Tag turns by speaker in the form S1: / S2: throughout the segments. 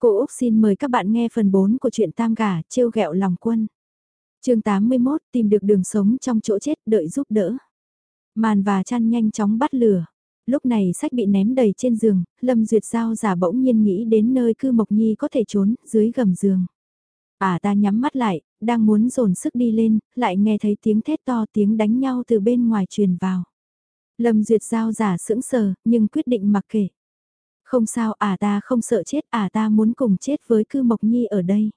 S1: Cô Úc xin mời các bạn nghe phần 4 của truyện Tam Gà, trêu ghẹo lòng quân. chương 81, tìm được đường sống trong chỗ chết, đợi giúp đỡ. Màn và chăn nhanh chóng bắt lửa. Lúc này sách bị ném đầy trên giường, Lâm Duyệt Giao giả bỗng nhiên nghĩ đến nơi cư Mộc Nhi có thể trốn, dưới gầm giường. À ta nhắm mắt lại, đang muốn dồn sức đi lên, lại nghe thấy tiếng thét to tiếng đánh nhau từ bên ngoài truyền vào. Lâm Duyệt Giao giả sững sờ, nhưng quyết định mặc kệ. Không sao, à ta không sợ chết, à ta muốn cùng chết với cư Mộc Nhi ở đây.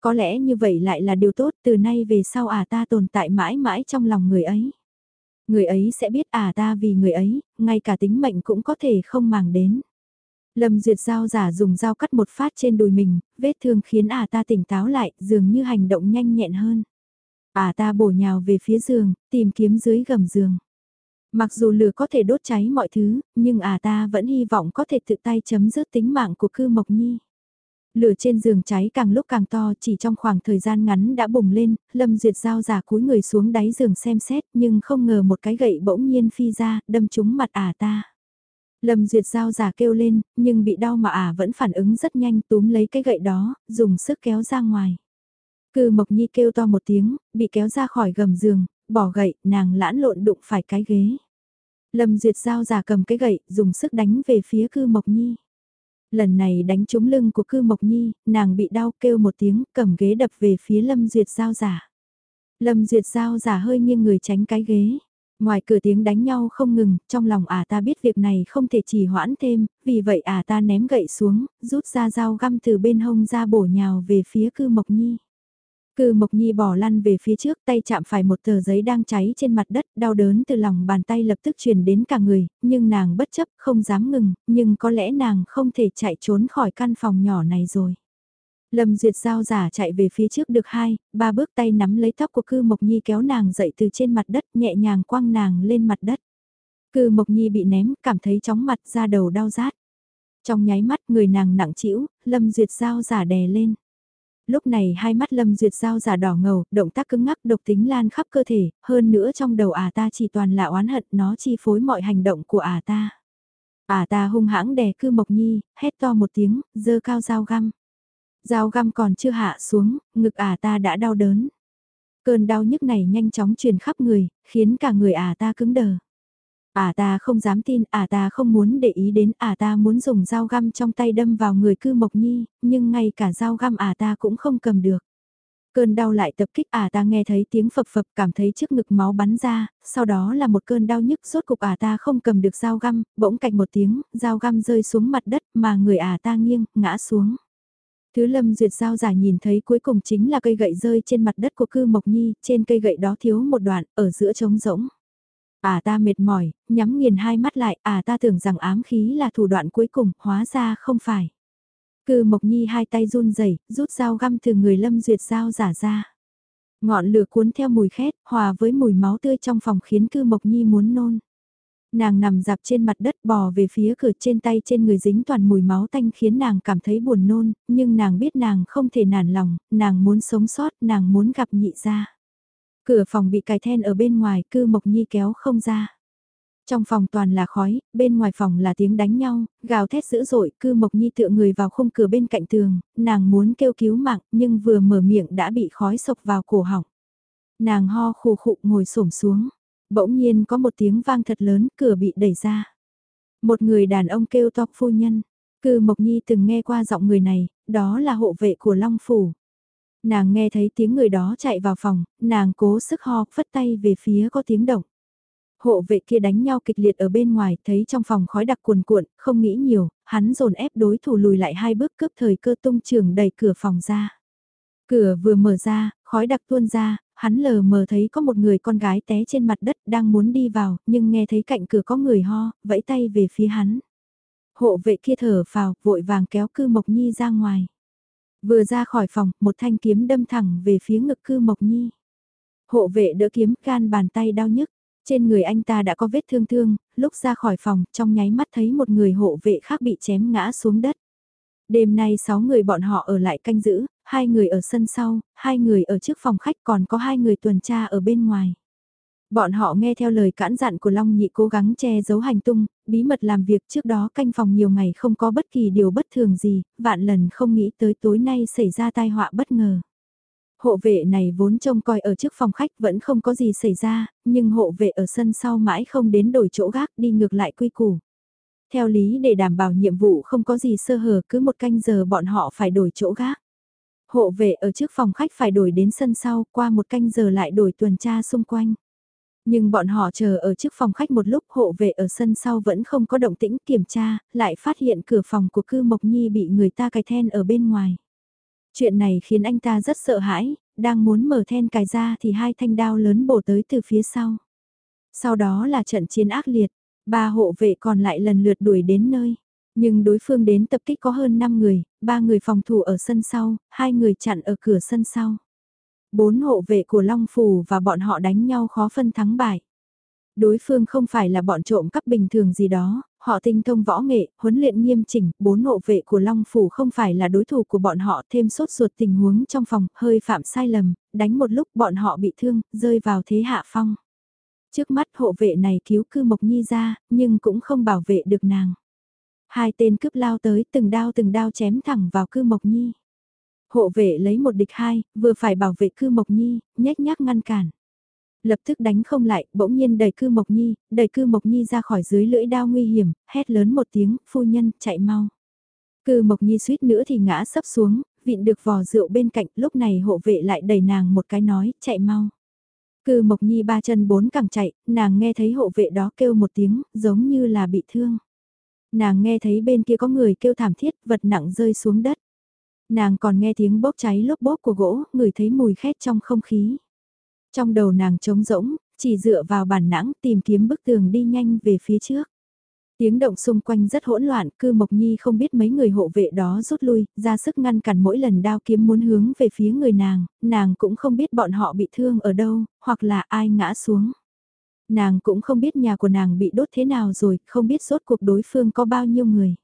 S1: Có lẽ như vậy lại là điều tốt, từ nay về sau à ta tồn tại mãi mãi trong lòng người ấy. Người ấy sẽ biết à ta vì người ấy, ngay cả tính mệnh cũng có thể không màng đến. Lâm Duyệt Giao giả dùng dao cắt một phát trên đùi mình, vết thương khiến à ta tỉnh táo lại, dường như hành động nhanh nhẹn hơn. À ta bổ nhào về phía giường, tìm kiếm dưới gầm giường. Mặc dù lửa có thể đốt cháy mọi thứ, nhưng à ta vẫn hy vọng có thể tự tay chấm dứt tính mạng của cư Mộc Nhi. Lửa trên giường cháy càng lúc càng to chỉ trong khoảng thời gian ngắn đã bùng lên, Lâm Duyệt Giao giả cúi người xuống đáy giường xem xét nhưng không ngờ một cái gậy bỗng nhiên phi ra, đâm trúng mặt à ta. Lâm Duyệt Giao giả kêu lên, nhưng bị đau mà à vẫn phản ứng rất nhanh túm lấy cái gậy đó, dùng sức kéo ra ngoài. Cư Mộc Nhi kêu to một tiếng, bị kéo ra khỏi gầm giường, bỏ gậy, nàng lãn lộn đụng phải cái ghế. Lâm Duyệt Giao giả cầm cái gậy, dùng sức đánh về phía cư Mộc Nhi. Lần này đánh trúng lưng của cư Mộc Nhi, nàng bị đau kêu một tiếng, cầm ghế đập về phía Lâm Duyệt Giao giả. Lâm Duyệt Giao giả hơi nghiêng người tránh cái ghế. Ngoài cửa tiếng đánh nhau không ngừng, trong lòng ả ta biết việc này không thể trì hoãn thêm, vì vậy ả ta ném gậy xuống, rút ra dao găm từ bên hông ra bổ nhào về phía cư Mộc Nhi. Cư Mộc Nhi bỏ lăn về phía trước tay chạm phải một tờ giấy đang cháy trên mặt đất, đau đớn từ lòng bàn tay lập tức truyền đến cả người, nhưng nàng bất chấp không dám ngừng, nhưng có lẽ nàng không thể chạy trốn khỏi căn phòng nhỏ này rồi. Lâm Duyệt Giao giả chạy về phía trước được hai, ba bước tay nắm lấy tóc của Cư Mộc Nhi kéo nàng dậy từ trên mặt đất nhẹ nhàng quăng nàng lên mặt đất. Cư Mộc Nhi bị ném, cảm thấy chóng mặt ra đầu đau rát. Trong nháy mắt người nàng nặng trĩu, Lâm Duyệt Giao giả đè lên. Lúc này hai mắt Lâm Duyệt Giao giả đỏ ngầu, động tác cứng ngắc độc tính lan khắp cơ thể, hơn nữa trong đầu ả ta chỉ toàn là oán hận nó chi phối mọi hành động của ả ta. Ả ta hung hãng đè cư Mộc Nhi, hét to một tiếng, dơ cao dao găm. Dao găm còn chưa hạ xuống, ngực ả ta đã đau đớn. Cơn đau nhức này nhanh chóng truyền khắp người, khiến cả người ả ta cứng đờ. Ả ta không dám tin, ả ta không muốn để ý đến, ả ta muốn dùng dao găm trong tay đâm vào người cư mộc nhi, nhưng ngay cả dao găm ả ta cũng không cầm được. Cơn đau lại tập kích ả ta nghe thấy tiếng phập phập cảm thấy trước ngực máu bắn ra, sau đó là một cơn đau nhức rốt cục ả ta không cầm được dao găm, bỗng cạnh một tiếng, dao găm rơi xuống mặt đất mà người ả ta nghiêng, ngã xuống. Thứ lâm duyệt dao giả nhìn thấy cuối cùng chính là cây gậy rơi trên mặt đất của cư mộc nhi, trên cây gậy đó thiếu một đoạn, ở giữa trống rỗng. À ta mệt mỏi, nhắm nghiền hai mắt lại, à ta tưởng rằng ám khí là thủ đoạn cuối cùng, hóa ra không phải. Cư Mộc Nhi hai tay run rẩy, rút dao găm từ người Lâm Duyệt dao giả ra. Ngọn lửa cuốn theo mùi khét, hòa với mùi máu tươi trong phòng khiến Cư Mộc Nhi muốn nôn. Nàng nằm dạp trên mặt đất bò về phía cửa trên tay trên người dính toàn mùi máu tanh khiến nàng cảm thấy buồn nôn, nhưng nàng biết nàng không thể nản lòng, nàng muốn sống sót, nàng muốn gặp nhị gia. Cửa phòng bị cài then ở bên ngoài, cư Mộc Nhi kéo không ra. Trong phòng toàn là khói, bên ngoài phòng là tiếng đánh nhau, gào thét dữ dội, cư Mộc Nhi tựa người vào khung cửa bên cạnh tường, nàng muốn kêu cứu mạng, nhưng vừa mở miệng đã bị khói sộc vào cổ họng. Nàng ho khù khụ ngồi xổm xuống, bỗng nhiên có một tiếng vang thật lớn, cửa bị đẩy ra. Một người đàn ông kêu to phu nhân, cư Mộc Nhi từng nghe qua giọng người này, đó là hộ vệ của Long Phủ. Nàng nghe thấy tiếng người đó chạy vào phòng, nàng cố sức ho, phất tay về phía có tiếng động. Hộ vệ kia đánh nhau kịch liệt ở bên ngoài, thấy trong phòng khói đặc cuồn cuộn, không nghĩ nhiều, hắn dồn ép đối thủ lùi lại hai bước cướp thời cơ tung trường đẩy cửa phòng ra. Cửa vừa mở ra, khói đặc tuôn ra, hắn lờ mờ thấy có một người con gái té trên mặt đất đang muốn đi vào, nhưng nghe thấy cạnh cửa có người ho, vẫy tay về phía hắn. Hộ vệ kia thở phào, vội vàng kéo cư Mộc Nhi ra ngoài. Vừa ra khỏi phòng, một thanh kiếm đâm thẳng về phía ngực cư Mộc Nhi. Hộ vệ đỡ kiếm gan bàn tay đau nhức. Trên người anh ta đã có vết thương thương, lúc ra khỏi phòng, trong nháy mắt thấy một người hộ vệ khác bị chém ngã xuống đất. Đêm nay 6 người bọn họ ở lại canh giữ, hai người ở sân sau, hai người ở trước phòng khách còn có hai người tuần tra ở bên ngoài. Bọn họ nghe theo lời cản dặn của Long Nhị cố gắng che giấu hành tung, bí mật làm việc trước đó canh phòng nhiều ngày không có bất kỳ điều bất thường gì, vạn lần không nghĩ tới tối nay xảy ra tai họa bất ngờ. Hộ vệ này vốn trông coi ở trước phòng khách vẫn không có gì xảy ra, nhưng hộ vệ ở sân sau mãi không đến đổi chỗ gác đi ngược lại quy củ. Theo lý để đảm bảo nhiệm vụ không có gì sơ hở cứ một canh giờ bọn họ phải đổi chỗ gác. Hộ vệ ở trước phòng khách phải đổi đến sân sau qua một canh giờ lại đổi tuần tra xung quanh. Nhưng bọn họ chờ ở trước phòng khách một lúc hộ vệ ở sân sau vẫn không có động tĩnh kiểm tra, lại phát hiện cửa phòng của cư Mộc Nhi bị người ta cài then ở bên ngoài. Chuyện này khiến anh ta rất sợ hãi, đang muốn mở then cài ra thì hai thanh đao lớn bổ tới từ phía sau. Sau đó là trận chiến ác liệt, ba hộ vệ còn lại lần lượt đuổi đến nơi. Nhưng đối phương đến tập kích có hơn 5 người, ba người phòng thủ ở sân sau, hai người chặn ở cửa sân sau. Bốn hộ vệ của Long Phủ và bọn họ đánh nhau khó phân thắng bại. Đối phương không phải là bọn trộm cắp bình thường gì đó, họ tinh thông võ nghệ, huấn luyện nghiêm chỉnh, bốn hộ vệ của Long Phủ không phải là đối thủ của bọn họ thêm sốt ruột tình huống trong phòng, hơi phạm sai lầm, đánh một lúc bọn họ bị thương, rơi vào thế hạ phong. Trước mắt hộ vệ này cứu cư Mộc Nhi ra, nhưng cũng không bảo vệ được nàng. Hai tên cướp lao tới từng đao từng đao chém thẳng vào cư Mộc Nhi. Hộ vệ lấy một địch hai, vừa phải bảo vệ cư Mộc Nhi, nhách nhác ngăn cản. Lập tức đánh không lại, bỗng nhiên đẩy cư Mộc Nhi, đẩy cư Mộc Nhi ra khỏi dưới lưỡi đao nguy hiểm, hét lớn một tiếng, phu nhân, chạy mau. Cư Mộc Nhi suýt nữa thì ngã sấp xuống, vịn được vò rượu bên cạnh, lúc này hộ vệ lại đẩy nàng một cái nói, chạy mau. Cư Mộc Nhi ba chân bốn cẳng chạy, nàng nghe thấy hộ vệ đó kêu một tiếng, giống như là bị thương. Nàng nghe thấy bên kia có người kêu thảm thiết, vật nặng rơi xuống đất. Nàng còn nghe tiếng bốc cháy lốp bốp của gỗ, ngửi thấy mùi khét trong không khí. Trong đầu nàng trống rỗng, chỉ dựa vào bản nãng tìm kiếm bức tường đi nhanh về phía trước. Tiếng động xung quanh rất hỗn loạn, cư Mộc Nhi không biết mấy người hộ vệ đó rút lui, ra sức ngăn cản mỗi lần đao kiếm muốn hướng về phía người nàng, nàng cũng không biết bọn họ bị thương ở đâu, hoặc là ai ngã xuống. Nàng cũng không biết nhà của nàng bị đốt thế nào rồi, không biết rốt cuộc đối phương có bao nhiêu người.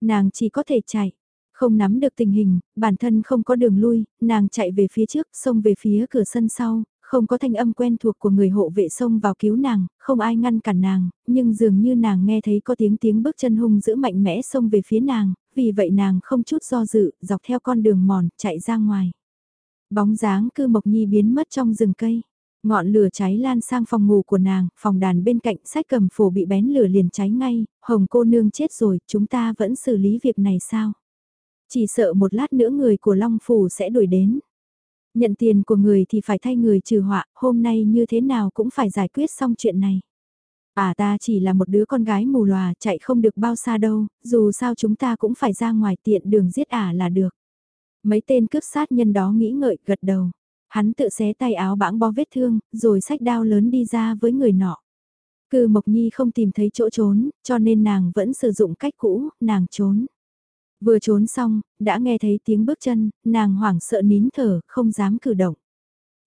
S1: Nàng chỉ có thể chạy, không nắm được tình hình, bản thân không có đường lui, nàng chạy về phía trước, xông về phía cửa sân sau, không có thanh âm quen thuộc của người hộ vệ xông vào cứu nàng, không ai ngăn cản nàng, nhưng dường như nàng nghe thấy có tiếng tiếng bước chân hung dữ mạnh mẽ xông về phía nàng, vì vậy nàng không chút do dự, dọc theo con đường mòn, chạy ra ngoài. Bóng dáng cư mộc nhi biến mất trong rừng cây. Ngọn lửa cháy lan sang phòng ngủ của nàng, phòng đàn bên cạnh sách cầm phổ bị bén lửa liền cháy ngay, hồng cô nương chết rồi, chúng ta vẫn xử lý việc này sao? Chỉ sợ một lát nữa người của Long Phủ sẽ đuổi đến. Nhận tiền của người thì phải thay người trừ họa, hôm nay như thế nào cũng phải giải quyết xong chuyện này. À ta chỉ là một đứa con gái mù lòa, chạy không được bao xa đâu, dù sao chúng ta cũng phải ra ngoài tiện đường giết ả là được. Mấy tên cướp sát nhân đó nghĩ ngợi gật đầu. Hắn tự xé tay áo bãng bó vết thương, rồi sách đao lớn đi ra với người nọ. Cư Mộc Nhi không tìm thấy chỗ trốn, cho nên nàng vẫn sử dụng cách cũ, nàng trốn. Vừa trốn xong, đã nghe thấy tiếng bước chân, nàng hoảng sợ nín thở, không dám cử động.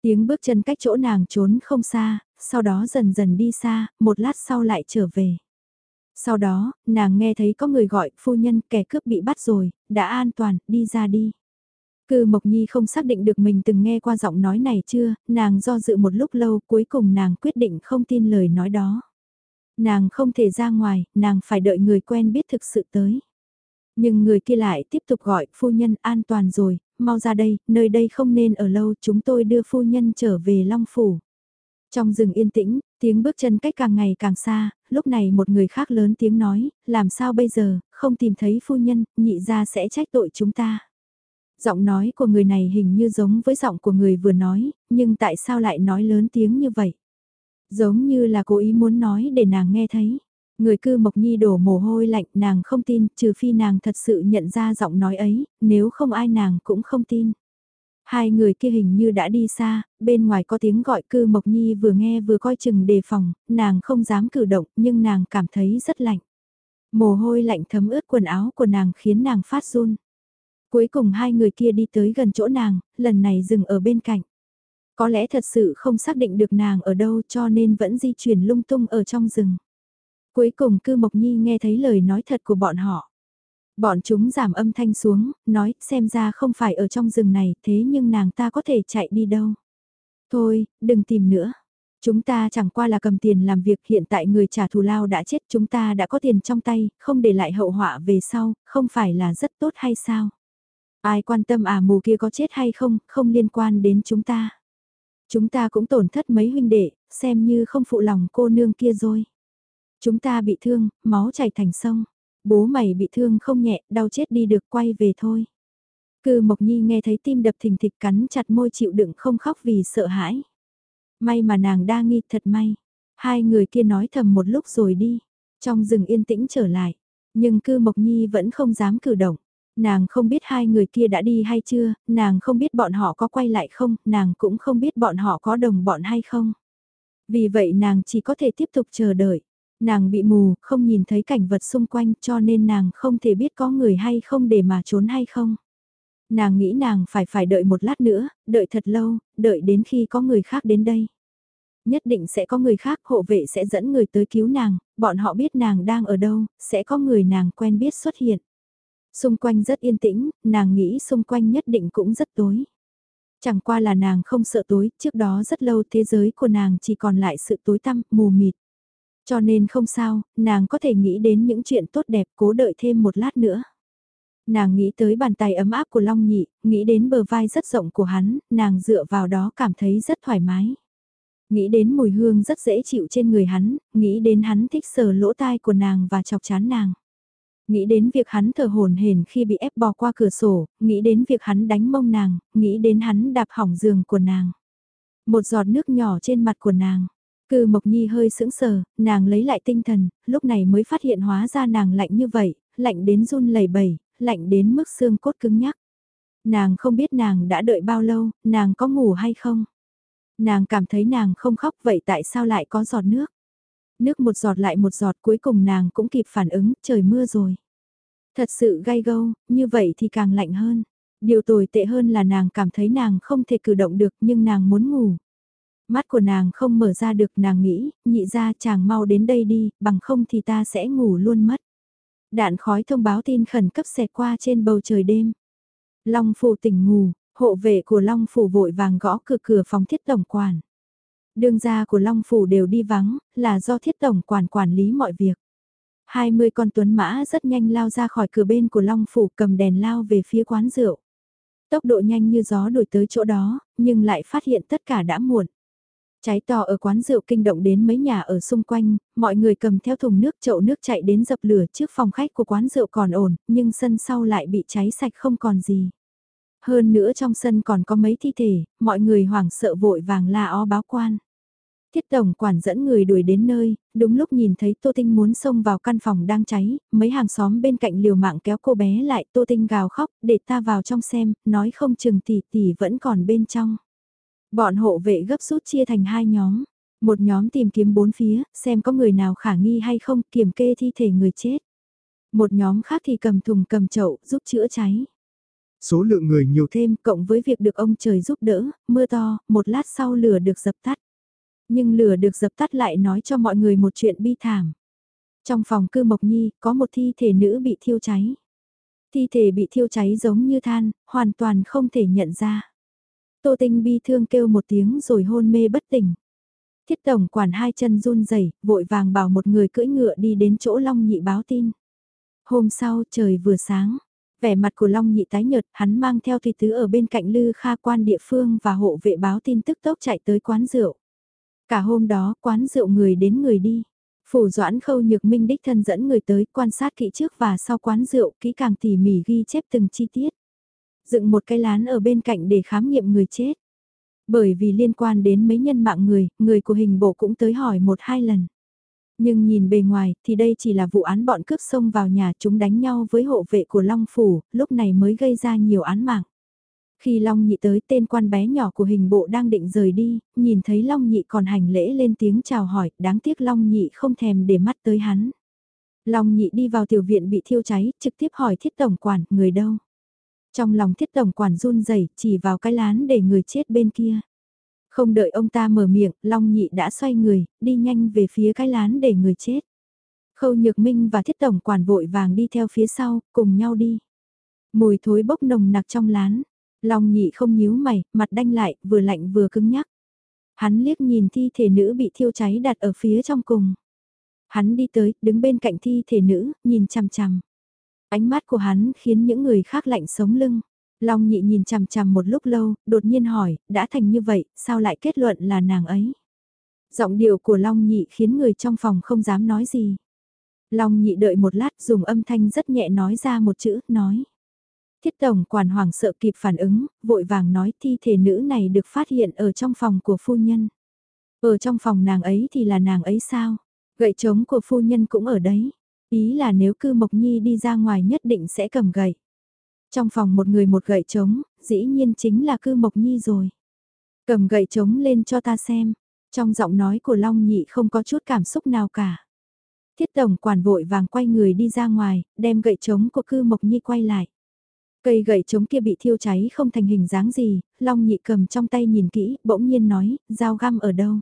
S1: Tiếng bước chân cách chỗ nàng trốn không xa, sau đó dần dần đi xa, một lát sau lại trở về. Sau đó, nàng nghe thấy có người gọi, phu nhân, kẻ cướp bị bắt rồi, đã an toàn, đi ra đi. Cư Mộc Nhi không xác định được mình từng nghe qua giọng nói này chưa, nàng do dự một lúc lâu cuối cùng nàng quyết định không tin lời nói đó. Nàng không thể ra ngoài, nàng phải đợi người quen biết thực sự tới. Nhưng người kia lại tiếp tục gọi, phu nhân an toàn rồi, mau ra đây, nơi đây không nên ở lâu, chúng tôi đưa phu nhân trở về Long Phủ. Trong rừng yên tĩnh, tiếng bước chân cách càng ngày càng xa, lúc này một người khác lớn tiếng nói, làm sao bây giờ, không tìm thấy phu nhân, nhị ra sẽ trách tội chúng ta. Giọng nói của người này hình như giống với giọng của người vừa nói, nhưng tại sao lại nói lớn tiếng như vậy? Giống như là cố ý muốn nói để nàng nghe thấy. Người cư Mộc Nhi đổ mồ hôi lạnh nàng không tin, trừ phi nàng thật sự nhận ra giọng nói ấy, nếu không ai nàng cũng không tin. Hai người kia hình như đã đi xa, bên ngoài có tiếng gọi cư Mộc Nhi vừa nghe vừa coi chừng đề phòng, nàng không dám cử động nhưng nàng cảm thấy rất lạnh. Mồ hôi lạnh thấm ướt quần áo của nàng khiến nàng phát run. Cuối cùng hai người kia đi tới gần chỗ nàng, lần này dừng ở bên cạnh. Có lẽ thật sự không xác định được nàng ở đâu cho nên vẫn di chuyển lung tung ở trong rừng. Cuối cùng cư Mộc Nhi nghe thấy lời nói thật của bọn họ. Bọn chúng giảm âm thanh xuống, nói xem ra không phải ở trong rừng này thế nhưng nàng ta có thể chạy đi đâu. Thôi, đừng tìm nữa. Chúng ta chẳng qua là cầm tiền làm việc hiện tại người trả thù lao đã chết chúng ta đã có tiền trong tay, không để lại hậu họa về sau, không phải là rất tốt hay sao? Ai quan tâm à mù kia có chết hay không, không liên quan đến chúng ta. Chúng ta cũng tổn thất mấy huynh đệ, xem như không phụ lòng cô nương kia rồi. Chúng ta bị thương, máu chảy thành sông. Bố mày bị thương không nhẹ, đau chết đi được quay về thôi. Cư Mộc Nhi nghe thấy tim đập thình thịch cắn chặt môi chịu đựng không khóc vì sợ hãi. May mà nàng đa nghi thật may. Hai người kia nói thầm một lúc rồi đi. Trong rừng yên tĩnh trở lại. Nhưng cư Mộc Nhi vẫn không dám cử động. Nàng không biết hai người kia đã đi hay chưa, nàng không biết bọn họ có quay lại không, nàng cũng không biết bọn họ có đồng bọn hay không. Vì vậy nàng chỉ có thể tiếp tục chờ đợi. Nàng bị mù, không nhìn thấy cảnh vật xung quanh cho nên nàng không thể biết có người hay không để mà trốn hay không. Nàng nghĩ nàng phải phải đợi một lát nữa, đợi thật lâu, đợi đến khi có người khác đến đây. Nhất định sẽ có người khác hộ vệ sẽ dẫn người tới cứu nàng, bọn họ biết nàng đang ở đâu, sẽ có người nàng quen biết xuất hiện. Xung quanh rất yên tĩnh, nàng nghĩ xung quanh nhất định cũng rất tối. Chẳng qua là nàng không sợ tối, trước đó rất lâu thế giới của nàng chỉ còn lại sự tối tăm, mù mịt. Cho nên không sao, nàng có thể nghĩ đến những chuyện tốt đẹp cố đợi thêm một lát nữa. Nàng nghĩ tới bàn tay ấm áp của Long Nhị, nghĩ đến bờ vai rất rộng của hắn, nàng dựa vào đó cảm thấy rất thoải mái. Nghĩ đến mùi hương rất dễ chịu trên người hắn, nghĩ đến hắn thích sờ lỗ tai của nàng và chọc chán nàng. Nghĩ đến việc hắn thở hồn hển khi bị ép bò qua cửa sổ, nghĩ đến việc hắn đánh mông nàng, nghĩ đến hắn đạp hỏng giường của nàng. Một giọt nước nhỏ trên mặt của nàng. Cư Mộc Nhi hơi sững sờ, nàng lấy lại tinh thần, lúc này mới phát hiện hóa ra nàng lạnh như vậy, lạnh đến run lẩy bẩy, lạnh đến mức xương cốt cứng nhắc. Nàng không biết nàng đã đợi bao lâu, nàng có ngủ hay không. Nàng cảm thấy nàng không khóc vậy tại sao lại có giọt nước. Nước một giọt lại một giọt cuối cùng nàng cũng kịp phản ứng, trời mưa rồi. Thật sự gay gâu, như vậy thì càng lạnh hơn. Điều tồi tệ hơn là nàng cảm thấy nàng không thể cử động được nhưng nàng muốn ngủ. Mắt của nàng không mở ra được nàng nghĩ, nhị ra chàng mau đến đây đi, bằng không thì ta sẽ ngủ luôn mất. Đạn khói thông báo tin khẩn cấp xẹt qua trên bầu trời đêm. Long phủ tỉnh ngủ, hộ vệ của Long phủ vội vàng gõ cửa cửa phòng thiết tổng quản. Đương gia của Long phủ đều đi vắng, là do thiết tổng quản quản lý mọi việc. 20 con tuấn mã rất nhanh lao ra khỏi cửa bên của Long phủ cầm đèn lao về phía quán rượu. Tốc độ nhanh như gió đuổi tới chỗ đó, nhưng lại phát hiện tất cả đã muộn. Cháy to ở quán rượu kinh động đến mấy nhà ở xung quanh, mọi người cầm theo thùng nước chậu nước chạy đến dập lửa trước phòng khách của quán rượu còn ổn, nhưng sân sau lại bị cháy sạch không còn gì. Hơn nữa trong sân còn có mấy thi thể, mọi người hoảng sợ vội vàng la ó báo quan. Thiết tổng quản dẫn người đuổi đến nơi, đúng lúc nhìn thấy Tô Tinh muốn xông vào căn phòng đang cháy, mấy hàng xóm bên cạnh liều mạng kéo cô bé lại Tô Tinh gào khóc, để ta vào trong xem, nói không chừng tỷ tỷ vẫn còn bên trong. Bọn hộ vệ gấp rút chia thành hai nhóm. Một nhóm tìm kiếm bốn phía, xem có người nào khả nghi hay không, kiểm kê thi thể người chết. Một nhóm khác thì cầm thùng cầm chậu, giúp chữa cháy.
S2: Số lượng người nhiều
S1: thêm, cộng với việc được ông trời giúp đỡ, mưa to, một lát sau lửa được dập tắt. Nhưng lửa được dập tắt lại nói cho mọi người một chuyện bi thảm. Trong phòng cư Mộc Nhi, có một thi thể nữ bị thiêu cháy. Thi thể bị thiêu cháy giống như than, hoàn toàn không thể nhận ra. Tô Tinh bi thương kêu một tiếng rồi hôn mê bất tỉnh. Thiết tổng quản hai chân run rẩy, vội vàng bảo một người cưỡi ngựa đi đến chỗ Long Nhị báo tin. Hôm sau trời vừa sáng, vẻ mặt của Long Nhị tái nhợt, hắn mang theo thủy tứ ở bên cạnh Lư Kha quan địa phương và hộ vệ báo tin tức tốc chạy tới quán rượu. Cả hôm đó, quán rượu người đến người đi. Phủ Doãn Khâu Nhược Minh đích thân dẫn người tới quan sát kỹ trước và sau quán rượu kỹ càng tỉ mỉ ghi chép từng chi tiết dựng một cái lán ở bên cạnh để khám nghiệm người chết. Bởi vì liên quan đến mấy nhân mạng người, người của hình bộ cũng tới hỏi một hai lần. Nhưng nhìn bề ngoài thì đây chỉ là vụ án bọn cướp xông vào nhà chúng đánh nhau với hộ vệ của Long Phủ, lúc này mới gây ra nhiều án mạng. Khi Long Nhị tới tên quan bé nhỏ của hình bộ đang định rời đi, nhìn thấy Long Nhị còn hành lễ lên tiếng chào hỏi, đáng tiếc Long Nhị không thèm để mắt tới hắn. Long Nhị đi vào tiểu viện bị thiêu cháy, trực tiếp hỏi thiết tổng quản, người đâu? Trong lòng thiết tổng quản run rẩy chỉ vào cái lán để người chết bên kia. Không đợi ông ta mở miệng, Long Nhị đã xoay người, đi nhanh về phía cái lán để người chết. Khâu Nhược Minh và thiết tổng quản vội vàng đi theo phía sau, cùng nhau đi. Mùi thối bốc nồng nặc trong lán. Long Nhị không nhíu mày, mặt đanh lại, vừa lạnh vừa cứng nhắc. Hắn liếc nhìn thi thể nữ bị thiêu cháy đặt ở phía trong cùng. Hắn đi tới, đứng bên cạnh thi thể nữ, nhìn chằm chằm. Ánh mắt của hắn khiến những người khác lạnh sống lưng. Long nhị nhìn chằm chằm một lúc lâu, đột nhiên hỏi, đã thành như vậy, sao lại kết luận là nàng ấy? Giọng điệu của Long nhị khiến người trong phòng không dám nói gì. Long nhị đợi một lát dùng âm thanh rất nhẹ nói ra một chữ, nói. Thiết tổng quản hoàng sợ kịp phản ứng, vội vàng nói thi thể nữ này được phát hiện ở trong phòng của phu nhân. Ở trong phòng nàng ấy thì là nàng ấy sao? Gậy trống của phu nhân cũng ở đấy. Ý là nếu cư Mộc Nhi đi ra ngoài nhất định sẽ cầm gậy. Trong phòng một người một gậy trống, dĩ nhiên chính là cư Mộc Nhi rồi. Cầm gậy trống lên cho ta xem. Trong giọng nói của Long Nhị không có chút cảm xúc nào cả. Thiết tổng quản vội vàng quay người đi ra ngoài, đem gậy trống của cư Mộc Nhi quay lại. Cây gậy trống kia bị thiêu cháy không thành hình dáng gì, Long Nhị cầm trong tay nhìn kỹ, bỗng nhiên nói, dao găm ở đâu?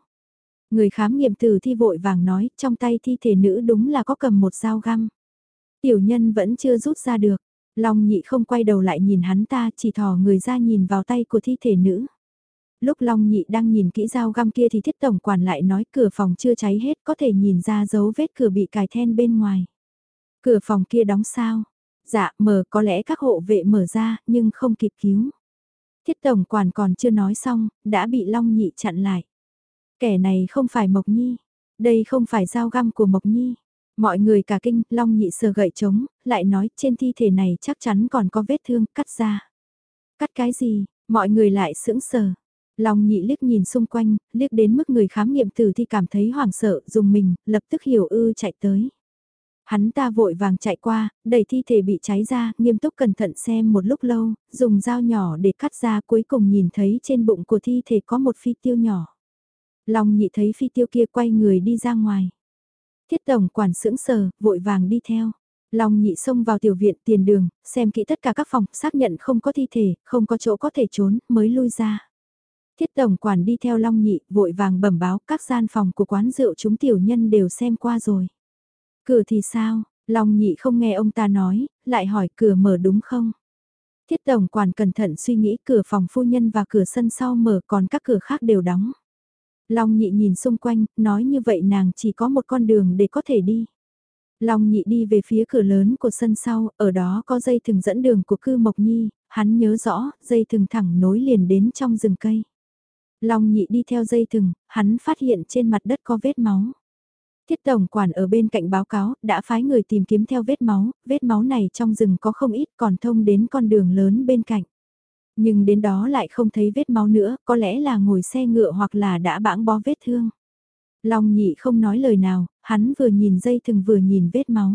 S1: Người khám nghiệm tử thi vội vàng nói, trong tay thi thể nữ đúng là có cầm một dao găm. Tiểu nhân vẫn chưa rút ra được, Long Nhị không quay đầu lại nhìn hắn ta, chỉ thò người ra nhìn vào tay của thi thể nữ. Lúc Long Nhị đang nhìn kỹ dao găm kia thì thiết tổng quản lại nói cửa phòng chưa cháy hết có thể nhìn ra dấu vết cửa bị cài then bên ngoài. Cửa phòng kia đóng sao? Dạ, mở có lẽ các hộ vệ mở ra, nhưng không kịp cứu. Thiết tổng quản còn chưa nói xong, đã bị Long Nhị chặn lại. Kẻ này không phải Mộc Nhi, đây không phải dao găm của Mộc Nhi. Mọi người cả kinh, Long Nhị sờ gậy trống, lại nói trên thi thể này chắc chắn còn có vết thương, cắt ra. Cắt cái gì, mọi người lại sững sờ. Long nhị liếc nhìn xung quanh, liếc đến mức người khám nghiệm tử thi cảm thấy hoảng sợ, dùng mình, lập tức hiểu ư chạy tới. Hắn ta vội vàng chạy qua, đẩy thi thể bị cháy ra, nghiêm túc cẩn thận xem một lúc lâu, dùng dao nhỏ để cắt ra cuối cùng nhìn thấy trên bụng của thi thể có một phi tiêu nhỏ. Long nhị thấy phi tiêu kia quay người đi ra ngoài. Thiết tổng quản sững sờ, vội vàng đi theo. Long nhị xông vào tiểu viện tiền đường, xem kỹ tất cả các phòng, xác nhận không có thi thể, không có chỗ có thể trốn, mới lui ra. Thiết tổng quản đi theo Long nhị, vội vàng bẩm báo các gian phòng của quán rượu chúng tiểu nhân đều xem qua rồi. Cửa thì sao, Long nhị không nghe ông ta nói, lại hỏi cửa mở đúng không? Thiết tổng quản cẩn thận suy nghĩ cửa phòng phu nhân và cửa sân sau mở còn các cửa khác đều đóng. Long nhị nhìn xung quanh, nói như vậy nàng chỉ có một con đường để có thể đi. Long nhị đi về phía cửa lớn của sân sau, ở đó có dây thừng dẫn đường của cư Mộc Nhi, hắn nhớ rõ, dây thừng thẳng nối liền đến trong rừng cây. Long nhị đi theo dây thừng, hắn phát hiện trên mặt đất có vết máu. Thiết tổng quản ở bên cạnh báo cáo, đã phái người tìm kiếm theo vết máu, vết máu này trong rừng có không ít còn thông đến con đường lớn bên cạnh. Nhưng đến đó lại không thấy vết máu nữa, có lẽ là ngồi xe ngựa hoặc là đã bãng bó vết thương. Long nhị không nói lời nào, hắn vừa nhìn dây thừng vừa nhìn vết máu.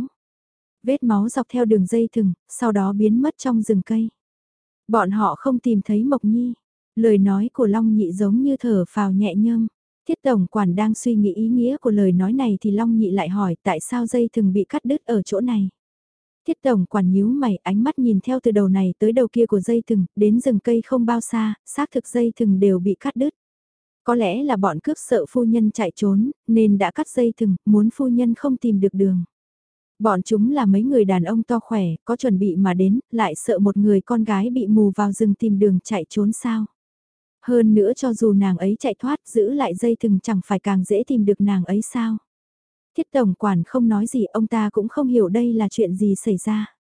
S1: Vết máu dọc theo đường dây thừng, sau đó biến mất trong rừng cây. Bọn họ không tìm thấy Mộc Nhi. Lời nói của Long nhị giống như thở phào nhẹ nhâm. Thiết tổng quản đang suy nghĩ ý nghĩa của lời nói này thì Long nhị lại hỏi tại sao dây thừng bị cắt đứt ở chỗ này. Thiết tổng quản nhíu mày ánh mắt nhìn theo từ đầu này tới đầu kia của dây thừng, đến rừng cây không bao xa, xác thực dây thừng đều bị cắt đứt. Có lẽ là bọn cướp sợ phu nhân chạy trốn, nên đã cắt dây thừng, muốn phu nhân không tìm được đường. Bọn chúng là mấy người đàn ông to khỏe, có chuẩn bị mà đến, lại sợ một người con gái bị mù vào rừng tìm đường chạy trốn sao. Hơn nữa cho dù nàng ấy chạy thoát giữ lại dây thừng chẳng phải càng dễ tìm được nàng ấy sao. Thiết tổng quản không nói gì ông ta cũng không hiểu đây là chuyện gì xảy ra.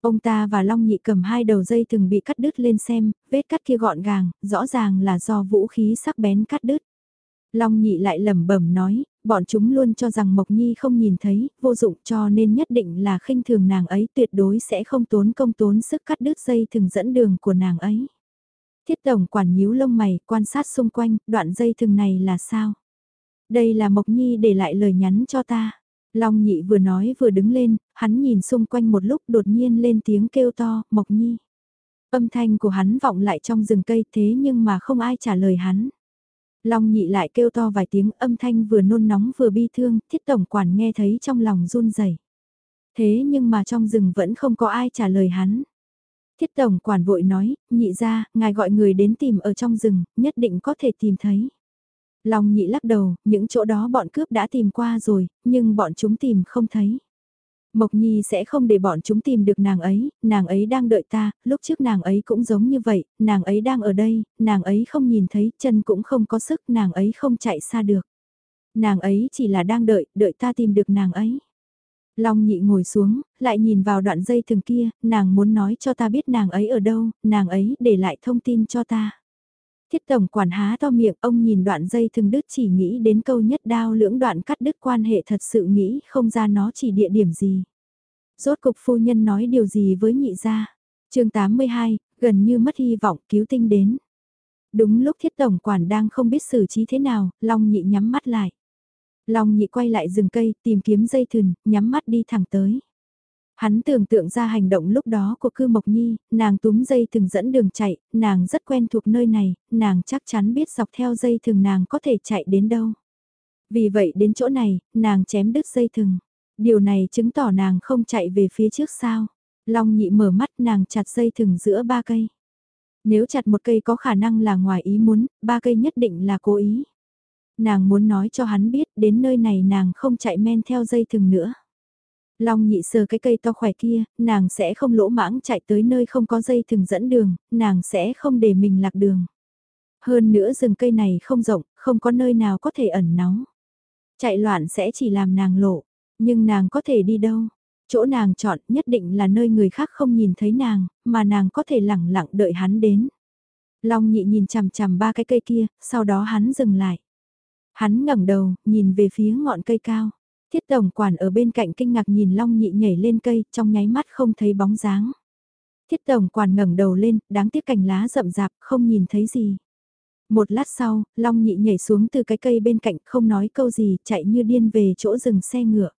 S1: Ông ta và Long Nhị cầm hai đầu dây thừng bị cắt đứt lên xem, vết cắt kia gọn gàng, rõ ràng là do vũ khí sắc bén cắt đứt. Long Nhị lại lẩm bẩm nói, bọn chúng luôn cho rằng Mộc Nhi không nhìn thấy, vô dụng cho nên nhất định là khinh thường nàng ấy tuyệt đối sẽ không tốn công tốn sức cắt đứt dây thừng dẫn đường của nàng ấy. Thiết tổng quản nhíu lông mày, quan sát xung quanh, đoạn dây thừng này là sao? Đây là Mộc Nhi để lại lời nhắn cho ta. Long nhị vừa nói vừa đứng lên, hắn nhìn xung quanh một lúc đột nhiên lên tiếng kêu to, Mộc Nhi. Âm thanh của hắn vọng lại trong rừng cây thế nhưng mà không ai trả lời hắn. Long nhị lại kêu to vài tiếng âm thanh vừa nôn nóng vừa bi thương, thiết tổng quản nghe thấy trong lòng run rẩy. Thế nhưng mà trong rừng vẫn không có ai trả lời hắn. Thiết tổng quản vội nói, nhị ra, ngài gọi người đến tìm ở trong rừng, nhất định có thể tìm thấy. Long nhị lắc đầu, những chỗ đó bọn cướp đã tìm qua rồi, nhưng bọn chúng tìm không thấy. Mộc Nhi sẽ không để bọn chúng tìm được nàng ấy, nàng ấy đang đợi ta, lúc trước nàng ấy cũng giống như vậy, nàng ấy đang ở đây, nàng ấy không nhìn thấy, chân cũng không có sức, nàng ấy không chạy xa được. Nàng ấy chỉ là đang đợi, đợi ta tìm được nàng ấy. Long nhị ngồi xuống, lại nhìn vào đoạn dây thừng kia, nàng muốn nói cho ta biết nàng ấy ở đâu, nàng ấy để lại thông tin cho ta. Thiết tổng quản há to miệng, ông nhìn đoạn dây thừng đứt chỉ nghĩ đến câu nhất đao lưỡng đoạn cắt đứt quan hệ thật sự nghĩ không ra nó chỉ địa điểm gì. Rốt cục phu nhân nói điều gì với nhị gia. chương 82, gần như mất hy vọng cứu tinh đến. Đúng lúc thiết tổng quản đang không biết xử trí thế nào, Long nhị nhắm mắt lại. Long nhị quay lại rừng cây, tìm kiếm dây thừng, nhắm mắt đi thẳng tới. Hắn tưởng tượng ra hành động lúc đó của cư Mộc Nhi, nàng túm dây thừng dẫn đường chạy, nàng rất quen thuộc nơi này, nàng chắc chắn biết dọc theo dây thừng nàng có thể chạy đến đâu. Vì vậy đến chỗ này, nàng chém đứt dây thừng. Điều này chứng tỏ nàng không chạy về phía trước sao. Long nhị mở mắt nàng chặt dây thừng giữa ba cây. Nếu chặt một cây có khả năng là ngoài ý muốn, ba cây nhất định là cố ý. Nàng muốn nói cho hắn biết đến nơi này nàng không chạy men theo dây thừng nữa. Long nhị sờ cái cây to khỏe kia, nàng sẽ không lỗ mãng chạy tới nơi không có dây thừng dẫn đường, nàng sẽ không để mình lạc đường. Hơn nữa rừng cây này không rộng, không có nơi nào có thể ẩn náu. Chạy loạn sẽ chỉ làm nàng lộ, nhưng nàng có thể đi đâu? Chỗ nàng chọn nhất định là nơi người khác không nhìn thấy nàng, mà nàng có thể lẳng lặng đợi hắn đến. Long nhị nhìn chằm chằm ba cái cây kia, sau đó hắn dừng lại. Hắn ngẩng đầu, nhìn về phía ngọn cây cao. Thiết tổng quản ở bên cạnh kinh ngạc nhìn Long nhị nhảy lên cây, trong nháy mắt không thấy bóng dáng. Thiết tổng quản ngẩng đầu lên, đáng tiếc cành lá rậm rạp, không nhìn thấy gì. Một lát sau, Long nhị nhảy xuống từ cái cây bên cạnh, không nói câu gì, chạy như điên về chỗ dừng xe ngựa.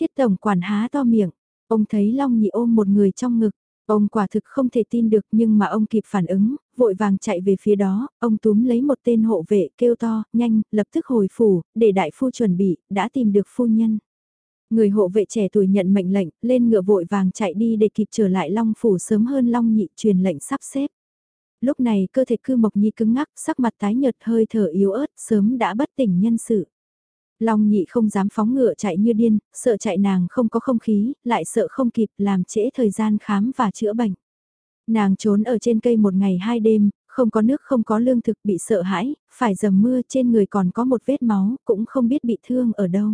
S1: Thiết tổng quản há to miệng, ông thấy Long nhị ôm một người trong ngực. Ông quả thực không thể tin được nhưng mà ông kịp phản ứng, vội vàng chạy về phía đó, ông túm lấy một tên hộ vệ kêu to, nhanh, lập tức hồi phủ, để đại phu chuẩn bị, đã tìm được phu nhân. Người hộ vệ trẻ tuổi nhận mệnh lệnh, lên ngựa vội vàng chạy đi để kịp trở lại Long phủ sớm hơn Long nhị truyền lệnh sắp xếp. Lúc này cơ thể cư mộc nhi cứng ngắc, sắc mặt tái nhợt hơi thở yếu ớt, sớm đã bất tỉnh nhân sự. Long nhị không dám phóng ngựa chạy như điên, sợ chạy nàng không có không khí, lại sợ không kịp làm trễ thời gian khám và chữa bệnh. Nàng trốn ở trên cây một ngày hai đêm, không có nước không có lương thực bị sợ hãi, phải dầm mưa trên người còn có một vết máu, cũng không biết bị thương ở đâu.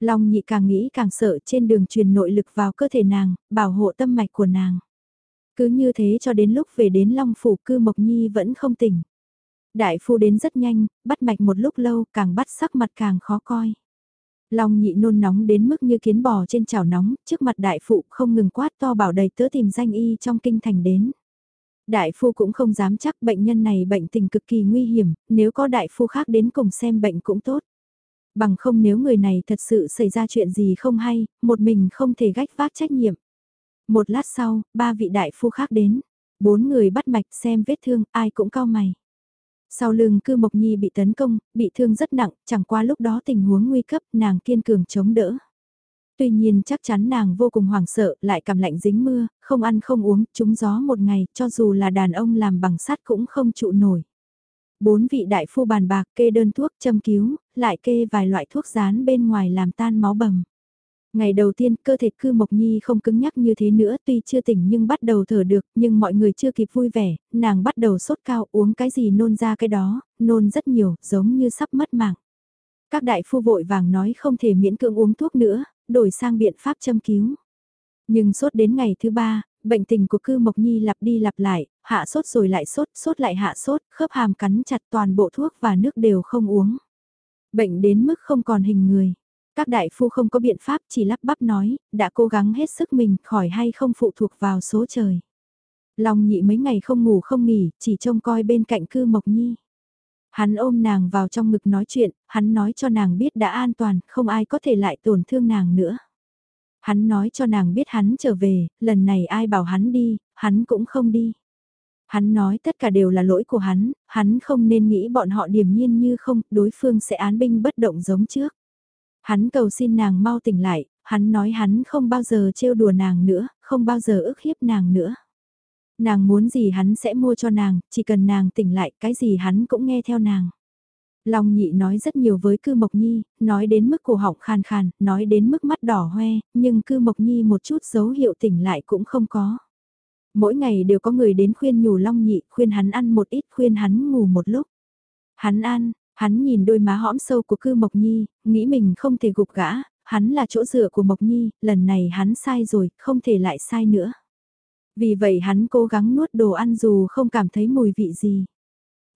S1: Long nhị càng nghĩ càng sợ trên đường truyền nội lực vào cơ thể nàng, bảo hộ tâm mạch của nàng. Cứ như thế cho đến lúc về đến Long Phủ cư Mộc Nhi vẫn không tỉnh. Đại phu đến rất nhanh, bắt mạch một lúc lâu, càng bắt sắc mặt càng khó coi. Long nhị nôn nóng đến mức như kiến bò trên chảo nóng, trước mặt đại phụ không ngừng quát to bảo đầy tớ tìm danh y trong kinh thành đến. Đại phu cũng không dám chắc bệnh nhân này bệnh tình cực kỳ nguy hiểm, nếu có đại phu khác đến cùng xem bệnh cũng tốt. Bằng không nếu người này thật sự xảy ra chuyện gì không hay, một mình không thể gách vác trách nhiệm. Một lát sau, ba vị đại phu khác đến. Bốn người bắt mạch xem vết thương, ai cũng cao mày. Sau lưng cư Mộc Nhi bị tấn công, bị thương rất nặng, chẳng qua lúc đó tình huống nguy cấp, nàng kiên cường chống đỡ. Tuy nhiên chắc chắn nàng vô cùng hoảng sợ, lại cảm lạnh dính mưa, không ăn không uống, trúng gió một ngày, cho dù là đàn ông làm bằng sắt cũng không trụ nổi. Bốn vị đại phu bàn bạc kê đơn thuốc châm cứu, lại kê vài loại thuốc rán bên ngoài làm tan máu bầm. Ngày đầu tiên cơ thể cư Mộc Nhi không cứng nhắc như thế nữa tuy chưa tỉnh nhưng bắt đầu thở được nhưng mọi người chưa kịp vui vẻ, nàng bắt đầu sốt cao uống cái gì nôn ra cái đó, nôn rất nhiều giống như sắp mất mạng. Các đại phu vội vàng nói không thể miễn cưỡng uống thuốc nữa, đổi sang biện pháp châm cứu. Nhưng sốt đến ngày thứ ba, bệnh tình của cư Mộc Nhi lặp đi lặp lại, hạ sốt rồi lại sốt, sốt lại hạ sốt, khớp hàm cắn chặt toàn bộ thuốc và nước đều không uống. Bệnh đến mức không còn hình người. Các đại phu không có biện pháp chỉ lắp bắp nói, đã cố gắng hết sức mình khỏi hay không phụ thuộc vào số trời. Long nhị mấy ngày không ngủ không nghỉ, chỉ trông coi bên cạnh cư Mộc Nhi. Hắn ôm nàng vào trong ngực nói chuyện, hắn nói cho nàng biết đã an toàn, không ai có thể lại tổn thương nàng nữa. Hắn nói cho nàng biết hắn trở về, lần này ai bảo hắn đi, hắn cũng không đi. Hắn nói tất cả đều là lỗi của hắn, hắn không nên nghĩ bọn họ điềm nhiên như không, đối phương sẽ án binh bất động giống trước. Hắn cầu xin nàng mau tỉnh lại, hắn nói hắn không bao giờ trêu đùa nàng nữa, không bao giờ ức hiếp nàng nữa. Nàng muốn gì hắn sẽ mua cho nàng, chỉ cần nàng tỉnh lại cái gì hắn cũng nghe theo nàng. Long nhị nói rất nhiều với cư Mộc Nhi, nói đến mức cổ họng khàn khàn, nói đến mức mắt đỏ hoe, nhưng cư Mộc Nhi một chút dấu hiệu tỉnh lại cũng không có. Mỗi ngày đều có người đến khuyên nhủ Long nhị, khuyên hắn ăn một ít, khuyên hắn ngủ một lúc. Hắn ăn, hắn nhìn đôi má hõm sâu của cư Mộc Nhi, nghĩ mình không thể gục gã, hắn là chỗ dựa của Mộc Nhi, lần này hắn sai rồi, không thể lại sai nữa. Vì vậy hắn cố gắng nuốt đồ ăn dù không cảm thấy mùi vị gì.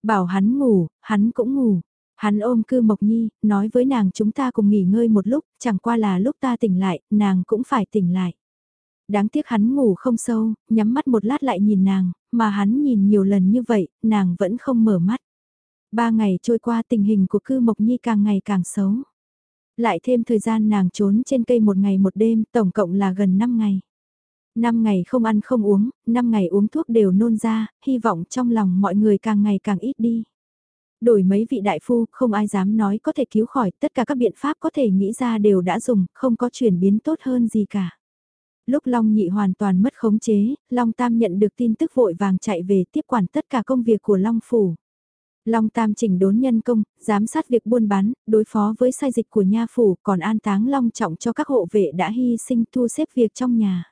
S1: Bảo hắn ngủ, hắn cũng ngủ. Hắn ôm cư Mộc Nhi, nói với nàng chúng ta cùng nghỉ ngơi một lúc, chẳng qua là lúc ta tỉnh lại, nàng cũng phải tỉnh lại. Đáng tiếc hắn ngủ không sâu, nhắm mắt một lát lại nhìn nàng, mà hắn nhìn nhiều lần như vậy, nàng vẫn không mở mắt. Ba ngày trôi qua tình hình của cư Mộc Nhi càng ngày càng xấu. Lại thêm thời gian nàng trốn trên cây một ngày một đêm, tổng cộng là gần 5 ngày. 5 ngày không ăn không uống, 5 ngày uống thuốc đều nôn ra, hy vọng trong lòng mọi người càng ngày càng ít đi. Đổi mấy vị đại phu, không ai dám nói có thể cứu khỏi, tất cả các biện pháp có thể nghĩ ra đều đã dùng, không có chuyển biến tốt hơn gì cả. Lúc Long Nhị hoàn toàn mất khống chế, Long Tam nhận được tin tức vội vàng chạy về tiếp quản tất cả công việc của Long Phủ. Long Tam chỉnh đốn nhân công, giám sát việc buôn bán, đối phó với sai dịch của nha phủ, còn an táng Long trọng cho các hộ vệ đã hy sinh thu xếp việc trong nhà.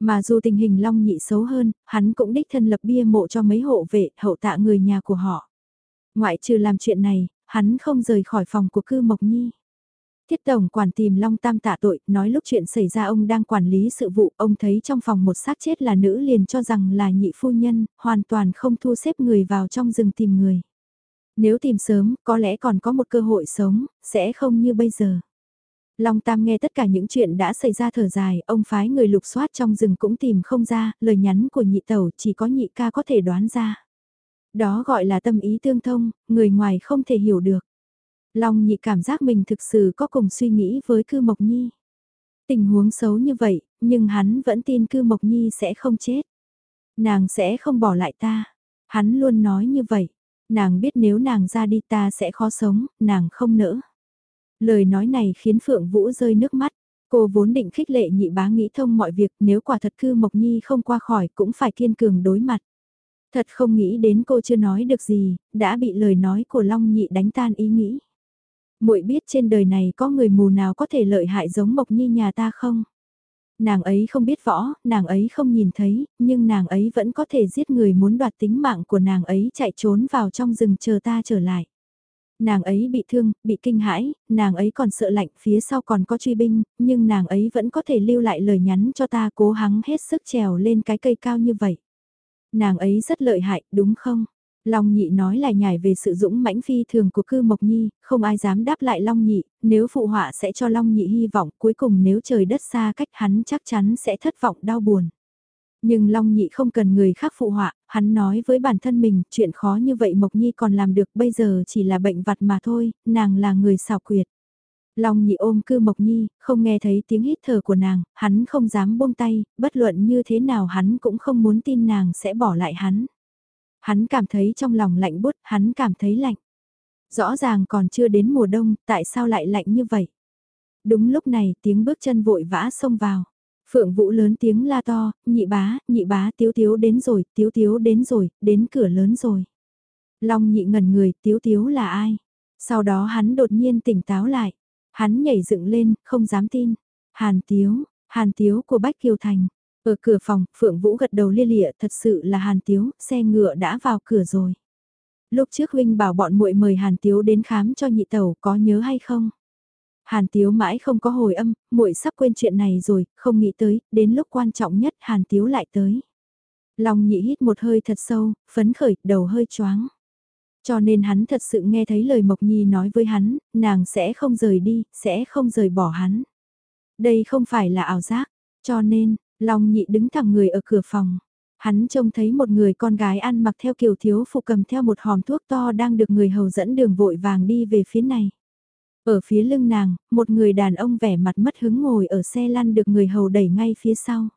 S1: Mà dù tình hình Long nhị xấu hơn, hắn cũng đích thân lập bia mộ cho mấy hộ vệ, hậu tạ người nhà của họ. Ngoại trừ làm chuyện này, hắn không rời khỏi phòng của cư Mộc Nhi. Thiết Tổng quản tìm Long Tam tạ tội, nói lúc chuyện xảy ra ông đang quản lý sự vụ, ông thấy trong phòng một xác chết là nữ liền cho rằng là nhị phu nhân, hoàn toàn không thu xếp người vào trong rừng tìm người. Nếu tìm sớm, có lẽ còn có một cơ hội sống, sẽ không như bây giờ. Long Tam nghe tất cả những chuyện đã xảy ra thở dài, ông phái người lục soát trong rừng cũng tìm không ra, lời nhắn của nhị tẩu chỉ có nhị ca có thể đoán ra. Đó gọi là tâm ý tương thông, người ngoài không thể hiểu được. Long nhị cảm giác mình thực sự có cùng suy nghĩ với cư Mộc Nhi. Tình huống xấu như vậy, nhưng hắn vẫn tin cư Mộc Nhi sẽ không chết. Nàng sẽ không bỏ lại ta. Hắn luôn nói như vậy. Nàng biết nếu nàng ra đi ta sẽ khó sống, nàng không nỡ. Lời nói này khiến Phượng Vũ rơi nước mắt. Cô vốn định khích lệ nhị bá nghĩ thông mọi việc nếu quả thật cư Mộc Nhi không qua khỏi cũng phải kiên cường đối mặt. Thật không nghĩ đến cô chưa nói được gì, đã bị lời nói của Long Nhị đánh tan ý nghĩ. muội biết trên đời này có người mù nào có thể lợi hại giống Mộc Nhi nhà ta không? Nàng ấy không biết võ, nàng ấy không nhìn thấy, nhưng nàng ấy vẫn có thể giết người muốn đoạt tính mạng của nàng ấy chạy trốn vào trong rừng chờ ta trở lại. Nàng ấy bị thương, bị kinh hãi, nàng ấy còn sợ lạnh, phía sau còn có truy binh, nhưng nàng ấy vẫn có thể lưu lại lời nhắn cho ta cố gắng hết sức trèo lên cái cây cao như vậy. Nàng ấy rất lợi hại, đúng không? Long nhị nói lại nhảy về sự dũng mãnh phi thường của cư Mộc Nhi, không ai dám đáp lại Long nhị, nếu phụ họa sẽ cho Long nhị hy vọng cuối cùng nếu trời đất xa cách hắn chắc chắn sẽ thất vọng đau buồn. Nhưng Long Nhị không cần người khác phụ họa, hắn nói với bản thân mình, chuyện khó như vậy Mộc Nhi còn làm được bây giờ chỉ là bệnh vặt mà thôi, nàng là người xảo quyệt. Long Nhị ôm cư Mộc Nhi, không nghe thấy tiếng hít thở của nàng, hắn không dám buông tay, bất luận như thế nào hắn cũng không muốn tin nàng sẽ bỏ lại hắn. Hắn cảm thấy trong lòng lạnh bút, hắn cảm thấy lạnh. Rõ ràng còn chưa đến mùa đông, tại sao lại lạnh như vậy? Đúng lúc này tiếng bước chân vội vã xông vào. Phượng Vũ lớn tiếng la to, nhị bá, nhị bá tiếu tiếu đến rồi, tiếu tiếu đến rồi, đến cửa lớn rồi. Long nhị ngẩn người, tiếu tiếu là ai? Sau đó hắn đột nhiên tỉnh táo lại. Hắn nhảy dựng lên, không dám tin. Hàn tiếu, hàn tiếu của Bách Kiều Thành. Ở cửa phòng, Phượng Vũ gật đầu lia lịa, thật sự là Hàn Tiếu, xe ngựa đã vào cửa rồi. Lúc trước huynh bảo bọn muội mời Hàn Tiếu đến khám cho nhị tẩu có nhớ hay không? Hàn Tiếu mãi không có hồi âm, muội sắp quên chuyện này rồi, không nghĩ tới, đến lúc quan trọng nhất Hàn Tiếu lại tới. Long nhị hít một hơi thật sâu, phấn khởi, đầu hơi choáng. Cho nên hắn thật sự nghe thấy lời Mộc Nhi nói với hắn, nàng sẽ không rời đi, sẽ không rời bỏ hắn. Đây không phải là ảo giác, cho nên, Long nhị đứng thẳng người ở cửa phòng. Hắn trông thấy một người con gái ăn mặc theo kiểu thiếu phụ cầm theo một hòm thuốc to đang được người hầu dẫn đường vội vàng đi về phía này. Ở phía lưng nàng, một người đàn ông vẻ mặt mất hứng ngồi ở xe lăn được người hầu đẩy ngay phía sau.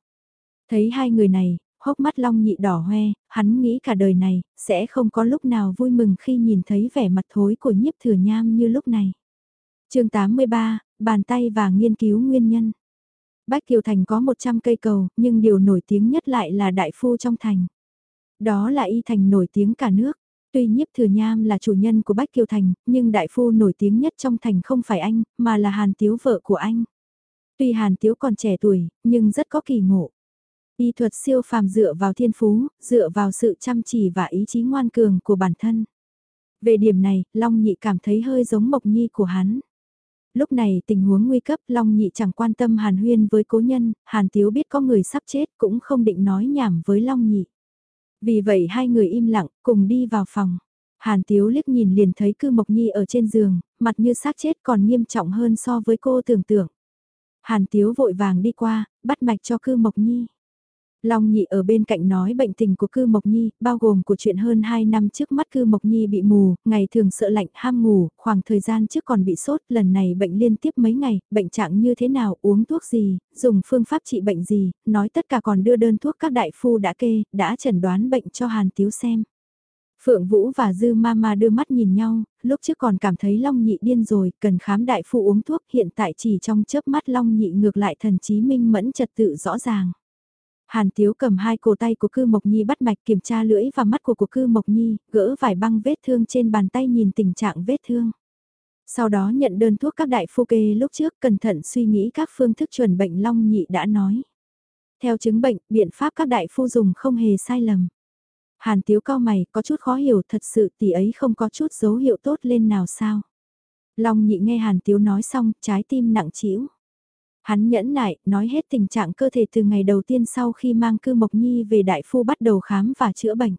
S1: Thấy hai người này, hốc mắt long nhị đỏ hoe, hắn nghĩ cả đời này, sẽ không có lúc nào vui mừng khi nhìn thấy vẻ mặt thối của nhiếp thừa nham như lúc này. chương 83, bàn tay và nghiên cứu nguyên nhân. Bách Kiều Thành có 100 cây cầu, nhưng điều nổi tiếng nhất lại là đại phu trong thành. Đó là y thành nổi tiếng cả nước. Tuy nhiếp thừa nham là chủ nhân của Bách Kiều Thành, nhưng đại phu nổi tiếng nhất trong thành không phải anh, mà là Hàn Tiếu vợ của anh. Tuy Hàn Tiếu còn trẻ tuổi, nhưng rất có kỳ ngộ. Y thuật siêu phàm dựa vào thiên phú, dựa vào sự chăm chỉ và ý chí ngoan cường của bản thân. Về điểm này, Long Nhị cảm thấy hơi giống Mộc Nhi của hắn. Lúc này tình huống nguy cấp Long Nhị chẳng quan tâm Hàn Huyên với cố nhân, Hàn Tiếu biết có người sắp chết cũng không định nói nhảm với Long Nhị. Vì vậy hai người im lặng, cùng đi vào phòng. Hàn Tiếu liếc nhìn liền thấy cư Mộc Nhi ở trên giường, mặt như xác chết còn nghiêm trọng hơn so với cô tưởng tượng. Hàn Tiếu vội vàng đi qua, bắt mạch cho cư Mộc Nhi. Long Nhị ở bên cạnh nói bệnh tình của Cư Mộc Nhi, bao gồm của chuyện hơn 2 năm trước mắt Cư Mộc Nhi bị mù, ngày thường sợ lạnh ham ngủ, khoảng thời gian trước còn bị sốt, lần này bệnh liên tiếp mấy ngày, bệnh trạng như thế nào, uống thuốc gì, dùng phương pháp trị bệnh gì, nói tất cả còn đưa đơn thuốc các đại phu đã kê, đã chẩn đoán bệnh cho Hàn Tiếu xem. Phượng Vũ và Dư Mama đưa mắt nhìn nhau, lúc trước còn cảm thấy Long Nhị điên rồi, cần khám đại phu uống thuốc, hiện tại chỉ trong chớp mắt Long Nhị ngược lại thần trí minh mẫn trật tự rõ ràng. Hàn Tiếu cầm hai cổ tay của Cư Mộc Nhi bắt mạch kiểm tra lưỡi và mắt của của Cư Mộc Nhi, gỡ vài băng vết thương trên bàn tay nhìn tình trạng vết thương. Sau đó nhận đơn thuốc các đại phu kê lúc trước cẩn thận suy nghĩ các phương thức chuẩn bệnh Long Nhị đã nói. Theo chứng bệnh, biện pháp các đại phu dùng không hề sai lầm. Hàn Tiếu cao mày, có chút khó hiểu thật sự tỷ ấy không có chút dấu hiệu tốt lên nào sao. Long Nhị nghe Hàn Tiếu nói xong, trái tim nặng trĩu. Hắn nhẫn nại, nói hết tình trạng cơ thể từ ngày đầu tiên sau khi mang cư Mộc Nhi về đại phu bắt đầu khám và chữa bệnh.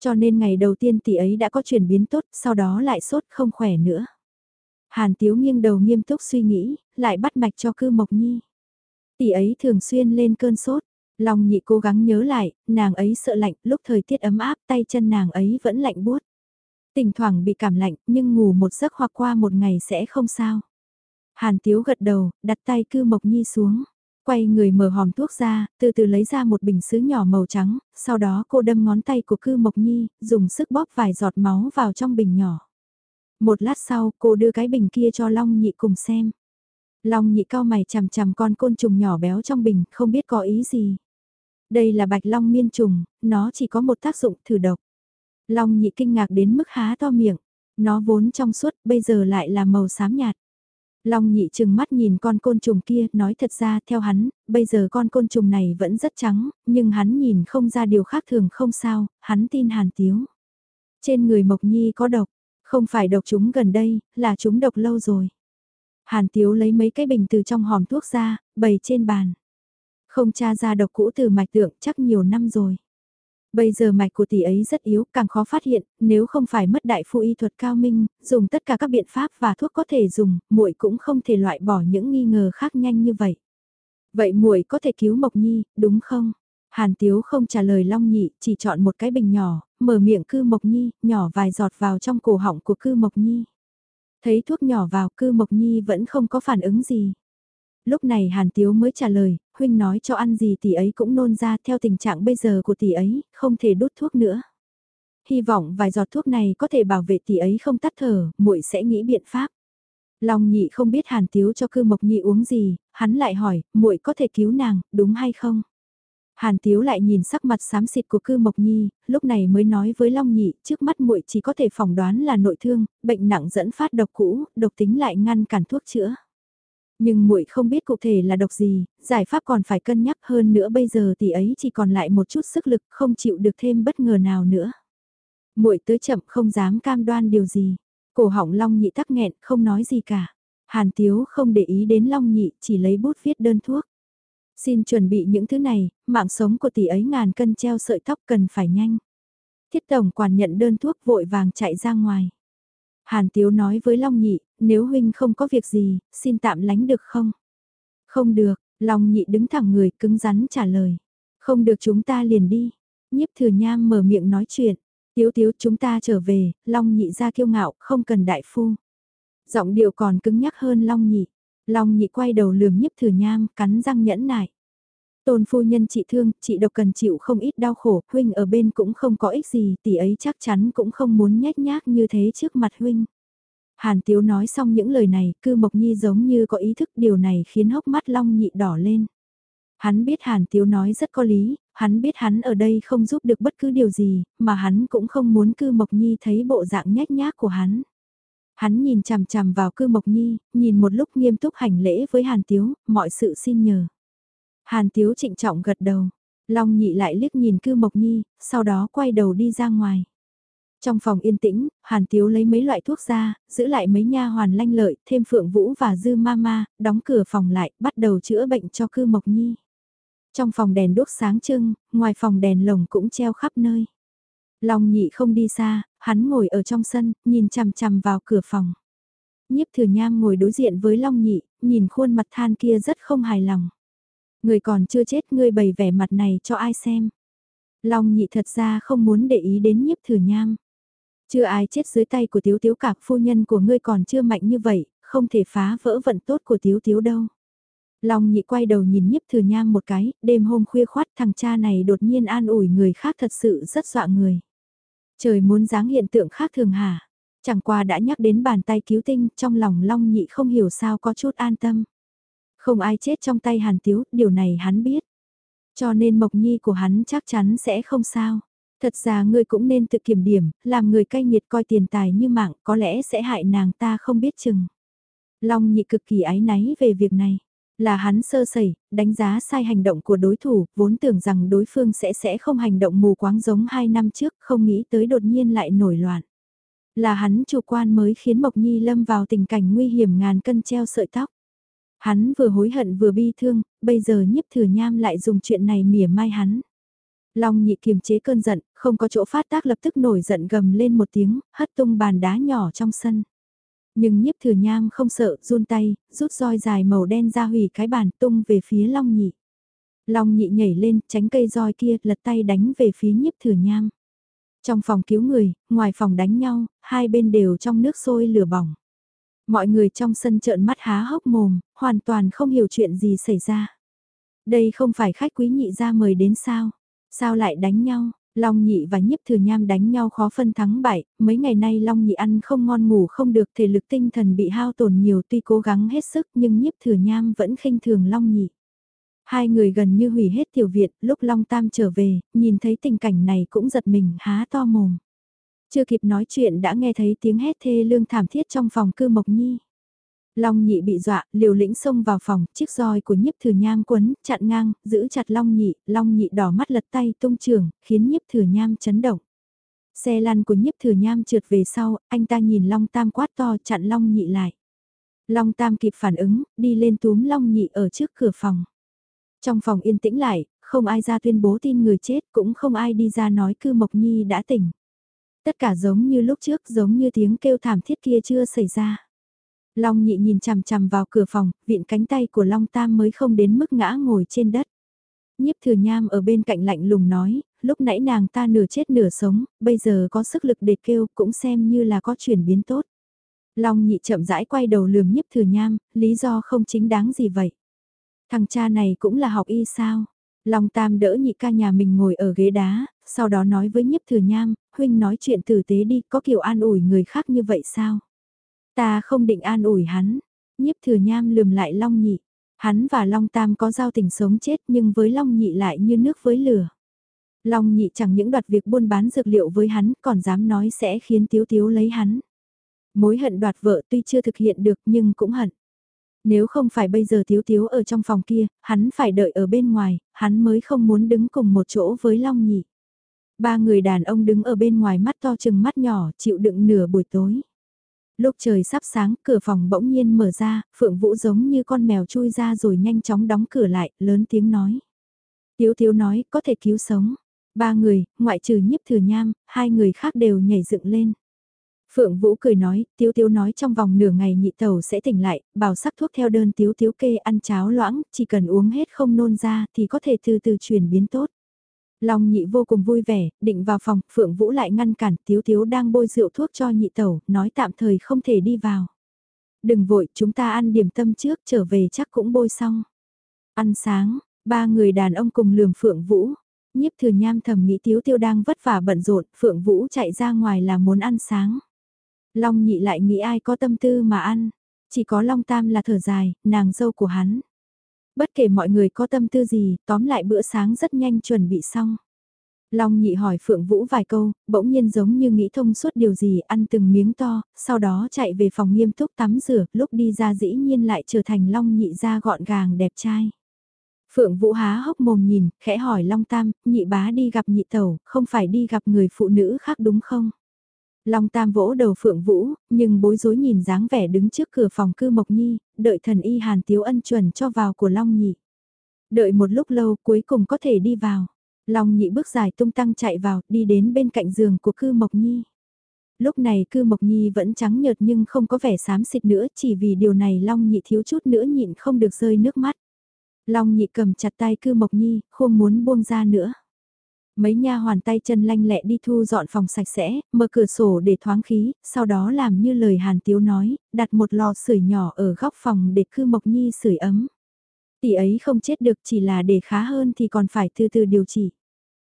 S1: Cho nên ngày đầu tiên tỷ ấy đã có chuyển biến tốt, sau đó lại sốt không khỏe nữa. Hàn Tiếu nghiêng đầu nghiêm túc suy nghĩ, lại bắt mạch cho cư Mộc Nhi. Tỷ ấy thường xuyên lên cơn sốt, Long nhị cố gắng nhớ lại, nàng ấy sợ lạnh, lúc thời tiết ấm áp tay chân nàng ấy vẫn lạnh buốt. Thỉnh thoảng bị cảm lạnh, nhưng ngủ một giấc hoặc qua một ngày sẽ không sao. Hàn Tiếu gật đầu, đặt tay cư Mộc Nhi xuống. Quay người mở hòm thuốc ra, từ từ lấy ra một bình sứ nhỏ màu trắng, sau đó cô đâm ngón tay của cư Mộc Nhi, dùng sức bóp vài giọt máu vào trong bình nhỏ. Một lát sau, cô đưa cái bình kia cho Long Nhị cùng xem. Long Nhị cao mày chằm chằm con côn trùng nhỏ béo trong bình, không biết có ý gì. Đây là bạch long miên trùng, nó chỉ có một tác dụng thử độc. Long Nhị kinh ngạc đến mức há to miệng, nó vốn trong suốt, bây giờ lại là màu xám nhạt. Long nhị chừng mắt nhìn con côn trùng kia, nói thật ra theo hắn, bây giờ con côn trùng này vẫn rất trắng, nhưng hắn nhìn không ra điều khác thường không sao, hắn tin hàn tiếu. Trên người Mộc Nhi có độc, không phải độc chúng gần đây, là chúng độc lâu rồi. Hàn tiếu lấy mấy cái bình từ trong hòm thuốc ra, bày trên bàn. Không tra ra độc cũ từ mạch tượng chắc nhiều năm rồi. Bây giờ mạch của tỷ ấy rất yếu, càng khó phát hiện, nếu không phải mất đại phu y thuật cao minh, dùng tất cả các biện pháp và thuốc có thể dùng, muội cũng không thể loại bỏ những nghi ngờ khác nhanh như vậy. Vậy muội có thể cứu Mộc Nhi, đúng không? Hàn Tiếu không trả lời Long Nhị, chỉ chọn một cái bình nhỏ, mở miệng cư Mộc Nhi, nhỏ vài giọt vào trong cổ họng của cư Mộc Nhi. Thấy thuốc nhỏ vào cư Mộc Nhi vẫn không có phản ứng gì. Lúc này Hàn Tiếu mới trả lời, huynh nói cho ăn gì tỷ ấy cũng nôn ra theo tình trạng bây giờ của tỷ ấy, không thể đút thuốc nữa. Hy vọng vài giọt thuốc này có thể bảo vệ tỷ ấy không tắt thở, muội sẽ nghĩ biện pháp. Long nhị không biết Hàn Tiếu cho cư Mộc Nhị uống gì, hắn lại hỏi, muội có thể cứu nàng, đúng hay không? Hàn Tiếu lại nhìn sắc mặt xám xịt của cư Mộc Nhi, lúc này mới nói với Long Nhị, trước mắt muội chỉ có thể phỏng đoán là nội thương, bệnh nặng dẫn phát độc cũ, độc tính lại ngăn cản thuốc chữa. Nhưng muội không biết cụ thể là độc gì, giải pháp còn phải cân nhắc hơn nữa bây giờ tỷ ấy chỉ còn lại một chút sức lực không chịu được thêm bất ngờ nào nữa. muội tới chậm không dám cam đoan điều gì. Cổ họng Long Nhị tắc nghẹn không nói gì cả. Hàn Tiếu không để ý đến Long Nhị chỉ lấy bút viết đơn thuốc. Xin chuẩn bị những thứ này, mạng sống của tỷ ấy ngàn cân treo sợi tóc cần phải nhanh. Thiết tổng quản nhận đơn thuốc vội vàng chạy ra ngoài. Hàn Tiếu nói với Long Nhị, nếu huynh không có việc gì, xin tạm lánh được không? Không được, Long Nhị đứng thẳng người cứng rắn trả lời. Không được chúng ta liền đi. Nhiếp thừa nham mở miệng nói chuyện. Tiếu tiếu chúng ta trở về, Long Nhị ra kiêu ngạo, không cần đại phu. Giọng điệu còn cứng nhắc hơn Long Nhị. Long Nhị quay đầu lườm nhiếp thừa nham, cắn răng nhẫn nại. Tôn phu nhân chị thương, chị độc cần chịu không ít đau khổ, huynh ở bên cũng không có ích gì, tỷ ấy chắc chắn cũng không muốn nhách nhác như thế trước mặt huynh. Hàn Tiếu nói xong những lời này, cư Mộc Nhi giống như có ý thức điều này khiến hốc mắt Long Nhị đỏ lên. Hắn biết Hàn Tiếu nói rất có lý, hắn biết hắn ở đây không giúp được bất cứ điều gì, mà hắn cũng không muốn cư Mộc Nhi thấy bộ dạng nhách nhác của hắn. Hắn nhìn chằm chằm vào cư Mộc Nhi, nhìn một lúc nghiêm túc hành lễ với Hàn Tiếu, mọi sự xin nhờ. Hàn Tiếu trịnh trọng gật đầu, Long nhị lại liếc nhìn cư Mộc Nhi, sau đó quay đầu đi ra ngoài. Trong phòng yên tĩnh, Hàn Tiếu lấy mấy loại thuốc ra, giữ lại mấy nha hoàn lanh lợi, thêm Phượng Vũ và Dư Mama, đóng cửa phòng lại, bắt đầu chữa bệnh cho cư Mộc Nhi. Trong phòng đèn đốt sáng trưng, ngoài phòng đèn lồng cũng treo khắp nơi. Long nhị không đi xa, hắn ngồi ở trong sân, nhìn chằm chằm vào cửa phòng. Nhiếp thừa nham ngồi đối diện với Long nhị, nhìn khuôn mặt than kia rất không hài lòng. Người còn chưa chết ngươi bày vẻ mặt này cho ai xem. Long nhị thật ra không muốn để ý đến nhiếp thừa nham. Chưa ai chết dưới tay của tiếu tiếu cạc phu nhân của ngươi còn chưa mạnh như vậy, không thể phá vỡ vận tốt của tiếu tiếu đâu. Long nhị quay đầu nhìn nhiếp thừa nham một cái, đêm hôm khuya khoát thằng cha này đột nhiên an ủi người khác thật sự rất dọa người. Trời muốn dáng hiện tượng khác thường hả? Chẳng qua đã nhắc đến bàn tay cứu tinh, trong lòng Long nhị không hiểu sao có chút an tâm. Không ai chết trong tay Hàn Tiếu, điều này hắn biết. Cho nên Mộc Nhi của hắn chắc chắn sẽ không sao. Thật ra ngươi cũng nên tự kiểm điểm, làm người cay nghiệt coi tiền tài như mạng có lẽ sẽ hại nàng ta không biết chừng. Long nhị cực kỳ ái náy về việc này. Là hắn sơ sẩy, đánh giá sai hành động của đối thủ, vốn tưởng rằng đối phương sẽ sẽ không hành động mù quáng giống hai năm trước, không nghĩ tới đột nhiên lại nổi loạn. Là hắn chủ quan mới khiến Mộc Nhi lâm vào tình cảnh nguy hiểm ngàn cân treo sợi tóc. Hắn vừa hối hận vừa bi thương, bây giờ nhiếp thừa nham lại dùng chuyện này mỉa mai hắn. Long nhị kiềm chế cơn giận, không có chỗ phát tác lập tức nổi giận gầm lên một tiếng, hất tung bàn đá nhỏ trong sân. Nhưng nhiếp thừa nham không sợ, run tay, rút roi dài màu đen ra hủy cái bàn tung về phía long nhị. Long nhị nhảy lên, tránh cây roi kia, lật tay đánh về phía nhiếp thừa nham. Trong phòng cứu người, ngoài phòng đánh nhau, hai bên đều trong nước sôi lửa bỏng. Mọi người trong sân trợn mắt há hốc mồm, hoàn toàn không hiểu chuyện gì xảy ra. Đây không phải khách quý nhị ra mời đến sao? Sao lại đánh nhau? Long nhị và nhiếp thừa nham đánh nhau khó phân thắng bại, mấy ngày nay Long nhị ăn không ngon ngủ không được thể lực tinh thần bị hao tổn nhiều tuy cố gắng hết sức nhưng nhiếp thừa nham vẫn khinh thường Long nhị. Hai người gần như hủy hết tiểu viện, lúc Long Tam trở về, nhìn thấy tình cảnh này cũng giật mình há to mồm. Chưa kịp nói chuyện đã nghe thấy tiếng hét thê lương thảm thiết trong phòng cư Mộc Nhi. Long nhị bị dọa, liều lĩnh xông vào phòng, chiếc roi của nhiếp thừa nham quấn, chặn ngang, giữ chặt long nhị, long nhị đỏ mắt lật tay tung trường, khiến nhiếp thừa nham chấn động. Xe lăn của nhiếp thừa nham trượt về sau, anh ta nhìn long tam quát to chặn long nhị lại. Long tam kịp phản ứng, đi lên túm long nhị ở trước cửa phòng. Trong phòng yên tĩnh lại, không ai ra tuyên bố tin người chết, cũng không ai đi ra nói cư Mộc Nhi đã tỉnh. Tất cả giống như lúc trước giống như tiếng kêu thảm thiết kia chưa xảy ra. Long nhị nhìn chằm chằm vào cửa phòng, viện cánh tay của Long Tam mới không đến mức ngã ngồi trên đất. Nhiếp thừa nham ở bên cạnh lạnh lùng nói, lúc nãy nàng ta nửa chết nửa sống, bây giờ có sức lực để kêu cũng xem như là có chuyển biến tốt. Long nhị chậm rãi quay đầu lườm nhiếp thừa nham, lý do không chính đáng gì vậy. Thằng cha này cũng là học y sao? Long Tam đỡ nhị ca nhà mình ngồi ở ghế đá, sau đó nói với nhiếp thừa nham, huynh nói chuyện tử tế đi, có kiểu an ủi người khác như vậy sao? Ta không định an ủi hắn, nhiếp thừa nham lườm lại Long nhị. Hắn và Long Tam có giao tình sống chết nhưng với Long nhị lại như nước với lửa. Long nhị chẳng những đoạt việc buôn bán dược liệu với hắn còn dám nói sẽ khiến Tiếu Tiếu lấy hắn. Mối hận đoạt vợ tuy chưa thực hiện được nhưng cũng hận. Nếu không phải bây giờ Tiếu Tiếu ở trong phòng kia, hắn phải đợi ở bên ngoài, hắn mới không muốn đứng cùng một chỗ với Long nhị. Ba người đàn ông đứng ở bên ngoài mắt to chừng mắt nhỏ chịu đựng nửa buổi tối. Lúc trời sắp sáng, cửa phòng bỗng nhiên mở ra, Phượng Vũ giống như con mèo chui ra rồi nhanh chóng đóng cửa lại, lớn tiếng nói. Tiếu Tiếu nói, có thể cứu sống. Ba người, ngoại trừ nhiếp thừa nham, hai người khác đều nhảy dựng lên. Phượng Vũ cười nói, Tiếu Tiếu nói trong vòng nửa ngày nhị tàu sẽ tỉnh lại, bảo sắc thuốc theo đơn Tiếu Tiếu kê ăn cháo loãng, chỉ cần uống hết không nôn ra thì có thể từ từ chuyển biến tốt. Long nhị vô cùng vui vẻ, định vào phòng, Phượng Vũ lại ngăn cản, Tiếu Tiếu đang bôi rượu thuốc cho nhị tẩu, nói tạm thời không thể đi vào. Đừng vội, chúng ta ăn điểm tâm trước, trở về chắc cũng bôi xong. Ăn sáng, ba người đàn ông cùng lườm Phượng Vũ. Nhiếp thừa nham thầm nghĩ Tiếu Tiêu đang vất vả bận rộn, Phượng Vũ chạy ra ngoài là muốn ăn sáng. Long nhị lại nghĩ ai có tâm tư mà ăn. Chỉ có Long Tam là thở dài, nàng dâu của hắn. Bất kể mọi người có tâm tư gì, tóm lại bữa sáng rất nhanh chuẩn bị xong. Long nhị hỏi Phượng Vũ vài câu, bỗng nhiên giống như nghĩ thông suốt điều gì ăn từng miếng to, sau đó chạy về phòng nghiêm túc tắm rửa, lúc đi ra dĩ nhiên lại trở thành Long nhị ra gọn gàng đẹp trai. Phượng Vũ há hốc mồm nhìn, khẽ hỏi Long Tam, nhị bá đi gặp nhị tẩu, không phải đi gặp người phụ nữ khác đúng không? Long Tam vỗ đầu Phượng Vũ, nhưng bối rối nhìn dáng vẻ đứng trước cửa phòng cư Mộc Nhi, đợi thần y Hàn Tiếu Ân chuẩn cho vào của Long Nhị. Đợi một lúc lâu cuối cùng có thể đi vào. Long Nhị bước dài tung tăng chạy vào, đi đến bên cạnh giường của cư Mộc Nhi. Lúc này cư Mộc Nhi vẫn trắng nhợt nhưng không có vẻ xám xịt nữa chỉ vì điều này Long Nhị thiếu chút nữa nhịn không được rơi nước mắt. Long Nhị cầm chặt tay cư Mộc Nhi, không muốn buông ra nữa mấy nha hoàn tay chân lanh lẹ đi thu dọn phòng sạch sẽ, mở cửa sổ để thoáng khí, sau đó làm như lời Hàn Tiếu nói, đặt một lò sưởi nhỏ ở góc phòng để cư Mộc Nhi sưởi ấm. Tỷ ấy không chết được chỉ là để khá hơn thì còn phải từ từ điều trị.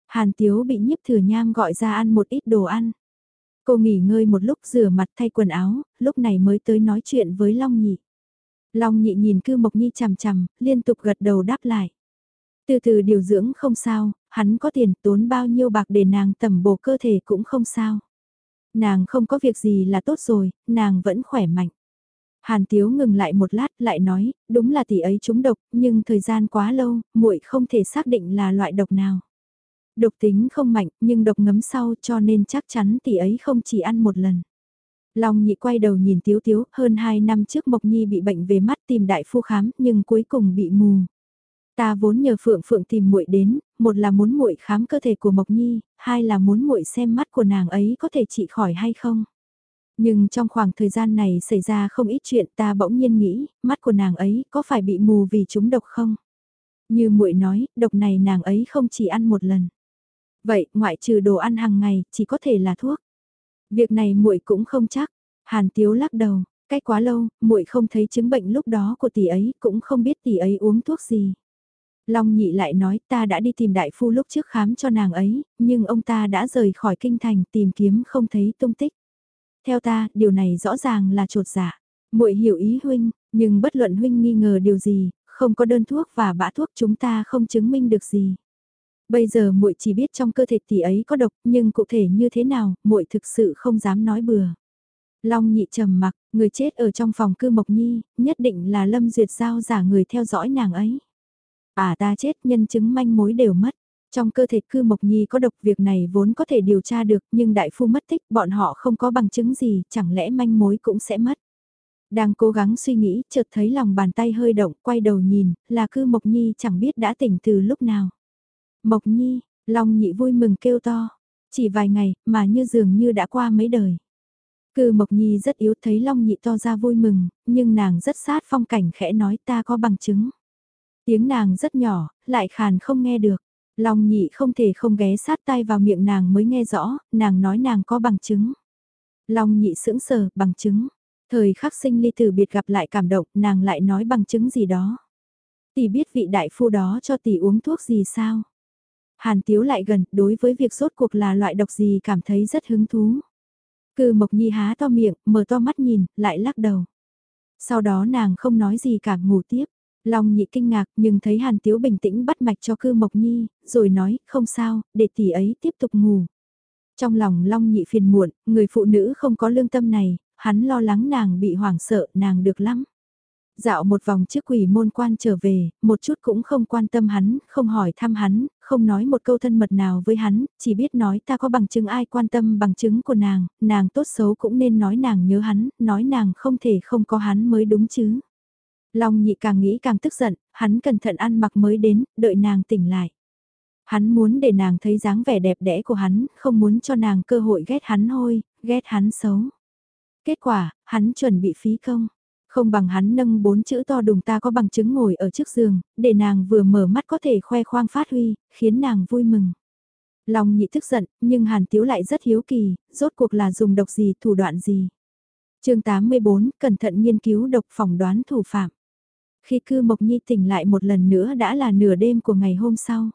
S1: Hàn Tiếu bị nhiếp thừa nham gọi ra ăn một ít đồ ăn. Cô nghỉ ngơi một lúc rửa mặt thay quần áo, lúc này mới tới nói chuyện với Long Nhị. Long Nhị nhìn cư Mộc Nhi chằm chằm, liên tục gật đầu đáp lại. Từ từ điều dưỡng không sao, hắn có tiền tốn bao nhiêu bạc để nàng tẩm bổ cơ thể cũng không sao. Nàng không có việc gì là tốt rồi, nàng vẫn khỏe mạnh. Hàn Tiếu ngừng lại một lát lại nói, đúng là tỷ ấy trúng độc, nhưng thời gian quá lâu, muội không thể xác định là loại độc nào. Độc tính không mạnh, nhưng độc ngấm sau cho nên chắc chắn tỷ ấy không chỉ ăn một lần. Long nhị quay đầu nhìn Tiếu Tiếu, hơn 2 năm trước Mộc Nhi bị bệnh về mắt tìm đại phu khám, nhưng cuối cùng bị mù. Ta vốn nhờ Phượng Phượng tìm muội đến, một là muốn muội khám cơ thể của Mộc Nhi, hai là muốn muội xem mắt của nàng ấy có thể trị khỏi hay không. Nhưng trong khoảng thời gian này xảy ra không ít chuyện ta bỗng nhiên nghĩ, mắt của nàng ấy có phải bị mù vì chúng độc không? Như muội nói, độc này nàng ấy không chỉ ăn một lần. Vậy, ngoại trừ đồ ăn hàng ngày, chỉ có thể là thuốc. Việc này muội cũng không chắc. Hàn Tiếu lắc đầu, cách quá lâu, muội không thấy chứng bệnh lúc đó của tỷ ấy, cũng không biết tỷ ấy uống thuốc gì. Long nhị lại nói ta đã đi tìm đại phu lúc trước khám cho nàng ấy, nhưng ông ta đã rời khỏi kinh thành tìm kiếm không thấy tung tích. Theo ta, điều này rõ ràng là trột giả. muội hiểu ý huynh, nhưng bất luận huynh nghi ngờ điều gì, không có đơn thuốc và bã thuốc chúng ta không chứng minh được gì. Bây giờ muội chỉ biết trong cơ thể tỷ ấy có độc, nhưng cụ thể như thế nào, muội thực sự không dám nói bừa. Long nhị trầm mặc, người chết ở trong phòng cư Mộc Nhi, nhất định là Lâm Duyệt giao giả người theo dõi nàng ấy. À ta chết nhân chứng manh mối đều mất. Trong cơ thể cư Mộc Nhi có độc việc này vốn có thể điều tra được nhưng đại phu mất tích bọn họ không có bằng chứng gì chẳng lẽ manh mối cũng sẽ mất. Đang cố gắng suy nghĩ chợt thấy lòng bàn tay hơi động quay đầu nhìn là cư Mộc Nhi chẳng biết đã tỉnh từ lúc nào. Mộc Nhi, Long nhị vui mừng kêu to. Chỉ vài ngày mà như dường như đã qua mấy đời. Cư Mộc Nhi rất yếu thấy Long nhị to ra vui mừng, nhưng nàng rất sát phong cảnh khẽ nói ta có bằng chứng. Tiếng nàng rất nhỏ, lại khàn không nghe được. Long nhị không thể không ghé sát tay vào miệng nàng mới nghe rõ, nàng nói nàng có bằng chứng. Long nhị sững sờ, bằng chứng. Thời khắc sinh ly tử biệt gặp lại cảm động, nàng lại nói bằng chứng gì đó. Tỷ biết vị đại phu đó cho tỷ uống thuốc gì sao? Hàn Tiếu lại gần, đối với việc rốt cuộc là loại độc gì cảm thấy rất hứng thú. Cư Mộc Nhi há to miệng, mở to mắt nhìn, lại lắc đầu. Sau đó nàng không nói gì cả ngủ tiếp. Long nhị kinh ngạc nhưng thấy Hàn Tiếu bình tĩnh bắt mạch cho cư Mộc Nhi, rồi nói, không sao, để tỷ ấy tiếp tục ngủ. Trong lòng Long nhị phiền muộn, người phụ nữ không có lương tâm này, hắn lo lắng nàng bị hoảng sợ, nàng được lắm. Dạo một vòng trước quỷ môn quan trở về, một chút cũng không quan tâm hắn, không hỏi thăm hắn, không nói một câu thân mật nào với hắn, chỉ biết nói ta có bằng chứng ai quan tâm bằng chứng của nàng, nàng tốt xấu cũng nên nói nàng nhớ hắn, nói nàng không thể không có hắn mới đúng chứ. Long nhị càng nghĩ càng tức giận, hắn cẩn thận ăn mặc mới đến, đợi nàng tỉnh lại. Hắn muốn để nàng thấy dáng vẻ đẹp đẽ của hắn, không muốn cho nàng cơ hội ghét hắn hôi, ghét hắn xấu. Kết quả, hắn chuẩn bị phí công. Không bằng hắn nâng bốn chữ to đùng ta có bằng chứng ngồi ở trước giường, để nàng vừa mở mắt có thể khoe khoang phát huy, khiến nàng vui mừng. Long nhị tức giận, nhưng Hàn Tiếu lại rất hiếu kỳ, rốt cuộc là dùng độc gì, thủ đoạn gì. chương 84, cẩn thận nghiên cứu độc phỏng đoán thủ phạm. Khi cư Mộc Nhi tỉnh lại một lần nữa đã là nửa đêm của ngày hôm sau.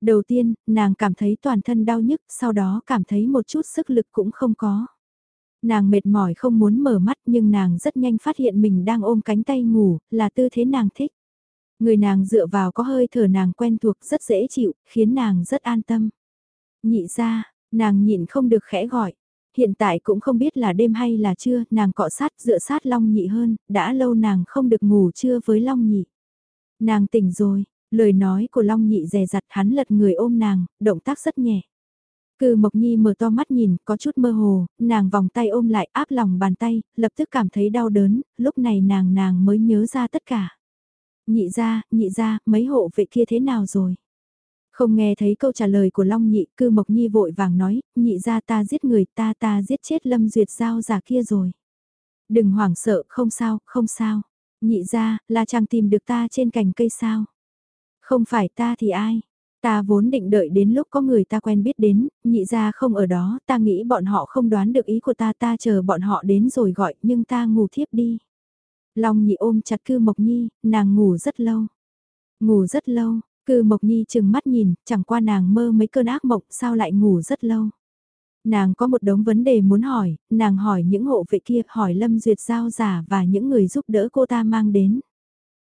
S1: Đầu tiên, nàng cảm thấy toàn thân đau nhức, sau đó cảm thấy một chút sức lực cũng không có. Nàng mệt mỏi không muốn mở mắt nhưng nàng rất nhanh phát hiện mình đang ôm cánh tay ngủ, là tư thế nàng thích. Người nàng dựa vào có hơi thở nàng quen thuộc rất dễ chịu, khiến nàng rất an tâm. Nhị ra, nàng nhịn không được khẽ gọi. Hiện tại cũng không biết là đêm hay là trưa, nàng cọ sát dựa sát Long Nhị hơn, đã lâu nàng không được ngủ trưa với Long Nhị. Nàng tỉnh rồi, lời nói của Long Nhị dè dặt hắn lật người ôm nàng, động tác rất nhẹ. Cư Mộc Nhi mở to mắt nhìn, có chút mơ hồ, nàng vòng tay ôm lại áp lòng bàn tay, lập tức cảm thấy đau đớn, lúc này nàng nàng mới nhớ ra tất cả. Nhị ra, nhị ra, mấy hộ vệ kia thế nào rồi? Không nghe thấy câu trả lời của Long Nhị, cư Mộc Nhi vội vàng nói, nhị ra ta giết người ta ta giết chết Lâm Duyệt Giao giả kia rồi. Đừng hoảng sợ, không sao, không sao. Nhị ra, là chàng tìm được ta trên cành cây sao? Không phải ta thì ai? Ta vốn định đợi đến lúc có người ta quen biết đến, nhị ra không ở đó, ta nghĩ bọn họ không đoán được ý của ta ta chờ bọn họ đến rồi gọi nhưng ta ngủ thiếp đi. Long nhị ôm chặt cư Mộc Nhi, nàng ngủ rất lâu. Ngủ rất lâu, cư Mộc Nhi chừng mắt nhìn, chẳng qua nàng mơ mấy cơn ác mộng sao lại ngủ rất lâu. Nàng có một đống vấn đề muốn hỏi, nàng hỏi những hộ vệ kia, hỏi Lâm Duyệt Giao giả và những người giúp đỡ cô ta mang đến.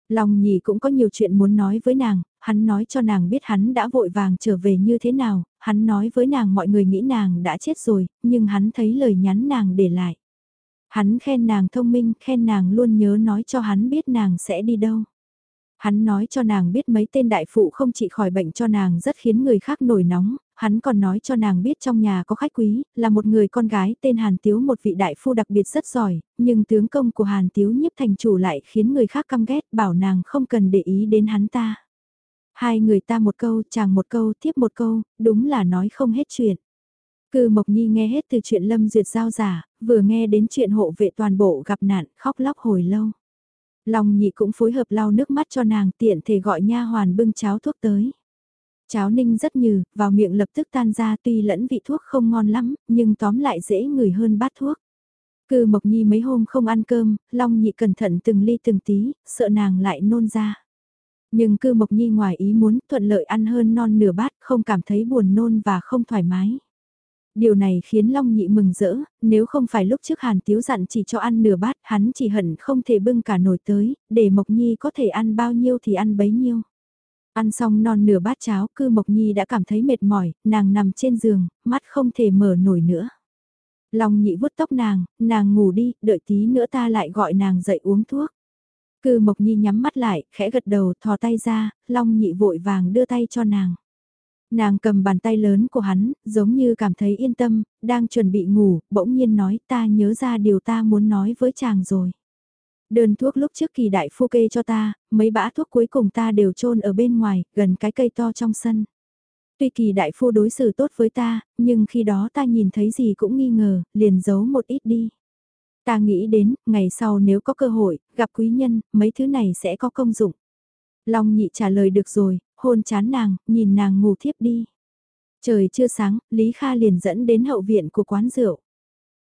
S1: Long nhì cũng có nhiều chuyện muốn nói với nàng, hắn nói cho nàng biết hắn đã vội vàng trở về như thế nào, hắn nói với nàng mọi người nghĩ nàng đã chết rồi, nhưng hắn thấy lời nhắn nàng để lại. Hắn khen nàng thông minh, khen nàng luôn nhớ nói cho hắn biết nàng sẽ đi đâu. Hắn nói cho nàng biết mấy tên đại phụ không chỉ khỏi bệnh cho nàng rất khiến người khác nổi nóng, hắn còn nói cho nàng biết trong nhà có khách quý, là một người con gái tên Hàn Tiếu một vị đại phu đặc biệt rất giỏi, nhưng tướng công của Hàn Tiếu nhiếp thành chủ lại khiến người khác căm ghét bảo nàng không cần để ý đến hắn ta. Hai người ta một câu, chàng một câu, tiếp một câu, đúng là nói không hết chuyện. Cư Mộc Nhi nghe hết từ chuyện Lâm Duyệt giao giả, vừa nghe đến chuyện hộ vệ toàn bộ gặp nạn, khóc lóc hồi lâu. Long nhị cũng phối hợp lau nước mắt cho nàng tiện thể gọi nha hoàn bưng cháo thuốc tới. Cháo ninh rất nhừ, vào miệng lập tức tan ra tuy lẫn vị thuốc không ngon lắm, nhưng tóm lại dễ ngửi hơn bát thuốc. Cư Mộc Nhi mấy hôm không ăn cơm, Long nhị cẩn thận từng ly từng tí, sợ nàng lại nôn ra. Nhưng cư Mộc Nhi ngoài ý muốn thuận lợi ăn hơn non nửa bát, không cảm thấy buồn nôn và không thoải mái. Điều này khiến Long Nhị mừng rỡ, nếu không phải lúc trước Hàn Tiếu dặn chỉ cho ăn nửa bát, hắn chỉ hận không thể bưng cả nồi tới, để Mộc Nhi có thể ăn bao nhiêu thì ăn bấy nhiêu. Ăn xong non nửa bát cháo, cư Mộc Nhi đã cảm thấy mệt mỏi, nàng nằm trên giường, mắt không thể mở nổi nữa. Long Nhị vuốt tóc nàng, nàng ngủ đi, đợi tí nữa ta lại gọi nàng dậy uống thuốc. Cư Mộc Nhi nhắm mắt lại, khẽ gật đầu, thò tay ra, Long Nhị vội vàng đưa tay cho nàng. Nàng cầm bàn tay lớn của hắn, giống như cảm thấy yên tâm, đang chuẩn bị ngủ, bỗng nhiên nói ta nhớ ra điều ta muốn nói với chàng rồi. Đơn thuốc lúc trước kỳ đại phu kê cho ta, mấy bã thuốc cuối cùng ta đều trôn ở bên ngoài, gần cái cây to trong sân. Tuy kỳ đại phu đối xử tốt với ta, nhưng khi đó ta nhìn thấy gì cũng nghi ngờ, liền giấu một ít đi. Ta nghĩ đến, ngày sau nếu có cơ hội, gặp quý nhân, mấy thứ này sẽ có công dụng. Long nhị trả lời được rồi, hôn chán nàng, nhìn nàng ngủ thiếp đi. Trời chưa sáng, Lý Kha liền dẫn đến hậu viện của quán rượu.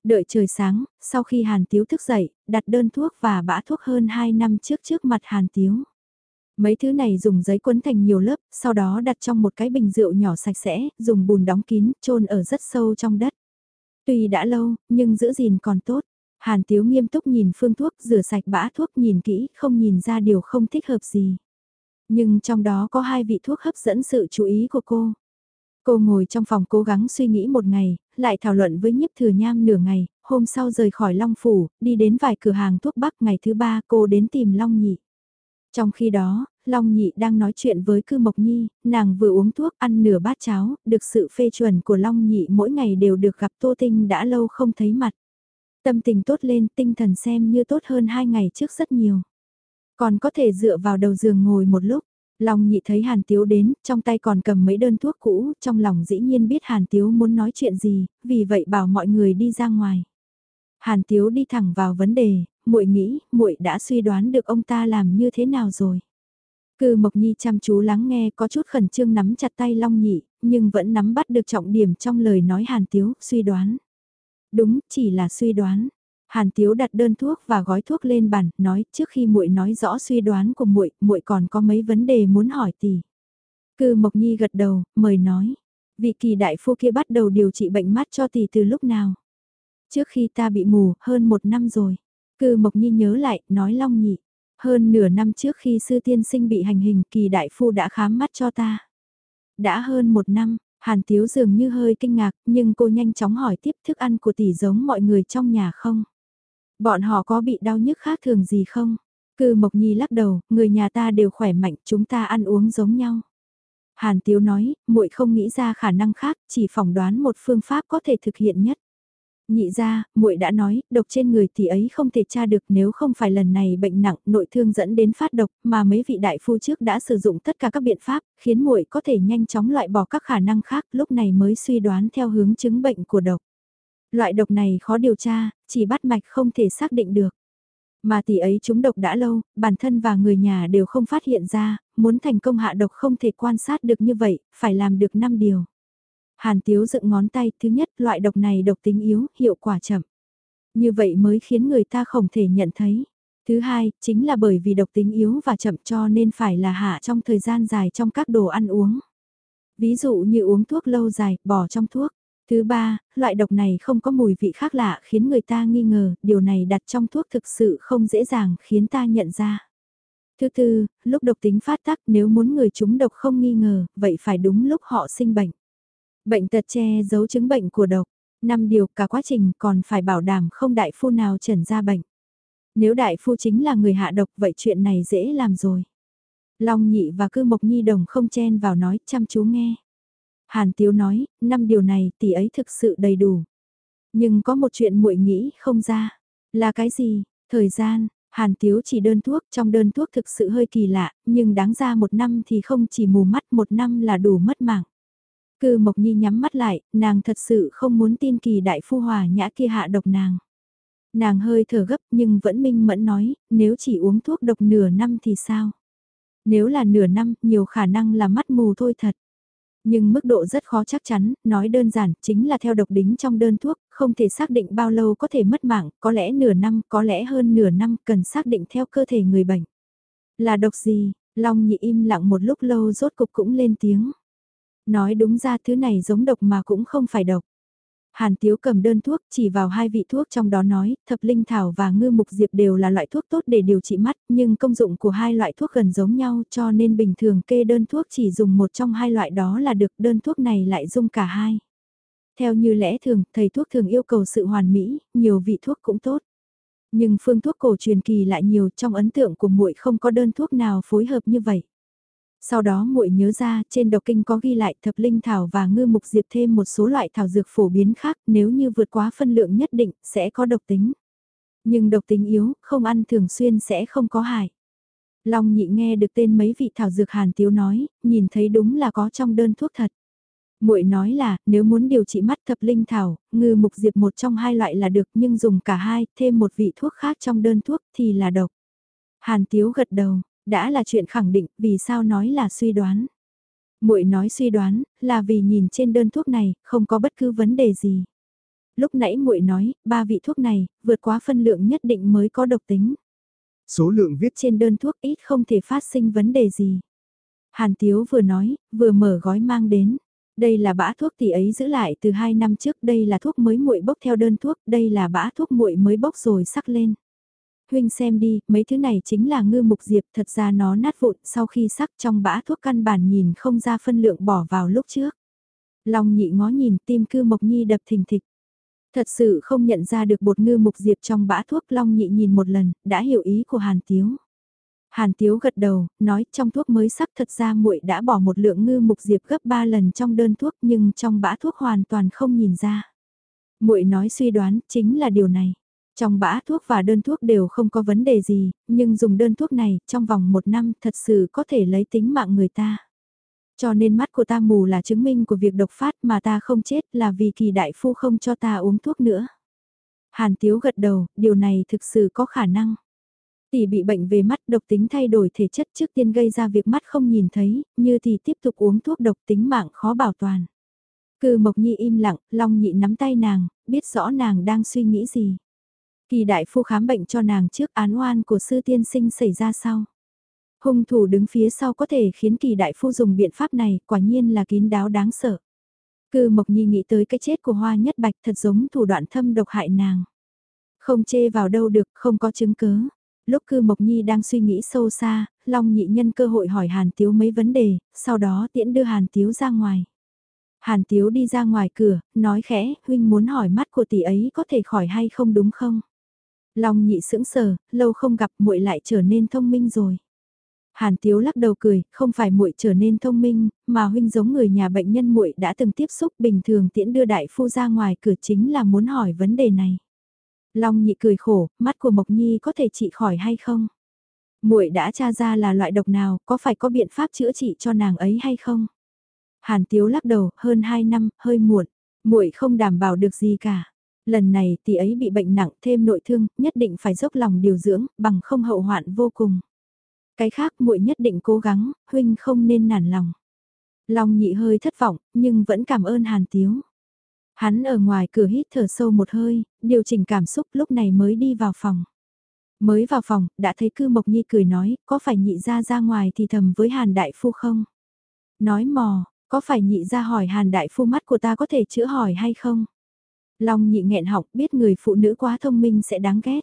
S1: Đợi trời sáng, sau khi Hàn Tiếu thức dậy, đặt đơn thuốc và bã thuốc hơn 2 năm trước trước mặt Hàn Tiếu. Mấy thứ này dùng giấy quấn thành nhiều lớp, sau đó đặt trong một cái bình rượu nhỏ sạch sẽ, dùng bùn đóng kín, chôn ở rất sâu trong đất. Tuy đã lâu, nhưng giữ gìn còn tốt. Hàn Tiếu nghiêm túc nhìn phương thuốc, rửa sạch bã thuốc nhìn kỹ, không nhìn ra điều không thích hợp gì. Nhưng trong đó có hai vị thuốc hấp dẫn sự chú ý của cô. Cô ngồi trong phòng cố gắng suy nghĩ một ngày, lại thảo luận với nhiếp thừa nham nửa ngày, hôm sau rời khỏi Long Phủ, đi đến vài cửa hàng thuốc bắc ngày thứ ba cô đến tìm Long Nhị. Trong khi đó, Long Nhị đang nói chuyện với Cư Mộc Nhi, nàng vừa uống thuốc ăn nửa bát cháo, được sự phê chuẩn của Long Nhị mỗi ngày đều được gặp Tô Tinh đã lâu không thấy mặt. Tâm tình tốt lên, tinh thần xem như tốt hơn hai ngày trước rất nhiều. Còn có thể dựa vào đầu giường ngồi một lúc. Long nhị thấy Hàn Tiếu đến, trong tay còn cầm mấy đơn thuốc cũ, trong lòng dĩ nhiên biết Hàn Tiếu muốn nói chuyện gì, vì vậy bảo mọi người đi ra ngoài. Hàn Tiếu đi thẳng vào vấn đề, muội nghĩ, muội đã suy đoán được ông ta làm như thế nào rồi. Cư Mộc Nhi chăm chú lắng nghe có chút khẩn trương nắm chặt tay Long Nhị, nhưng vẫn nắm bắt được trọng điểm trong lời nói Hàn Tiếu, suy đoán. Đúng, chỉ là suy đoán. Hàn Tiếu đặt đơn thuốc và gói thuốc lên bàn, nói trước khi muội nói rõ suy đoán của muội, muội còn có mấy vấn đề muốn hỏi tỷ. Cư Mộc Nhi gật đầu, mời nói. Vị kỳ đại phu kia bắt đầu điều trị bệnh mắt cho tỷ từ lúc nào? Trước khi ta bị mù, hơn một năm rồi. Cư Mộc Nhi nhớ lại, nói long nhị. Hơn nửa năm trước khi sư tiên sinh bị hành hình kỳ đại phu đã khám mắt cho ta. Đã hơn một năm, Hàn Tiếu dường như hơi kinh ngạc nhưng cô nhanh chóng hỏi tiếp thức ăn của tỷ giống mọi người trong nhà không? Bọn họ có bị đau nhức khác thường gì không? Cư Mộc Nhi lắc đầu, người nhà ta đều khỏe mạnh, chúng ta ăn uống giống nhau. Hàn Tiếu nói, muội không nghĩ ra khả năng khác, chỉ phỏng đoán một phương pháp có thể thực hiện nhất. Nhị ra, muội đã nói, độc trên người tỷ ấy không thể tra được nếu không phải lần này bệnh nặng, nội thương dẫn đến phát độc, mà mấy vị đại phu trước đã sử dụng tất cả các biện pháp, khiến muội có thể nhanh chóng loại bỏ các khả năng khác, lúc này mới suy đoán theo hướng chứng bệnh của độc. Loại độc này khó điều tra, chỉ bắt mạch không thể xác định được. Mà tỷ ấy chúng độc đã lâu, bản thân và người nhà đều không phát hiện ra, muốn thành công hạ độc không thể quan sát được như vậy, phải làm được 5 điều. Hàn Tiếu dựng ngón tay, thứ nhất loại độc này độc tính yếu, hiệu quả chậm. Như vậy mới khiến người ta không thể nhận thấy. Thứ hai, chính là bởi vì độc tính yếu và chậm cho nên phải là hạ trong thời gian dài trong các đồ ăn uống. Ví dụ như uống thuốc lâu dài, bỏ trong thuốc. Thứ ba, loại độc này không có mùi vị khác lạ khiến người ta nghi ngờ, điều này đặt trong thuốc thực sự không dễ dàng khiến ta nhận ra. Thứ tư, lúc độc tính phát tác nếu muốn người chúng độc không nghi ngờ, vậy phải đúng lúc họ sinh bệnh. Bệnh tật che giấu chứng bệnh của độc. Năm điều cả quá trình còn phải bảo đảm không đại phu nào trần ra bệnh. Nếu đại phu chính là người hạ độc vậy chuyện này dễ làm rồi. Long nhị và cư mộc nhi đồng không chen vào nói chăm chú nghe. Hàn Tiếu nói, năm điều này tỷ ấy thực sự đầy đủ. Nhưng có một chuyện muội nghĩ không ra. Là cái gì? Thời gian, Hàn Tiếu chỉ đơn thuốc, trong đơn thuốc thực sự hơi kỳ lạ, nhưng đáng ra một năm thì không chỉ mù mắt một năm là đủ mất mạng. Cư Mộc Nhi nhắm mắt lại, nàng thật sự không muốn tin kỳ đại phu hòa nhã kia hạ độc nàng. Nàng hơi thở gấp nhưng vẫn minh mẫn nói, nếu chỉ uống thuốc độc nửa năm thì sao? Nếu là nửa năm, nhiều khả năng là mắt mù thôi thật. Nhưng mức độ rất khó chắc chắn, nói đơn giản, chính là theo độc đính trong đơn thuốc, không thể xác định bao lâu có thể mất mạng, có lẽ nửa năm, có lẽ hơn nửa năm, cần xác định theo cơ thể người bệnh. Là độc gì? Long nhị im lặng một lúc lâu rốt cục cũng lên tiếng. Nói đúng ra thứ này giống độc mà cũng không phải độc. Hàn Tiếu cầm đơn thuốc chỉ vào hai vị thuốc trong đó nói, thập linh thảo và ngư mục diệp đều là loại thuốc tốt để điều trị mắt, nhưng công dụng của hai loại thuốc gần giống nhau cho nên bình thường kê đơn thuốc chỉ dùng một trong hai loại đó là được đơn thuốc này lại dùng cả hai. Theo như lẽ thường, thầy thuốc thường yêu cầu sự hoàn mỹ, nhiều vị thuốc cũng tốt. Nhưng phương thuốc cổ truyền kỳ lại nhiều trong ấn tượng của muội không có đơn thuốc nào phối hợp như vậy. Sau đó muội nhớ ra trên độc kinh có ghi lại thập linh thảo và ngư mục diệp thêm một số loại thảo dược phổ biến khác nếu như vượt quá phân lượng nhất định sẽ có độc tính. Nhưng độc tính yếu, không ăn thường xuyên sẽ không có hại. Long nhị nghe được tên mấy vị thảo dược hàn tiếu nói, nhìn thấy đúng là có trong đơn thuốc thật. Muội nói là, nếu muốn điều trị mắt thập linh thảo, ngư mục diệp một trong hai loại là được nhưng dùng cả hai, thêm một vị thuốc khác trong đơn thuốc thì là độc. Hàn tiếu gật đầu, đã là chuyện khẳng định, vì sao nói là suy đoán. Muội nói suy đoán, là vì nhìn trên đơn thuốc này, không có bất cứ vấn đề gì. Lúc nãy muội nói, ba vị thuốc này, vượt quá phân lượng nhất định mới có độc tính.
S2: Số lượng viết
S1: trên đơn thuốc ít không thể phát sinh vấn đề gì. Hàn Tiếu vừa nói, vừa mở gói mang đến. Đây là bã thuốc tỷ ấy giữ lại từ 2 năm trước, đây là thuốc mới muội bốc theo đơn thuốc, đây là bã thuốc muội mới bốc rồi sắc lên huynh xem đi, mấy thứ này chính là ngư mục diệp, thật ra nó nát vụn sau khi sắc trong bã thuốc căn bản nhìn không ra phân lượng bỏ vào lúc trước. Long nhị ngó nhìn tim cư mộc nhi đập thình thịch. Thật sự không nhận ra được bột ngư mục diệp trong bã thuốc Long nhị nhìn một lần, đã hiểu ý của Hàn Tiếu. Hàn Tiếu gật đầu, nói trong thuốc mới sắc thật ra muội đã bỏ một lượng ngư mục diệp gấp 3 lần trong đơn thuốc nhưng trong bã thuốc hoàn toàn không nhìn ra. Muội nói suy đoán chính là điều này. Trong bã thuốc và đơn thuốc đều không có vấn đề gì, nhưng dùng đơn thuốc này trong vòng một năm thật sự có thể lấy tính mạng người ta. Cho nên mắt của ta mù là chứng minh của việc độc phát mà ta không chết là vì kỳ đại phu không cho ta uống thuốc nữa. Hàn Tiếu gật đầu, điều này thực sự có khả năng. Tỷ bị bệnh về mắt độc tính thay đổi thể chất trước tiên gây ra việc mắt không nhìn thấy, như thì tiếp tục uống thuốc độc tính mạng khó bảo toàn. Cư Mộc Nhi im lặng, Long Nhị nắm tay nàng, biết rõ nàng đang suy nghĩ gì. Kỳ đại phu khám bệnh cho nàng trước án oan của sư tiên sinh xảy ra sau. Hung thủ đứng phía sau có thể khiến kỳ đại phu dùng biện pháp này, quả nhiên là kín đáo đáng sợ. Cư Mộc Nhi nghĩ tới cái chết của Hoa Nhất Bạch thật giống thủ đoạn thâm độc hại nàng. Không chê vào đâu được, không có chứng cứ. Lúc cư Mộc Nhi đang suy nghĩ sâu xa, Long nhị nhân cơ hội hỏi Hàn Tiếu mấy vấn đề, sau đó tiễn đưa Hàn Tiếu ra ngoài. Hàn Tiếu đi ra ngoài cửa, nói khẽ, huynh muốn hỏi mắt của tỷ ấy có thể khỏi hay không đúng không? Long nhị sững sờ, lâu không gặp muội lại trở nên thông minh rồi. Hàn Tiếu lắc đầu cười, không phải muội trở nên thông minh, mà huynh giống người nhà bệnh nhân muội đã từng tiếp xúc bình thường tiễn đưa đại phu ra ngoài cửa chính là muốn hỏi vấn đề này. Long nhị cười khổ, mắt của Mộc Nhi có thể trị khỏi hay không? Muội đã tra ra là loại độc nào, có phải có biện pháp chữa trị cho nàng ấy hay không? Hàn Tiếu lắc đầu, hơn 2 năm, hơi muộn, muội không đảm bảo được gì cả. Lần này tỷ ấy bị bệnh nặng thêm nội thương, nhất định phải dốc lòng điều dưỡng, bằng không hậu hoạn vô cùng. Cái khác muội nhất định cố gắng, huynh không nên nản lòng. Long nhị hơi thất vọng, nhưng vẫn cảm ơn Hàn Tiếu. Hắn ở ngoài cửa hít thở sâu một hơi, điều chỉnh cảm xúc lúc này mới đi vào phòng. Mới vào phòng, đã thấy cư Mộc Nhi cười nói, có phải nhị ra ra ngoài thì thầm với Hàn Đại Phu không? Nói mò, có phải nhị ra hỏi Hàn Đại Phu mắt của ta có thể chữa hỏi hay không? Long nhị nghẹn học biết người phụ nữ quá thông minh sẽ đáng ghét.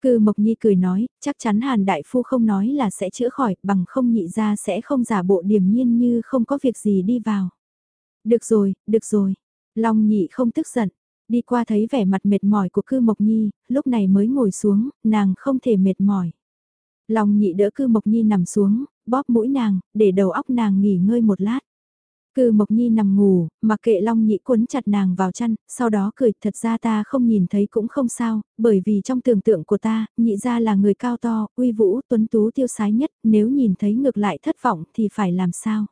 S1: Cư Mộc Nhi cười nói, chắc chắn Hàn Đại Phu không nói là sẽ chữa khỏi, bằng không nhị ra sẽ không giả bộ điềm nhiên như không có việc gì đi vào. Được rồi, được rồi. Long nhị không tức giận, đi qua thấy vẻ mặt mệt mỏi của cư Mộc Nhi, lúc này mới ngồi xuống, nàng không thể mệt mỏi. Long nhị đỡ cư Mộc Nhi nằm xuống, bóp mũi nàng, để đầu óc nàng nghỉ ngơi một lát. Cư Mộc Nhi nằm ngủ, mặc kệ Long Nhị cuốn chặt nàng vào chăn, sau đó cười, thật ra ta không nhìn thấy cũng không sao, bởi vì trong tưởng tượng của ta, nhị ra là người cao to, uy vũ, tuấn tú tiêu sái nhất, nếu nhìn thấy ngược lại thất vọng thì phải làm sao?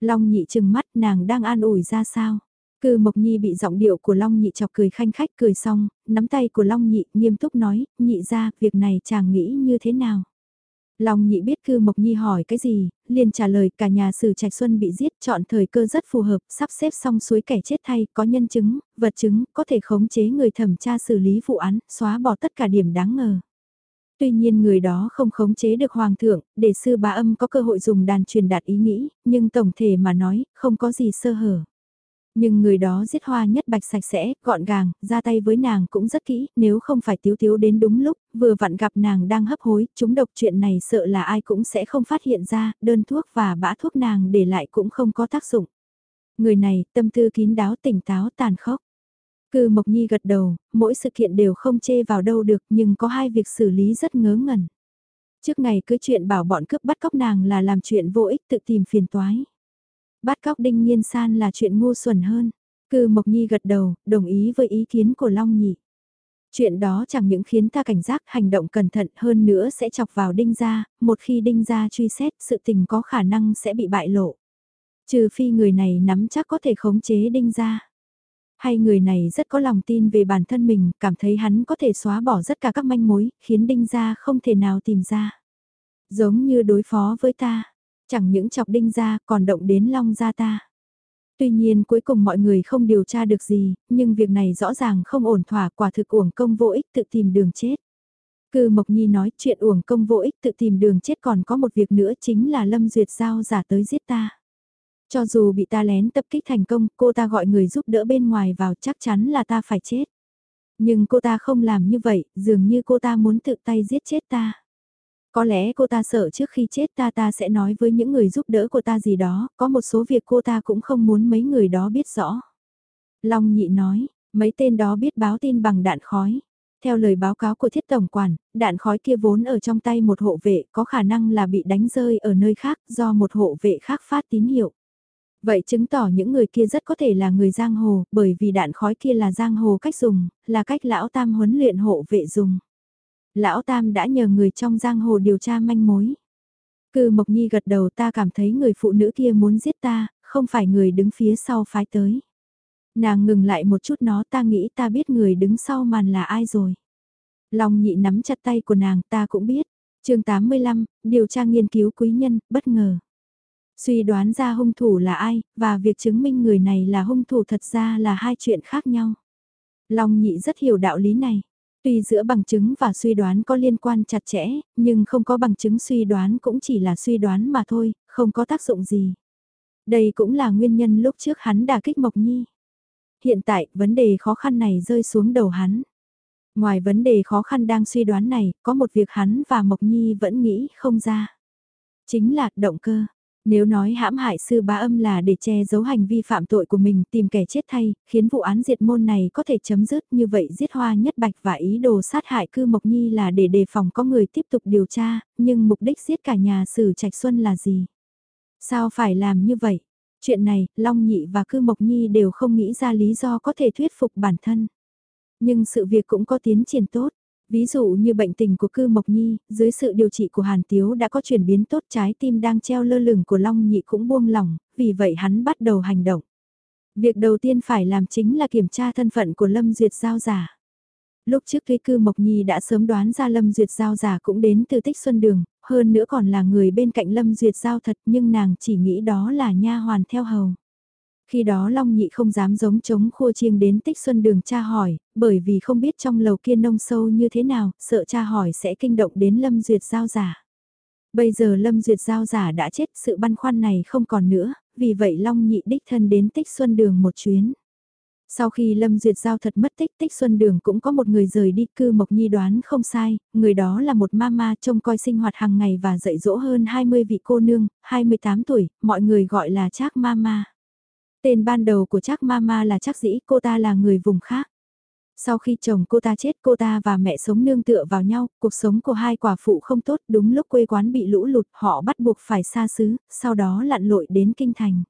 S1: Long Nhị chừng mắt nàng đang an ủi ra sao? Cư Mộc Nhi bị giọng điệu của Long Nhị chọc cười khanh khách cười xong, nắm tay của Long Nhị nghiêm túc nói, nhị ra, việc này chàng nghĩ như thế nào? Long nhị biết cư Mộc Nhi hỏi cái gì, liền trả lời cả nhà sử trạch xuân bị giết chọn thời cơ rất phù hợp, sắp xếp xong suối kẻ chết thay, có nhân chứng, vật chứng, có thể khống chế người thẩm tra xử lý vụ án, xóa bỏ tất cả điểm đáng ngờ. Tuy nhiên người đó không khống chế được hoàng thượng, để sư bá âm có cơ hội dùng đàn truyền đạt ý nghĩ, nhưng tổng thể mà nói, không có gì sơ hở. Nhưng người đó giết hoa nhất bạch sạch sẽ, gọn gàng, ra tay với nàng cũng rất kỹ, nếu không phải tiếu tiếu đến đúng lúc, vừa vặn gặp nàng đang hấp hối, chúng độc chuyện này sợ là ai cũng sẽ không phát hiện ra, đơn thuốc và bã thuốc nàng để lại cũng không có tác dụng. Người này, tâm tư kín đáo tỉnh táo tàn khốc. Cư Mộc Nhi gật đầu, mỗi sự kiện đều không chê vào đâu được nhưng có hai việc xử lý rất ngớ ngẩn. Trước ngày cứ chuyện bảo bọn cướp bắt cóc nàng là làm chuyện vô ích tự tìm phiền toái. Bắt cóc đinh nghiên san là chuyện ngu xuẩn hơn. Cư Mộc Nhi gật đầu, đồng ý với ý kiến của Long Nhị. Chuyện đó chẳng những khiến ta cảnh giác hành động cẩn thận hơn nữa sẽ chọc vào đinh gia, một khi đinh gia truy xét sự tình có khả năng sẽ bị bại lộ. Trừ phi người này nắm chắc có thể khống chế đinh gia. Hay người này rất có lòng tin về bản thân mình, cảm thấy hắn có thể xóa bỏ tất cả các manh mối, khiến đinh gia không thể nào tìm ra. Giống như đối phó với ta, Chẳng những chọc đinh ra còn động đến long ra ta. Tuy nhiên cuối cùng mọi người không điều tra được gì, nhưng việc này rõ ràng không ổn thỏa quả thực uổng công vô ích tự tìm đường chết. Cư Mộc Nhi nói chuyện uổng công vô ích tự tìm đường chết còn có một việc nữa chính là Lâm Duyệt Giao giả tới giết ta. Cho dù bị ta lén tập kích thành công, cô ta gọi người giúp đỡ bên ngoài vào chắc chắn là ta phải chết. Nhưng cô ta không làm như vậy, dường như cô ta muốn tự tay giết chết ta. Có lẽ cô ta sợ trước khi chết ta ta sẽ nói với những người giúp đỡ cô ta gì đó, có một số việc cô ta cũng không muốn mấy người đó biết rõ. Long nhị nói, mấy tên đó biết báo tin bằng đạn khói. Theo lời báo cáo của thiết tổng quản, đạn khói kia vốn ở trong tay một hộ vệ có khả năng là bị đánh rơi ở nơi khác do một hộ vệ khác phát tín hiệu. Vậy chứng tỏ những người kia rất có thể là người giang hồ, bởi vì đạn khói kia là giang hồ cách dùng, là cách lão tam huấn luyện hộ vệ dùng. Lão Tam đã nhờ người trong giang hồ điều tra manh mối. Cư Mộc Nhi gật đầu ta cảm thấy người phụ nữ kia muốn giết ta, không phải người đứng phía sau phái tới. Nàng ngừng lại một chút nó ta nghĩ ta biết người đứng sau màn là ai rồi. Long nhị nắm chặt tay của nàng ta cũng biết. chương 85, điều tra nghiên cứu quý nhân, bất ngờ. Suy đoán ra hung thủ là ai, và việc chứng minh người này là hung thủ thật ra là hai chuyện khác nhau. Long nhị rất hiểu đạo lý này. Tuy giữa bằng chứng và suy đoán có liên quan chặt chẽ, nhưng không có bằng chứng suy đoán cũng chỉ là suy đoán mà thôi, không có tác dụng gì. Đây cũng là nguyên nhân lúc trước hắn đả kích Mộc Nhi. Hiện tại, vấn đề khó khăn này rơi xuống đầu hắn. Ngoài vấn đề khó khăn đang suy đoán này, có một việc hắn và Mộc Nhi vẫn nghĩ không ra. Chính là động cơ. Nếu nói hãm hại sư bá âm là để che giấu hành vi phạm tội của mình tìm kẻ chết thay, khiến vụ án diệt môn này có thể chấm dứt như vậy giết hoa nhất bạch và ý đồ sát hại cư Mộc Nhi là để đề phòng có người tiếp tục điều tra, nhưng mục đích giết cả nhà sử Trạch Xuân là gì? Sao phải làm như vậy? Chuyện này, Long Nhị và cư Mộc Nhi đều không nghĩ ra lý do có thể thuyết phục bản thân. Nhưng sự việc cũng có tiến triển tốt. Ví dụ như bệnh tình của cư Mộc Nhi, dưới sự điều trị của Hàn Tiếu đã có chuyển biến tốt trái tim đang treo lơ lửng của Long Nhị cũng buông lỏng, vì vậy hắn bắt đầu hành động. Việc đầu tiên phải làm chính là kiểm tra thân phận của Lâm Duyệt Giao giả. Lúc trước Thúy Cư Mộc Nhi đã sớm đoán ra Lâm Duyệt Giao giả cũng đến từ tích xuân đường, hơn nữa còn là người bên cạnh Lâm Duyệt Giao thật nhưng nàng chỉ nghĩ đó là nha hoàn theo hầu. Khi đó Long Nhị không dám giống chống khua chiêng đến tích xuân đường cha hỏi, bởi vì không biết trong lầu kia nông sâu như thế nào, sợ cha hỏi sẽ kinh động đến Lâm Duyệt Giao giả. Bây giờ Lâm Duyệt Giao giả đã chết sự băn khoăn này không còn nữa, vì vậy Long Nhị đích thân đến tích xuân đường một chuyến. Sau khi Lâm Duyệt Giao thật mất tích tích xuân đường cũng có một người rời đi cư Mộc Nhi đoán không sai, người đó là một mama trông coi sinh hoạt hàng ngày và dạy dỗ hơn 20 vị cô nương, 28 tuổi, mọi người gọi là Trác Mama. Tên ban đầu của Trác Mama là Trác Dĩ, cô ta là người vùng khác. Sau khi chồng cô ta chết cô ta và mẹ sống nương tựa vào nhau, cuộc sống của hai quả phụ không tốt đúng lúc quê quán bị lũ lụt họ bắt buộc phải xa xứ, sau đó lặn lội đến kinh thành.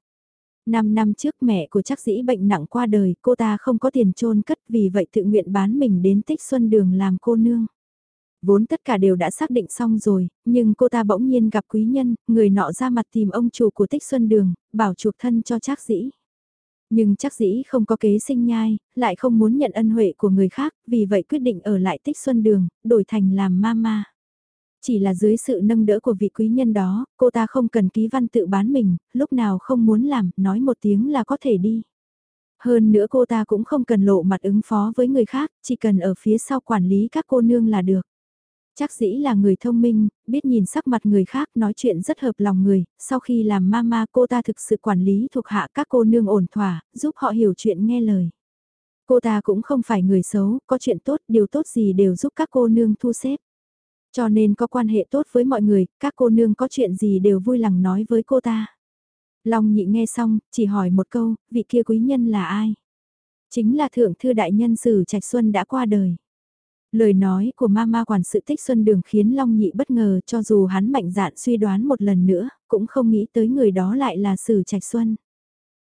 S1: Năm năm trước mẹ của chắc dĩ bệnh nặng qua đời, cô ta không có tiền chôn cất vì vậy tự nguyện bán mình đến tích xuân đường làm cô nương. Vốn tất cả đều đã xác định xong rồi, nhưng cô ta bỗng nhiên gặp quý nhân, người nọ ra mặt tìm ông chủ của tích xuân đường, bảo chuộc thân cho Trác dĩ. Nhưng chắc dĩ không có kế sinh nhai, lại không muốn nhận ân huệ của người khác, vì vậy quyết định ở lại tích xuân đường, đổi thành làm mama. Chỉ là dưới sự nâng đỡ của vị quý nhân đó, cô ta không cần ký văn tự bán mình, lúc nào không muốn làm, nói một tiếng là có thể đi. Hơn nữa cô ta cũng không cần lộ mặt ứng phó với người khác, chỉ cần ở phía sau quản lý các cô nương là được. Chắc dĩ là người thông minh, biết nhìn sắc mặt người khác nói chuyện rất hợp lòng người, sau khi làm mama cô ta thực sự quản lý thuộc hạ các cô nương ổn thỏa, giúp họ hiểu chuyện nghe lời. Cô ta cũng không phải người xấu, có chuyện tốt, điều tốt gì đều giúp các cô nương thu xếp. Cho nên có quan hệ tốt với mọi người, các cô nương có chuyện gì đều vui lòng nói với cô ta. Long nhị nghe xong, chỉ hỏi một câu, vị kia quý nhân là ai? Chính là thượng thư đại nhân sử Trạch Xuân đã qua đời. Lời nói của mama quản sự tích xuân đường khiến Long Nhị bất ngờ cho dù hắn mạnh dạn suy đoán một lần nữa, cũng không nghĩ tới người đó lại là Sử Trạch Xuân.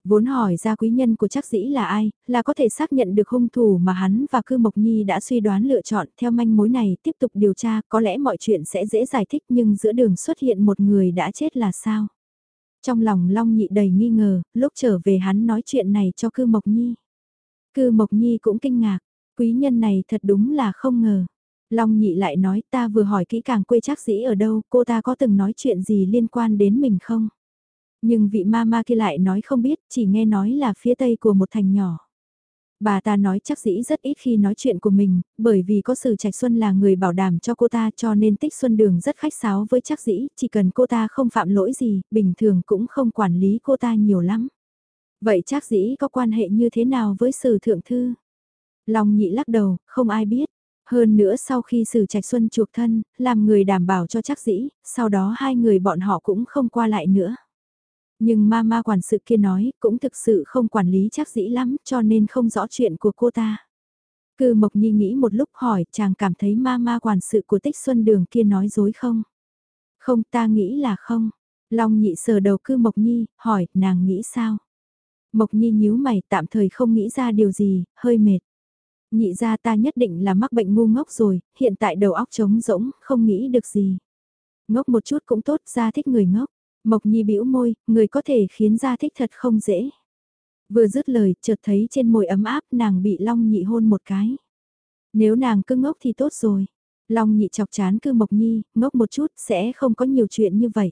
S1: Vốn hỏi ra quý nhân của chắc dĩ là ai, là có thể xác nhận được hung thủ mà hắn và cư Mộc Nhi đã suy đoán lựa chọn theo manh mối này tiếp tục điều tra có lẽ mọi chuyện sẽ dễ giải thích nhưng giữa đường xuất hiện một người đã chết là sao. Trong lòng Long Nhị đầy nghi ngờ, lúc trở về hắn nói chuyện này cho cư Mộc Nhi. Cư Mộc Nhi cũng kinh ngạc, quý nhân này thật đúng là không ngờ. Long Nhị lại nói ta vừa hỏi kỹ càng quê trác dĩ ở đâu, cô ta có từng nói chuyện gì liên quan đến mình không? Nhưng vị ma ma kia lại nói không biết, chỉ nghe nói là phía tây của một thành nhỏ. Bà ta nói chắc dĩ rất ít khi nói chuyện của mình, bởi vì có sự trạch xuân là người bảo đảm cho cô ta cho nên tích xuân đường rất khách sáo với chắc dĩ, chỉ cần cô ta không phạm lỗi gì, bình thường cũng không quản lý cô ta nhiều lắm. Vậy chắc dĩ có quan hệ như thế nào với sử thượng thư? Long nhị lắc đầu, không ai biết. Hơn nữa sau khi sử trạch xuân chuộc thân, làm người đảm bảo cho chắc dĩ, sau đó hai người bọn họ cũng không qua lại nữa. Nhưng ma ma quản sự kia nói cũng thực sự không quản lý chắc dĩ lắm cho nên không rõ chuyện của cô ta. Cư Mộc Nhi nghĩ một lúc hỏi chàng cảm thấy ma ma quản sự của tích xuân đường kia nói dối không? Không ta nghĩ là không. Long nhị sờ đầu cư Mộc Nhi, hỏi nàng nghĩ sao? Mộc Nhi nhíu mày tạm thời không nghĩ ra điều gì, hơi mệt. Nhị ra ta nhất định là mắc bệnh ngu ngốc rồi, hiện tại đầu óc trống rỗng, không nghĩ được gì. Ngốc một chút cũng tốt, ra thích người ngốc. Mộc Nhi bĩu môi, người có thể khiến ra thích thật không dễ. Vừa dứt lời, chợt thấy trên môi ấm áp nàng bị Long Nhị hôn một cái. Nếu nàng cứ ngốc thì tốt rồi. Long Nhị chọc chán cư Mộc Nhi, ngốc một chút sẽ không có nhiều chuyện như vậy.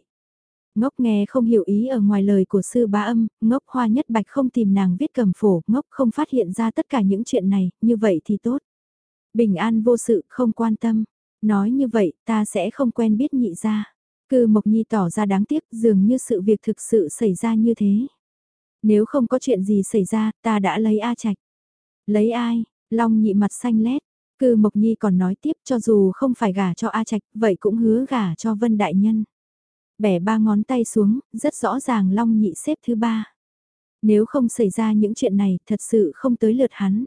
S1: Ngốc nghe không hiểu ý ở ngoài lời của sư bá âm, ngốc hoa nhất bạch không tìm nàng viết cầm phổ, ngốc không phát hiện ra tất cả những chuyện này, như vậy thì tốt. Bình an vô sự, không quan tâm. Nói như vậy, ta sẽ không quen biết nhị ra. Cư Mộc Nhi tỏ ra đáng tiếc dường như sự việc thực sự xảy ra như thế. Nếu không có chuyện gì xảy ra, ta đã lấy A Trạch. Lấy ai? Long nhị mặt xanh lét. Cư Mộc Nhi còn nói tiếp cho dù không phải gả cho A Trạch, vậy cũng hứa gả cho Vân Đại Nhân. Bẻ ba ngón tay xuống, rất rõ ràng Long Nhị xếp thứ ba. Nếu không xảy ra những chuyện này, thật sự không tới lượt hắn.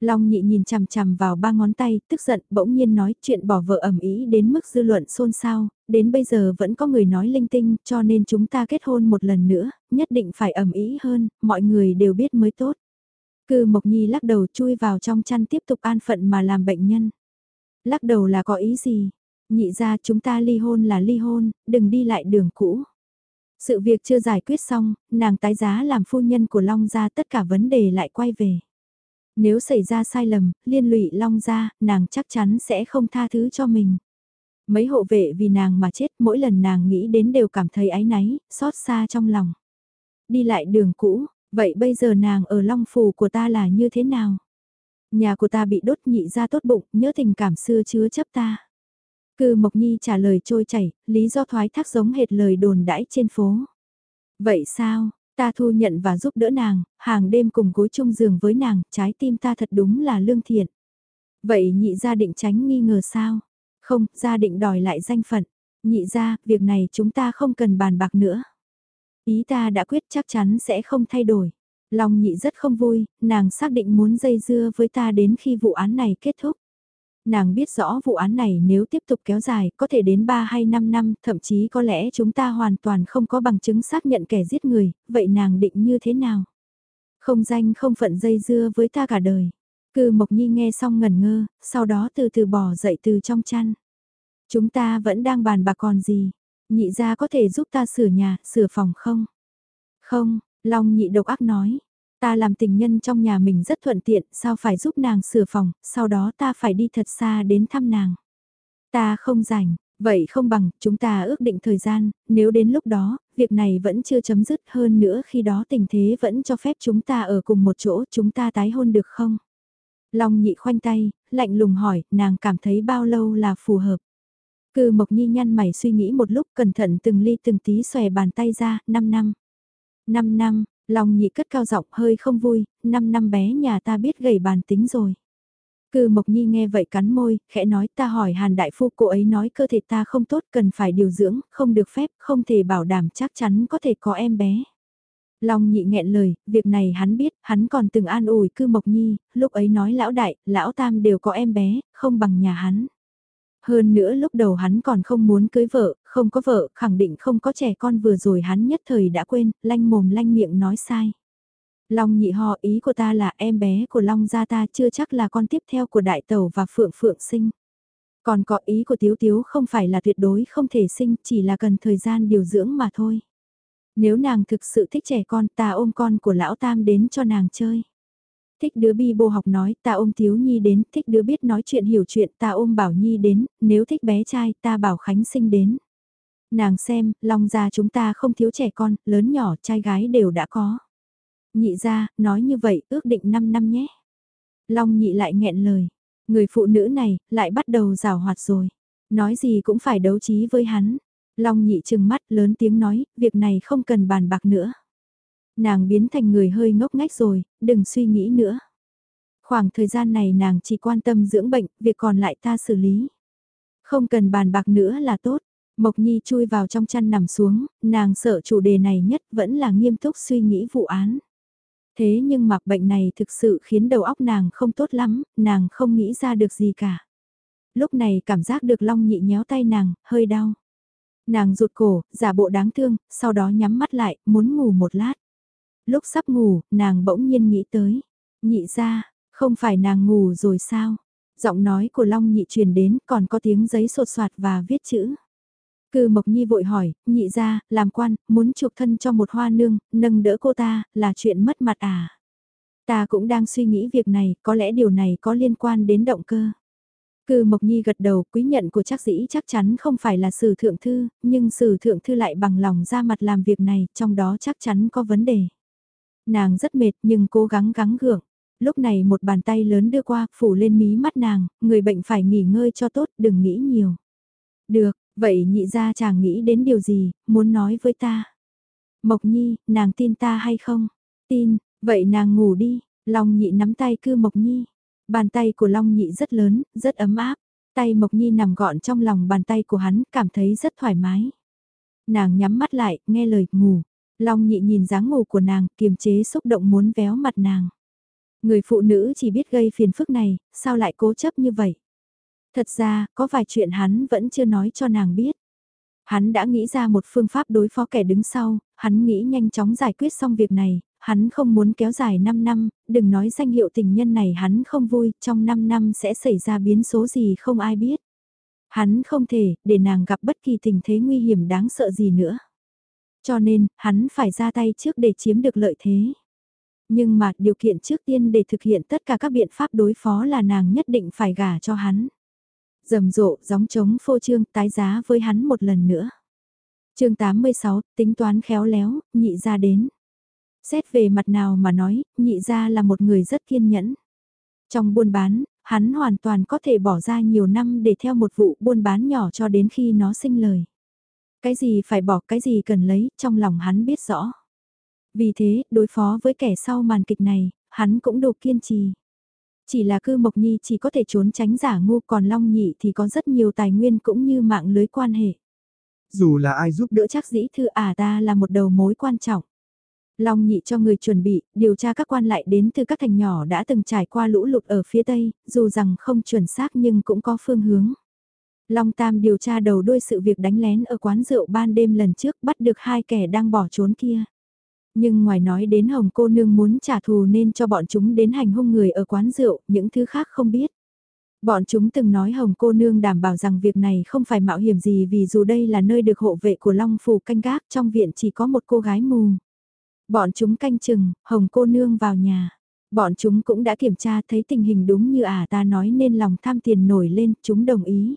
S1: Long nhị nhìn chằm chằm vào ba ngón tay, tức giận, bỗng nhiên nói chuyện bỏ vợ ẩm ý đến mức dư luận xôn xao, đến bây giờ vẫn có người nói linh tinh, cho nên chúng ta kết hôn một lần nữa, nhất định phải ẩm ý hơn, mọi người đều biết mới tốt. Cư Mộc Nhi lắc đầu chui vào trong chăn tiếp tục an phận mà làm bệnh nhân. Lắc đầu là có ý gì? Nhị ra chúng ta ly hôn là ly hôn, đừng đi lại đường cũ. Sự việc chưa giải quyết xong, nàng tái giá làm phu nhân của Long gia tất cả vấn đề lại quay về. Nếu xảy ra sai lầm, liên lụy Long gia, nàng chắc chắn sẽ không tha thứ cho mình. Mấy hộ vệ vì nàng mà chết, mỗi lần nàng nghĩ đến đều cảm thấy áy náy, xót xa trong lòng. Đi lại đường cũ, vậy bây giờ nàng ở Long Phủ của ta là như thế nào? Nhà của ta bị đốt nhị ra tốt bụng, nhớ tình cảm xưa chứa chấp ta. Cư Mộc Nhi trả lời trôi chảy, lý do thoái thác giống hệt lời đồn đãi trên phố. Vậy sao, ta thu nhận và giúp đỡ nàng, hàng đêm cùng gối chung giường với nàng, trái tim ta thật đúng là lương thiện. Vậy nhị gia định tránh nghi ngờ sao? Không, gia định đòi lại danh phận. Nhị gia, việc này chúng ta không cần bàn bạc nữa. Ý ta đã quyết chắc chắn sẽ không thay đổi. Long nhị rất không vui, nàng xác định muốn dây dưa với ta đến khi vụ án này kết thúc. Nàng biết rõ vụ án này nếu tiếp tục kéo dài có thể đến 3 hay 5 năm, thậm chí có lẽ chúng ta hoàn toàn không có bằng chứng xác nhận kẻ giết người, vậy nàng định như thế nào? Không danh không phận dây dưa với ta cả đời. Cư Mộc Nhi nghe xong ngẩn ngơ, sau đó từ từ bỏ dậy từ trong chăn. Chúng ta vẫn đang bàn bạc còn gì? Nhị gia có thể giúp ta sửa nhà, sửa phòng không? Không, Long nhị độc ác nói, Ta làm tình nhân trong nhà mình rất thuận tiện, sao phải giúp nàng sửa phòng, sau đó ta phải đi thật xa đến thăm nàng. Ta không rảnh, vậy không bằng, chúng ta ước định thời gian, nếu đến lúc đó, việc này vẫn chưa chấm dứt hơn nữa khi đó tình thế vẫn cho phép chúng ta ở cùng một chỗ, chúng ta tái hôn được không? Long nhị khoanh tay, lạnh lùng hỏi, nàng cảm thấy bao lâu là phù hợp? Cư Mộc Nhi nhăn mày suy nghĩ một lúc cẩn thận từng ly từng tí xòe bàn tay ra, 5 năm. 5 năm, Long nhị cất cao giọng hơi không vui, Năm năm bé nhà ta biết gầy bàn tính rồi. Cư Mộc Nhi nghe vậy cắn môi, khẽ nói ta hỏi Hàn Đại Phu cô ấy nói cơ thể ta không tốt cần phải điều dưỡng, không được phép, không thể bảo đảm chắc chắn có thể có em bé. Long nhị nghẹn lời, việc này hắn biết, hắn còn từng an ủi Cư Mộc Nhi, lúc ấy nói lão đại, lão tam đều có em bé, không bằng nhà hắn. Hơn nữa lúc đầu hắn còn không muốn cưới vợ, không có vợ, khẳng định không có trẻ con vừa rồi hắn nhất thời đã quên, lanh mồm lanh miệng nói sai. Long nhị họ ý của ta là em bé của Long gia ta chưa chắc là con tiếp theo của đại tàu và phượng phượng sinh. Còn có ý của Tiếu Tiếu không phải là tuyệt đối không thể sinh, chỉ là cần thời gian điều dưỡng mà thôi. Nếu nàng thực sự thích trẻ con ta ôm con của lão tam đến cho nàng chơi thích đứa bi bô học nói, ta ôm Tiếu Nhi đến, thích đứa biết nói chuyện hiểu chuyện, ta ôm Bảo Nhi đến, nếu thích bé trai, ta bảo Khánh sinh đến. Nàng xem, Long gia chúng ta không thiếu trẻ con, lớn nhỏ, trai gái đều đã có. Nhị gia nói như vậy, ước định 5 năm nhé. Long nhị lại nghẹn lời, người phụ nữ này, lại bắt đầu rào hoạt rồi. Nói gì cũng phải đấu trí với hắn. Long nhị trừng mắt lớn tiếng nói, việc này không cần bàn bạc nữa nàng biến thành người hơi ngốc ngách rồi, đừng suy nghĩ nữa. Khoảng thời gian này nàng chỉ quan tâm dưỡng bệnh, việc còn lại ta xử lý. Không cần bàn bạc nữa là tốt. Mộc Nhi chui vào trong chăn nằm xuống, nàng sợ chủ đề này nhất vẫn là nghiêm túc suy nghĩ vụ án. Thế nhưng mặc bệnh này thực sự khiến đầu óc nàng không tốt lắm, nàng không nghĩ ra được gì cả. Lúc này cảm giác được Long Nhị nhéo tay nàng, hơi đau. Nàng rụt cổ, giả bộ đáng thương, sau đó nhắm mắt lại, muốn ngủ một lát lúc sắp ngủ, nàng bỗng nhiên nghĩ tới. Nhị ra, không phải nàng ngủ rồi sao? Giọng nói của Long nhị truyền đến còn có tiếng giấy sột soạt và viết chữ. Cư Mộc Nhi vội hỏi, nhị ra, làm quan, muốn chuộc thân cho một hoa nương, nâng đỡ cô ta, là chuyện mất mặt à? Ta cũng đang suy nghĩ việc này, có lẽ điều này có liên quan đến động cơ. Cư Mộc Nhi gật đầu, quý nhận của chắc dĩ chắc chắn không phải là sử thượng thư, nhưng sử thượng thư lại bằng lòng ra mặt làm việc này, trong đó chắc chắn có vấn đề. Nàng rất mệt nhưng cố gắng gắng gượng. Lúc này một bàn tay lớn đưa qua, phủ lên mí mắt nàng, người bệnh phải nghỉ ngơi cho tốt, đừng nghĩ nhiều. Được, vậy nhị ra chàng nghĩ đến điều gì, muốn nói với ta. Mộc Nhi, nàng tin ta hay không? Tin, vậy nàng ngủ đi, long nhị nắm tay cư Mộc Nhi. Bàn tay của Long Nhị rất lớn, rất ấm áp. Tay Mộc Nhi nằm gọn trong lòng bàn tay của hắn, cảm thấy rất thoải mái. Nàng nhắm mắt lại, nghe lời, ngủ. Long Nhị nhìn dáng ngủ của nàng, kiềm chế xúc động muốn véo mặt nàng. Người phụ nữ chỉ biết gây phiền phức này, sao lại cố chấp như vậy? Thật ra, có vài chuyện hắn vẫn chưa nói cho nàng biết. Hắn đã nghĩ ra một phương pháp đối phó kẻ đứng sau, hắn nghĩ nhanh chóng giải quyết xong việc này, hắn không muốn kéo dài 5 năm, đừng nói danh hiệu tình nhân này hắn không vui, trong 5 năm sẽ xảy ra biến số gì không ai biết. Hắn không thể, để nàng gặp bất kỳ tình thế nguy hiểm đáng sợ gì nữa. Cho nên, hắn phải ra tay trước để chiếm được lợi thế. Nhưng mà, điều kiện trước tiên để thực hiện tất cả các biện pháp đối phó là nàng nhất định phải gả cho hắn. Rầm rộ, gióng trống phô trương, tái giá với hắn một lần nữa. chương 86, tính toán khéo léo, nhị ra đến. Xét về mặt nào mà nói, nhị ra là một người rất kiên nhẫn. Trong buôn bán, hắn hoàn toàn có thể bỏ ra nhiều năm để theo một vụ buôn bán nhỏ cho đến khi nó sinh lời. Cái gì phải bỏ, cái gì cần lấy, trong lòng hắn biết rõ. Vì thế, đối phó với kẻ sau màn kịch này, hắn cũng đủ kiên trì. Chỉ là cư Mộc Nhi chỉ có thể trốn tránh giả ngu còn Long Nhị thì có rất nhiều tài nguyên cũng như mạng lưới quan hệ.
S2: Dù là ai giúp
S1: đỡ chắc dĩ thư à ta là một đầu mối quan trọng. Long nhị cho người chuẩn bị, điều tra các quan lại đến từ các thành nhỏ đã từng trải qua lũ lụt ở phía Tây, dù rằng không chuẩn xác nhưng cũng có phương hướng. Long Tam điều tra đầu đuôi sự việc đánh lén ở quán rượu ban đêm lần trước bắt được hai kẻ đang bỏ trốn kia. Nhưng ngoài nói đến Hồng cô nương muốn trả thù nên cho bọn chúng đến hành hung người ở quán rượu, những thứ khác không biết. Bọn chúng từng nói Hồng cô nương đảm bảo rằng việc này không phải mạo hiểm gì vì dù đây là nơi được hộ vệ của Long Phủ canh gác trong viện chỉ có một cô gái mù. Bọn chúng canh chừng, Hồng cô nương vào nhà. Bọn chúng cũng đã kiểm tra thấy tình hình đúng như ả ta nói nên lòng tham tiền nổi lên, chúng đồng ý.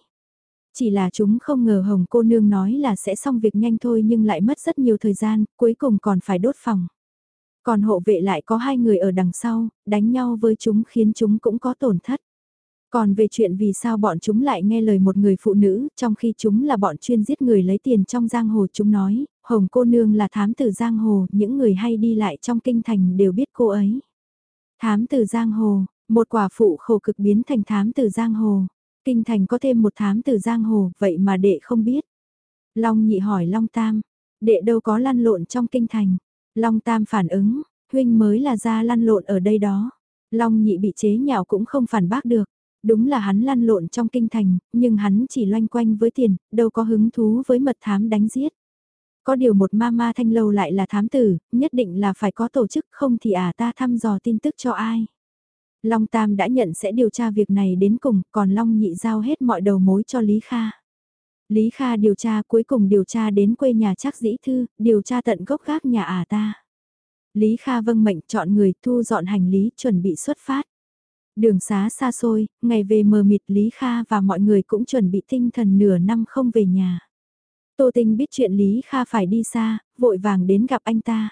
S1: Chỉ là chúng không ngờ Hồng cô nương nói là sẽ xong việc nhanh thôi nhưng lại mất rất nhiều thời gian, cuối cùng còn phải đốt phòng. Còn hộ vệ lại có hai người ở đằng sau, đánh nhau với chúng khiến chúng cũng có tổn thất. Còn về chuyện vì sao bọn chúng lại nghe lời một người phụ nữ, trong khi chúng là bọn chuyên giết người lấy tiền trong giang hồ chúng nói, Hồng cô nương là thám tử giang hồ, những người hay đi lại trong kinh thành đều biết cô ấy. Thám tử giang hồ, một quả phụ khổ cực biến thành thám tử giang hồ. Kinh thành có thêm một thám tử giang hồ, vậy mà đệ không biết. Long nhị hỏi Long Tam, đệ đâu có lăn lộn trong kinh thành. Long Tam phản ứng, huynh mới là ra lăn lộn ở đây đó. Long nhị bị chế nhạo cũng không phản bác được. Đúng là hắn lăn lộn trong kinh thành, nhưng hắn chỉ loanh quanh với tiền, đâu có hứng thú với mật thám đánh giết. Có điều một ma ma thanh lâu lại là thám tử, nhất định là phải có tổ chức không thì à ta thăm dò tin tức cho ai. Long Tam đã nhận sẽ điều tra việc này đến cùng, còn Long Nhị giao hết mọi đầu mối cho Lý Kha. Lý Kha điều tra cuối cùng điều tra đến quê nhà Trác dĩ thư, điều tra tận gốc gác nhà à ta. Lý Kha vâng mệnh chọn người thu dọn hành lý chuẩn bị xuất phát. Đường xá xa xôi, ngày về mờ mịt Lý Kha và mọi người cũng chuẩn bị tinh thần nửa năm không về nhà. Tô Tinh biết chuyện Lý Kha phải đi xa, vội vàng đến gặp anh ta.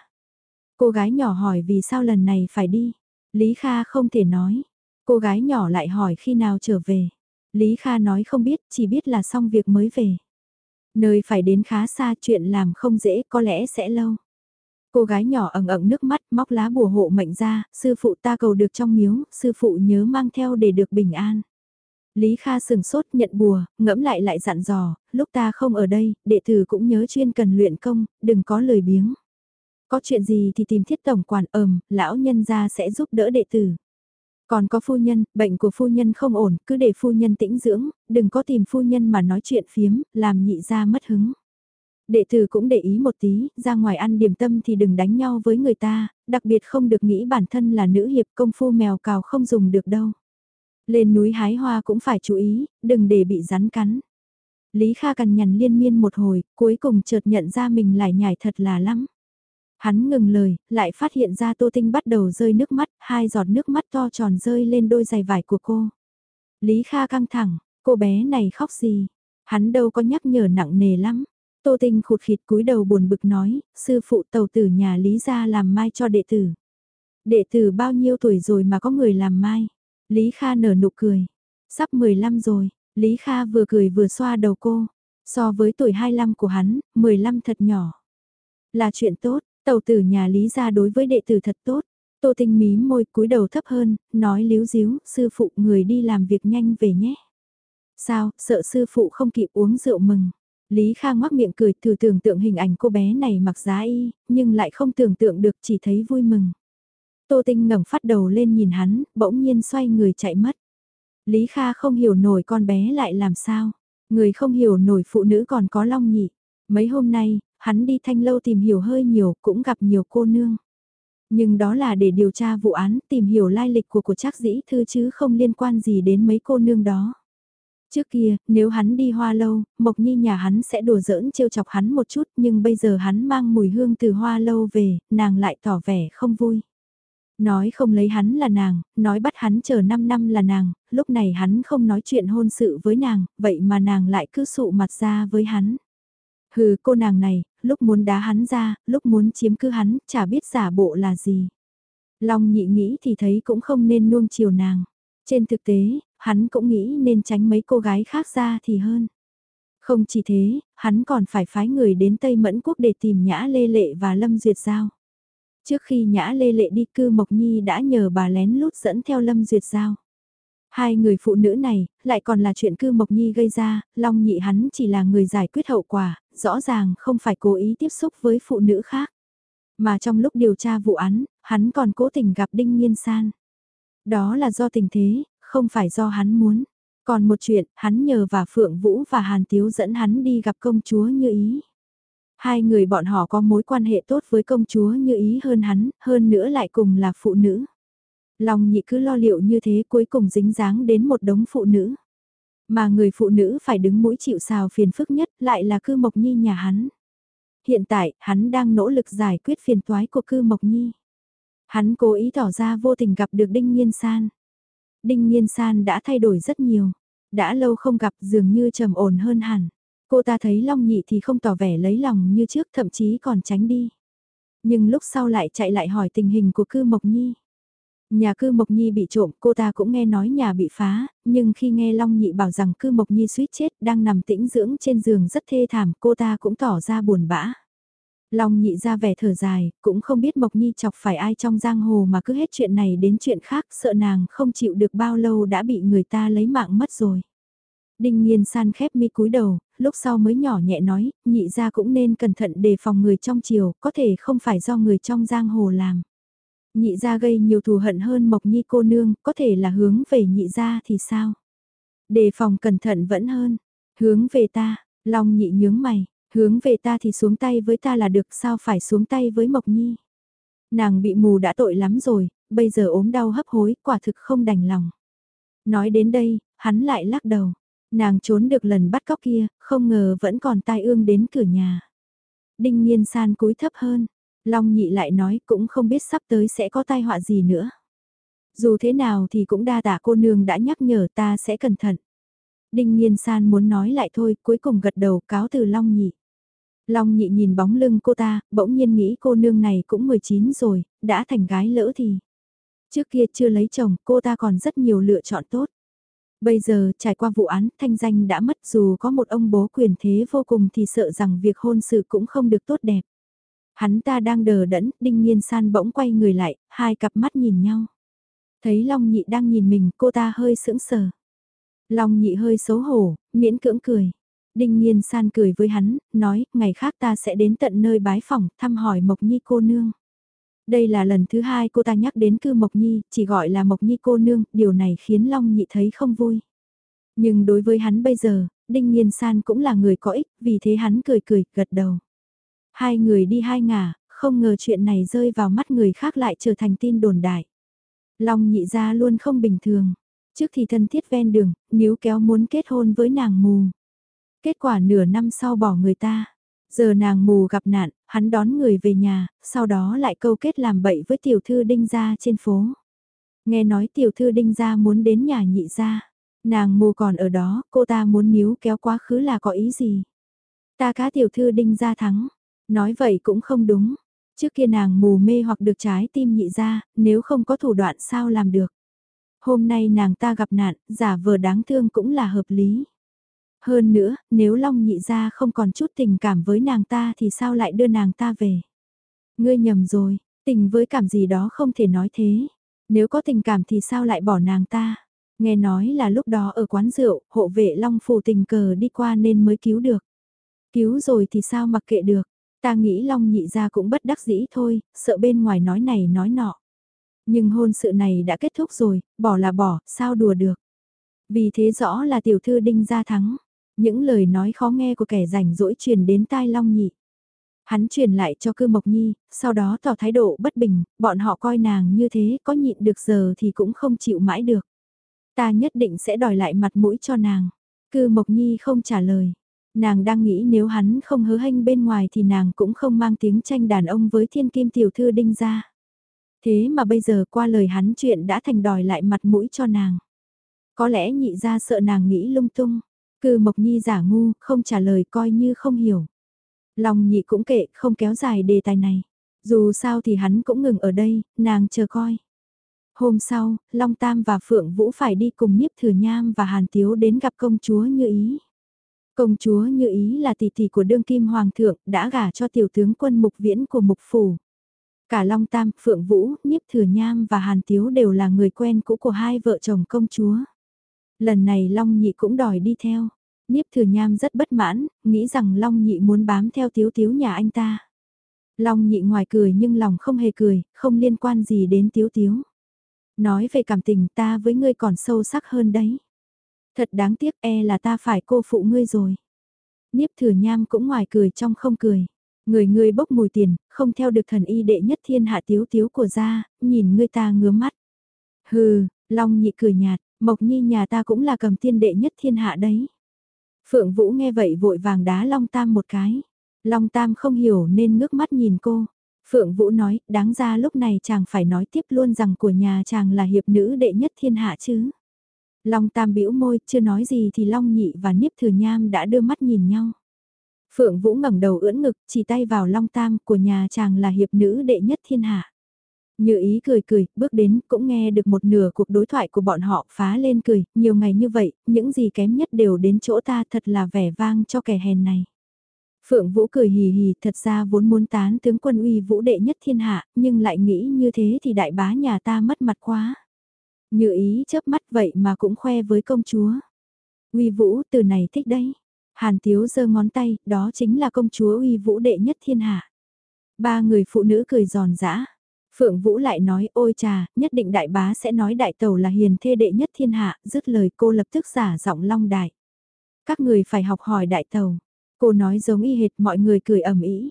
S1: Cô gái nhỏ hỏi vì sao lần này phải đi. Lý Kha không thể nói. Cô gái nhỏ lại hỏi khi nào trở về. Lý Kha nói không biết, chỉ biết là xong việc mới về. Nơi phải đến khá xa chuyện làm không dễ có lẽ sẽ lâu. Cô gái nhỏ ẩn ẩn nước mắt móc lá bùa hộ mệnh ra, sư phụ ta cầu được trong miếu, sư phụ nhớ mang theo để được bình an. Lý Kha sừng sốt nhận bùa, ngẫm lại lại dặn dò, lúc ta không ở đây, đệ tử cũng nhớ chuyên cần luyện công, đừng có lời biếng. Có chuyện gì thì tìm thiết tổng quản ẩm, lão nhân ra sẽ giúp đỡ đệ tử. Còn có phu nhân, bệnh của phu nhân không ổn, cứ để phu nhân tĩnh dưỡng, đừng có tìm phu nhân mà nói chuyện phiếm, làm nhị ra mất hứng. Đệ tử cũng để ý một tí, ra ngoài ăn điểm tâm thì đừng đánh nhau với người ta, đặc biệt không được nghĩ bản thân là nữ hiệp công phu mèo cào không dùng được đâu. Lên núi hái hoa cũng phải chú ý, đừng để bị rắn cắn. Lý Kha cằn nhằn liên miên một hồi, cuối cùng chợt nhận ra mình lại nhảy thật là lắm. Hắn ngừng lời, lại phát hiện ra Tô Tinh bắt đầu rơi nước mắt, hai giọt nước mắt to tròn rơi lên đôi giày vải của cô. Lý Kha căng thẳng, cô bé này khóc gì? Hắn đâu có nhắc nhở nặng nề lắm. Tô Tinh khụt khịt cúi đầu buồn bực nói, sư phụ tàu tử nhà Lý ra làm mai cho đệ tử. Đệ tử bao nhiêu tuổi rồi mà có người làm mai? Lý Kha nở nụ cười. Sắp 15 rồi, Lý Kha vừa cười vừa xoa đầu cô. So với tuổi 25 của hắn, 15 thật nhỏ. Là chuyện tốt, tàu tử nhà Lý ra đối với đệ tử thật tốt. Tô Tinh mí môi cúi đầu thấp hơn, nói líu díu, sư phụ người đi làm việc nhanh về nhé. Sao, sợ sư phụ không kịp uống rượu mừng. Lý Kha ngoác miệng cười thử tưởng tượng hình ảnh cô bé này mặc giá y, nhưng lại không tưởng tượng được chỉ thấy vui mừng. Tô Tinh ngẩng phát đầu lên nhìn hắn, bỗng nhiên xoay người chạy mất. Lý Kha không hiểu nổi con bé lại làm sao. Người không hiểu nổi phụ nữ còn có long nhị. Mấy hôm nay, hắn đi thanh lâu tìm hiểu hơi nhiều, cũng gặp nhiều cô nương. Nhưng đó là để điều tra vụ án, tìm hiểu lai lịch của của trác dĩ thư chứ không liên quan gì đến mấy cô nương đó. Trước kia, nếu hắn đi hoa lâu, Mộc Nhi nhà hắn sẽ đùa giỡn trêu chọc hắn một chút nhưng bây giờ hắn mang mùi hương từ hoa lâu về, nàng lại tỏ vẻ không vui. Nói không lấy hắn là nàng, nói bắt hắn chờ 5 năm là nàng, lúc này hắn không nói chuyện hôn sự với nàng, vậy mà nàng lại cứ sụ mặt ra với hắn. Hừ cô nàng này, lúc muốn đá hắn ra, lúc muốn chiếm cứ hắn, chả biết giả bộ là gì. Long nhị nghĩ thì thấy cũng không nên nuông chiều nàng. Trên thực tế, hắn cũng nghĩ nên tránh mấy cô gái khác ra thì hơn. Không chỉ thế, hắn còn phải phái người đến Tây Mẫn Quốc để tìm Nhã Lê Lệ và Lâm Duyệt Giao. Trước khi Nhã Lê Lệ đi cư Mộc Nhi đã nhờ bà lén lút dẫn theo Lâm Duyệt Giao. Hai người phụ nữ này, lại còn là chuyện cư Mộc Nhi gây ra, Long Nhị hắn chỉ là người giải quyết hậu quả, rõ ràng không phải cố ý tiếp xúc với phụ nữ khác. Mà trong lúc điều tra vụ án, hắn còn cố tình gặp Đinh Nhiên San. Đó là do tình thế, không phải do hắn muốn. Còn một chuyện, hắn nhờ và Phượng Vũ và Hàn Tiếu dẫn hắn đi gặp công chúa như ý. Hai người bọn họ có mối quan hệ tốt với công chúa như ý hơn hắn, hơn nữa lại cùng là phụ nữ. Long nhị cứ lo liệu như thế cuối cùng dính dáng đến một đống phụ nữ. Mà người phụ nữ phải đứng mũi chịu sào phiền phức nhất lại là cư mộc nhi nhà hắn. Hiện tại, hắn đang nỗ lực giải quyết phiền toái của cư mộc nhi. Hắn cố ý tỏ ra vô tình gặp được Đinh Nhiên San. Đinh Nhiên San đã thay đổi rất nhiều. Đã lâu không gặp dường như trầm ổn hơn hẳn. Cô ta thấy Long Nhị thì không tỏ vẻ lấy lòng như trước thậm chí còn tránh đi. Nhưng lúc sau lại chạy lại hỏi tình hình của cư Mộc Nhi. Nhà cư Mộc Nhi bị trộm cô ta cũng nghe nói nhà bị phá, nhưng khi nghe Long Nhị bảo rằng cư Mộc Nhi suýt chết đang nằm tĩnh dưỡng trên giường rất thê thảm cô ta cũng tỏ ra buồn bã. Long Nhị ra vẻ thở dài, cũng không biết Mộc Nhi chọc phải ai trong giang hồ mà cứ hết chuyện này đến chuyện khác sợ nàng không chịu được bao lâu đã bị người ta lấy mạng mất rồi. Đinh Nhiên san khép mi cúi đầu, lúc sau mới nhỏ nhẹ nói, nhị ra cũng nên cẩn thận đề phòng người trong chiều, có thể không phải do người trong giang hồ làm. Nhị ra gây nhiều thù hận hơn Mộc Nhi cô nương, có thể là hướng về nhị gia thì sao? Đề phòng cẩn thận vẫn hơn. Hướng về ta, Long nhị nhướng mày, hướng về ta thì xuống tay với ta là được sao phải xuống tay với Mộc Nhi. Nàng bị mù đã tội lắm rồi, bây giờ ốm đau hấp hối, quả thực không đành lòng. Nói đến đây, hắn lại lắc đầu. Nàng trốn được lần bắt cóc kia, không ngờ vẫn còn tai ương đến cửa nhà. Đinh Nhiên San cúi thấp hơn, Long Nhị lại nói cũng không biết sắp tới sẽ có tai họa gì nữa. Dù thế nào thì cũng đa tạ cô nương đã nhắc nhở ta sẽ cẩn thận. Đinh Nhiên San muốn nói lại thôi, cuối cùng gật đầu cáo từ Long Nhị. Long Nhị nhìn bóng lưng cô ta, bỗng nhiên nghĩ cô nương này cũng 19 rồi, đã thành gái lỡ thì. Trước kia chưa lấy chồng, cô ta còn rất nhiều lựa chọn tốt. Bây giờ, trải qua vụ án, thanh danh đã mất dù có một ông bố quyền thế vô cùng thì sợ rằng việc hôn sự cũng không được tốt đẹp. Hắn ta đang đờ đẫn, đinh nhiên san bỗng quay người lại, hai cặp mắt nhìn nhau. Thấy Long Nhị đang nhìn mình, cô ta hơi sững sờ. Long Nhị hơi xấu hổ, miễn cưỡng cười. Đinh nhiên san cười với hắn, nói, ngày khác ta sẽ đến tận nơi bái phòng, thăm hỏi Mộc Nhi cô nương. Đây là lần thứ hai cô ta nhắc đến cư Mộc Nhi, chỉ gọi là Mộc Nhi cô nương, điều này khiến Long Nhị thấy không vui. Nhưng đối với hắn bây giờ, Đinh Nhiên San cũng là người có ích, vì thế hắn cười cười, gật đầu. Hai người đi hai ngả, không ngờ chuyện này rơi vào mắt người khác lại trở thành tin đồn đại. Long nhị ra luôn không bình thường. Trước thì thân thiết ven đường, níu kéo muốn kết hôn với nàng mù. Kết quả nửa năm sau bỏ người ta. Giờ nàng mù gặp nạn, hắn đón người về nhà, sau đó lại câu kết làm bậy với tiểu thư đinh gia trên phố. Nghe nói tiểu thư đinh gia muốn đến nhà nhị gia. Nàng mù còn ở đó, cô ta muốn níu kéo quá khứ là có ý gì? Ta cá tiểu thư đinh gia thắng. Nói vậy cũng không đúng. Trước kia nàng mù mê hoặc được trái tim nhị gia, nếu không có thủ đoạn sao làm được. Hôm nay nàng ta gặp nạn, giả vờ đáng thương cũng là hợp lý. Hơn nữa, nếu Long nhị gia không còn chút tình cảm với nàng ta thì sao lại đưa nàng ta về? Ngươi nhầm rồi, Tình với cảm gì đó không thể nói thế. Nếu có tình cảm thì sao lại bỏ nàng ta? Nghe nói là lúc đó ở quán rượu, hộ vệ Long Phủ tình cờ đi qua nên mới cứu được. Cứu rồi thì sao mặc kệ được. Ta nghĩ Long nhị ra cũng bất đắc dĩ thôi, sợ bên ngoài nói này nói nọ. Nhưng hôn sự này đã kết thúc rồi, bỏ là bỏ, sao đùa được. Vì thế rõ là tiểu thư đinh gia thắng. Những lời nói khó nghe của kẻ rảnh rỗi truyền đến tai Long nhị. Hắn truyền lại cho cư Mộc Nhi, sau đó tỏ thái độ bất bình, bọn họ coi nàng như thế có nhịn được giờ thì cũng không chịu mãi được. Ta nhất định sẽ đòi lại mặt mũi cho nàng. Cư Mộc Nhi không trả lời. Nàng đang nghĩ nếu hắn không hứa hênh bên ngoài thì nàng cũng không mang tiếng tranh đàn ông với thiên kim tiểu thư đinh ra. Thế mà bây giờ qua lời hắn chuyện đã thành đòi lại mặt mũi cho nàng. Có lẽ nhị ra sợ nàng nghĩ lung tung. Cư Mộc Nhi giả ngu, không trả lời coi như không hiểu. Lòng nhị cũng kệ, không kéo dài đề tài này. Dù sao thì hắn cũng ngừng ở đây, nàng chờ coi. Hôm sau, Long Tam và Phượng Vũ phải đi cùng Nhiếp Thừa Nham và Hàn Tiếu đến gặp công chúa Như Ý. Công chúa Như Ý là tỷ tỷ của đương kim hoàng thượng, đã gả cho tiểu tướng quân mục viễn của mục phủ. Cả Long Tam, Phượng Vũ, Nhiếp Thừa Nham và Hàn Tiếu đều là người quen cũ của hai vợ chồng công chúa. Lần này Long Nhị cũng đòi đi theo. Niếp thừa nham rất bất mãn, nghĩ rằng Long nhị muốn bám theo tiếu tiếu nhà anh ta. Long nhị ngoài cười nhưng lòng không hề cười, không liên quan gì đến tiếu tiếu. Nói về cảm tình ta với ngươi còn sâu sắc hơn đấy. Thật đáng tiếc e là ta phải cô phụ ngươi rồi. Niếp thừa nham cũng ngoài cười trong không cười. Người ngươi bốc mùi tiền, không theo được thần y đệ nhất thiên hạ tiếu tiếu của gia, nhìn ngươi ta ngứa mắt. Hừ, Long nhị cười nhạt, Mộc Nhi nhà ta cũng là cầm tiên đệ nhất thiên hạ đấy. Phượng Vũ nghe vậy vội vàng đá Long Tam một cái. Long Tam không hiểu nên ngước mắt nhìn cô. Phượng Vũ nói, đáng ra lúc này chàng phải nói tiếp luôn rằng của nhà chàng là hiệp nữ đệ nhất thiên hạ chứ. Long Tam bĩu môi, chưa nói gì thì Long Nhị và Niếp Thừa Nham đã đưa mắt nhìn nhau. Phượng Vũ ngẩng đầu ưỡn ngực, chỉ tay vào Long Tam của nhà chàng là hiệp nữ đệ nhất thiên hạ. Như ý cười cười, bước đến, cũng nghe được một nửa cuộc đối thoại của bọn họ phá lên cười, nhiều ngày như vậy, những gì kém nhất đều đến chỗ ta thật là vẻ vang cho kẻ hèn này. Phượng Vũ cười hì hì, thật ra vốn muốn tán tướng quân uy vũ đệ nhất thiên hạ, nhưng lại nghĩ như thế thì đại bá nhà ta mất mặt quá. Như ý chớp mắt vậy mà cũng khoe với công chúa. Uy vũ từ này thích đấy. Hàn Tiếu giơ ngón tay, đó chính là công chúa uy vũ đệ nhất thiên hạ. Ba người phụ nữ cười giòn giã. Phượng Vũ lại nói ôi trà, nhất định đại bá sẽ nói đại tàu là hiền thê đệ nhất thiên hạ, dứt lời cô lập tức giả giọng long đại. Các người phải học hỏi đại tàu. Cô nói giống y hệt mọi người cười ẩm ý.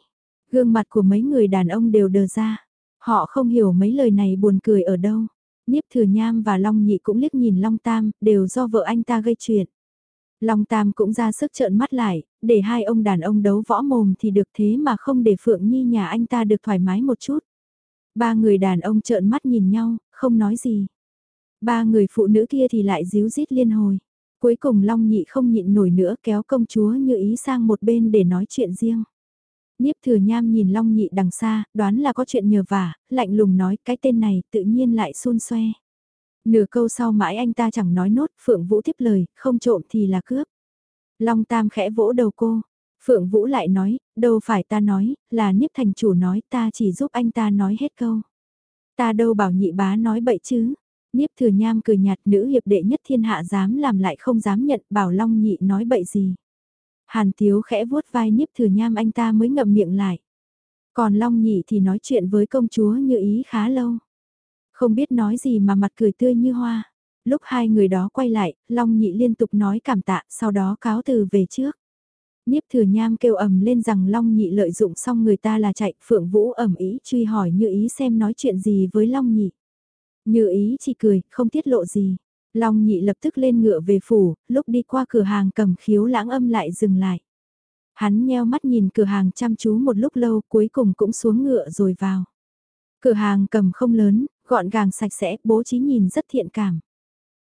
S1: Gương mặt của mấy người đàn ông đều đờ ra. Họ không hiểu mấy lời này buồn cười ở đâu. Niếp thừa nham và Long nhị cũng liếc nhìn Long Tam, đều do vợ anh ta gây chuyện. Long Tam cũng ra sức trợn mắt lại, để hai ông đàn ông đấu võ mồm thì được thế mà không để Phượng Nhi nhà anh ta được thoải mái một chút. Ba người đàn ông trợn mắt nhìn nhau, không nói gì. Ba người phụ nữ kia thì lại díu dít liên hồi. Cuối cùng Long Nhị không nhịn nổi nữa kéo công chúa như ý sang một bên để nói chuyện riêng. Niếp thừa nham nhìn Long Nhị đằng xa, đoán là có chuyện nhờ vả, lạnh lùng nói cái tên này tự nhiên lại xun xoe. Nửa câu sau mãi anh ta chẳng nói nốt, Phượng Vũ tiếp lời, không trộm thì là cướp. Long Tam khẽ vỗ đầu cô, Phượng Vũ lại nói, đâu phải ta nói, là Niếp thành chủ nói ta chỉ giúp anh ta nói hết câu. Ta đâu bảo nhị bá nói bậy chứ. Niếp thừa nham cười nhạt nữ hiệp đệ nhất thiên hạ dám làm lại không dám nhận bảo Long nhị nói bậy gì. Hàn Tiếu khẽ vuốt vai nhiếp thừa nham anh ta mới ngậm miệng lại. Còn Long nhị thì nói chuyện với công chúa như ý khá lâu. Không biết nói gì mà mặt cười tươi như hoa. Lúc hai người đó quay lại, Long nhị liên tục nói cảm tạ, sau đó cáo từ về trước. Nhiếp thừa nham kêu ầm lên rằng Long Nhị lợi dụng xong người ta là chạy, Phượng Vũ ẩm ý truy hỏi như ý xem nói chuyện gì với Long Nhị. Như ý chỉ cười, không tiết lộ gì. Long Nhị lập tức lên ngựa về phủ, lúc đi qua cửa hàng cầm khiếu lãng âm lại dừng lại. Hắn nheo mắt nhìn cửa hàng chăm chú một lúc lâu cuối cùng cũng xuống ngựa rồi vào. Cửa hàng cầm không lớn, gọn gàng sạch sẽ, bố trí nhìn rất thiện cảm.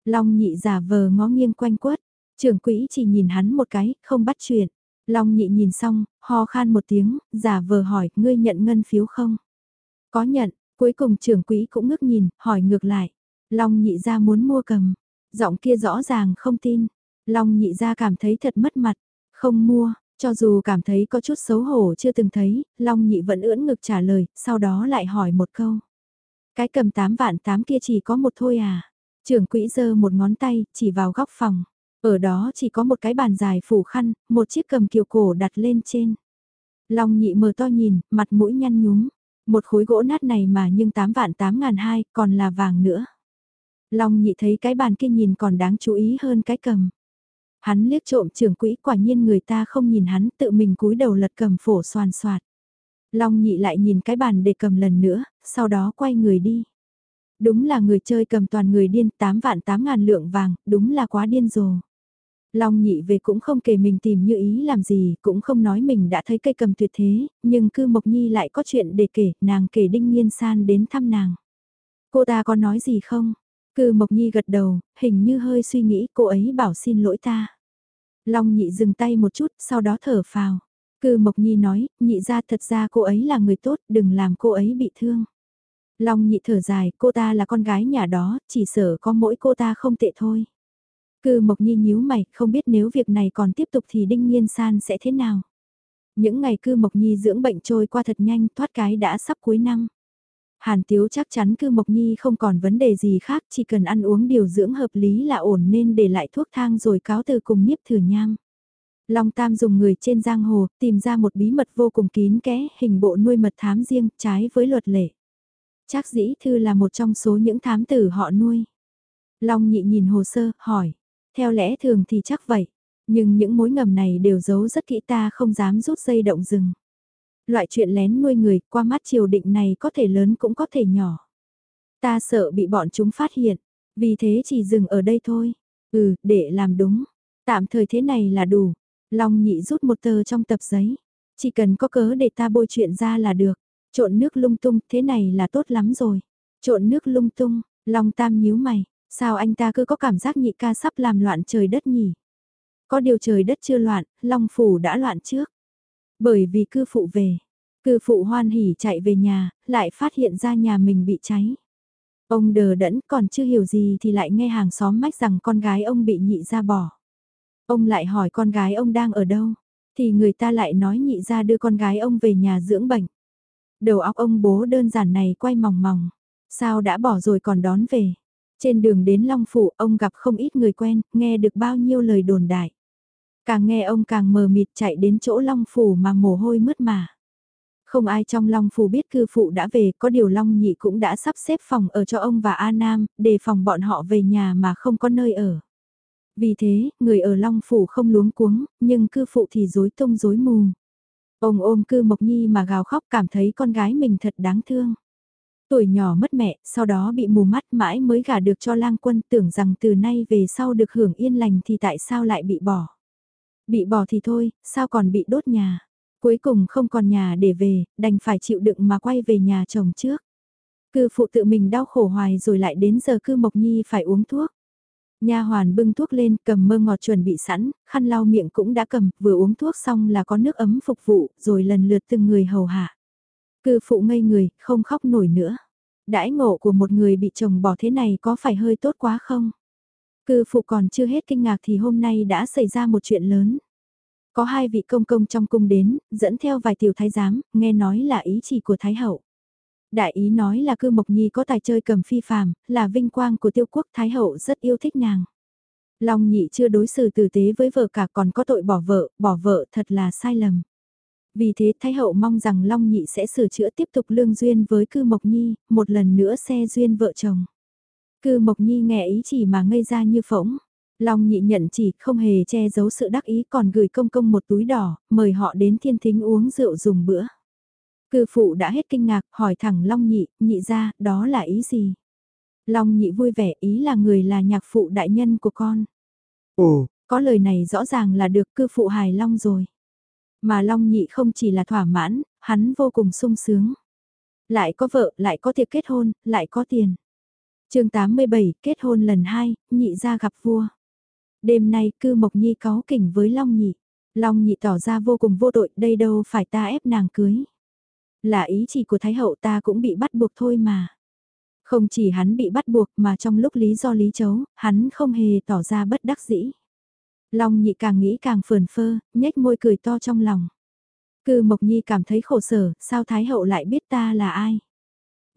S1: Long nhị giả vờ ngó nghiêng quanh quất, trưởng quỹ chỉ nhìn hắn một cái, không bắt chuyện. Long nhị nhìn xong, ho khan một tiếng, giả vờ hỏi, ngươi nhận ngân phiếu không? Có nhận, cuối cùng trưởng quỹ cũng ngước nhìn, hỏi ngược lại. Long nhị ra muốn mua cầm, giọng kia rõ ràng không tin. Long nhị ra cảm thấy thật mất mặt, không mua, Cho dù cảm thấy có chút xấu hổ chưa từng thấy, Long Nhị vẫn ưỡn ngực trả lời, sau đó lại hỏi một câu. Cái cầm 8 vạn 8 kia chỉ có một thôi à? Trưởng quỹ giơ một ngón tay, chỉ vào góc phòng. Ở đó chỉ có một cái bàn dài phủ khăn, một chiếc cầm kiều cổ đặt lên trên. Long nhị mờ to nhìn, mặt mũi nhăn nhúm. Một khối gỗ nát này mà nhưng 8 vạn 8 ngàn hai, còn là vàng nữa. Long nhị thấy cái bàn kia nhìn còn đáng chú ý hơn cái cầm. Hắn liếc trộm trưởng quỹ quả nhiên người ta không nhìn hắn tự mình cúi đầu lật cầm phổ soàn soạt. Long nhị lại nhìn cái bàn để cầm lần nữa, sau đó quay người đi. Đúng là người chơi cầm toàn người điên 8 vạn 8 ngàn lượng vàng, đúng là quá điên rồ. Long nhị về cũng không kể mình tìm như ý làm gì, cũng không nói mình đã thấy cây cầm tuyệt thế, nhưng cư Mộc Nhi lại có chuyện để kể, nàng kể Đinh Nhiên San đến thăm nàng. Cô ta có nói gì không? Cư Mộc Nhi gật đầu, hình như hơi suy nghĩ cô ấy bảo xin lỗi ta. Long nhị dừng tay một chút, sau đó thở phào. Cư Mộc Nhi nói, nhị ra thật ra cô ấy là người tốt, đừng làm cô ấy bị thương. Long nhị thở dài, cô ta là con gái nhà đó, chỉ sợ có mỗi cô ta không tệ thôi. Cư Mộc Nhi nhíu mày, không biết nếu việc này còn tiếp tục thì Đinh Nhiên San sẽ thế nào. Những ngày Cư Mộc Nhi dưỡng bệnh trôi qua thật nhanh, thoát cái đã sắp cuối năm. Hàn Tiếu chắc chắn Cư Mộc Nhi không còn vấn đề gì khác, chỉ cần ăn uống điều dưỡng hợp lý là ổn nên để lại thuốc thang rồi cáo từ cùng nhiếp thừa nham. Long Tam dùng người trên giang hồ, tìm ra một bí mật vô cùng kín kẽ, hình bộ nuôi mật thám riêng, trái với luật lệ. Chắc dĩ thư là một trong số những thám tử họ nuôi. Long nhị nhìn hồ sơ, hỏi. Theo lẽ thường thì chắc vậy. Nhưng những mối ngầm này đều giấu rất kỹ ta không dám rút dây động rừng. Loại chuyện lén nuôi người qua mắt triều định này có thể lớn cũng có thể nhỏ. Ta sợ bị bọn chúng phát hiện, vì thế chỉ dừng ở đây thôi. Ừ, để làm đúng. Tạm thời thế này là đủ. Long nhị rút một tờ trong tập giấy. Chỉ cần có cớ để ta bôi chuyện ra là được. Trộn nước lung tung, thế này là tốt lắm rồi. Trộn nước lung tung, Long Tam nhíu mày, sao anh ta cứ có cảm giác nhị ca sắp làm loạn trời đất nhỉ? Có điều trời đất chưa loạn, Long Phủ đã loạn trước. Bởi vì cư phụ về, cư phụ hoan hỉ chạy về nhà, lại phát hiện ra nhà mình bị cháy. Ông đờ đẫn còn chưa hiểu gì thì lại nghe hàng xóm mách rằng con gái ông bị nhị ra bỏ. Ông lại hỏi con gái ông đang ở đâu, thì người ta lại nói nhị ra đưa con gái ông về nhà dưỡng bệnh. Đầu óc ông bố đơn giản này quay mòng mòng. Sao đã bỏ rồi còn đón về. Trên đường đến Long Phủ ông gặp không ít người quen, nghe được bao nhiêu lời đồn đại. Càng nghe ông càng mờ mịt chạy đến chỗ Long Phủ mà mồ hôi mướt mà. Không ai trong Long Phủ biết cư phụ đã về, có điều Long Nhị cũng đã sắp xếp phòng ở cho ông và A Nam, để phòng bọn họ về nhà mà không có nơi ở. Vì thế, người ở Long Phủ không luống cuống, nhưng cư phụ thì rối tung rối mù. Ông ôm cư Mộc Nhi mà gào khóc cảm thấy con gái mình thật đáng thương. Tuổi nhỏ mất mẹ, sau đó bị mù mắt mãi mới gả được cho lang quân tưởng rằng từ nay về sau được hưởng yên lành thì tại sao lại bị bỏ. Bị bỏ thì thôi, sao còn bị đốt nhà. Cuối cùng không còn nhà để về, đành phải chịu đựng mà quay về nhà chồng trước. Cư phụ tự mình đau khổ hoài rồi lại đến giờ cư Mộc Nhi phải uống thuốc. Nha hoàn bưng thuốc lên, cầm mơ ngọt chuẩn bị sẵn, khăn lau miệng cũng đã cầm, vừa uống thuốc xong là có nước ấm phục vụ, rồi lần lượt từng người hầu hạ. Cư phụ ngây người, không khóc nổi nữa. Đãi ngộ của một người bị chồng bỏ thế này có phải hơi tốt quá không? Cư phụ còn chưa hết kinh ngạc thì hôm nay đã xảy ra một chuyện lớn. Có hai vị công công trong cung đến, dẫn theo vài tiểu thái giám, nghe nói là ý chỉ của thái hậu. Đại ý nói là cư Mộc Nhi có tài chơi cầm phi phàm, là vinh quang của tiêu quốc Thái Hậu rất yêu thích nàng. Long nhị chưa đối xử tử tế với vợ cả còn có tội bỏ vợ, bỏ vợ thật là sai lầm. Vì thế Thái Hậu mong rằng Long nhị sẽ sửa chữa tiếp tục lương duyên với cư Mộc Nhi, một lần nữa xe duyên vợ chồng. Cư Mộc Nhi nghe ý chỉ mà ngây ra như phỗng. Long nhị nhận chỉ không hề che giấu sự đắc ý còn gửi công công một túi đỏ, mời họ đến thiên thính uống rượu dùng bữa. Cư phụ đã hết kinh ngạc, hỏi thẳng Long Nhị, nhị ra, đó là ý gì? Long Nhị vui vẻ, ý là người là nhạc phụ đại nhân của con.
S2: Ồ,
S1: có lời này rõ ràng là được cư phụ hài Long rồi. Mà Long Nhị không chỉ là thỏa mãn, hắn vô cùng sung sướng. Lại có vợ, lại có tiệc kết hôn, lại có tiền chương 87, kết hôn lần 2, nhị ra gặp vua. Đêm nay cư Mộc Nhi có kỉnh với Long Nhị. Long Nhị tỏ ra vô cùng vô tội, đây đâu phải ta ép nàng cưới. Là ý chỉ của Thái Hậu ta cũng bị bắt buộc thôi mà. Không chỉ hắn bị bắt buộc mà trong lúc lý do lý chấu, hắn không hề tỏ ra bất đắc dĩ. Long nhị càng nghĩ càng phờn phơ, nhếch môi cười to trong lòng. Cư Mộc Nhi cảm thấy khổ sở, sao Thái Hậu lại biết ta là ai?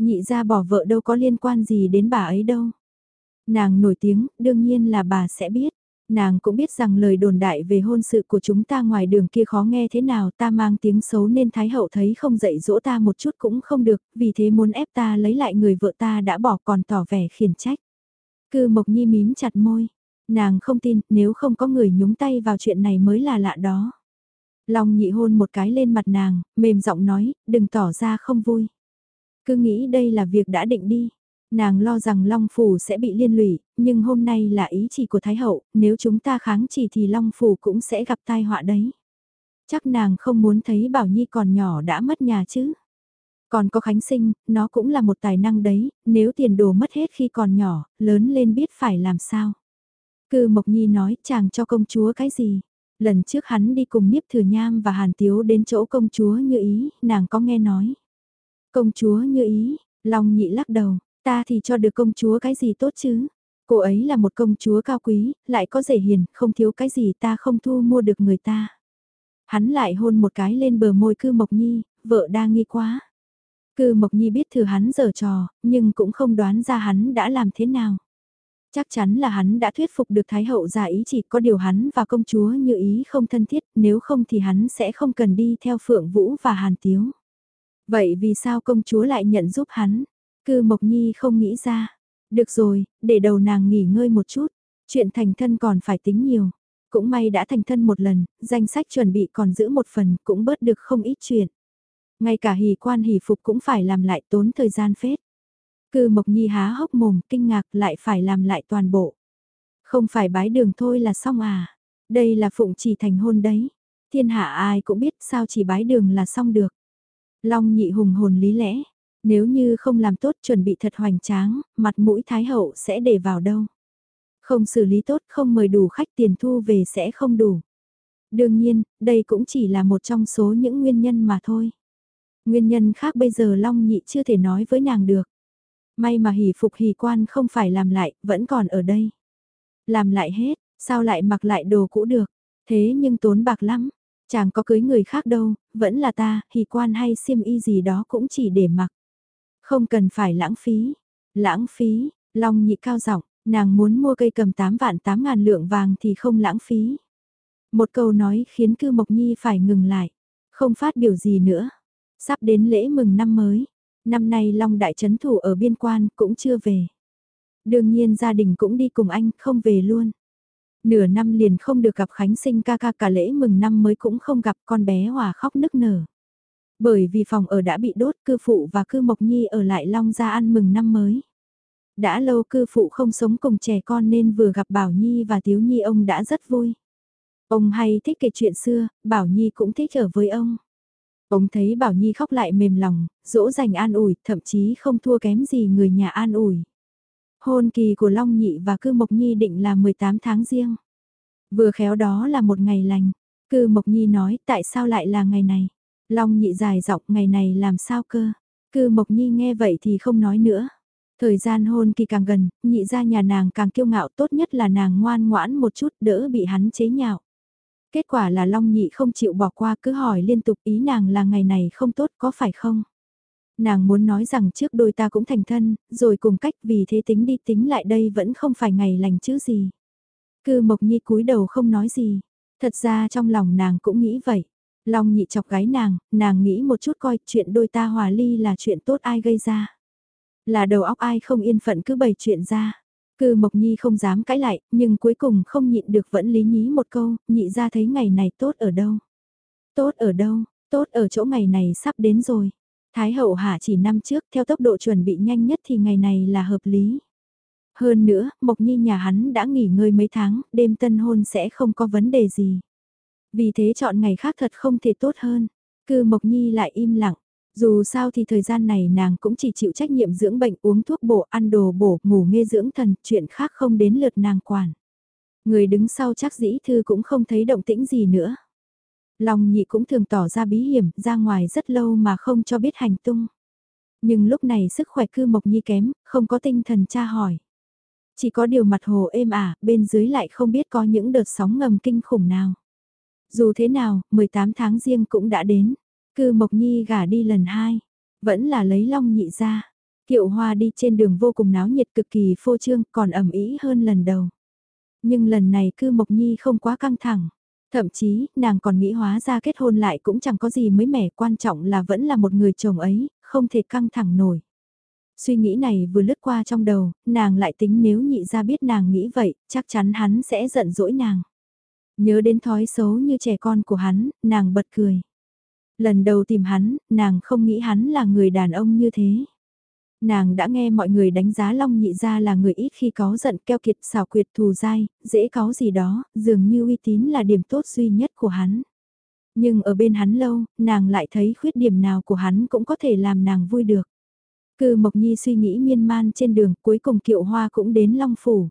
S1: Nhị ra bỏ vợ đâu có liên quan gì đến bà ấy đâu. Nàng nổi tiếng, đương nhiên là bà sẽ biết. Nàng cũng biết rằng lời đồn đại về hôn sự của chúng ta ngoài đường kia khó nghe thế nào ta mang tiếng xấu nên Thái Hậu thấy không dạy dỗ ta một chút cũng không được, vì thế muốn ép ta lấy lại người vợ ta đã bỏ còn tỏ vẻ khiển trách. Cư Mộc Nhi mím chặt môi, nàng không tin nếu không có người nhúng tay vào chuyện này mới là lạ đó. Long nhị hôn một cái lên mặt nàng, mềm giọng nói, đừng tỏ ra không vui. Cứ nghĩ đây là việc đã định đi. Nàng lo rằng Long Phủ sẽ bị liên lụy, nhưng hôm nay là ý chỉ của Thái Hậu, nếu chúng ta kháng chỉ thì Long Phủ cũng sẽ gặp tai họa đấy. Chắc nàng không muốn thấy Bảo Nhi còn nhỏ đã mất nhà chứ. Còn có Khánh Sinh, nó cũng là một tài năng đấy, nếu tiền đồ mất hết khi còn nhỏ, lớn lên biết phải làm sao. Cư Mộc Nhi nói chàng cho công chúa cái gì. Lần trước hắn đi cùng Niếp Thừa Nham và Hàn Tiếu đến chỗ công chúa như ý, nàng có nghe nói. Công chúa như ý, Long Nhị lắc đầu, Ta thì cho được công chúa cái gì tốt chứ? Cô ấy là một công chúa cao quý, lại có rể hiền, không thiếu cái gì ta không thu mua được người ta. Hắn lại hôn một cái lên bờ môi cư Mộc Nhi, vợ đa nghi quá. Cư Mộc Nhi biết thừa hắn giở trò, nhưng cũng không đoán ra hắn đã làm thế nào. Chắc chắn là hắn đã thuyết phục được Thái Hậu giả ý chỉ có điều hắn và công chúa như ý không thân thiết, nếu không thì hắn sẽ không cần đi theo Phượng Vũ và Hàn Tiếu. Vậy vì sao công chúa lại nhận giúp hắn? Cư Mộc Nhi không nghĩ ra. Được rồi, để đầu nàng nghỉ ngơi một chút. Chuyện thành thân còn phải tính nhiều. Cũng may đã thành thân một lần, danh sách chuẩn bị còn giữ một phần cũng bớt được không ít chuyện. Ngay cả hỉ quan hỉ phục cũng phải làm lại tốn thời gian phết. Cư Mộc Nhi há hốc mồm kinh ngạc lại phải làm lại toàn bộ. Không phải bái đường thôi là xong à. Đây là phụng chỉ thành hôn đấy. Thiên hạ ai cũng biết sao chỉ bái đường là xong được. Long nhị hùng hồn lý lẽ, nếu như không làm tốt chuẩn bị thật hoành tráng, mặt mũi Thái Hậu sẽ để vào đâu. Không xử lý tốt không mời đủ khách tiền thu về sẽ không đủ. Đương nhiên, đây cũng chỉ là một trong số những nguyên nhân mà thôi. Nguyên nhân khác bây giờ Long Nhị chưa thể nói với nàng được. May mà hỷ phục hỷ quan không phải làm lại, vẫn còn ở đây. Làm lại hết, sao lại mặc lại đồ cũ được, thế nhưng tốn bạc lắm. Chàng có cưới người khác đâu, vẫn là ta, hỷ quan hay xiêm y gì đó cũng chỉ để mặc. Không cần phải lãng phí. Lãng phí, Long nhị cao giọng nàng muốn mua cây cầm 8 vạn 8 ngàn lượng vàng thì không lãng phí. Một câu nói khiến cư Mộc Nhi phải ngừng lại. Không phát biểu gì nữa. Sắp đến lễ mừng năm mới. Năm nay Long Đại Trấn Thủ ở biên quan cũng chưa về. Đương nhiên gia đình cũng đi cùng anh, không về luôn. Nửa năm liền không được gặp Khánh sinh ca ca cả lễ mừng năm mới cũng không gặp con bé hòa khóc nức nở. Bởi vì phòng ở đã bị đốt cư phụ và cư Mộc Nhi ở lại Long ra ăn mừng năm mới. Đã lâu cư phụ không sống cùng trẻ con nên vừa gặp Bảo Nhi và Tiếu Nhi ông đã rất vui. Ông hay thích kể chuyện xưa, Bảo Nhi cũng thích ở với ông. Ông thấy Bảo Nhi khóc lại mềm lòng, dỗ dành an ủi, thậm chí không thua kém gì người nhà an ủi. Hôn kỳ của Long Nhị và Cư Mộc Nhi định là 18 tháng riêng. Vừa khéo đó là một ngày lành. Cư Mộc Nhi nói tại sao lại là ngày này. Long nhị dài dọc ngày này làm sao cơ. Cư Mộc Nhi nghe vậy thì không nói nữa. Thời gian hôn kỳ càng gần, nhị ra nhà nàng càng kiêu ngạo tốt nhất là nàng ngoan ngoãn một chút đỡ bị hắn chế nhạo. Kết quả là Long nhị không chịu bỏ qua cứ hỏi liên tục ý nàng là ngày này không tốt có phải không? Nàng muốn nói rằng trước đôi ta cũng thành thân, rồi cùng cách vì thế tính đi tính lại đây vẫn không phải ngày lành chứ gì. Cư Mộc Nhi cúi đầu không nói gì. Thật ra trong lòng nàng cũng nghĩ vậy. Long nhị chọc gái nàng, nàng nghĩ một chút coi chuyện đôi ta hòa ly là chuyện tốt ai gây ra. Là đầu óc ai không yên phận cứ bày chuyện ra. Cư Mộc Nhi không dám cãi lại, nhưng cuối cùng không nhịn được vẫn lý nhí một câu, nhị ra thấy ngày này tốt ở đâu. Tốt ở đâu, tốt ở chỗ ngày này sắp đến rồi. Thái hậu hạ chỉ năm trước theo tốc độ chuẩn bị nhanh nhất thì ngày này là hợp lý. Hơn nữa, Mộc Nhi nhà hắn đã nghỉ ngơi mấy tháng, đêm tân hôn sẽ không có vấn đề gì. Vì thế chọn ngày khác thật không thể tốt hơn. Cư Mộc Nhi lại im lặng. Dù sao thì thời gian này nàng cũng chỉ chịu trách nhiệm dưỡng bệnh uống thuốc bổ ăn đồ bổ ngủ nghe dưỡng thần chuyện khác không đến lượt nàng quản. Người đứng sau chắc dĩ thư cũng không thấy động tĩnh gì nữa. Long nhị cũng thường tỏ ra bí hiểm ra ngoài rất lâu mà không cho biết hành tung. Nhưng lúc này sức khỏe cư Mộc Nhi kém, không có tinh thần tra hỏi. Chỉ có điều mặt hồ êm ả, bên dưới lại không biết có những đợt sóng ngầm kinh khủng nào. Dù thế nào, 18 tháng riêng cũng đã đến. Cư Mộc Nhi gả đi lần hai. Vẫn là lấy long nhị ra. Kiệu hoa đi trên đường vô cùng náo nhiệt cực kỳ phô trương còn ẩm ý hơn lần đầu. Nhưng lần này cư Mộc Nhi không quá căng thẳng. Thậm chí, nàng còn nghĩ hóa ra kết hôn lại cũng chẳng có gì mới mẻ, quan trọng là vẫn là một người chồng ấy, không thể căng thẳng nổi. Suy nghĩ này vừa lướt qua trong đầu, nàng lại tính nếu nhị ra biết nàng nghĩ vậy, chắc chắn hắn sẽ giận dỗi nàng. Nhớ đến thói xấu như trẻ con của hắn, nàng bật cười. Lần đầu tìm hắn, nàng không nghĩ hắn là người đàn ông như thế. Nàng đã nghe mọi người đánh giá Long Nhị Gia là người ít khi có giận keo kiệt xảo quyệt thù dai, dễ có gì đó, dường như uy tín là điểm tốt duy nhất của hắn. Nhưng ở bên hắn lâu, nàng lại thấy khuyết điểm nào của hắn cũng có thể làm nàng vui được. Cư Mộc Nhi suy nghĩ miên man trên đường, cuối cùng kiệu hoa cũng đến Long Phủ.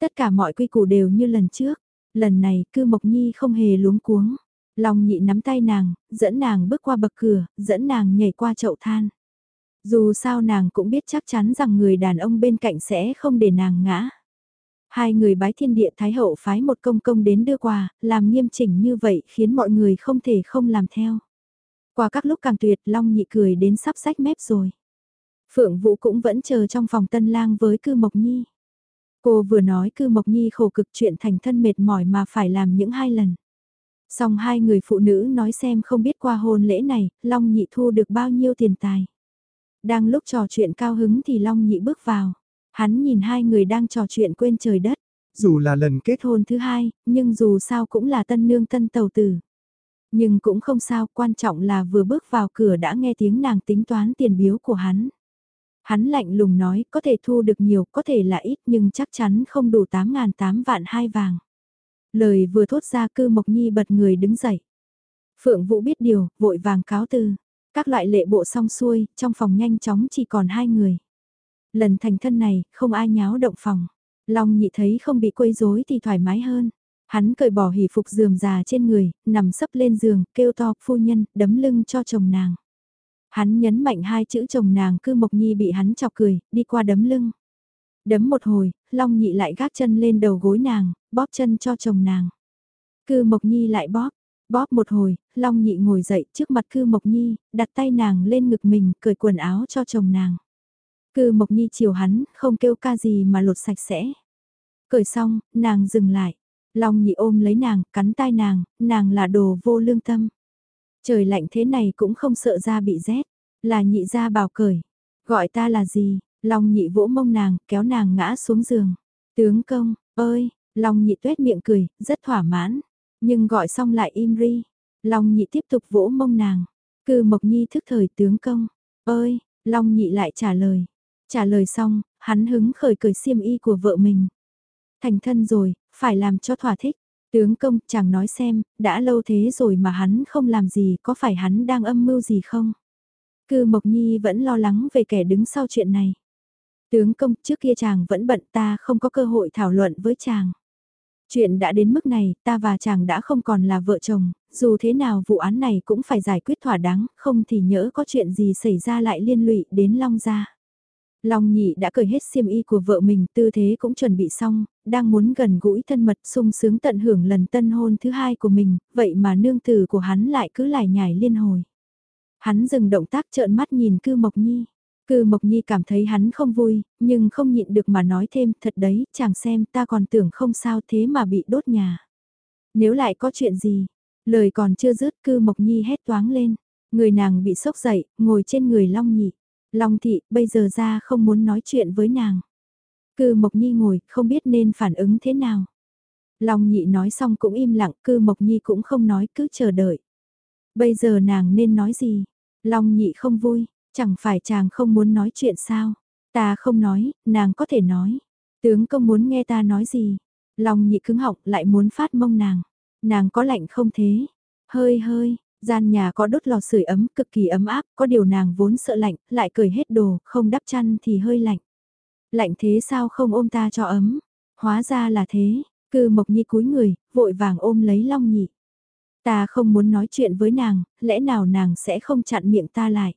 S1: Tất cả mọi quy củ đều như lần trước, lần này Cư Mộc Nhi không hề luống cuống. Long nhị nắm tay nàng, dẫn nàng bước qua bậc cửa, dẫn nàng nhảy qua chậu than. Dù sao nàng cũng biết chắc chắn rằng người đàn ông bên cạnh sẽ không để nàng ngã. Hai người bái thiên địa thái hậu phái một công công đến đưa quà, làm nghiêm chỉnh như vậy khiến mọi người không thể không làm theo. Qua các lúc càng tuyệt Long nhị cười đến sắp sách mép rồi. Phượng Vũ cũng vẫn chờ trong phòng tân lang với cư Mộc Nhi. Cô vừa nói cư Mộc Nhi khổ cực chuyện thành thân mệt mỏi mà phải làm những hai lần. Xong hai người phụ nữ nói xem không biết qua hôn lễ này, Long Nhị thu được bao nhiêu tiền tài. Đang lúc trò chuyện cao hứng thì Long Nhị bước vào. Hắn nhìn hai người đang trò chuyện quên trời đất.
S2: Dù là lần kết
S1: hôn thứ hai, nhưng dù sao cũng là tân nương tân tàu tử. Nhưng cũng không sao, quan trọng là vừa bước vào cửa đã nghe tiếng nàng tính toán tiền biếu của hắn. Hắn lạnh lùng nói, có thể thu được nhiều, có thể là ít nhưng chắc chắn không đủ 8.800 vạn hai vàng. Lời vừa thốt ra cư Mộc Nhi bật người đứng dậy. Phượng Vũ biết điều, vội vàng cáo từ. Các loại lệ bộ xong xuôi, trong phòng nhanh chóng chỉ còn hai người. Lần thành thân này, không ai nháo động phòng. Long nhị thấy không bị quấy rối thì thoải mái hơn. Hắn cởi bỏ hỉ phục giường già trên người, nằm sấp lên giường, kêu to, phu nhân, đấm lưng cho chồng nàng. Hắn nhấn mạnh hai chữ chồng nàng cư mộc nhi bị hắn chọc cười, đi qua đấm lưng. Đấm một hồi, Long nhị lại gác chân lên đầu gối nàng, bóp chân cho chồng nàng. Cư mộc nhi lại bóp, bóp một hồi, Long nhị ngồi dậy trước mặt cư mộc nhi, đặt tay nàng lên ngực mình, cởi quần áo cho chồng nàng. Cư mộc nhi chiều hắn, không kêu ca gì mà lột sạch sẽ. Cởi xong, nàng dừng lại. Long nhị ôm lấy nàng, cắn tai nàng, nàng là đồ vô lương tâm. Trời lạnh thế này cũng không sợ ra bị rét, là nhị ra bảo cởi. Gọi ta là gì? Long nhị vỗ mông nàng, kéo nàng ngã xuống giường. Tướng công, ơi, Long nhị tuét miệng cười, rất thỏa mãn. Nhưng gọi xong lại im ri. Long nhị tiếp tục vỗ mông nàng. Cư mộc nhi thức thời tướng công. Ơi, Long nhị lại trả lời. Trả lời xong, hắn hứng khởi cười xiêm y của vợ mình. Thành thân rồi, phải làm cho thỏa thích. Tướng công, chàng nói xem, đã lâu thế rồi mà hắn không làm gì, có phải hắn đang âm mưu gì không? Cư Mộc Nhi vẫn lo lắng về kẻ đứng sau chuyện này. Tướng công, trước kia chàng vẫn bận ta không có cơ hội thảo luận với chàng. Chuyện đã đến mức này, ta và chàng đã không còn là vợ chồng, dù thế nào vụ án này cũng phải giải quyết thỏa đáng, không thì nhỡ có chuyện gì xảy ra lại liên lụy đến Long gia. Long nhị đã cởi hết xiêm y của vợ mình, tư thế cũng chuẩn bị xong, đang muốn gần gũi thân mật sung sướng tận hưởng lần tân hôn thứ hai của mình, vậy mà nương tử của hắn lại cứ lải nhải liên hồi. Hắn dừng động tác trợn mắt nhìn cư Mộc Nhi. Cư Mộc Nhi cảm thấy hắn không vui, nhưng không nhịn được mà nói thêm, thật đấy, chàng xem ta còn tưởng không sao thế mà bị đốt nhà. Nếu lại có chuyện gì, lời còn chưa dứt cư Mộc Nhi hét toáng lên, người nàng bị sốc dậy, ngồi trên người Long Nhị. Long Thị, bây giờ ra không muốn nói chuyện với nàng. Cư Mộc Nhi ngồi, không biết nên phản ứng thế nào. Long Nhị nói xong cũng im lặng, Cư Mộc Nhi cũng không nói, cứ chờ đợi. Bây giờ nàng nên nói gì? Long Nhị không vui, chẳng phải chàng không muốn nói chuyện sao? Ta không nói, nàng có thể nói. Tướng công muốn nghe ta nói gì? Long Nhị cứng họng lại muốn phát mông nàng. Nàng có lạnh không thế? Hơi hơi, Gian nhà có đốt lò sưởi ấm cực kỳ ấm áp, có điều nàng vốn sợ lạnh, lại cởi hết đồ, không đắp chăn thì hơi lạnh. Lạnh thế sao không ôm ta cho ấm? Hóa ra là thế, cư mộc nhi cúi người, vội vàng ôm lấy long nhị. Ta không muốn nói chuyện với nàng, lẽ nào nàng sẽ không chặn miệng ta lại?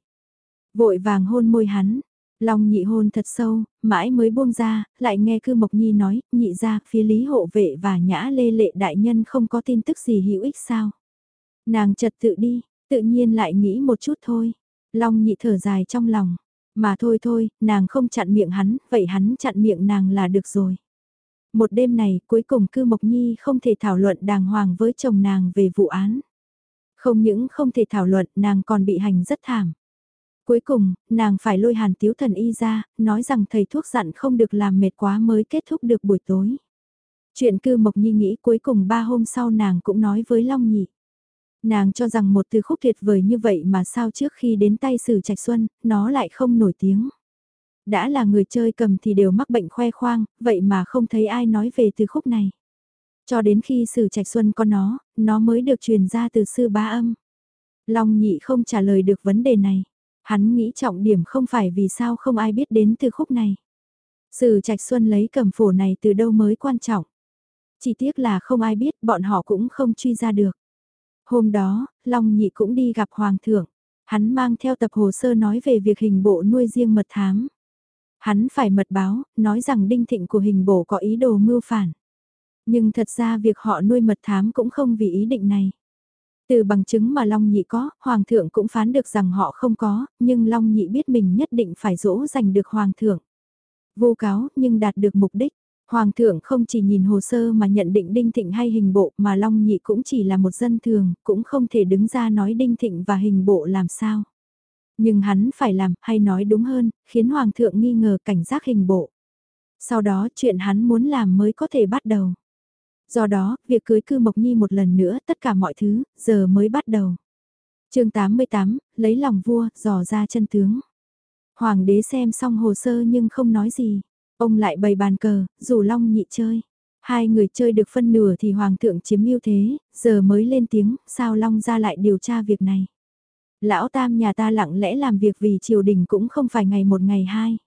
S1: Vội vàng hôn môi hắn, Long nhị hôn thật sâu, mãi mới buông ra, lại nghe cư Mộc Nhi nói, nhị ra, phía lý hộ vệ và nhã lê lệ đại nhân không có tin tức gì hữu ích sao. Nàng chật tự đi, tự nhiên lại nghĩ một chút thôi. Long nhị thở dài trong lòng, mà thôi thôi, nàng không chặn miệng hắn, vậy hắn chặn miệng nàng là được rồi. Một đêm này, cuối cùng cư Mộc Nhi không thể thảo luận đàng hoàng với chồng nàng về vụ án. Không những không thể thảo luận, nàng còn bị hành rất thảm. Cuối cùng, nàng phải lôi hàn tiếu thần y ra, nói rằng thầy thuốc dặn không được làm mệt quá mới kết thúc được buổi tối. Chuyện cư Mộc Nhi nghĩ cuối cùng ba hôm sau nàng cũng nói với Long Nhị. Nàng cho rằng một từ khúc tuyệt vời như vậy mà sao trước khi đến tay sử trạch xuân, nó lại không nổi tiếng. Đã là người chơi cầm thì đều mắc bệnh khoe khoang, vậy mà không thấy ai nói về từ khúc này. Cho đến khi sử trạch xuân có nó, nó mới được truyền ra từ sư ba âm. Long nhị không trả lời được vấn đề này. Hắn nghĩ trọng điểm không phải vì sao không ai biết đến từ khúc này. Sử trạch xuân lấy cầm phổ này từ đâu mới quan trọng. Chỉ tiếc là không ai biết bọn họ cũng không truy ra được. Hôm đó, Long Nhị cũng đi gặp Hoàng thượng. Hắn mang theo tập hồ sơ nói về việc hình bộ nuôi riêng mật thám. Hắn phải mật báo, nói rằng đinh thịnh của hình bộ có ý đồ mưu phản. Nhưng thật ra việc họ nuôi mật thám cũng không vì ý định này. Từ bằng chứng mà Long Nhị có, Hoàng thượng cũng phán được rằng họ không có, nhưng Long Nhị biết mình nhất định phải dỗ giành được Hoàng thượng. Vô cáo nhưng đạt được mục đích. Hoàng thượng không chỉ nhìn hồ sơ mà nhận định Đinh Thịnh hay hình bộ mà Long Nhị cũng chỉ là một dân thường, cũng không thể đứng ra nói Đinh Thịnh và hình bộ làm sao. Nhưng hắn phải làm, hay nói đúng hơn, khiến Hoàng thượng nghi ngờ cảnh giác hình bộ. Sau đó chuyện hắn muốn làm mới có thể bắt đầu. Do đó, việc cưới cư Mộc Nhi một lần nữa tất cả mọi thứ, giờ mới bắt đầu. chương 88, lấy lòng vua, dò ra chân tướng. Hoàng đế xem xong hồ sơ nhưng không nói gì. Ông lại bày bàn cờ, rủ Long nhị chơi. Hai người chơi được phân nửa thì Hoàng thượng chiếm ưu thế, giờ mới lên tiếng, sao Long ra lại điều tra việc này. Lão Tam nhà ta lặng lẽ làm việc vì triều đình cũng không phải ngày một ngày hai.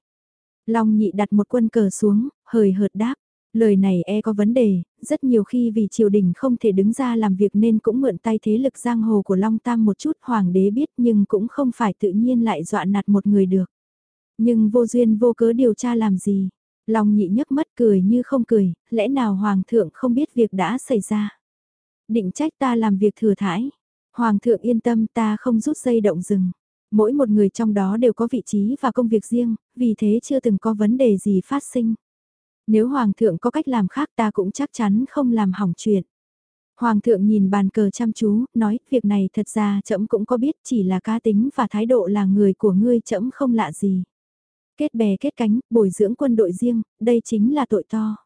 S1: Long nhị đặt một quân cờ xuống, hời hợt đáp. Lời này e có vấn đề, rất nhiều khi vì triều đình không thể đứng ra làm việc nên cũng mượn tay thế lực giang hồ của Long Tam một chút hoàng đế biết nhưng cũng không phải tự nhiên lại dọa nạt một người được. Nhưng vô duyên vô cớ điều tra làm gì, Long nhị nhấc mắt cười như không cười, lẽ nào hoàng thượng không biết việc đã xảy ra. Định trách ta làm việc thừa thải. Hoàng thượng yên tâm ta không rút dây động rừng. Mỗi một người trong đó đều có vị trí và công việc riêng, vì thế chưa từng có vấn đề gì phát sinh. Nếu Hoàng thượng có cách làm khác ta cũng chắc chắn không làm hỏng chuyện. Hoàng thượng nhìn bàn cờ chăm chú, nói, việc này thật ra trẫm cũng có biết chỉ là cá tính và thái độ là người của ngươi trẫm không lạ gì. Kết bè kết cánh, bồi dưỡng quân đội riêng, đây chính là tội to.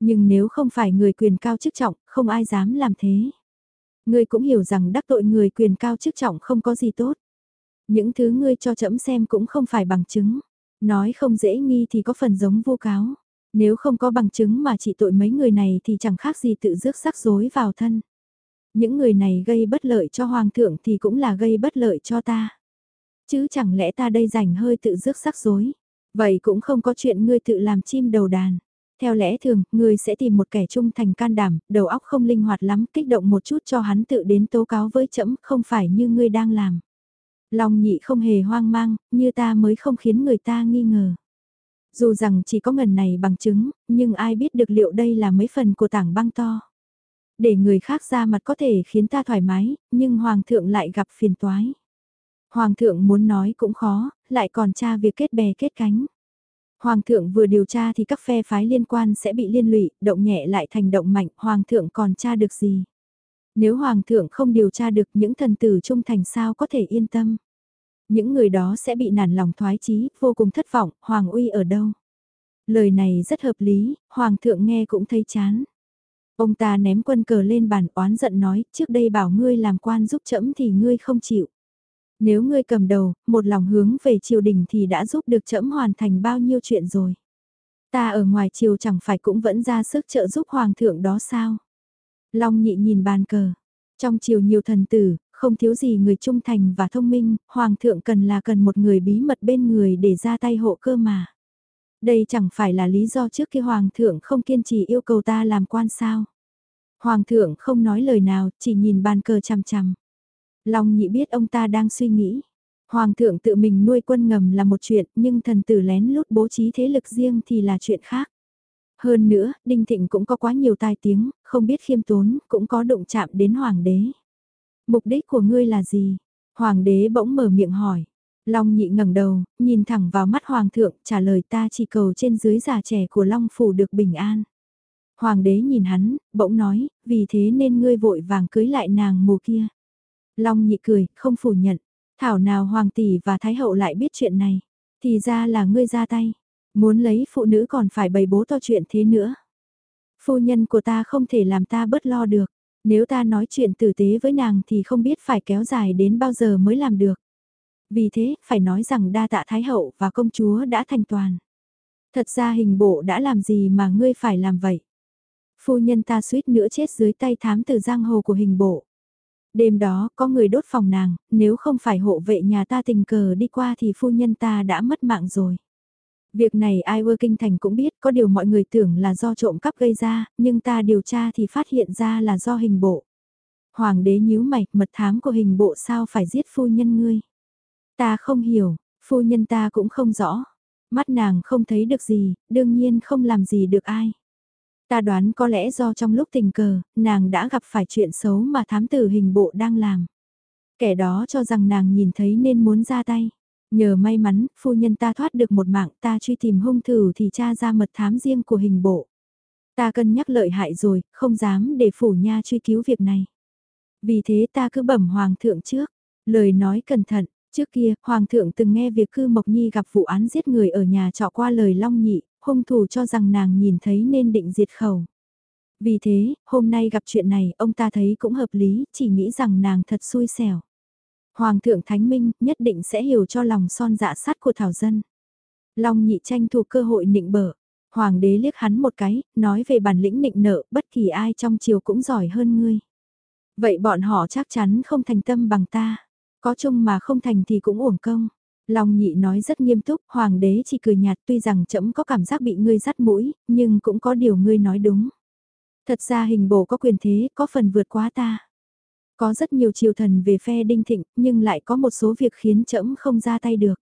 S1: Nhưng nếu không phải người quyền cao chức trọng, không ai dám làm thế. Ngươi cũng hiểu rằng đắc tội người quyền cao chức trọng không có gì tốt. Những thứ ngươi cho trẫm xem cũng không phải bằng chứng. Nói không dễ nghi thì có phần giống vô cáo. Nếu không có bằng chứng mà chỉ tội mấy người này thì chẳng khác gì tự rước rắc rối vào thân. Những người này gây bất lợi cho hoàng thượng thì cũng là gây bất lợi cho ta. Chứ chẳng lẽ ta đây rảnh hơi tự rước rắc rối. Vậy cũng không có chuyện ngươi tự làm chim đầu đàn. Theo lẽ thường, ngươi sẽ tìm một kẻ trung thành can đảm, đầu óc không linh hoạt lắm, kích động một chút cho hắn tự đến tố cáo với trẫm không phải như ngươi đang làm. Long nhị không hề hoang mang, như ta mới không khiến người ta nghi ngờ. Dù rằng chỉ có ngần này bằng chứng, nhưng ai biết được liệu đây là mấy phần của tảng băng to. Để người khác ra mặt có thể khiến ta thoải mái, nhưng Hoàng thượng lại gặp phiền toái. Hoàng thượng muốn nói cũng khó, lại còn tra việc kết bè kết cánh. Hoàng thượng vừa điều tra thì các phe phái liên quan sẽ bị liên lụy, động nhẹ lại thành động mạnh, Hoàng thượng còn tra được gì? Nếu Hoàng thượng không điều tra được những thần tử trung thành sao có thể yên tâm? Những người đó sẽ bị nản lòng thoái chí, vô cùng thất vọng, Hoàng uy ở đâu? Lời này rất hợp lý, Hoàng thượng nghe cũng thấy chán. Ông ta ném quân cờ lên bàn oán giận nói, trước đây bảo ngươi làm quan giúp trẫm thì ngươi không chịu. Nếu ngươi cầm đầu, một lòng hướng về triều đình thì đã giúp được trẫm hoàn thành bao nhiêu chuyện rồi. Ta ở ngoài triều chẳng phải cũng vẫn ra sức trợ giúp hoàng thượng đó sao? Long nhị nhìn bàn cờ. Trong triều nhiều thần tử, không thiếu gì người trung thành và thông minh, hoàng thượng cần là cần một người bí mật bên người để ra tay hộ cơ mà. Đây chẳng phải là lý do trước khi hoàng thượng không kiên trì yêu cầu ta làm quan sao. Hoàng thượng không nói lời nào, chỉ nhìn bàn cờ chằm chằm. Long nhị biết ông ta đang suy nghĩ. Hoàng thượng tự mình nuôi quân ngầm là một chuyện, nhưng thần tử lén lút bố trí thế lực riêng thì là chuyện khác. Hơn nữa, Đinh Thịnh cũng có quá nhiều tai tiếng, không biết khiêm tốn, cũng có động chạm đến hoàng đế. Mục đích của ngươi là gì? Hoàng đế bỗng mở miệng hỏi. Long nhị ngẩng đầu, nhìn thẳng vào mắt hoàng thượng, trả lời ta chỉ cầu trên dưới già trẻ của Long phủ được bình an. Hoàng đế nhìn hắn, bỗng nói, vì thế nên ngươi vội vàng cưới lại nàng mù kia. Long nhị cười, không phủ nhận. Thảo nào hoàng tỷ và thái hậu lại biết chuyện này. Thì ra là ngươi ra tay. Muốn lấy phụ nữ còn phải bày bố to chuyện thế nữa. Phu nhân của ta không thể làm ta bớt lo được. Nếu ta nói chuyện tử tế với nàng thì không biết phải kéo dài đến bao giờ mới làm được. Vì thế, phải nói rằng đa tạ Thái Hậu và công chúa đã thành toàn. Thật ra hình bộ đã làm gì mà ngươi phải làm vậy? Phu nhân ta suýt nữa chết dưới tay thám từ giang hồ của hình bộ. Đêm đó, có người đốt phòng nàng, nếu không phải hộ vệ nhà ta tình cờ đi qua thì phu nhân ta đã mất mạng rồi. Việc này ai ơ kinh thành cũng biết, có điều mọi người tưởng là do trộm cắp gây ra, nhưng ta điều tra thì phát hiện ra là do hình bộ. Hoàng đế nhíu mày, mật thám của hình bộ sao phải giết phu nhân ngươi. Ta không hiểu, phu nhân ta cũng không rõ. Mắt nàng không thấy được gì, đương nhiên không làm gì được ai. Ta đoán có lẽ do trong lúc tình cờ, nàng đã gặp phải chuyện xấu mà thám tử hình bộ đang làm. Kẻ đó cho rằng nàng nhìn thấy nên muốn ra tay. Nhờ may mắn, phu nhân ta thoát được một mạng ta truy tìm hung thủ thì tra ra mật thám riêng của hình bộ. Ta cân nhắc lợi hại rồi, không dám để phủ nha truy cứu việc này. Vì thế ta cứ bẩm hoàng thượng trước, lời nói cẩn thận, trước kia, hoàng thượng từng nghe việc cư Mộc Nhi gặp vụ án giết người ở nhà trọ qua lời long nhị, hung thủ cho rằng nàng nhìn thấy nên định diệt khẩu. Vì thế, hôm nay gặp chuyện này, ông ta thấy cũng hợp lý, chỉ nghĩ rằng nàng thật xui xẻo. Hoàng thượng Thánh Minh nhất định sẽ hiểu cho lòng son dạ sắt của Thảo Dân. Long nhị tranh thủ cơ hội nịnh bở. Hoàng đế liếc hắn một cái, nói về bản lĩnh nịnh nợ, bất kỳ ai trong triều cũng giỏi hơn ngươi. Vậy bọn họ chắc chắn không thành tâm bằng ta. Có chung mà không thành thì cũng uổng công. Long nhị nói rất nghiêm túc, hoàng đế chỉ cười nhạt tuy rằng trẫm có cảm giác bị ngươi dắt mũi, nhưng cũng có điều ngươi nói đúng. Thật ra hình bổ có quyền thế, có phần vượt quá ta. Có rất nhiều triều thần về phe đinh thịnh, nhưng lại có một số việc khiến trẫm không ra tay được.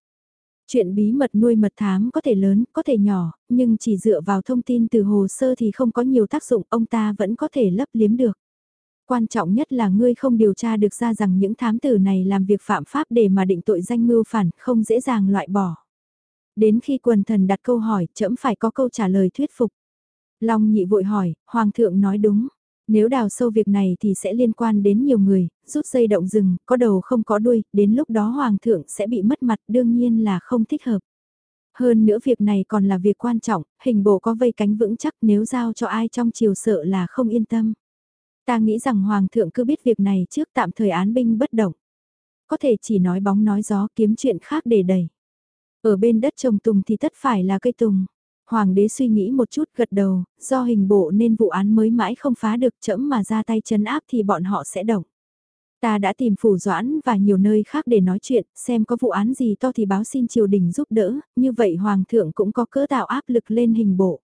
S1: Chuyện bí mật nuôi mật thám có thể lớn, có thể nhỏ, nhưng chỉ dựa vào thông tin từ hồ sơ thì không có nhiều tác dụng, ông ta vẫn có thể lấp liếm được. Quan trọng nhất là ngươi không điều tra được ra rằng những thám tử này làm việc phạm pháp để mà định tội danh mưu phản, không dễ dàng loại bỏ. Đến khi quần thần đặt câu hỏi, trẫm phải có câu trả lời thuyết phục. Long nhị vội hỏi, Hoàng thượng nói đúng. Nếu đào sâu việc này thì sẽ liên quan đến nhiều người, rút dây động rừng, có đầu không có đuôi, đến lúc đó hoàng thượng sẽ bị mất mặt đương nhiên là không thích hợp. Hơn nữa việc này còn là việc quan trọng, hình bộ có vây cánh vững chắc nếu giao cho ai trong chiều sợ là không yên tâm. Ta nghĩ rằng hoàng thượng cứ biết việc này trước tạm thời án binh bất động. Có thể chỉ nói bóng nói gió kiếm chuyện khác để đẩy. Ở bên đất trồng tùng thì tất phải là cây tùng. Hoàng đế suy nghĩ một chút gật đầu, do hình bộ nên vụ án mới mãi không phá được chẫm mà ra tay chấn áp thì bọn họ sẽ động. Ta đã tìm phủ doãn và nhiều nơi khác để nói chuyện, xem có vụ án gì to thì báo xin triều đình giúp đỡ, như vậy hoàng thượng cũng có cỡ tạo áp lực lên hình bộ.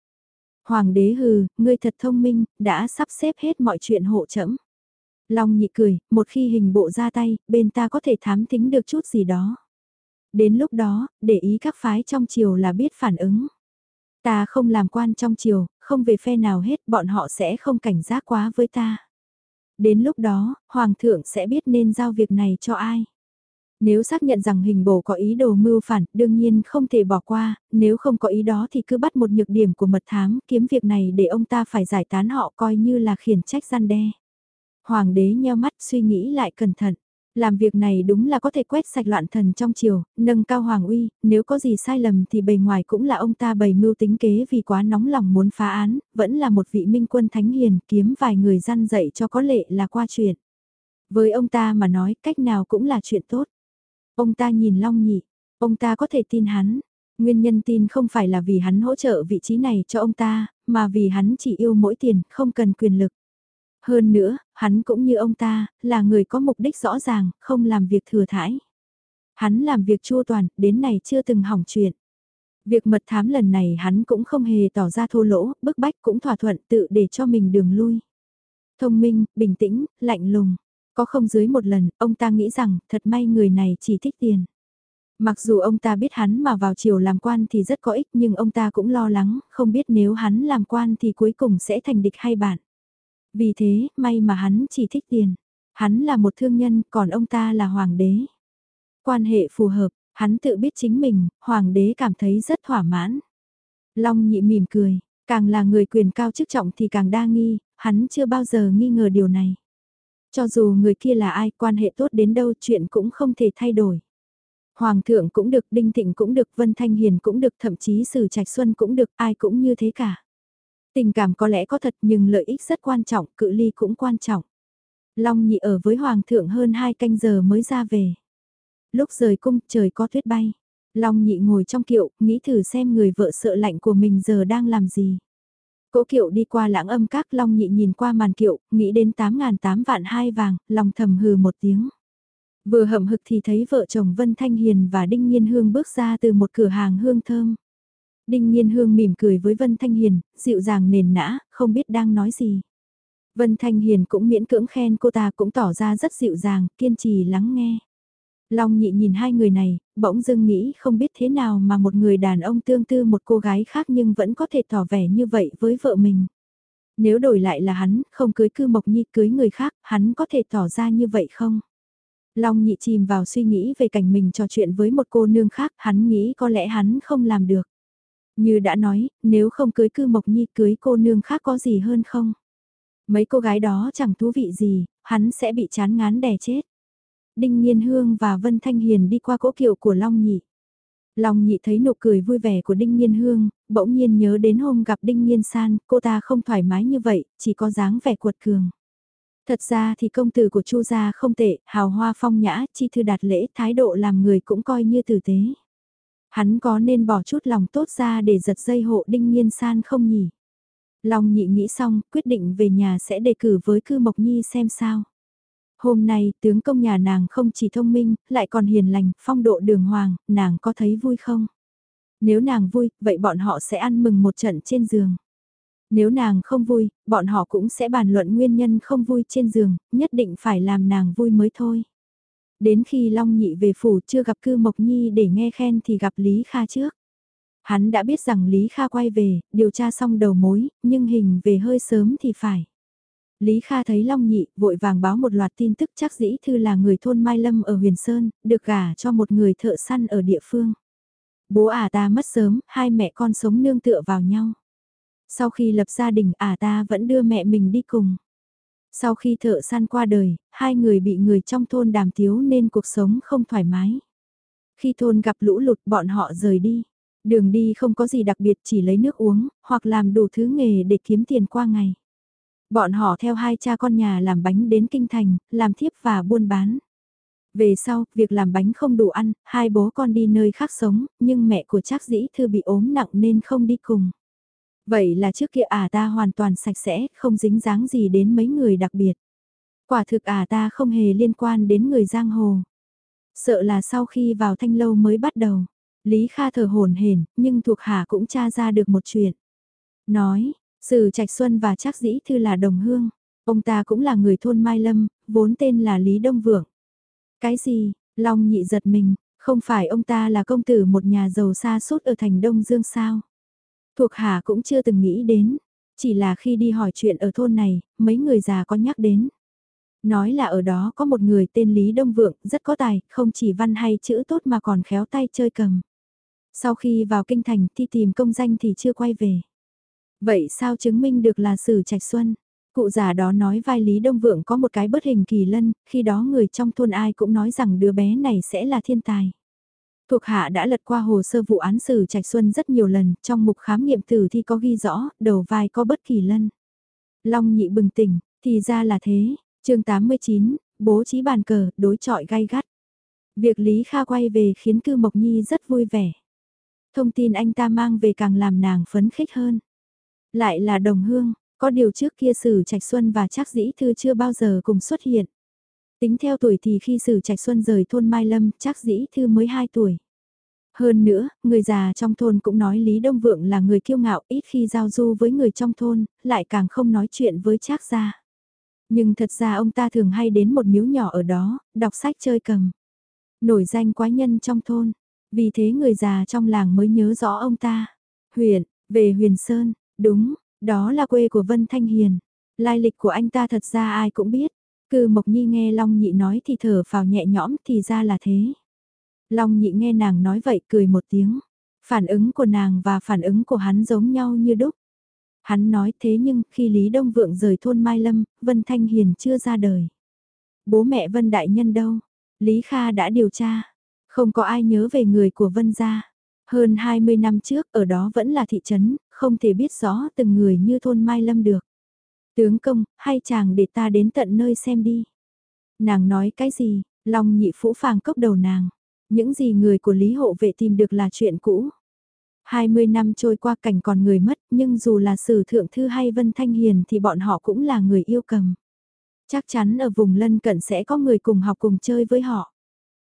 S1: Hoàng đế hừ, ngươi thật thông minh, đã sắp xếp hết mọi chuyện hộ chấm. Long nhị cười, một khi hình bộ ra tay, bên ta có thể thám tính được chút gì đó. Đến lúc đó, để ý các phái trong triều là biết phản ứng. Ta không làm quan trong triều, không về phe nào hết, bọn họ sẽ không cảnh giác quá với ta. Đến lúc đó, Hoàng thượng sẽ biết nên giao việc này cho ai. Nếu xác nhận rằng hình bổ có ý đồ mưu phản, đương nhiên không thể bỏ qua, nếu không có ý đó thì cứ bắt một nhược điểm của mật thám, kiếm việc này để ông ta phải giải tán họ coi như là khiển trách gian đe. Hoàng đế nheo mắt suy nghĩ lại cẩn thận. Làm việc này đúng là có thể quét sạch loạn thần trong triều, nâng cao hoàng uy, nếu có gì sai lầm thì bề ngoài cũng là ông ta bày mưu tính kế vì quá nóng lòng muốn phá án, vẫn là một vị minh quân thánh hiền kiếm vài người gian dạy cho có lệ là qua chuyện. Với ông ta mà nói cách nào cũng là chuyện tốt. Ông ta nhìn Long Nhị, ông ta có thể tin hắn. Nguyên nhân tin không phải là vì hắn hỗ trợ vị trí này cho ông ta, mà vì hắn chỉ yêu mỗi tiền, không cần quyền lực. Hơn nữa, hắn cũng như ông ta, là người có mục đích rõ ràng, không làm việc thừa thãi. Hắn làm việc chua toàn, đến này chưa từng hỏng chuyện. Việc mật thám lần này hắn cũng không hề tỏ ra thô lỗ, bức bách cũng thỏa thuận tự để cho mình đường lui. Thông minh, bình tĩnh, lạnh lùng. Có không dưới một lần, ông ta nghĩ rằng thật may người này chỉ thích tiền. Mặc dù ông ta biết hắn mà vào chiều làm quan thì rất có ích nhưng ông ta cũng lo lắng, không biết nếu hắn làm quan thì cuối cùng sẽ thành địch hay bạn. Vì thế, may mà hắn chỉ thích tiền. Hắn là một thương nhân, còn ông ta là hoàng đế. Quan hệ phù hợp, hắn tự biết chính mình, hoàng đế cảm thấy rất thỏa mãn. Long nhị mỉm cười, càng là người quyền cao chức trọng thì càng đa nghi, hắn chưa bao giờ nghi ngờ điều này. Cho dù người kia là ai, quan hệ tốt đến đâu chuyện cũng không thể thay đổi. Hoàng thượng cũng được, Đinh Thịnh cũng được, Vân Thanh Hiền cũng được, thậm chí Sử Trạch Xuân cũng được, ai cũng như thế cả. Tình cảm có lẽ có thật nhưng lợi ích rất quan trọng, cự ly cũng quan trọng. Long nhị ở với Hoàng thượng hơn 2 canh giờ mới ra về. Lúc rời cung trời có tuyết bay. Long nhị ngồi trong kiệu, nghĩ thử xem người vợ sợ lạnh của mình giờ đang làm gì. Cỗ kiệu đi qua lãng âm các Long nhị nhìn qua màn kiệu, nghĩ đến 8.800 vạn hai vàng, lòng thầm hừ một tiếng. Vừa hậm hực thì thấy vợ chồng Vân Thanh Hiền và Đinh Nhiên Hương bước ra từ một cửa hàng hương thơm. Đinh Nhiên Hương mỉm cười với Vân Thanh Hiền, dịu dàng nền nã, không biết đang nói gì. Vân Thanh Hiền cũng miễn cưỡng khen cô ta cũng tỏ ra rất dịu dàng, kiên trì lắng nghe. Long nhị nhìn hai người này, bỗng dưng nghĩ không biết thế nào mà một người đàn ông tương tư một cô gái khác nhưng vẫn có thể tỏ vẻ như vậy với vợ mình. Nếu đổi lại là hắn, không cưới cư mộc nhi cưới người khác, hắn có thể tỏ ra như vậy không? Long nhị chìm vào suy nghĩ về cảnh mình trò chuyện với một cô nương khác, hắn nghĩ có lẽ hắn không làm được. Như đã nói, nếu không cưới cư mộc nhi cưới cô nương khác có gì hơn không? Mấy cô gái đó chẳng thú vị gì, hắn sẽ bị chán ngán đè chết. Đinh Nhiên Hương và Vân Thanh Hiền đi qua cỗ kiệu của Long Nhị. Long Nhị thấy nụ cười vui vẻ của Đinh Nhiên Hương, bỗng nhiên nhớ đến hôm gặp Đinh Nhiên San, cô ta không thoải mái như vậy, chỉ có dáng vẻ cuột cường. Thật ra thì công tử của Chu gia không tệ, hào hoa phong nhã, chi thư đạt lễ, thái độ làm người cũng coi như tử tế. Hắn có nên bỏ chút lòng tốt ra để giật dây hộ Đinh Nhiên San không nhỉ? Long nhị nghĩ xong, quyết định về nhà sẽ đề cử với Cư Mộc Nhi xem sao. Hôm nay, tướng công nhà nàng không chỉ thông minh, lại còn hiền lành, phong độ đường hoàng, nàng có thấy vui không? Nếu nàng vui, vậy bọn họ sẽ ăn mừng một trận trên giường. Nếu nàng không vui, bọn họ cũng sẽ bàn luận nguyên nhân không vui trên giường, nhất định phải làm nàng vui mới thôi. Đến khi Long Nhị về phủ chưa gặp Cư Mộc Nhi để nghe khen thì gặp Lý Kha trước. Hắn đã biết rằng Lý Kha quay về, điều tra xong đầu mối, nhưng hình về hơi sớm thì phải. Lý Kha thấy Long Nhị, vội vàng báo một loạt tin tức chắc dĩ thư là người thôn Mai Lâm ở Huyền Sơn, được gả cho một người thợ săn ở địa phương. Bố ả ta mất sớm, hai mẹ con sống nương tựa vào nhau. Sau khi lập gia đình ả ta vẫn đưa mẹ mình đi cùng. Sau khi thợ săn qua đời, hai người bị người trong thôn đàm thiếu nên cuộc sống không thoải mái. Khi thôn gặp lũ lụt bọn họ rời đi. Đường đi không có gì đặc biệt chỉ lấy nước uống, hoặc làm đủ thứ nghề để kiếm tiền qua ngày. Bọn họ theo hai cha con nhà làm bánh đến kinh thành, làm thiếp và buôn bán. Về sau, việc làm bánh không đủ ăn, hai bố con đi nơi khác sống, nhưng mẹ của Trác Dĩ Thư bị ốm nặng nên không đi cùng. Vậy là trước kia à ta hoàn toàn sạch sẽ, không dính dáng gì đến mấy người đặc biệt. Quả thực à ta không hề liên quan đến người giang hồ. Sợ là sau khi vào thanh lâu mới bắt đầu. Lý Kha thở hồn hển, nhưng thuộc hạ cũng tra ra được một chuyện. Nói, Sử Trạch Xuân và Trác Dĩ Thư là đồng hương. Ông ta cũng là người thôn Mai Lâm, vốn tên là Lý Đông Vượng. Cái gì? Long nhị giật mình, không phải ông ta là công tử một nhà giàu xa suốt ở thành Đông Dương sao? Thuộc hạ cũng chưa từng nghĩ đến, chỉ là khi đi hỏi chuyện ở thôn này, mấy người già có nhắc đến. Nói là ở đó có một người tên Lý Đông Vượng, rất có tài, không chỉ văn hay chữ tốt mà còn khéo tay chơi cầm. Sau khi vào kinh thành thi tìm công danh thì chưa quay về. Vậy sao chứng minh được là sử trạch xuân? Cụ già đó nói vai Lý Đông Vượng có một cái bất hình kỳ lân, khi đó người trong thôn ai cũng nói rằng đứa bé này sẽ là thiên tài. Thuộc hạ đã lật qua hồ sơ vụ án xử Trạch Xuân rất nhiều lần, trong mục khám nghiệm tử thi có ghi rõ, đầu vai có bất kỳ lân. Long nhị bừng tỉnh, thì ra là thế, chương 89, bố trí bàn cờ, đối trọi gay gắt. Việc Lý Kha quay về khiến Cư Mộc Nhi rất vui vẻ. Thông tin anh ta mang về càng làm nàng phấn khích hơn. Lại là đồng hương, có điều trước kia Sử Trạch Xuân và Trác Dĩ Thư chưa bao giờ cùng xuất hiện. Tính theo tuổi thì khi Sử Trạch Xuân rời thôn Mai Lâm, chắc Dĩ Thư mới 2 tuổi. Hơn nữa, người già trong thôn cũng nói Lý Đông Vượng là người kiêu ngạo ít khi giao du với người trong thôn, lại càng không nói chuyện với Trác gia. Nhưng thật ra ông ta thường hay đến một miếu nhỏ ở đó, đọc sách chơi cầm. Nổi danh quái nhân trong thôn, Vì thế người già trong làng mới nhớ rõ ông ta. Huyền, về Huyền Sơn, đúng, đó là quê của Vân Thanh Hiền. Lai lịch của anh ta thật ra ai cũng biết. Cư Mộc Nhi nghe Long Nhị nói thì thở vào nhẹ nhõm thì ra là thế. Long Nhị nghe nàng nói vậy cười một tiếng. Phản ứng của nàng và phản ứng của hắn giống nhau như đúc. Hắn nói thế nhưng khi Lý Đông Vượng rời thôn Mai Lâm, Vân Thanh Hiền chưa ra đời. Bố mẹ Vân Đại Nhân đâu? Lý Kha đã điều tra. Không có ai nhớ về người của Vân gia. Hơn 20 năm trước ở đó vẫn là thị trấn, không thể biết rõ từng người như thôn Mai Lâm được. Tướng công, hay chàng để ta đến tận nơi xem đi. Nàng nói cái gì, lòng nhị phũ phàng cốc đầu nàng. Những gì người của Lý Hộ Vệ tìm được là chuyện cũ. 20 năm trôi qua cảnh còn người mất, nhưng dù là sử thượng thư hay Vân Thanh Hiền thì bọn họ cũng là người yêu cầm. Chắc chắn ở vùng lân cận sẽ có người cùng học cùng chơi với họ.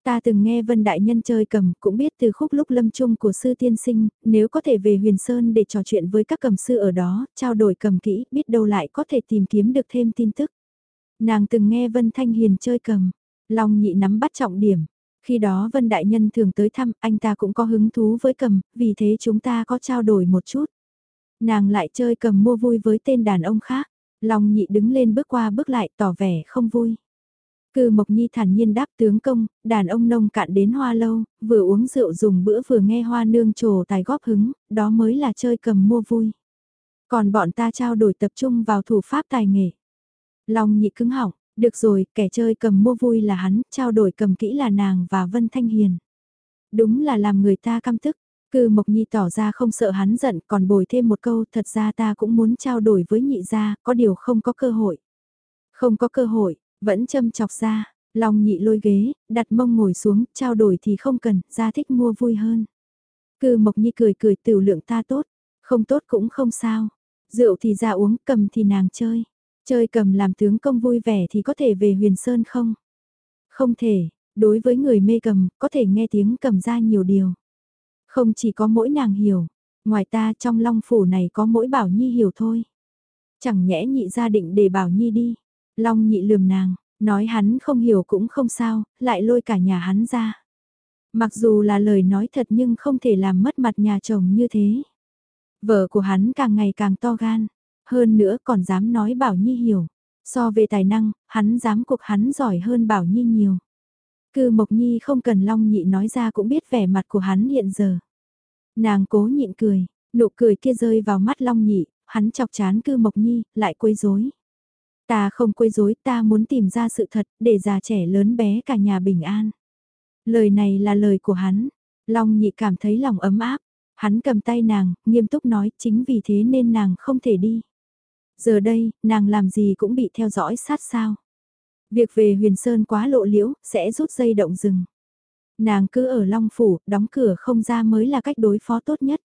S1: Ta từng nghe Vân Đại Nhân chơi cầm, cũng biết từ khúc lúc lâm chung của sư tiên sinh, nếu có thể về huyền sơn để trò chuyện với các cầm sư ở đó, trao đổi cầm kỹ, biết đâu lại có thể tìm kiếm được thêm tin tức. Nàng từng nghe Vân Thanh Hiền chơi cầm, Long nhị nắm bắt trọng điểm. Khi đó Vân Đại Nhân thường tới thăm, anh ta cũng có hứng thú với cầm, vì thế chúng ta có trao đổi một chút. Nàng lại chơi cầm mua vui với tên đàn ông khác. Long nhị đứng lên bước qua bước lại tỏ vẻ không vui. Cư Mộc Nhi thản nhiên đáp tướng công, đàn ông nông cạn đến hoa lâu, vừa uống rượu dùng bữa vừa nghe hoa nương trồ tài góp hứng, đó mới là chơi cầm mua vui. Còn bọn ta trao đổi tập trung vào thủ pháp tài nghệ. Long nhị cứng họng, được rồi, kẻ chơi cầm mua vui là hắn, trao đổi cầm kỹ là nàng và Vân Thanh Hiền. Đúng là làm người ta căm tức. Cư Mộc Nhi tỏ ra không sợ hắn giận, còn bồi thêm một câu, thật ra ta cũng muốn trao đổi với nhị gia, có điều không có cơ hội. Không có cơ hội, vẫn châm chọc ra, Long nhị lôi ghế, đặt mông ngồi xuống, trao đổi thì không cần, ra thích mua vui hơn. Cư Mộc Nhi cười cười tiểu lượng ta tốt, không tốt cũng không sao. Rượu thì ra uống, cầm thì nàng chơi. Chơi cầm làm tướng công vui vẻ thì có thể về huyền sơn không? Không thể, đối với người mê cầm, có thể nghe tiếng cầm ra nhiều điều. Không chỉ có mỗi nàng hiểu, ngoài ta trong long phủ này có mỗi Bảo Nhi hiểu thôi. Chẳng nhẽ nhị gia định để Bảo Nhi đi. Long nhị lườm nàng, nói hắn không hiểu cũng không sao, lại lôi cả nhà hắn ra. Mặc dù là lời nói thật nhưng không thể làm mất mặt nhà chồng như thế. Vợ của hắn càng ngày càng to gan, hơn nữa còn dám nói Bảo Nhi hiểu. So về tài năng, hắn dám cuộc hắn giỏi hơn Bảo Nhi nhiều. Cư Mộc Nhi không cần Long Nhị nói ra cũng biết vẻ mặt của hắn hiện giờ. Nàng cố nhịn cười, nụ cười kia rơi vào mắt Long Nhị, hắn chọc chán Cư Mộc Nhi, lại quấy rối. Ta không quấy rối, ta muốn tìm ra sự thật, để già trẻ lớn bé cả nhà bình an. Lời này là lời của hắn. Long Nhị cảm thấy lòng ấm áp. Hắn cầm tay nàng, nghiêm túc nói chính vì thế nên nàng không thể đi. Giờ đây, nàng làm gì cũng bị theo dõi sát sao. Việc về huyền sơn quá lộ liễu, sẽ rút dây động rừng. Nàng cứ ở Long Phủ, đóng cửa không ra mới là cách đối phó tốt nhất.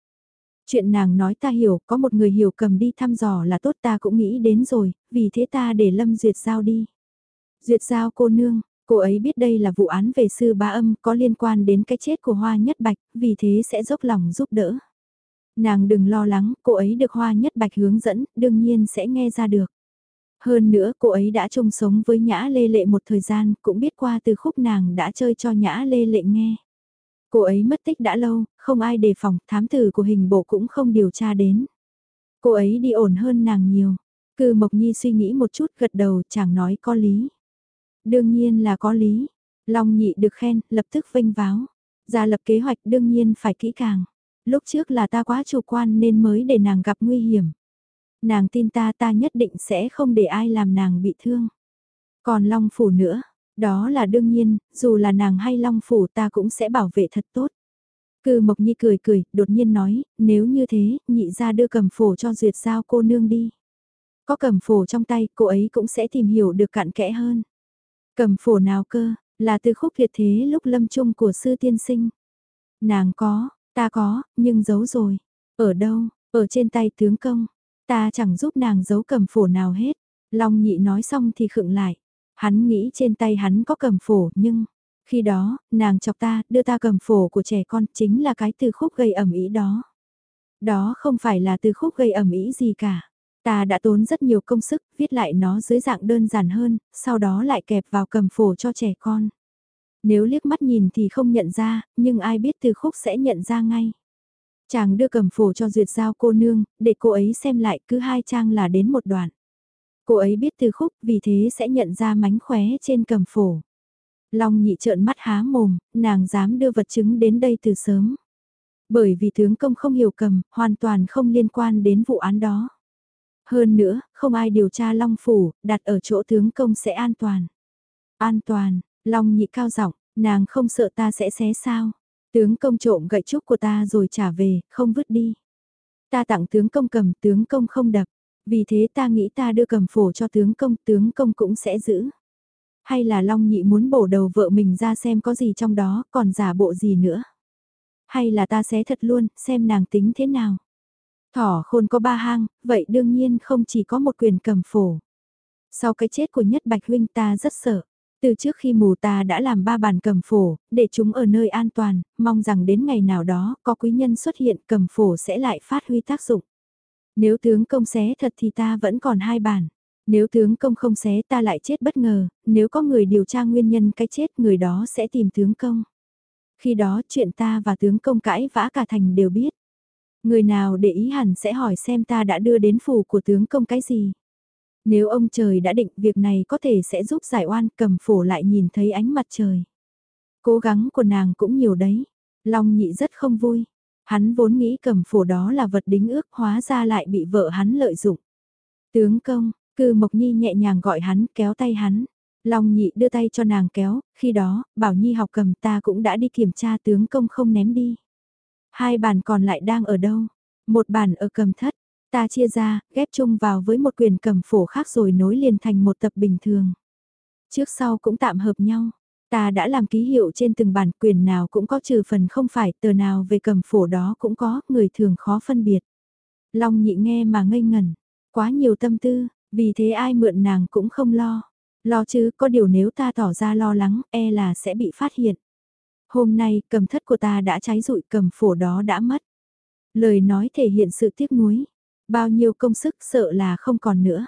S1: Chuyện nàng nói ta hiểu, có một người hiểu cầm đi thăm dò là tốt ta cũng nghĩ đến rồi, vì thế ta để Lâm Duyệt Giao đi. Duyệt Giao cô nương, cô ấy biết đây là vụ án về sư bá âm có liên quan đến cái chết của Hoa Nhất Bạch, vì thế sẽ dốc lòng giúp đỡ. Nàng đừng lo lắng, cô ấy được Hoa Nhất Bạch hướng dẫn, đương nhiên sẽ nghe ra được. Hơn nữa cô ấy đã chung sống với Nhã Lê Lệ một thời gian, cũng biết qua từ khúc nàng đã chơi cho Nhã Lê Lệ nghe. Cô ấy mất tích đã lâu, không ai đề phòng, thám tử của hình bộ cũng không điều tra đến. Cô ấy đi ổn hơn nàng nhiều. Cư Mộc Nhi suy nghĩ một chút gật đầu chẳng nói có lý. Đương nhiên là có lý. Long nhị được khen, lập tức vinh váo. Ra lập kế hoạch đương nhiên phải kỹ càng. Lúc trước là ta quá chủ quan nên mới để nàng gặp nguy hiểm. Nàng tin ta ta nhất định sẽ không để ai làm nàng bị thương. Còn Long Phủ nữa, đó là đương nhiên, dù là nàng hay Long Phủ ta cũng sẽ bảo vệ thật tốt. Cư Mộc Nhi cười cười, đột nhiên nói, nếu như thế, nhị ra đưa cầm phổ cho duyệt giao cô nương đi. Có cầm phổ trong tay, cô ấy cũng sẽ tìm hiểu được cạn kẽ hơn. Cầm phổ nào cơ, là từ khúc liệt thế lúc lâm chung của sư tiên sinh. Nàng có, ta có, nhưng giấu rồi. Ở đâu, ở trên tay tướng công. Ta chẳng giúp nàng giấu cầm phổ nào hết. Long nhị nói xong thì khựng lại. Hắn nghĩ trên tay hắn có cầm phổ nhưng... Khi đó, nàng chọc ta, đưa ta cầm phổ của trẻ con chính là cái từ khúc gây ẩm ý đó. Đó không phải là từ khúc gây ẩm ý gì cả. Ta đã tốn rất nhiều công sức, viết lại nó dưới dạng đơn giản hơn, sau đó lại kẹp vào cầm phổ cho trẻ con. Nếu liếc mắt nhìn thì không nhận ra, nhưng ai biết từ khúc sẽ nhận ra ngay. Chàng đưa cầm phổ cho duyệt giao cô nương, để cô ấy xem lại cứ hai trang là đến một đoạn. Cô ấy biết từ khúc vì thế sẽ nhận ra mánh khóe trên cầm phổ. Long nhị trợn mắt há mồm, nàng dám đưa vật chứng đến đây từ sớm. Bởi vì tướng công không hiểu cầm, hoàn toàn không liên quan đến vụ án đó. Hơn nữa, không ai điều tra Long Phủ, đặt ở chỗ tướng công sẽ an toàn. An toàn, Long nhị cao giọng nàng không sợ ta sẽ xé sao. Tướng công trộm gậy trúc của ta rồi trả về, không vứt đi. Ta tặng tướng công cầm, tướng công không đập. Vì thế ta nghĩ ta đưa cầm phổ cho tướng công, tướng công cũng sẽ giữ. Hay là Long nhị muốn bổ đầu vợ mình ra xem có gì trong đó, còn giả bộ gì nữa. Hay là ta xé thật luôn, xem nàng tính thế nào. Thỏ khôn có ba hang, vậy đương nhiên không chỉ có một quyền cầm phổ. Sau cái chết của nhất bạch huynh ta rất sợ. Từ trước khi mù ta đã làm ba bàn cầm phổ, để chúng ở nơi an toàn, mong rằng đến ngày nào đó có quý nhân xuất hiện cầm phổ sẽ lại phát huy tác dụng. Nếu tướng công xé thật thì ta vẫn còn hai bản. Nếu tướng công không xé ta lại chết bất ngờ, nếu có người điều tra nguyên nhân cái chết người đó sẽ tìm tướng công. Khi đó chuyện ta và tướng công cãi vã cả thành đều biết. Người nào để ý hẳn sẽ hỏi xem ta đã đưa đến phủ của tướng công cái gì. Nếu ông trời đã định việc này có thể sẽ giúp giải oan cầm phổ lại nhìn thấy ánh mặt trời. Cố gắng của nàng cũng nhiều đấy. Long nhị rất không vui. Hắn vốn nghĩ cầm phổ đó là vật đính ước hóa ra lại bị vợ hắn lợi dụng. Tướng công, cư Mộc Nhi nhẹ nhàng gọi hắn kéo tay hắn. Long nhị đưa tay cho nàng kéo, khi đó, Bảo Nhi học cầm ta cũng đã đi kiểm tra tướng công không ném đi. Hai bàn còn lại đang ở đâu? Một bàn ở cầm thất, ta chia ra, ghép chung vào với một quyền cầm phổ khác rồi nối liền thành một tập bình thường. Trước sau cũng tạm hợp nhau. Ta đã làm ký hiệu trên từng bản quyền nào cũng có trừ phần không phải tờ nào về cầm phổ đó cũng có, người thường khó phân biệt. Long nhị nghe mà ngây ngẩn, quá nhiều tâm tư, vì thế ai mượn nàng cũng không lo. Lo chứ, có điều nếu ta tỏ ra lo lắng, e là sẽ bị phát hiện. Hôm nay, cầm thất của ta đã cháy rụi cầm phổ đó đã mất. Lời nói thể hiện sự tiếc nuối. Bao nhiêu công sức sợ là không còn nữa.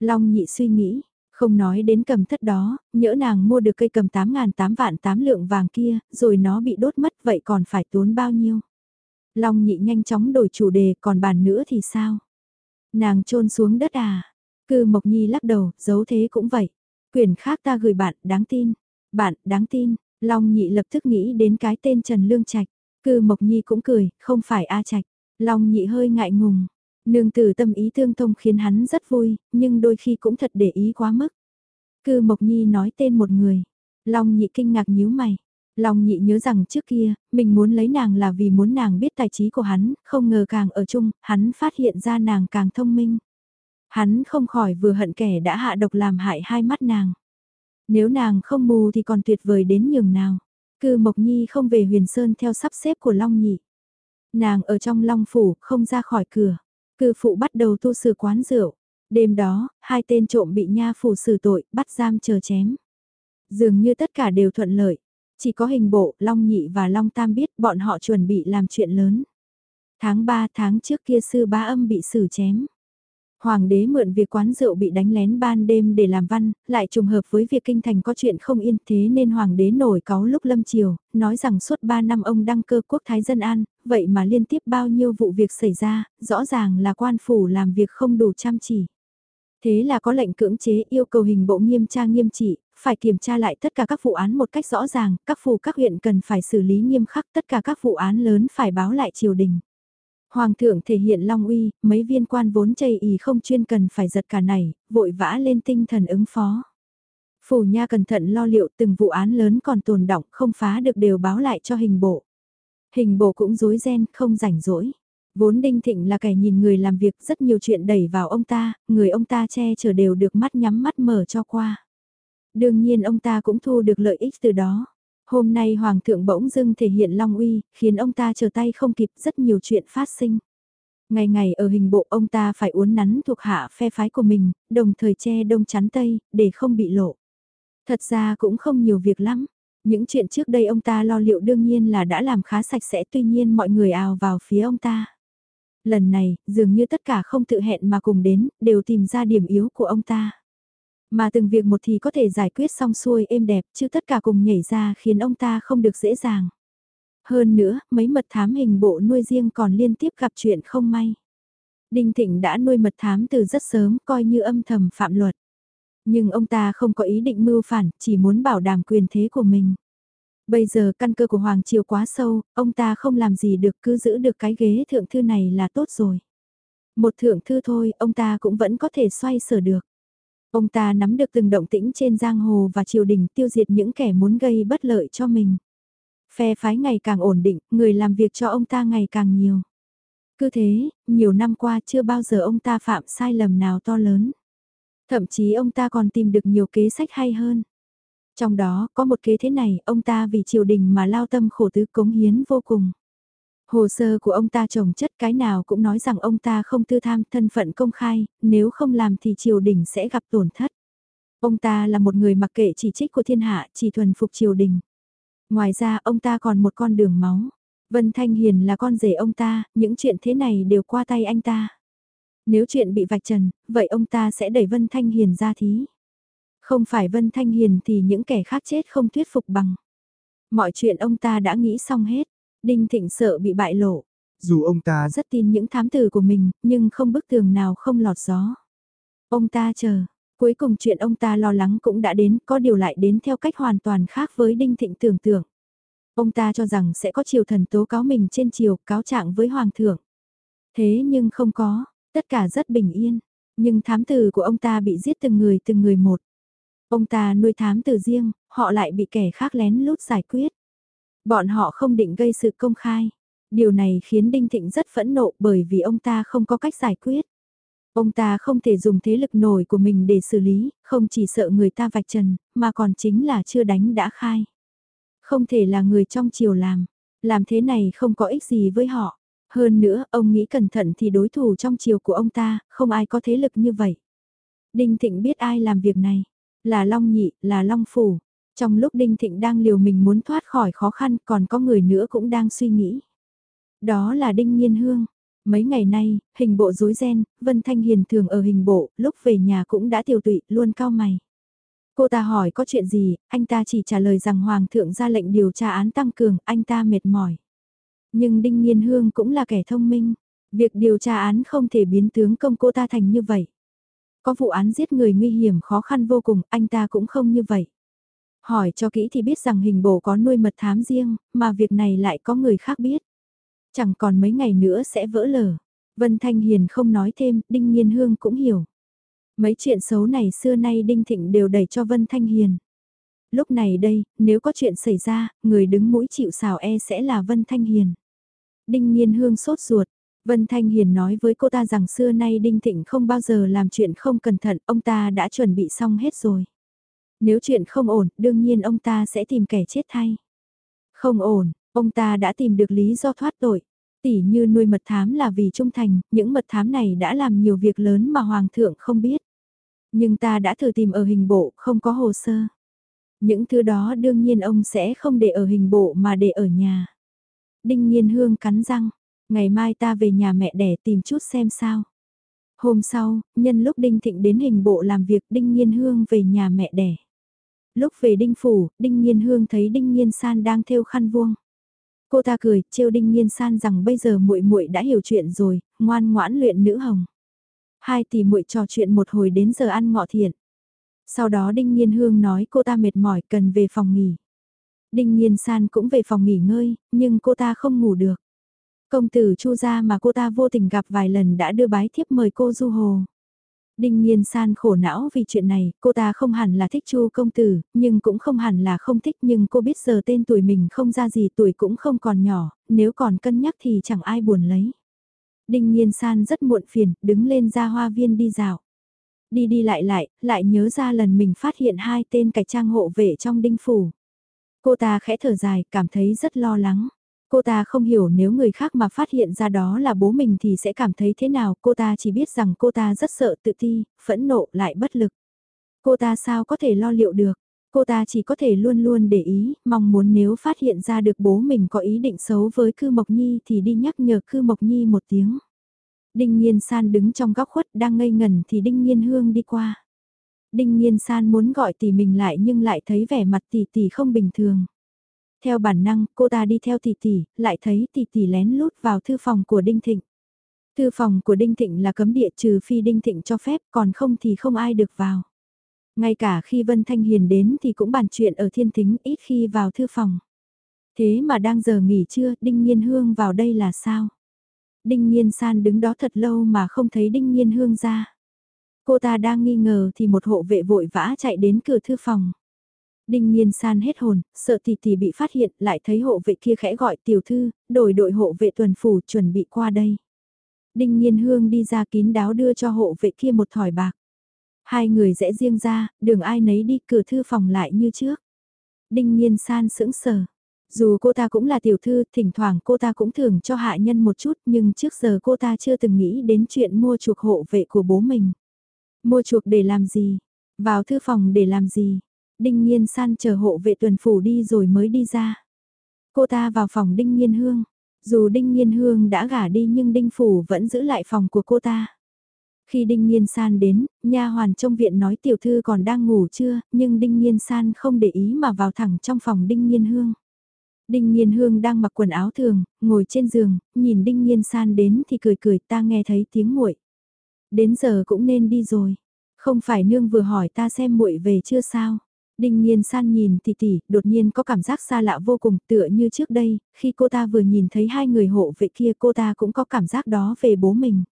S1: Long nhị suy nghĩ, không nói đến cầm thất đó, nhỡ nàng mua được cây cầm 8 ngàn 8 vạn 8 lượng vàng kia, rồi nó bị đốt mất vậy còn phải tốn bao nhiêu. Long nhị nhanh chóng đổi chủ đề còn bàn nữa thì sao? Nàng trôn xuống đất à? Cư Mộc Nhi lắc đầu, giấu thế cũng vậy. Quyển khác ta gửi bạn, đáng tin. Bạn, đáng tin. Long nhị lập tức nghĩ đến cái tên Trần Lương Trạch. Cư Mộc Nhi cũng cười, không phải A Trạch. Long nhị hơi ngại ngùng. Nương tử tâm ý tương thông khiến hắn rất vui, nhưng đôi khi cũng thật để ý quá mức. Cư Mộc Nhi nói tên một người. Long nhị kinh ngạc nhíu mày. Long nhị nhớ rằng trước kia, mình muốn lấy nàng là vì muốn nàng biết tài trí của hắn, không ngờ càng ở chung, hắn phát hiện ra nàng càng thông minh. Hắn không khỏi vừa hận kẻ đã hạ độc làm hại hai mắt nàng. Nếu nàng không mù thì còn tuyệt vời đến nhường nào. Cư Mộc Nhi không về huyền sơn theo sắp xếp của Long Nhị. Nàng ở trong Long Phủ, không ra khỏi cửa. Cư phụ bắt đầu tu sửa quán rượu. Đêm đó, hai tên trộm bị nha phủ xử tội, bắt giam chờ chém. Dường như tất cả đều thuận lợi. Chỉ có hình bộ, Long Nhị và Long Tam biết bọn họ chuẩn bị làm chuyện lớn. Tháng 3 tháng trước kia sư bá âm bị xử chém. Hoàng đế mượn việc quán rượu bị đánh lén ban đêm để làm văn, lại trùng hợp với việc kinh thành có chuyện không yên thế nên hoàng đế nổi cáu lúc lâm chiều, nói rằng suốt 3 năm ông đăng cơ quốc thái dân an, vậy mà liên tiếp bao nhiêu vụ việc xảy ra, rõ ràng là quan phủ làm việc không đủ chăm chỉ. Thế là có lệnh cưỡng chế yêu cầu hình bộ nghiêm tra nghiêm trị, phải kiểm tra lại tất cả các vụ án một cách rõ ràng, các phủ các huyện cần phải xử lý nghiêm khắc tất cả các vụ án lớn phải báo lại triều đình. Hoàng thượng thể hiện long uy, mấy viên quan vốn chây ý không chuyên cần phải giật cả này, vội vã lên tinh thần ứng phó. Phủ nha cẩn thận lo liệu từng vụ án lớn còn tồn động không phá được đều báo lại cho hình bộ. Hình bộ cũng rối ren, không rảnh rỗi. Vốn Đinh Thịnh là kẻ nhìn người làm việc rất nhiều chuyện đẩy vào ông ta, người ông ta che chở đều được mắt nhắm mắt mở cho qua. Đương nhiên ông ta cũng thu được lợi ích từ đó. Hôm nay Hoàng thượng bỗng dưng thể hiện long uy, khiến ông ta chờ tay không kịp rất nhiều chuyện phát sinh. Ngày ngày ở hình bộ ông ta phải uốn nắn thuộc hạ phe phái của mình, đồng thời che đông chắn tây, để không bị lộ. Thật ra cũng không nhiều việc lắm. Những chuyện trước đây ông ta lo liệu đương nhiên là đã làm khá sạch sẽ tuy nhiên mọi người ào vào phía ông ta. Lần này, dường như tất cả không tự hẹn mà cùng đến, đều tìm ra điểm yếu của ông ta. Mà từng việc một thì có thể giải quyết xong xuôi êm đẹp chứ tất cả cùng nhảy ra khiến ông ta không được dễ dàng. Hơn nữa, mấy mật thám hình bộ nuôi riêng còn liên tiếp gặp chuyện không may. Đinh Thịnh đã nuôi mật thám từ rất sớm coi như âm thầm phạm luật. Nhưng ông ta không có ý định mưu phản, chỉ muốn bảo đảm quyền thế của mình. Bây giờ căn cơ của Hoàng Triều quá sâu, ông ta không làm gì được cứ giữ được cái ghế thượng thư này là tốt rồi. Một thượng thư thôi, ông ta cũng vẫn có thể xoay sở được. Ông ta nắm được từng động tĩnh trên giang hồ và triều đình tiêu diệt những kẻ muốn gây bất lợi cho mình. Phe phái ngày càng ổn định, người làm việc cho ông ta ngày càng nhiều. Cứ thế, nhiều năm qua chưa bao giờ ông ta phạm sai lầm nào to lớn. Thậm chí ông ta còn tìm được nhiều kế sách hay hơn. Trong đó, có một kế thế này, ông ta vì triều đình mà lao tâm khổ tứ cống hiến vô cùng. Hồ sơ của ông ta trồng chất cái nào cũng nói rằng ông ta không tư tham thân phận công khai, nếu không làm thì triều đình sẽ gặp tổn thất. Ông ta là một người mặc kệ chỉ trích của thiên hạ, chỉ thuần phục triều đình. Ngoài ra ông ta còn một con đường máu. Vân Thanh Hiền là con rể ông ta, những chuyện thế này đều qua tay anh ta. Nếu chuyện bị vạch trần, vậy ông ta sẽ đẩy Vân Thanh Hiền ra thí. Không phải Vân Thanh Hiền thì những kẻ khác chết không thuyết phục bằng. Mọi chuyện ông ta đã nghĩ xong hết. Đinh Thịnh sợ bị bại lộ.
S2: Dù ông ta
S1: rất tin những thám tử của mình, nhưng không bức tường nào không lọt gió. Ông ta chờ, cuối cùng chuyện ông ta lo lắng cũng đã đến, có điều lại đến theo cách hoàn toàn khác với Đinh Thịnh tưởng tượng. Ông ta cho rằng sẽ có triều thần tố cáo mình trên triều, cáo trạng với Hoàng thượng. Thế nhưng không có, tất cả rất bình yên. Nhưng thám tử của ông ta bị giết từng người từng người một. Ông ta nuôi thám tử riêng, họ lại bị kẻ khác lén lút giải quyết. Bọn họ không định gây sự công khai. Điều này khiến Đinh Thịnh rất phẫn nộ bởi vì ông ta không có cách giải quyết. Ông ta không thể dùng thế lực nổi của mình để xử lý, không chỉ sợ người ta vạch trần, mà còn chính là chưa đánh đã khai. Không thể là người trong chiều làm, làm thế này không có ích gì với họ. Hơn nữa, ông nghĩ cẩn thận thì đối thủ trong chiều của ông ta, không ai có thế lực như vậy. Đinh Thịnh biết ai làm việc này, là Long Nhị, là Long Phủ. Trong lúc Đinh Thịnh đang liều mình muốn thoát khỏi khó khăn còn có người nữa cũng đang suy nghĩ. Đó là Đinh Nhiên Hương. Mấy ngày nay, hình bộ rối ren, Vân Thanh Hiền thường ở hình bộ, lúc về nhà cũng đã tiêu tụy, luôn cao mày. Cô ta hỏi có chuyện gì, anh ta chỉ trả lời rằng Hoàng thượng ra lệnh điều tra án tăng cường, anh ta mệt mỏi. Nhưng Đinh Nhiên Hương cũng là kẻ thông minh. Việc điều tra án không thể biến tướng công cô ta thành như vậy. Có vụ án giết người nguy hiểm khó khăn vô cùng, anh ta cũng không như vậy. Hỏi cho kỹ thì biết rằng hình bổ có nuôi mật thám riêng, mà việc này lại có người khác biết. Chẳng còn mấy ngày nữa sẽ vỡ lở. Vân Thanh Hiền không nói thêm, Đinh Nhiên Hương cũng hiểu. Mấy chuyện xấu này xưa nay Đinh Thịnh đều đẩy cho Vân Thanh Hiền. Lúc này đây, nếu có chuyện xảy ra, người đứng mũi chịu xào e sẽ là Vân Thanh Hiền. Đinh Nhiên Hương sốt ruột. Vân Thanh Hiền nói với cô ta rằng xưa nay Đinh Thịnh không bao giờ làm chuyện không cẩn thận, ông ta đã chuẩn bị xong hết rồi. Nếu chuyện không ổn, đương nhiên ông ta sẽ tìm kẻ chết thay. Không ổn, ông ta đã tìm được lý do thoát tội. Tỉ như nuôi mật thám là vì trung thành, những mật thám này đã làm nhiều việc lớn mà Hoàng thượng không biết. Nhưng ta đã thử tìm ở hình bộ, không có hồ sơ. Những thứ đó đương nhiên ông sẽ không để ở hình bộ mà để ở nhà. Đinh Nhiên Hương cắn răng, ngày mai ta về nhà mẹ đẻ tìm chút xem sao. Hôm sau, nhân lúc Đinh Thịnh đến hình bộ làm việc Đinh Nhiên Hương về nhà mẹ đẻ. Lúc về Đinh Phủ, Đinh Nhiên Hương thấy Đinh Nhiên San đang thêu khăn vuông. Cô ta cười, trêu Đinh Nhiên San rằng bây giờ muội muội đã hiểu chuyện rồi, ngoan ngoãn luyện nữ hồng. Hai tỷ muội trò chuyện một hồi đến giờ ăn ngọ thiện. Sau đó Đinh Nhiên Hương nói cô ta mệt mỏi cần về phòng nghỉ. Đinh Nhiên San cũng về phòng nghỉ ngơi, nhưng cô ta không ngủ được. Công tử Chu gia mà cô ta vô tình gặp vài lần đã đưa bái thiếp mời cô du hồ. Đinh Nhiên San khổ não vì chuyện này, cô ta không hẳn là thích Chu công tử, nhưng cũng không hẳn là không thích nhưng cô biết giờ tên tuổi mình không ra gì tuổi cũng không còn nhỏ, nếu còn cân nhắc thì chẳng ai buồn lấy. Đinh Nhiên San rất muộn phiền, đứng lên ra hoa viên đi dạo. Đi đi lại lại, lại nhớ ra lần mình phát hiện hai tên cải trang hộ vệ trong đinh phủ. Cô ta khẽ thở dài, cảm thấy rất lo lắng. Cô ta không hiểu nếu người khác mà phát hiện ra đó là bố mình thì sẽ cảm thấy thế nào, cô ta chỉ biết rằng cô ta rất sợ tự ti, phẫn nộ lại bất lực. Cô ta sao có thể lo liệu được, cô ta chỉ có thể luôn luôn để ý, mong muốn nếu phát hiện ra được bố mình có ý định xấu với Cư Mộc Nhi thì đi nhắc nhở Cư Mộc Nhi một tiếng. Đinh Nhiên San đứng trong góc khuất đang ngây ngần thì Đinh Nhiên Hương đi qua. Đinh Nhiên San muốn gọi tỷ mình lại nhưng lại thấy vẻ mặt tỷ tỷ không bình thường. Theo bản năng, cô ta đi theo tỷ tỷ, lại thấy tỷ tỷ lén lút vào thư phòng của Đinh Thịnh. Thư phòng của Đinh Thịnh là cấm địa trừ phi Đinh Thịnh cho phép, còn không thì không ai được vào. Ngay cả khi Vân Thanh Hiền đến thì cũng bàn chuyện ở thiên thính ít khi vào thư phòng. Thế mà đang giờ nghỉ trưa, Đinh Nhiên Hương vào đây là sao? Đinh Nhiên San đứng đó thật lâu mà không thấy Đinh Nhiên Hương ra. Cô ta đang nghi ngờ thì một hộ vệ vội vã chạy đến cửa thư phòng. Đinh Nhiên San hết hồn, sợ tỷ tỷ bị phát hiện, lại thấy hộ vệ kia khẽ gọi tiểu thư, đổi đội hộ vệ tuần phủ chuẩn bị qua đây. Đinh Nhiên Hương đi ra kín đáo đưa cho hộ vệ kia một thỏi bạc. Hai người rẽ riêng ra, đường ai nấy đi cửa thư phòng lại như trước. Đinh Nhiên San sững sờ. Dù cô ta cũng là tiểu thư, thỉnh thoảng cô ta cũng thường cho hạ nhân một chút nhưng trước giờ cô ta chưa từng nghĩ đến chuyện mua chuộc hộ vệ của bố mình. Mua chuộc để làm gì? Vào thư phòng để làm gì? Đinh Nhiên San chờ hộ vệ tuần phủ đi rồi mới đi ra. Cô ta vào phòng Đinh Nhiên Hương. Dù Đinh Nhiên Hương đã gả đi nhưng Đinh Phủ vẫn giữ lại phòng của cô ta. Khi Đinh Nhiên San đến, nha hoàn trong viện nói tiểu thư còn đang ngủ chưa, nhưng Đinh Nhiên San không để ý mà vào thẳng trong phòng Đinh Nhiên Hương. Đinh Nhiên Hương đang mặc quần áo thường, ngồi trên giường, nhìn Đinh Nhiên San đến thì cười cười ta nghe thấy tiếng muội. Đến giờ cũng nên đi rồi. Không phải nương vừa hỏi ta xem muội về chưa sao. Đinh Nhiên San nhìn tỷ tỷ, đột nhiên có cảm giác xa lạ vô cùng tựa như trước đây, khi cô ta vừa nhìn thấy hai người hộ vệ kia cô ta cũng có cảm giác đó về bố mình.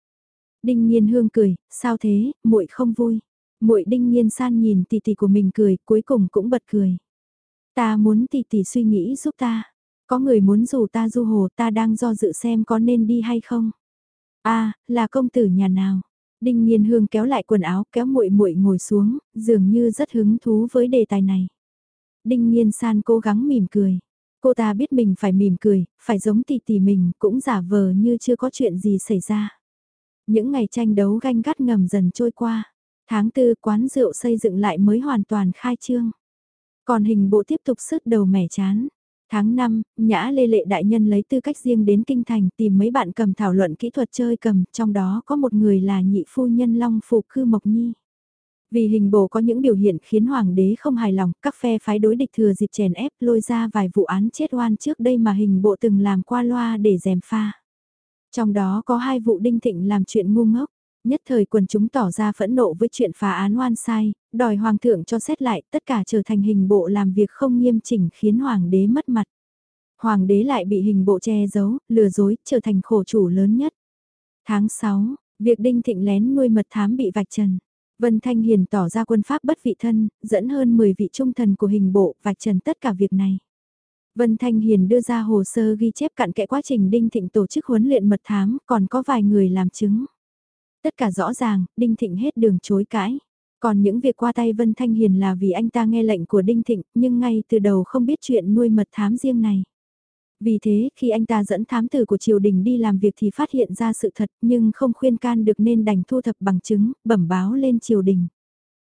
S1: Đinh Nhiên Hương cười, sao thế, muội không vui. Muội Đinh Nhiên San nhìn tỷ tỷ của mình cười, cuối cùng cũng bật cười. Ta muốn tỷ tỷ suy nghĩ giúp ta. Có người muốn rủ ta du hồ ta đang do dự xem có nên đi hay không. a à, là công tử nhà nào? Đinh Nhiên Hương kéo lại quần áo, kéo muội muội ngồi xuống, dường như rất hứng thú với đề tài này. Đinh Nhiên San cố gắng mỉm cười. Cô ta biết mình phải mỉm cười, phải giống tỷ tỷ mình, cũng giả vờ như chưa có chuyện gì xảy ra. Những ngày tranh đấu ganh gắt ngầm dần trôi qua. Tháng tư quán rượu xây dựng lại mới hoàn toàn khai trương. Còn hình bộ tiếp tục sứt đầu mẻ chán. Tháng 5, Nhã Lê Lệ Đại Nhân lấy tư cách riêng đến Kinh Thành tìm mấy bạn cầm thảo luận kỹ thuật chơi cầm, trong đó có một người là nhị phu nhân Long Phục Cư Mộc Nhi. Vì hình bộ có những biểu hiện khiến hoàng đế không hài lòng, các phe phái đối địch thừa dịp chèn ép lôi ra vài vụ án chết oan trước đây mà hình bộ từng làm qua loa để dèm pha. Trong đó có hai vụ đinh thịnh làm chuyện ngu ngốc. Nhất thời quần chúng tỏ ra phẫn nộ với chuyện phá án oan sai, đòi hoàng thượng cho xét lại tất cả trở thành hình bộ làm việc không nghiêm chỉnh khiến hoàng đế mất mặt. Hoàng đế lại bị hình bộ che giấu, lừa dối, trở thành khổ chủ lớn nhất. Tháng 6, việc đinh thịnh lén nuôi mật thám bị vạch trần. Vân Thanh Hiền tỏ ra quân pháp bất vị thân, dẫn hơn 10 vị trung thần của hình bộ vạch trần tất cả việc này. Vân Thanh Hiền đưa ra hồ sơ ghi chép cặn kẽ quá trình Đinh Thịnh tổ chức huấn luyện mật thám, còn có vài người làm chứng. Tất cả rõ ràng, Đinh Thịnh hết đường chối cãi. Còn những việc qua tay Vân Thanh Hiền là vì anh ta nghe lệnh của Đinh Thịnh, nhưng ngay từ đầu không biết chuyện nuôi mật thám riêng này. Vì thế, khi anh ta dẫn thám tử của triều đình đi làm việc thì phát hiện ra sự thật nhưng không khuyên can được nên đành thu thập bằng chứng, bẩm báo lên triều đình.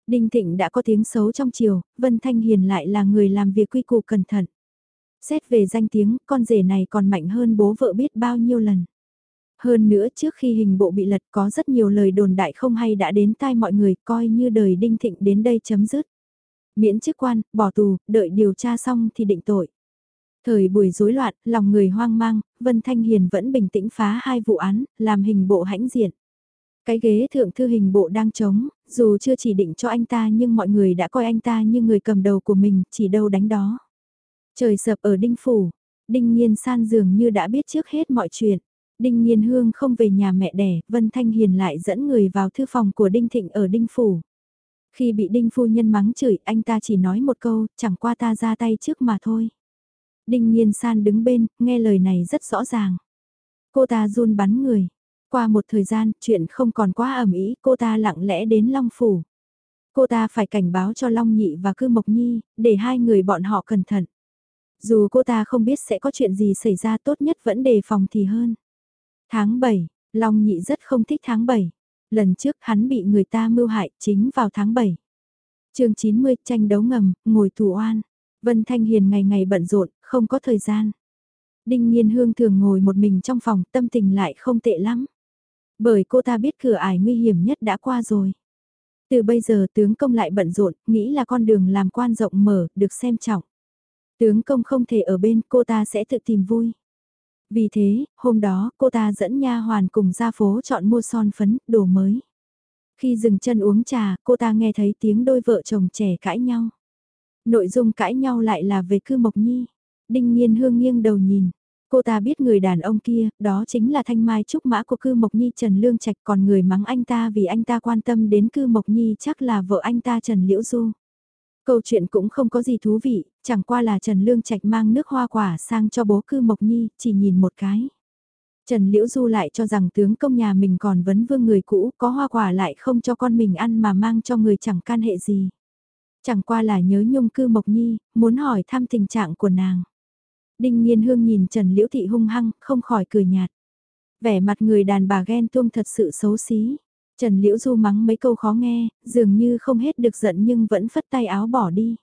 S1: Đinh Thịnh đã có tiếng xấu trong triều, Vân Thanh Hiền lại là người làm việc quy củ cẩn thận. Xét về danh tiếng, con rể này còn mạnh hơn bố vợ biết bao nhiêu lần. Hơn nữa trước khi hình bộ bị lật có rất nhiều lời đồn đại không hay đã đến tai mọi người coi như đời đinh thịnh đến đây chấm dứt. Miễn chức quan, bỏ tù, đợi điều tra xong thì định tội. Thời buổi rối loạn, lòng người hoang mang, Vân Thanh Hiền vẫn bình tĩnh phá hai vụ án, làm hình bộ hãnh diện. Cái ghế thượng thư hình bộ đang trống, dù chưa chỉ định cho anh ta nhưng mọi người đã coi anh ta như người cầm đầu của mình, chỉ đâu đánh đó. Trời sập ở Đinh Phủ, Đinh Nhiên San dường như đã biết trước hết mọi chuyện. Đinh Nhiên Hương không về nhà mẹ đẻ, Vân Thanh Hiền lại dẫn người vào thư phòng của Đinh Thịnh ở Đinh Phủ. Khi bị Đinh Phu Nhân mắng chửi, anh ta chỉ nói một câu, chẳng qua ta ra tay trước mà thôi. Đinh Nhiên San đứng bên, nghe lời này rất rõ ràng. Cô ta run bắn người. Qua một thời gian, chuyện không còn quá ẩm ý, cô ta lặng lẽ đến Long Phủ. Cô ta phải cảnh báo cho Long Nhị và Cư Mộc Nhi, để hai người bọn họ cẩn thận. Dù cô ta không biết sẽ có chuyện gì xảy ra tốt nhất vẫn đề phòng thì hơn. Tháng 7, Long Nhị rất không thích tháng 7. Lần trước hắn bị người ta mưu hại chính vào tháng 7. chương 90 tranh đấu ngầm, ngồi tù oan. Vân Thanh Hiền ngày ngày bận rộn, không có thời gian. Đinh Nhiên Hương thường ngồi một mình trong phòng, tâm tình lại không tệ lắm. Bởi cô ta biết cửa ải nguy hiểm nhất đã qua rồi. Từ bây giờ tướng công lại bận rộn, nghĩ là con đường làm quan rộng mở, được xem trọng. Tướng công không thể ở bên, cô ta sẽ tự tìm vui. Vì thế, hôm đó, cô ta dẫn nha hoàn cùng ra phố chọn mua son phấn, đồ mới. Khi dừng chân uống trà, cô ta nghe thấy tiếng đôi vợ chồng trẻ cãi nhau. Nội dung cãi nhau lại là về cư Mộc Nhi. Đinh Nhiên Hương nghiêng đầu nhìn. Cô ta biết người đàn ông kia, đó chính là thanh mai trúc mã của cư Mộc Nhi Trần Lương Trạch còn người mắng anh ta vì anh ta quan tâm đến cư Mộc Nhi chắc là vợ anh ta Trần Liễu Du. Câu chuyện cũng không có gì thú vị, chẳng qua là Trần Lương Trạch mang nước hoa quả sang cho bố cư Mộc Nhi, chỉ nhìn một cái. Trần Liễu Du lại cho rằng tướng công nhà mình còn vấn vương người cũ, có hoa quả lại không cho con mình ăn mà mang cho người chẳng can hệ gì. Chẳng qua là nhớ nhung cư Mộc Nhi, muốn hỏi thăm tình trạng của nàng. Đinh Nhiên Hương nhìn Trần Liễu Thị hung hăng, không khỏi cười nhạt. Vẻ mặt người đàn bà ghen tuông thật sự xấu xí. Trần Liễu Du mắng mấy câu khó nghe, dường như không hết được giận nhưng vẫn phất tay áo bỏ đi.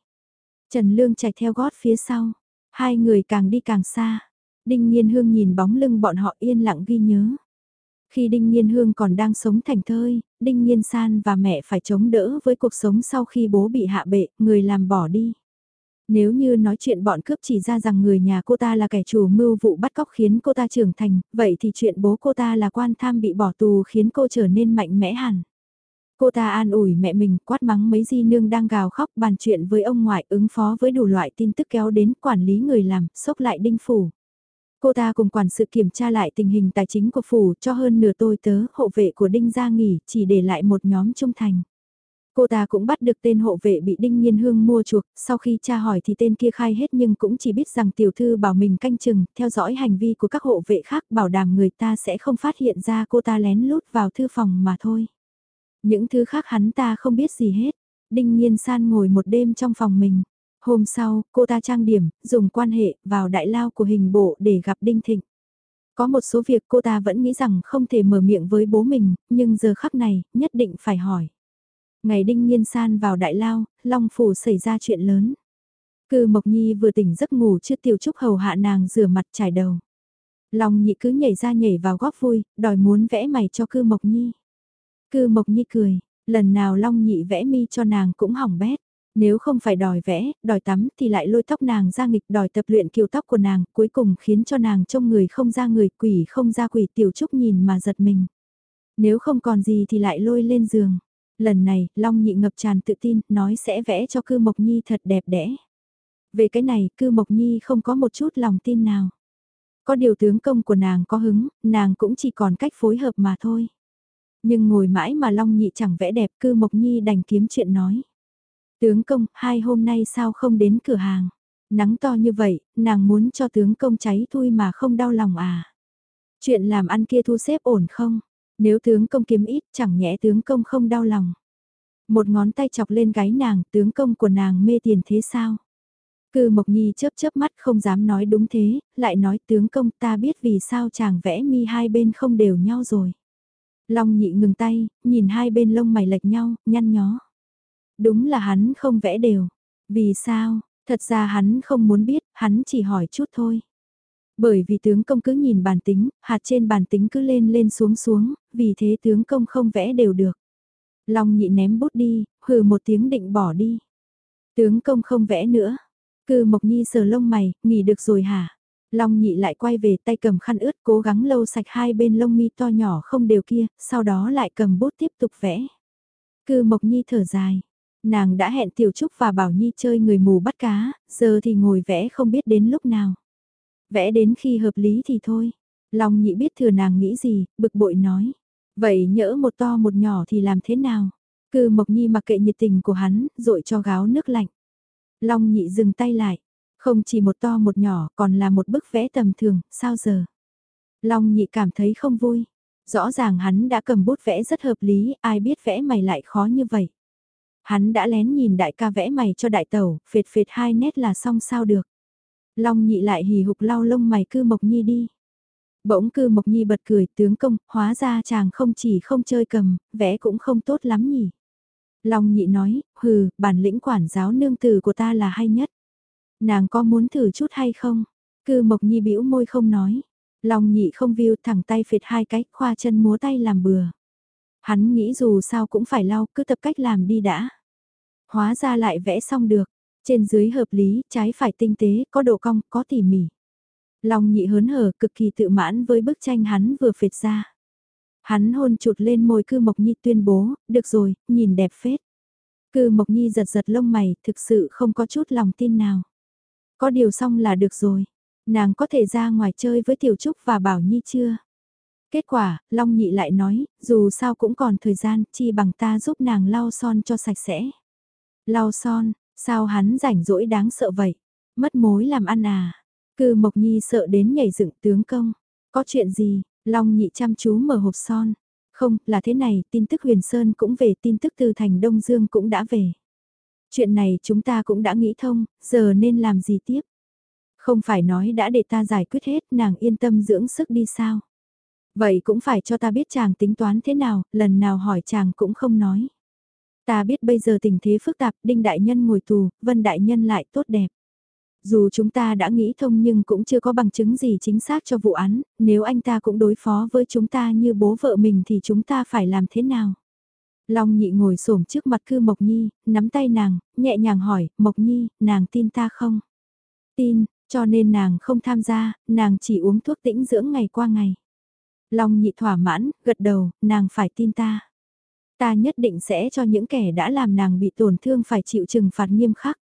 S1: Trần Lương chạy theo gót phía sau. Hai người càng đi càng xa. Đinh Nhiên Hương nhìn bóng lưng bọn họ yên lặng ghi nhớ. Khi Đinh Nhiên Hương còn đang sống thành thơi, Đinh Nhiên San và mẹ phải chống đỡ với cuộc sống sau khi bố bị hạ bệ, người làm bỏ đi. Nếu như nói chuyện bọn cướp chỉ ra rằng người nhà cô ta là kẻ chủ mưu vụ bắt cóc khiến cô ta trưởng thành, vậy thì chuyện bố cô ta là quan tham bị bỏ tù khiến cô trở nên mạnh mẽ hẳn. Cô ta an ủi mẹ mình quát mắng mấy di nương đang gào khóc bàn chuyện với ông ngoại ứng phó với đủ loại tin tức kéo đến quản lý người làm, sốc lại đinh phủ. Cô ta cùng quản sự kiểm tra lại tình hình tài chính của phủ cho hơn nửa tôi tớ hộ vệ của đinh gia nghỉ chỉ để lại một nhóm trung thành. Cô ta cũng bắt được tên hộ vệ bị Đinh Nhiên Hương mua chuộc, sau khi tra hỏi thì tên kia khai hết nhưng cũng chỉ biết rằng tiểu thư bảo mình canh chừng, theo dõi hành vi của các hộ vệ khác bảo đảm người ta sẽ không phát hiện ra cô ta lén lút vào thư phòng mà thôi. Những thứ khác hắn ta không biết gì hết. Đinh Nhiên San ngồi một đêm trong phòng mình. Hôm sau, cô ta trang điểm, dùng quan hệ vào đại lao của hình bộ để gặp Đinh Thịnh. Có một số việc cô ta vẫn nghĩ rằng không thể mở miệng với bố mình, nhưng giờ khắc này, nhất định phải hỏi. Ngày Đinh Nhiên San vào đại lao, Long Phủ xảy ra chuyện lớn. Cư Mộc Nhi vừa tỉnh giấc ngủ chưa tiểu trúc hầu hạ nàng rửa mặt trải đầu. Long nhị cứ nhảy ra nhảy vào góp vui, đòi muốn vẽ mày cho cư Mộc Nhi. Cư Mộc Nhi cười, lần nào Long nhị vẽ mi cho nàng cũng hỏng bét. Nếu không phải đòi vẽ, đòi tắm thì lại lôi tóc nàng ra nghịch đòi tập luyện kiều tóc của nàng, cuối cùng khiến cho nàng trông người không ra người quỷ không ra quỷ tiểu trúc nhìn mà giật mình. Nếu không còn gì thì lại lôi lên giường. Lần này, Long nhị ngập tràn tự tin, nói sẽ vẽ cho cư Mộc Nhi thật đẹp đẽ. Về cái này, cư Mộc Nhi không có một chút lòng tin nào. Có điều tướng công của nàng có hứng, nàng cũng chỉ còn cách phối hợp mà thôi. Nhưng ngồi mãi mà Long nhị chẳng vẽ đẹp cư Mộc Nhi đành kiếm chuyện nói. Tướng công, hai hôm nay sao không đến cửa hàng? Nắng to như vậy, nàng muốn cho tướng công cháy thui mà không đau lòng à? Chuyện làm ăn kia thu xếp ổn không? Nếu tướng công kiếm ít chẳng nhẽ tướng công không đau lòng. Một ngón tay chọc lên gáy nàng, tướng công của nàng mê tiền thế sao? Cư Mộc Nhi chớp chớp mắt không dám nói đúng thế, lại nói tướng công ta biết vì sao chàng vẽ mi hai bên không đều nhau rồi. Long nhị ngừng tay, nhìn hai bên lông mày lệch nhau, nhăn nhó. Đúng là hắn không vẽ đều. Vì sao? Thật ra hắn không muốn biết, hắn chỉ hỏi chút thôi. Bởi vì tướng công cứ nhìn bàn tính, hạt trên bàn tính cứ lên lên xuống xuống, vì thế tướng công không vẽ đều được. Long nhị ném bút đi, hừ một tiếng định bỏ đi. Tướng công không vẽ nữa. Cư Mộc Nhi sờ lông mày, nghỉ được rồi hả? Long nhị lại quay về tay cầm khăn ướt cố gắng lâu sạch hai bên lông mi to nhỏ không đều kia, sau đó lại cầm bút tiếp tục vẽ. Cư Mộc Nhi thở dài. Nàng đã hẹn Tiểu Trúc và Bảo Nhi chơi người mù bắt cá, giờ thì ngồi vẽ không biết đến lúc nào. Vẽ đến khi hợp lý thì thôi. Long nhị biết thừa nàng nghĩ gì, bực bội nói. Vậy nhỡ một to một nhỏ thì làm thế nào? Cư Mộc Nhi mặc kệ nhiệt tình của hắn, rội cho gáo nước lạnh. Long nhị dừng tay lại. Không chỉ một to một nhỏ, còn là một bức vẽ tầm thường, sao giờ? Long nhị cảm thấy không vui. Rõ ràng hắn đã cầm bút vẽ rất hợp lý, ai biết vẽ mày lại khó như vậy. Hắn đã lén nhìn đại ca vẽ mày cho đại tẩu, phệt phệt hai nét là xong sao được. Long nhị lại hì hục lau lông mày cư Mộc Nhi đi. Bỗng cư Mộc Nhi bật cười tướng công, hóa ra chàng không chỉ không chơi cầm, vẽ cũng không tốt lắm nhỉ. Long nhị nói, hừ, bản lĩnh quản giáo nương tử của ta là hay nhất. Nàng có muốn thử chút hay không? Cư Mộc Nhi bĩu môi không nói. Long nhị không view thẳng tay phệt hai cái, khoa chân múa tay làm bừa. Hắn nghĩ dù sao cũng phải lau, cứ tập cách làm đi đã. Hóa ra lại vẽ xong được, trên dưới hợp lý, trái phải tinh tế, có độ cong, có tỉ mỉ. Long nhị hớn hở, cực kỳ tự mãn với bức tranh hắn vừa phệt ra. Hắn hôn chụt lên môi cư Mộc Nhi tuyên bố, được rồi, nhìn đẹp phết. Cư Mộc Nhi giật giật lông mày, thực sự không có chút lòng tin nào. Có điều xong là được rồi. Nàng có thể ra ngoài chơi với Tiểu Trúc và Bảo Nhi chưa? Kết quả, Long Nhị lại nói, dù sao cũng còn thời gian, chi bằng ta giúp nàng lau son cho sạch sẽ. Lau son, sao hắn rảnh rỗi đáng sợ vậy? Mất mối làm ăn à? Cư Mộc Nhi sợ đến nhảy dựng tướng công. Có chuyện gì? Long Nhị chăm chú mở hộp son. Không, là thế này, tin tức Huyền Sơn cũng về, tin tức từ thành Đông Dương cũng đã về. Chuyện này chúng ta cũng đã nghĩ thông, giờ nên làm gì tiếp? Không phải nói đã để ta giải quyết hết, nàng yên tâm dưỡng sức đi sao? Vậy cũng phải cho ta biết chàng tính toán thế nào, lần nào hỏi chàng cũng không nói. Ta biết bây giờ tình thế phức tạp, Đinh Đại Nhân ngồi tù, Vân Đại Nhân lại tốt đẹp. Dù chúng ta đã nghĩ thông nhưng cũng chưa có bằng chứng gì chính xác cho vụ án, nếu anh ta cũng đối phó với chúng ta như bố vợ mình thì chúng ta phải làm thế nào? Long nhị ngồi xổm trước mặt cư Mộc Nhi, nắm tay nàng, nhẹ nhàng hỏi, Mộc Nhi, nàng tin ta không? Tin, cho nên nàng không tham gia, nàng chỉ uống thuốc tĩnh dưỡng ngày qua ngày. Long nhị thỏa mãn, gật đầu, nàng phải tin ta. Ta nhất định sẽ cho những kẻ đã làm nàng bị tổn thương phải chịu trừng phạt nghiêm khắc.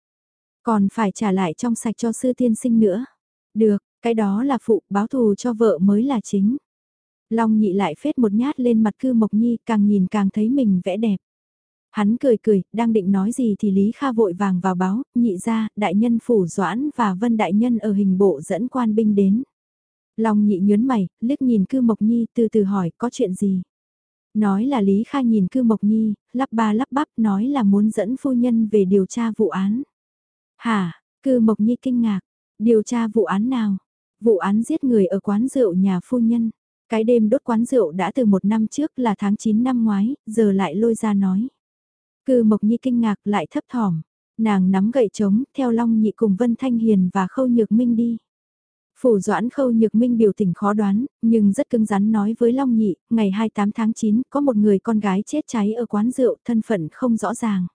S1: Còn phải trả lại trong sạch cho sư tiên sinh nữa. Được, cái đó là phụ, báo thù cho vợ mới là chính. Long nhị lại phết một nhát lên mặt cư Mộc Nhi càng nhìn càng thấy mình vẽ đẹp. Hắn cười cười, đang định nói gì thì Lý Kha vội vàng vào báo, nhị ra, đại nhân phủ doãn và vân đại nhân ở hình bộ dẫn quan binh đến. Long nhị nhớn mày, liếc nhìn cư Mộc Nhi từ từ hỏi có chuyện gì. Nói là Lý Kha nhìn cư Mộc Nhi, lắp ba lắp bắp nói là muốn dẫn phu nhân về điều tra vụ án. Hả, cư Mộc Nhi kinh ngạc, điều tra vụ án nào? Vụ án giết người ở quán rượu nhà phu nhân. Cái đêm đốt quán rượu đã từ một năm trước là tháng 9 năm ngoái, giờ lại lôi ra nói. Cư Mộc Nhi kinh ngạc lại thấp thỏm. Nàng nắm gậy trống, theo Long Nhị cùng Vân Thanh Hiền và Khâu Nhược Minh đi. Phủ Doãn Khâu Nhược Minh biểu tình khó đoán, nhưng rất cứng rắn nói với Long Nhị, ngày 28 tháng 9 có một người con gái chết cháy ở quán rượu, thân phận không rõ ràng.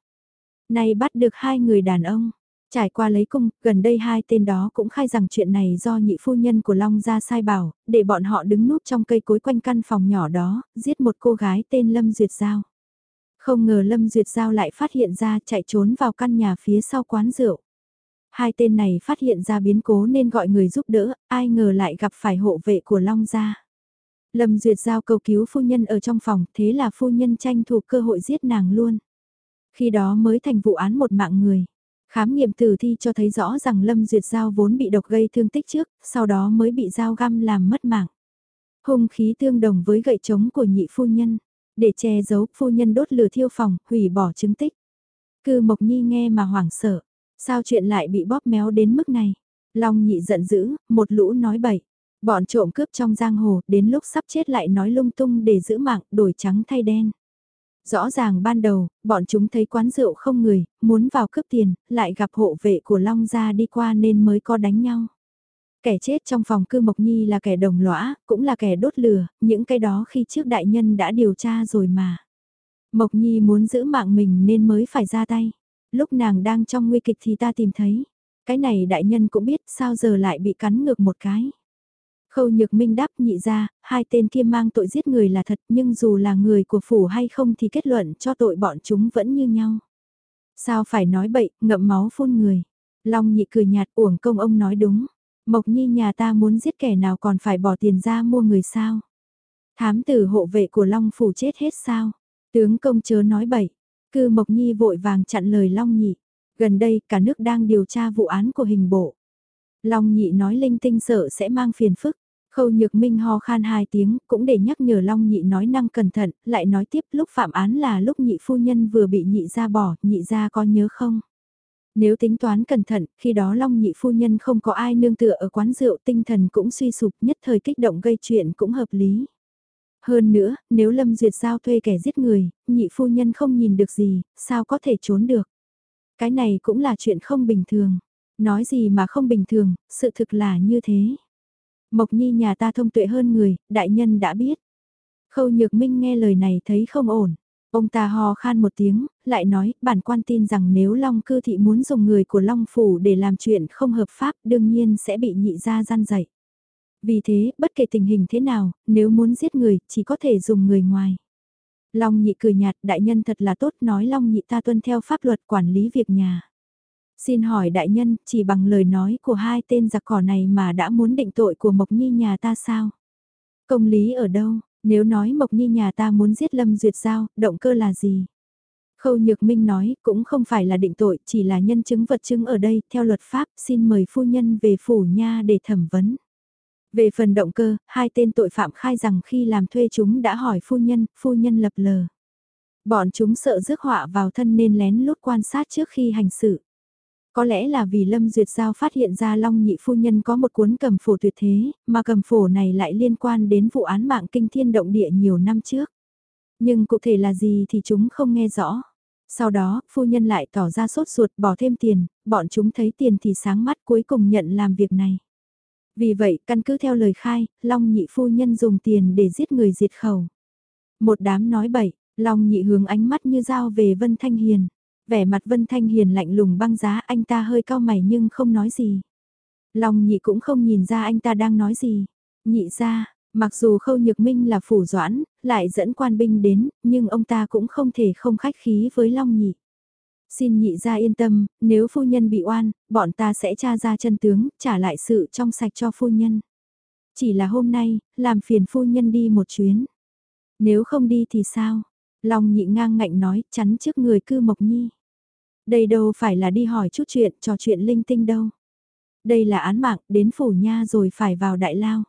S1: Nay bắt được hai người đàn ông. Trải qua lấy cung, gần đây hai tên đó cũng khai rằng chuyện này do nhị phu nhân của Long ra sai bảo, để bọn họ đứng núp trong cây cối quanh căn phòng nhỏ đó, giết một cô gái tên Lâm Duyệt Giao. Không ngờ Lâm Duyệt Giao lại phát hiện ra chạy trốn vào căn nhà phía sau quán rượu. Hai tên này phát hiện ra biến cố nên gọi người giúp đỡ, ai ngờ lại gặp phải hộ vệ của Long gia. Lâm Duyệt Giao cầu cứu phu nhân ở trong phòng, thế là phu nhân tranh thủ cơ hội giết nàng luôn. Khi đó mới thành vụ án một mạng người. Khám nghiệm tử thi cho thấy rõ rằng Lâm Duyệt Giao vốn bị độc gây thương tích trước, sau đó mới bị dao găm làm mất mạng. Hung khí tương đồng với gậy trống của nhị phu nhân. Để che giấu, phu nhân đốt lửa thiêu phòng, hủy bỏ chứng tích. Cư Mộc Nhi nghe mà hoảng sợ. Sao chuyện lại bị bóp méo đến mức này? Long nhị giận dữ, một lũ nói bậy. Bọn trộm cướp trong giang hồ, đến lúc sắp chết lại nói lung tung để giữ mạng, đổi trắng thay đen. Rõ ràng ban đầu, bọn chúng thấy quán rượu không người, muốn vào cướp tiền, lại gặp hộ vệ của Long gia đi qua nên mới có đánh nhau. Kẻ chết trong phòng cư Mộc Nhi là kẻ đồng lõa, cũng là kẻ đốt lửa, những cái đó khi trước đại nhân đã điều tra rồi mà. Mộc Nhi muốn giữ mạng mình nên mới phải ra tay. Lúc nàng đang trong nguy kịch thì ta tìm thấy. Cái này đại nhân cũng biết sao giờ lại bị cắn ngược một cái. Khâu Nhược Minh đáp nhị ra, hai tên kia mang tội giết người là thật nhưng dù là người của phủ hay không thì kết luận cho tội bọn chúng vẫn như nhau. Sao phải nói bậy, ngậm máu phun người. Long nhị cười nhạt uổng công ông nói đúng. Mộc nhi nhà ta muốn giết kẻ nào còn phải bỏ tiền ra mua người sao. Thám tử hộ vệ của Long phủ chết hết sao. Tướng công chớ nói bậy. Cư Mộc Nhi vội vàng chặn lời Long nhị. Gần đây cả nước đang điều tra vụ án của hình bộ. Long nhị nói linh tinh sợ sẽ mang phiền phức. Khâu Nhược Minh ho khan hai tiếng, cũng để nhắc nhở Long Nhị nói năng cẩn thận, lại nói tiếp lúc phạm án là lúc nhị phu nhân vừa bị nhị ra bỏ, nhị ra có nhớ không? Nếu tính toán cẩn thận, khi đó Long Nhị phu nhân không có ai nương tựa ở quán rượu tinh thần cũng suy sụp nhất thời kích động gây chuyện cũng hợp lý. Hơn nữa, nếu Lâm Duyệt Giao thuê kẻ giết người, nhị phu nhân không nhìn được gì, sao có thể trốn được? Cái này cũng là chuyện không bình thường. Nói gì mà không bình thường, sự thực là như thế. Mộc Nhi nhà ta thông tuệ hơn người, đại nhân đã biết. Khâu Nhược Minh nghe lời này thấy không ổn. Ông ta hò khan một tiếng, lại nói, bản quan tin rằng nếu Long cư thị muốn dùng người của Long Phủ để làm chuyện không hợp pháp đương nhiên sẽ bị nhị ra gian dạy. Vì thế, bất kể tình hình thế nào, nếu muốn giết người, chỉ có thể dùng người ngoài. Long nhị cười nhạt, đại nhân thật là tốt, nói Long nhị ta tuân theo pháp luật quản lý việc nhà. Xin hỏi đại nhân, chỉ bằng lời nói của hai tên giặc cỏ này mà đã muốn định tội của Mộc Nhi nhà ta sao? Công lý ở đâu? Nếu nói Mộc Nhi nhà ta muốn giết Lâm Duyệt Giao, động cơ là gì? Khâu Nhược Minh nói, cũng không phải là định tội, chỉ là nhân chứng vật chứng ở đây, theo luật pháp, xin mời phu nhân về phủ nha để thẩm vấn. Về phần động cơ, hai tên tội phạm khai rằng khi làm thuê chúng đã hỏi phu nhân, phu nhân lập lờ. Bọn chúng sợ rước họa vào thân nên lén lút quan sát trước khi hành xử. Có lẽ là vì Lâm Duyệt Giao phát hiện ra Long Nhị Phu Nhân có một cuốn cầm phổ tuyệt thế, mà cầm phổ này lại liên quan đến vụ án mạng kinh thiên động địa nhiều năm trước. Nhưng cụ thể là gì thì chúng không nghe rõ. Sau đó, phu nhân lại tỏ ra sốt ruột bỏ thêm tiền, bọn chúng thấy tiền thì sáng mắt cuối cùng nhận làm việc này. Vì vậy, căn cứ theo lời khai, Long nhị phu nhân dùng tiền để giết người diệt khẩu. Một đám nói bậy, Long nhị hướng ánh mắt như dao về Vân Thanh Hiền. Vẻ mặt Vân Thanh Hiền lạnh lùng băng giá anh ta hơi cao mày nhưng không nói gì. Long nhị cũng không nhìn ra anh ta đang nói gì. Nhị ra, mặc dù khâu nhược minh là phủ doãn, lại dẫn quan binh đến, nhưng ông ta cũng không thể không khách khí với Long nhị. Xin nhị ra yên tâm, nếu phu nhân bị oan, bọn ta sẽ tra ra chân tướng, trả lại sự trong sạch cho phu nhân. Chỉ là hôm nay, làm phiền phu nhân đi một chuyến. Nếu không đi thì sao? Long nhị ngang ngạnh nói, chắn trước người cư mộc nhi. Đây đâu phải là đi hỏi chút chuyện, trò chuyện linh tinh đâu. Đây là án mạng, đến phủ nha rồi phải vào đại lao.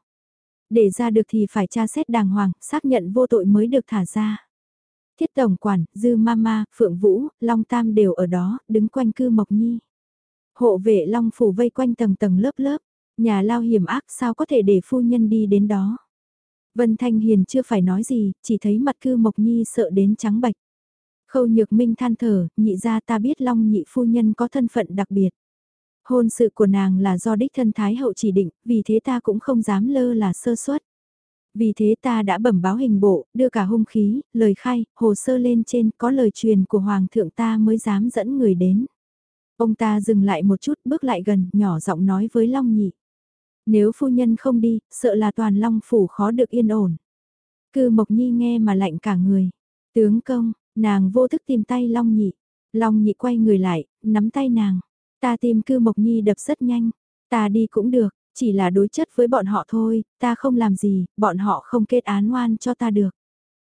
S1: Để ra được thì phải tra xét đàng hoàng, xác nhận vô tội mới được thả ra. Thiết Tổng Quản, Dư Mama, Phượng Vũ, Long Tam đều ở đó, đứng quanh cư Mộc Nhi. Hộ vệ Long Phủ vây quanh tầng tầng lớp lớp, nhà lao hiểm ác sao có thể để phu nhân đi đến đó. Vân Thanh Hiền chưa phải nói gì, chỉ thấy mặt cư Mộc Nhi sợ đến trắng bạch. Khâu Nhược Minh than thở, nhị ra ta biết Long nhị phu nhân có thân phận đặc biệt. Hôn sự của nàng là do đích thân Thái hậu chỉ định, vì thế ta cũng không dám lơ là sơ suất. Vì thế ta đã bẩm báo hình bộ, đưa cả hung khí, lời khai, hồ sơ lên trên có lời truyền của Hoàng thượng ta mới dám dẫn người đến. Ông ta dừng lại một chút bước lại gần, nhỏ giọng nói với Long Nhị. Nếu phu nhân không đi, sợ là toàn Long Phủ khó được yên ổn. Cư Mộc Nhi nghe mà lạnh cả người. Tướng công, nàng vô thức tìm tay Long Nhị. Long Nhị quay người lại, nắm tay nàng. Ta tìm cư Mộc Nhi đập rất nhanh. Ta đi cũng được, chỉ là đối chất với bọn họ thôi, ta không làm gì, bọn họ không kết án oan cho ta được.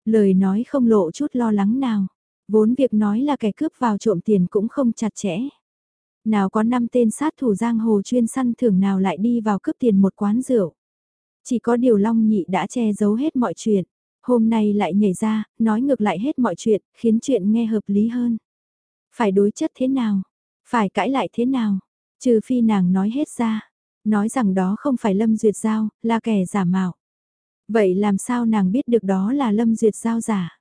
S1: Lời nói không lộ chút lo lắng nào. Vốn việc nói là kẻ cướp vào trộm tiền cũng không chặt chẽ. Nào có năm tên sát thủ giang hồ chuyên săn thưởng nào lại đi vào cướp tiền một quán rượu. Chỉ có điều Long Nhị đã che giấu hết mọi chuyện. Hôm nay lại nhảy ra, nói ngược lại hết mọi chuyện, khiến chuyện nghe hợp lý hơn. Phải đối chất thế nào? Phải cãi lại thế nào? Trừ phi nàng nói hết ra. Nói rằng đó không phải Lâm Duyệt Giao, là kẻ giả mạo. Vậy làm sao nàng biết được đó là Lâm Duyệt Giao giả?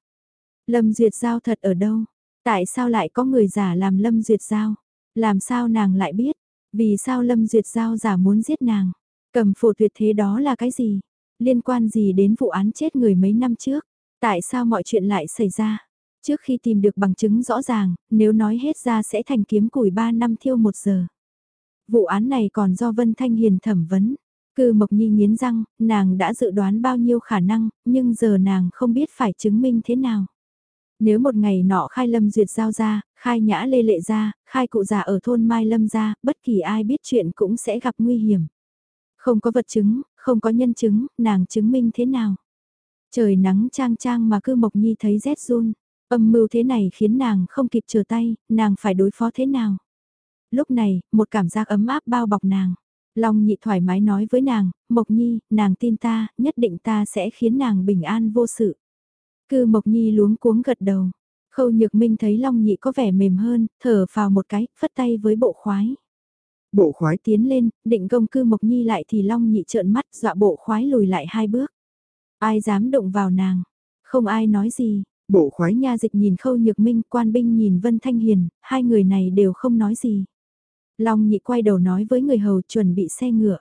S1: Lâm Duyệt Giao thật ở đâu? Tại sao lại có người giả làm Lâm Duyệt Giao? Làm sao nàng lại biết? Vì sao Lâm Duyệt Giao giả muốn giết nàng? Cầm phổ tuyệt thế đó là cái gì? Liên quan gì đến vụ án chết người mấy năm trước? Tại sao mọi chuyện lại xảy ra? Trước khi tìm được bằng chứng rõ ràng, nếu nói hết ra sẽ thành kiếm củi 3 năm thiêu 1 giờ. Vụ án này còn do Vân Thanh Hiền thẩm vấn. Cư Mộc Nhi nghiến răng, nàng đã dự đoán bao nhiêu khả năng, nhưng giờ nàng không biết phải chứng minh thế nào. Nếu một ngày nọ khai lâm duyệt giao ra, khai nhã lê lệ ra, khai cụ già ở thôn Mai Lâm ra, bất kỳ ai biết chuyện cũng sẽ gặp nguy hiểm. Không có vật chứng, không có nhân chứng, nàng chứng minh thế nào. Trời nắng trang trang mà cư Mộc Nhi thấy rét run, âm mưu thế này khiến nàng không kịp trở tay, nàng phải đối phó thế nào lúc này, một cảm giác ấm áp bao bọc nàng. Long nhị thoải mái nói với nàng, Mộc Nhi, nàng tin ta, nhất định ta sẽ khiến nàng bình an vô sự. Cư Mộc Nhi luống cuống gật đầu. Khâu Nhược Minh thấy Long nhị có vẻ mềm hơn, thở vào một cái, phất tay với bộ khoái.
S2: Bộ khoái
S1: tiến lên, định gông cư Mộc Nhi lại thì Long nhị trợn mắt dọa bộ khoái lùi lại hai bước. Ai dám động vào nàng? Không ai nói gì. Bộ khoái nha dịch nhìn Khâu Nhược Minh, quan binh nhìn Vân Thanh Hiền, hai người này đều không nói gì. Long nhị quay đầu nói với người hầu chuẩn bị xe ngựa.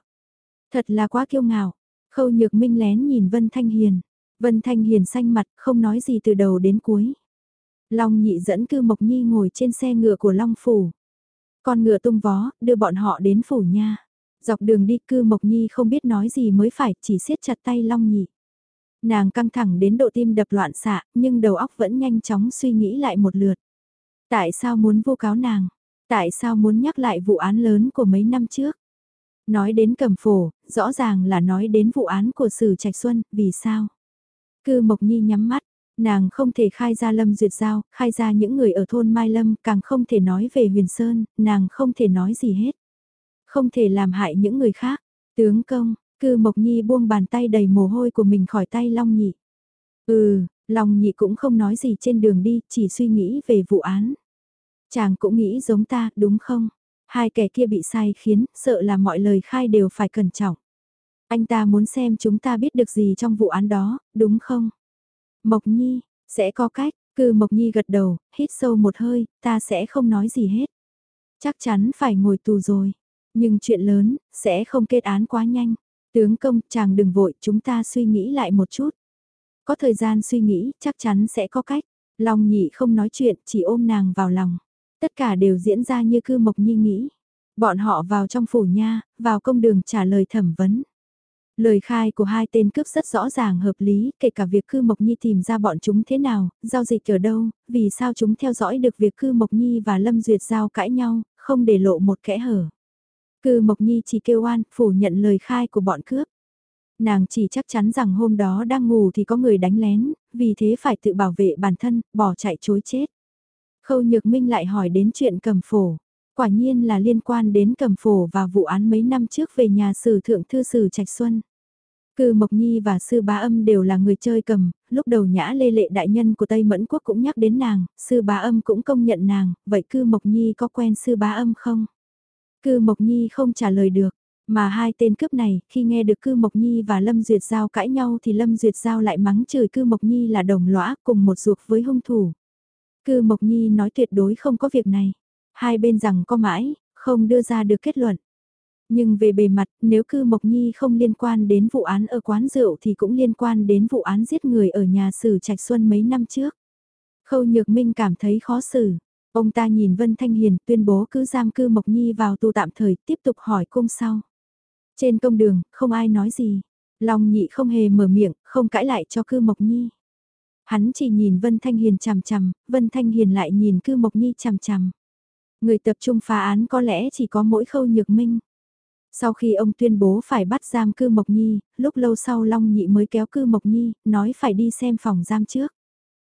S1: Thật là quá kiêu ngạo. Khâu nhược minh lén nhìn Vân Thanh Hiền. Vân Thanh Hiền xanh mặt, không nói gì từ đầu đến cuối. Long nhị dẫn cư Mộc Nhi ngồi trên xe ngựa của Long Phủ. Con ngựa tung vó, đưa bọn họ đến Phủ nha. Dọc đường đi cư Mộc Nhi không biết nói gì mới phải, chỉ siết chặt tay Long nhị. Nàng căng thẳng đến độ tim đập loạn xạ, nhưng đầu óc vẫn nhanh chóng suy nghĩ lại một lượt. Tại sao muốn vô cáo nàng? Tại sao muốn nhắc lại vụ án lớn của mấy năm trước? Nói đến cầm phổ, rõ ràng là nói đến vụ án của Sử Trạch Xuân, vì sao? Cư Mộc Nhi nhắm mắt, nàng không thể khai ra Lâm Duyệt Giao, khai ra những người ở thôn Mai Lâm, càng không thể nói về Huyền Sơn, nàng không thể nói gì hết. Không thể làm hại những người khác. Tướng công, cư Mộc Nhi buông bàn tay đầy mồ hôi của mình khỏi tay Long Nhị. Ừ, Long Nhị cũng không nói gì trên đường đi, chỉ suy nghĩ về vụ án. Chàng cũng nghĩ giống ta, đúng không? Hai kẻ kia bị sai khiến, sợ là mọi lời khai đều phải cẩn trọng. Anh ta muốn xem chúng ta biết được gì trong vụ án đó, đúng không? Mộc Nhi, sẽ có cách, cư Mộc Nhi gật đầu, hít sâu một hơi, ta sẽ không nói gì hết. Chắc chắn phải ngồi tù rồi, nhưng chuyện lớn, sẽ không kết án quá nhanh. Tướng công, chàng đừng vội, chúng ta suy nghĩ lại một chút. Có thời gian suy nghĩ, chắc chắn sẽ có cách. Long nhị không nói chuyện, chỉ ôm nàng vào lòng. Tất cả đều diễn ra như cư Mộc Nhi nghĩ. Bọn họ vào trong phủ nha, vào công đường trả lời thẩm vấn. Lời khai của hai tên cướp rất rõ ràng hợp lý, kể cả việc Cư Mộc Nhi tìm ra bọn chúng thế nào, giao dịch ở đâu, vì sao chúng theo dõi được việc Cư Mộc Nhi và Lâm Duyệt giao cãi nhau, không để lộ một kẽ hở. Cư Mộc Nhi chỉ kêu oan, phủ nhận lời khai của bọn cướp. Nàng chỉ chắc chắn rằng hôm đó đang ngủ thì có người đánh lén, vì thế phải tự bảo vệ bản thân, bỏ chạy chối chết. Khâu Nhược Minh lại hỏi đến chuyện cầm phổ. Quả nhiên là liên quan đến cầm phổ và vụ án mấy năm trước về nhà sử thượng thư sử Trạch Xuân. Cư Mộc Nhi và Sư Bá Âm đều là người chơi cầm, lúc đầu nhã lê lệ đại nhân của Tây Mẫn Quốc cũng nhắc đến nàng, Sư Bá Âm cũng công nhận nàng, vậy Cư Mộc Nhi có quen Sư Bá Âm không? Cư Mộc Nhi không trả lời được, mà hai tên cướp này, khi nghe được Cư Mộc Nhi và Lâm Duyệt Giao cãi nhau thì Lâm Duyệt Giao lại mắng chửi Cư Mộc Nhi là đồng lõa cùng một ruột với hung thủ. Cư Mộc Nhi nói tuyệt đối không có việc này. Hai bên rằng có mãi, không đưa ra được kết luận. Nhưng về bề mặt, nếu cư Mộc Nhi không liên quan đến vụ án ở quán rượu thì cũng liên quan đến vụ án giết người ở nhà sử Trạch Xuân mấy năm trước. Khâu Nhược Minh cảm thấy khó xử. Ông ta nhìn Vân Thanh Hiền tuyên bố cứ giam cư Mộc Nhi vào tù tạm thời tiếp tục hỏi cung sau. Trên công đường, không ai nói gì. Long nhị không hề mở miệng, không cãi lại cho cư Mộc Nhi. Hắn chỉ nhìn Vân Thanh Hiền chằm chằm, Vân Thanh Hiền lại nhìn cư Mộc Nhi chằm chằm. Người tập trung phá án có lẽ chỉ có mỗi khâu nhược minh. Sau khi ông tuyên bố phải bắt giam cư Mộc Nhi, lúc lâu sau Long Nhị mới kéo cư Mộc Nhi, nói phải đi xem phòng giam trước.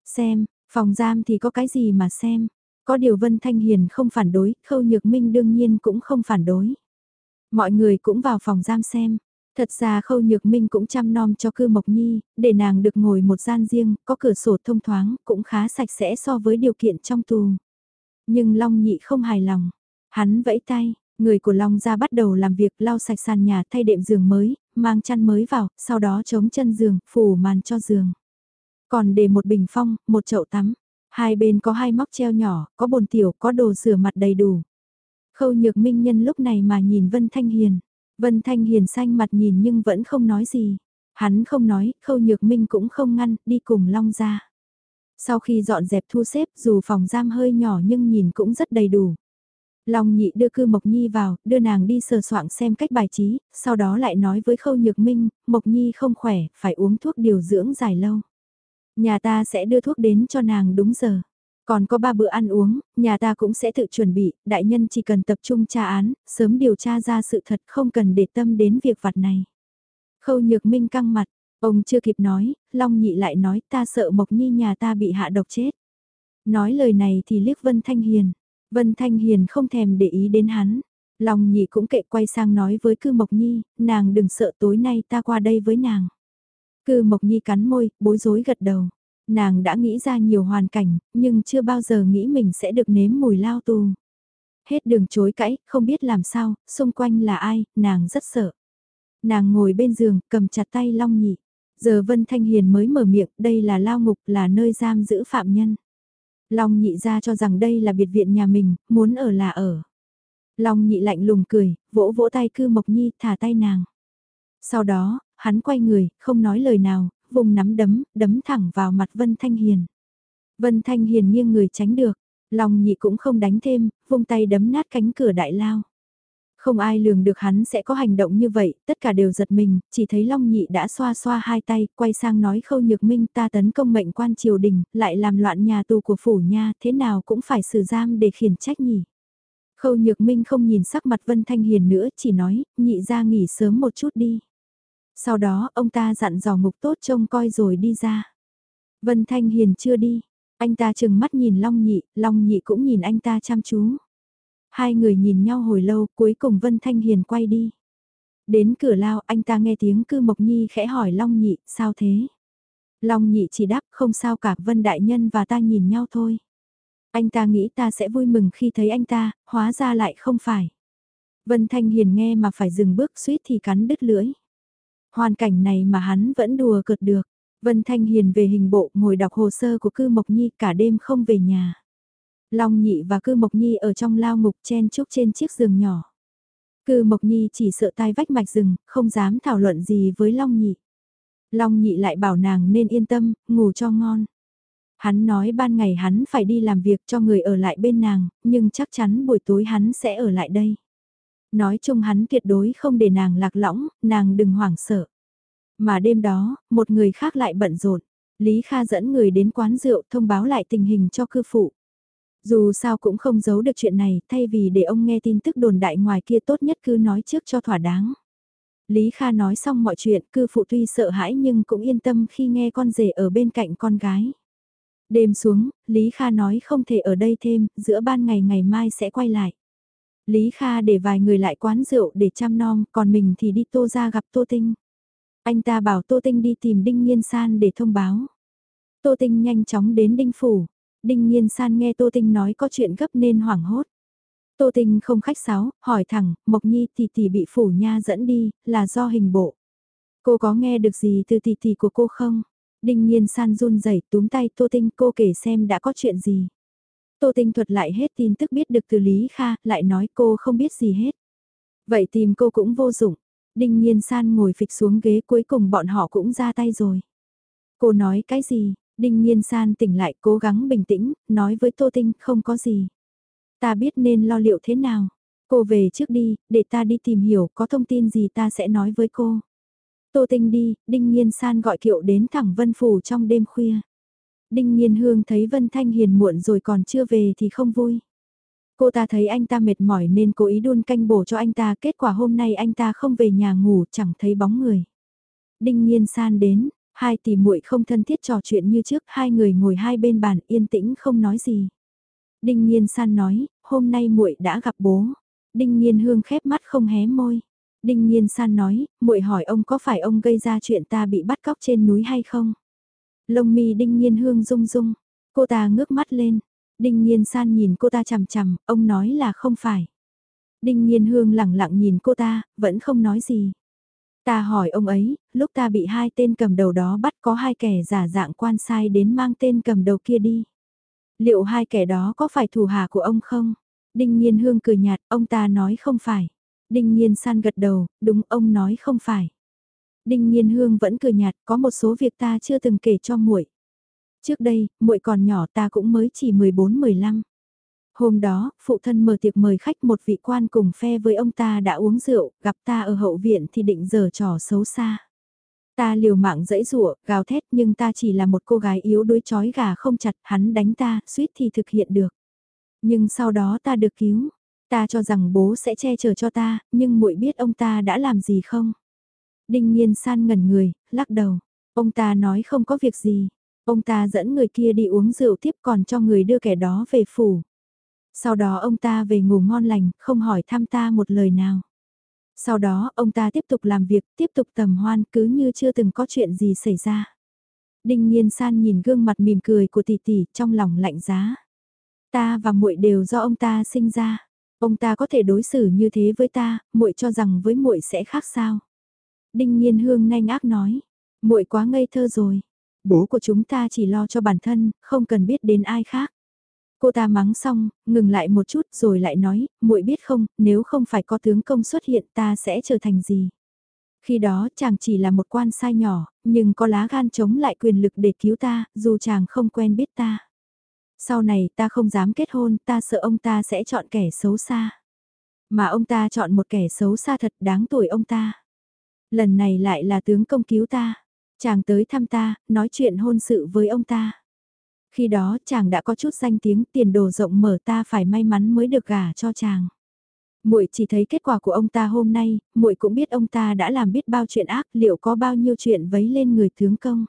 S1: Xem, phòng giam thì có cái gì mà xem. Có điều Vân Thanh Hiền không phản đối, Khâu Nhược Minh đương nhiên cũng không phản đối. Mọi người cũng vào phòng giam xem. Thật ra Khâu Nhược Minh cũng chăm nom cho cư Mộc Nhi, để nàng được ngồi một gian riêng, có cửa sổ thông thoáng, cũng khá sạch sẽ so với điều kiện trong tù. Nhưng Long Nhị không hài lòng. Hắn vẫy tay, Người của Long ra bắt đầu làm việc lau sạch sàn nhà thay đệm giường mới, mang chăn mới vào, sau đó chống chân giường, phủ màn cho giường. Còn để một bình phong, một chậu tắm. Hai bên có hai móc treo nhỏ, có bồn tiểu, có đồ rửa mặt đầy đủ. Khâu nhược minh nhân lúc này mà nhìn Vân Thanh Hiền. Vân Thanh Hiền xanh mặt nhìn nhưng vẫn không nói gì. Hắn không nói, khâu nhược minh cũng không ngăn, đi cùng Long ra. Sau khi dọn dẹp thu xếp dù phòng giam hơi nhỏ nhưng nhìn cũng rất đầy đủ. Long nhị đưa cư Mộc Nhi vào, đưa nàng đi sờ soạng xem cách bài trí, sau đó lại nói với Khâu Nhược Minh, Mộc Nhi không khỏe, phải uống thuốc điều dưỡng dài lâu. Nhà ta sẽ đưa thuốc đến cho nàng đúng giờ. Còn có ba bữa ăn uống, nhà ta cũng sẽ tự chuẩn bị, đại nhân chỉ cần tập trung tra án, sớm điều tra ra sự thật không cần để tâm đến việc vặt này. Khâu Nhược Minh căng mặt, ông chưa kịp nói, Long nhị lại nói ta sợ Mộc Nhi nhà ta bị hạ độc chết. Nói lời này thì liếc Vân Thanh Hiền. Vân Thanh Hiền không thèm để ý đến hắn. long nhị cũng kệ quay sang nói với Cư Mộc Nhi, nàng đừng sợ tối nay ta qua đây với nàng. Cư Mộc Nhi cắn môi, bối rối gật đầu. Nàng đã nghĩ ra nhiều hoàn cảnh, nhưng chưa bao giờ nghĩ mình sẽ được nếm mùi lao tù. Hết đường chối cãi, không biết làm sao, xung quanh là ai, nàng rất sợ. Nàng ngồi bên giường, cầm chặt tay Long Nhị. Giờ Vân Thanh Hiền mới mở miệng, đây là lao ngục, là nơi giam giữ phạm nhân. Long nhị ra cho rằng đây là biệt viện nhà mình, muốn ở là ở. Long nhị lạnh lùng cười, vỗ vỗ tay cư Mộc Nhi thả tay nàng. Sau đó, hắn quay người, không nói lời nào, vùng nắm đấm, đấm thẳng vào mặt Vân Thanh Hiền. Vân Thanh Hiền nghiêng người tránh được, lòng nhị cũng không đánh thêm, vung tay đấm nát cánh cửa đại lao. Không ai lường được hắn sẽ có hành động như vậy, tất cả đều giật mình, chỉ thấy Long Nhị đã xoa xoa hai tay, quay sang nói khâu nhược minh ta tấn công mệnh quan triều đình, lại làm loạn nhà tù của phủ nha, thế nào cũng phải xử giam để khiển trách nhỉ. Khâu nhược minh không nhìn sắc mặt Vân Thanh Hiền nữa, chỉ nói, nhị ra nghỉ sớm một chút đi. Sau đó, ông ta dặn dò ngục tốt trông coi rồi đi ra. Vân Thanh Hiền chưa đi, anh ta chừng mắt nhìn Long Nhị, Long Nhị cũng nhìn anh ta chăm chú. Hai người nhìn nhau hồi lâu, cuối cùng Vân Thanh Hiền quay đi. Đến cửa lao, anh ta nghe tiếng cư Mộc Nhi khẽ hỏi Long Nhị, sao thế? Long Nhị chỉ đáp, không sao cả, Vân Đại Nhân và ta nhìn nhau thôi. Anh ta nghĩ ta sẽ vui mừng khi thấy anh ta, hóa ra lại không phải. Vân Thanh Hiền nghe mà phải dừng bước suýt thì cắn đứt lưỡi. Hoàn cảnh này mà hắn vẫn đùa cợt được. Vân Thanh Hiền về hình bộ ngồi đọc hồ sơ của cư Mộc Nhi cả đêm không về nhà. Long Nhị và Cư Mộc Nhi ở trong lao ngục chen chúc trên chiếc giường nhỏ. Cư Mộc Nhi chỉ sợ tai vách mạch rừng, không dám thảo luận gì với Long Nhị. Long Nhị lại bảo nàng nên yên tâm, ngủ cho ngon. Hắn nói ban ngày hắn phải đi làm việc cho người ở lại bên nàng, nhưng chắc chắn buổi tối hắn sẽ ở lại đây. Nói chung hắn tuyệt đối không để nàng lạc lõng, nàng đừng hoảng sợ. Mà đêm đó, một người khác lại bận rộn. Lý Kha dẫn người đến quán rượu thông báo lại tình hình cho cư phụ. Dù sao cũng không giấu được chuyện này, thay vì để ông nghe tin tức đồn đại ngoài kia tốt nhất cứ nói trước cho thỏa đáng. Lý Kha nói xong mọi chuyện, cư phụ tuy sợ hãi nhưng cũng yên tâm khi nghe con rể ở bên cạnh con gái. Đêm xuống, Lý Kha nói không thể ở đây thêm, giữa ban ngày ngày mai sẽ quay lại. Lý Kha để vài người lại quán rượu để chăm nom, còn mình thì đi Tô ra gặp Tô Tinh. Anh ta bảo Tô Tinh đi tìm Đinh Nhiên San để thông báo. Tô Tinh nhanh chóng đến Đinh Phủ. Đinh Nhiên San nghe Tô Tinh nói có chuyện gấp nên hoảng hốt. Tô Tinh không khách sáo, hỏi thẳng, Mộc Nhi tỷ tỷ bị phủ nha dẫn đi, là do hình bộ. Cô có nghe được gì từ tỷ tỷ của cô không? Đinh Nhiên San run rẩy túm tay Tô Tinh cô kể xem đã có chuyện gì. Tô Tinh thuật lại hết tin tức biết được từ Lý Kha, lại nói cô không biết gì hết. Vậy tìm cô cũng vô dụng. Đinh Nhiên San ngồi phịch xuống ghế cuối cùng bọn họ cũng ra tay rồi. Cô nói cái gì? Đinh Nhiên San tỉnh lại cố gắng bình tĩnh, nói với Tô Tinh không có gì. Ta biết nên lo liệu thế nào. Cô về trước đi, để ta đi tìm hiểu có thông tin gì ta sẽ nói với cô. Tô Tinh đi, Đinh Nhiên San gọi kiệu đến thẳng Vân Phủ trong đêm khuya. Đinh Nhiên Hương thấy Vân Thanh Hiền muộn rồi còn chưa về thì không vui. Cô ta thấy anh ta mệt mỏi nên cố ý đun canh bổ cho anh ta, kết quả hôm nay anh ta không về nhà ngủ chẳng thấy bóng người. Đinh Nhiên San đến, hai tỷ muội không thân thiết trò chuyện như trước, hai người ngồi hai bên bàn yên tĩnh không nói gì. Đinh Nhiên San nói, hôm nay muội đã gặp bố. Đinh Nhiên Hương khép mắt không hé môi. Đinh Nhiên San nói, muội hỏi ông có phải ông gây ra chuyện ta bị bắt cóc trên núi hay không? Lông mi Đinh Nhiên Hương rung rung, cô ta ngước mắt lên. Đinh Nhiên San nhìn cô ta chằm chằm, ông nói là không phải. Đinh Nhiên Hương lặng lặng nhìn cô ta, vẫn không nói gì. Ta hỏi ông ấy, lúc ta bị hai tên cầm đầu đó bắt có hai kẻ giả dạng quan sai đến mang tên cầm đầu kia đi. Liệu hai kẻ đó có phải thủ hạ của ông không? Đinh Nhiên Hương cười nhạt, ông ta nói không phải. Đinh Nhiên San gật đầu, đúng ông nói không phải. Đinh Nhiên Hương vẫn cười nhạt, có một số việc ta chưa từng kể cho muội. Trước đây, muội còn nhỏ ta cũng mới chỉ 14-15. Hôm đó, phụ thân mở tiệc mời khách một vị quan cùng phe với ông ta đã uống rượu, gặp ta ở hậu viện thì định giờ trò xấu xa. Ta liều mạng dẫy rủa, gào thét nhưng ta chỉ là một cô gái yếu đuối chói gà không chặt, hắn đánh ta, suýt thì thực hiện được. Nhưng sau đó ta được cứu, ta cho rằng bố sẽ che chở cho ta, nhưng muội biết ông ta đã làm gì không? Đinh nhiên san ngẩn người, lắc đầu, ông ta nói không có việc gì, ông ta dẫn người kia đi uống rượu tiếp còn cho người đưa kẻ đó về phủ. Sau đó ông ta về ngủ ngon lành, không hỏi thăm ta một lời nào. Sau đó ông ta tiếp tục làm việc, tiếp tục tầm hoan cứ như chưa từng có chuyện gì xảy ra. Đinh Nhiên San nhìn gương mặt mỉm cười của tỷ tỷ trong lòng lạnh giá. Ta và muội đều do ông ta sinh ra. Ông ta có thể đối xử như thế với ta, muội cho rằng với muội sẽ khác sao? Đinh Nhiên Hương nhanh ác nói, muội quá ngây thơ rồi. Bố của chúng ta chỉ lo cho bản thân, không cần biết đến ai khác. Cô ta mắng xong, ngừng lại một chút rồi lại nói, muội biết không, nếu không phải có tướng công xuất hiện ta sẽ trở thành gì. Khi đó chàng chỉ là một quan sai nhỏ, nhưng có lá gan chống lại quyền lực để cứu ta, dù chàng không quen biết ta. Sau này ta không dám kết hôn, ta sợ ông ta sẽ chọn kẻ xấu xa. Mà ông ta chọn một kẻ xấu xa thật đáng tuổi ông ta. Lần này lại là tướng công cứu ta. Chàng tới thăm ta, nói chuyện hôn sự với ông ta. Khi đó chàng đã có chút danh tiếng tiền đồ rộng mở ta phải may mắn mới được gả cho chàng. Muội chỉ thấy kết quả của ông ta hôm nay, muội cũng biết ông ta đã làm biết bao chuyện ác, liệu có bao nhiêu chuyện vấy lên người tướng công.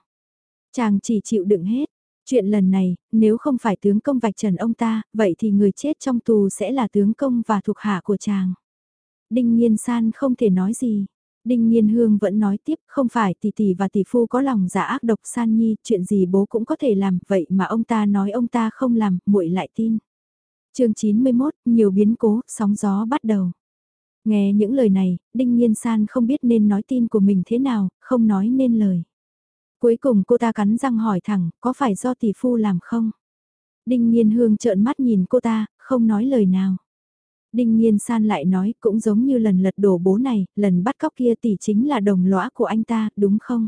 S1: Chàng chỉ chịu đựng hết. Chuyện lần này, nếu không phải tướng công vạch trần ông ta, vậy thì người chết trong tù sẽ là tướng công và thuộc hạ của chàng. Đinh Nhiên San không thể nói gì. Đinh Nhiên Hương vẫn nói tiếp, không phải tỷ tỷ và tỷ phu có lòng giả ác độc San Nhi, chuyện gì bố cũng có thể làm, vậy mà ông ta nói ông ta không làm, muội lại tin. chương 91, nhiều biến cố, sóng gió bắt đầu. Nghe những lời này, Đinh Nhiên San không biết nên nói tin của mình thế nào, không nói nên lời. Cuối cùng cô ta cắn răng hỏi thẳng, có phải do tỷ phu làm không? Đinh Nhiên Hương trợn mắt nhìn cô ta, không nói lời nào. Đinh Nhiên San lại nói, cũng giống như lần lật đổ bố này, lần bắt cóc kia tỷ chính là đồng lõa của anh ta, đúng không?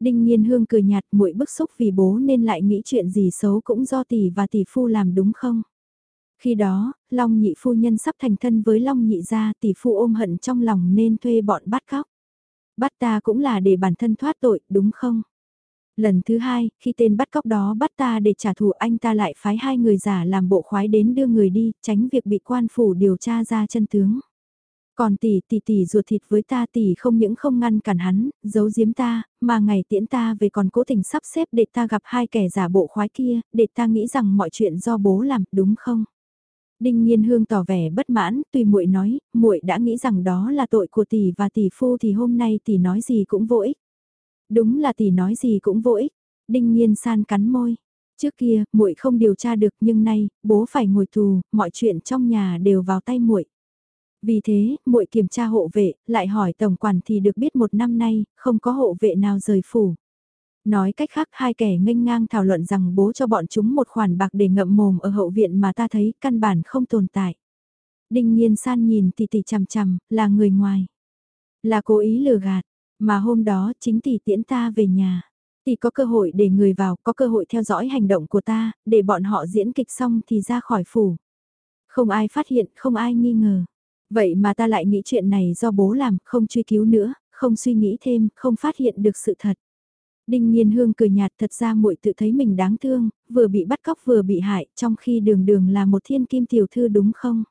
S1: Đinh Nhiên Hương cười nhạt muội bức xúc vì bố nên lại nghĩ chuyện gì xấu cũng do tỷ và tỷ phu làm đúng không? Khi đó, Long nhị phu nhân sắp thành thân với Long nhị gia tỷ phu ôm hận trong lòng nên thuê bọn bắt cóc. Bắt ta cũng là để bản thân thoát tội, đúng không? Lần thứ hai, khi tên bắt cóc đó bắt ta để trả thù anh ta lại phái hai người giả làm bộ khoái đến đưa người đi, tránh việc bị quan phủ điều tra ra chân tướng. Còn tỷ tỷ tỷ ruột thịt với ta tỷ không những không ngăn cản hắn, giấu giếm ta, mà ngày tiễn ta về còn cố tình sắp xếp để ta gặp hai kẻ giả bộ khoái kia, để ta nghĩ rằng mọi chuyện do bố làm, đúng không? Đinh Nhiên Hương tỏ vẻ bất mãn, tùy muội nói, muội đã nghĩ rằng đó là tội của tỷ và tỷ phu thì hôm nay tỷ nói gì cũng vô ích. Đúng là tỷ nói gì cũng vô ích. Đinh Nhiên san cắn môi. Trước kia, muội không điều tra được nhưng nay, bố phải ngồi tù, mọi chuyện trong nhà đều vào tay muội. Vì thế, muội kiểm tra hộ vệ, lại hỏi tổng quản thì được biết một năm nay, không có hộ vệ nào rời phủ. Nói cách khác hai kẻ nghênh ngang thảo luận rằng bố cho bọn chúng một khoản bạc để ngậm mồm ở hậu viện mà ta thấy căn bản không tồn tại. Đinh nhiên san nhìn tỷ tỷ chằm chằm, là người ngoài. Là cố ý lừa gạt, mà hôm đó chính tỷ tiễn ta về nhà. Tỷ có cơ hội để người vào, có cơ hội theo dõi hành động của ta, để bọn họ diễn kịch xong thì ra khỏi phủ. Không ai phát hiện, không ai nghi ngờ. Vậy mà ta lại nghĩ chuyện này do bố làm, không truy cứu nữa, không suy nghĩ thêm, không phát hiện được sự thật. Đinh Nhiên Hương cười nhạt thật ra muội tự thấy mình đáng thương, vừa bị bắt cóc vừa bị hại, trong khi đường đường là một thiên kim tiểu thư đúng không?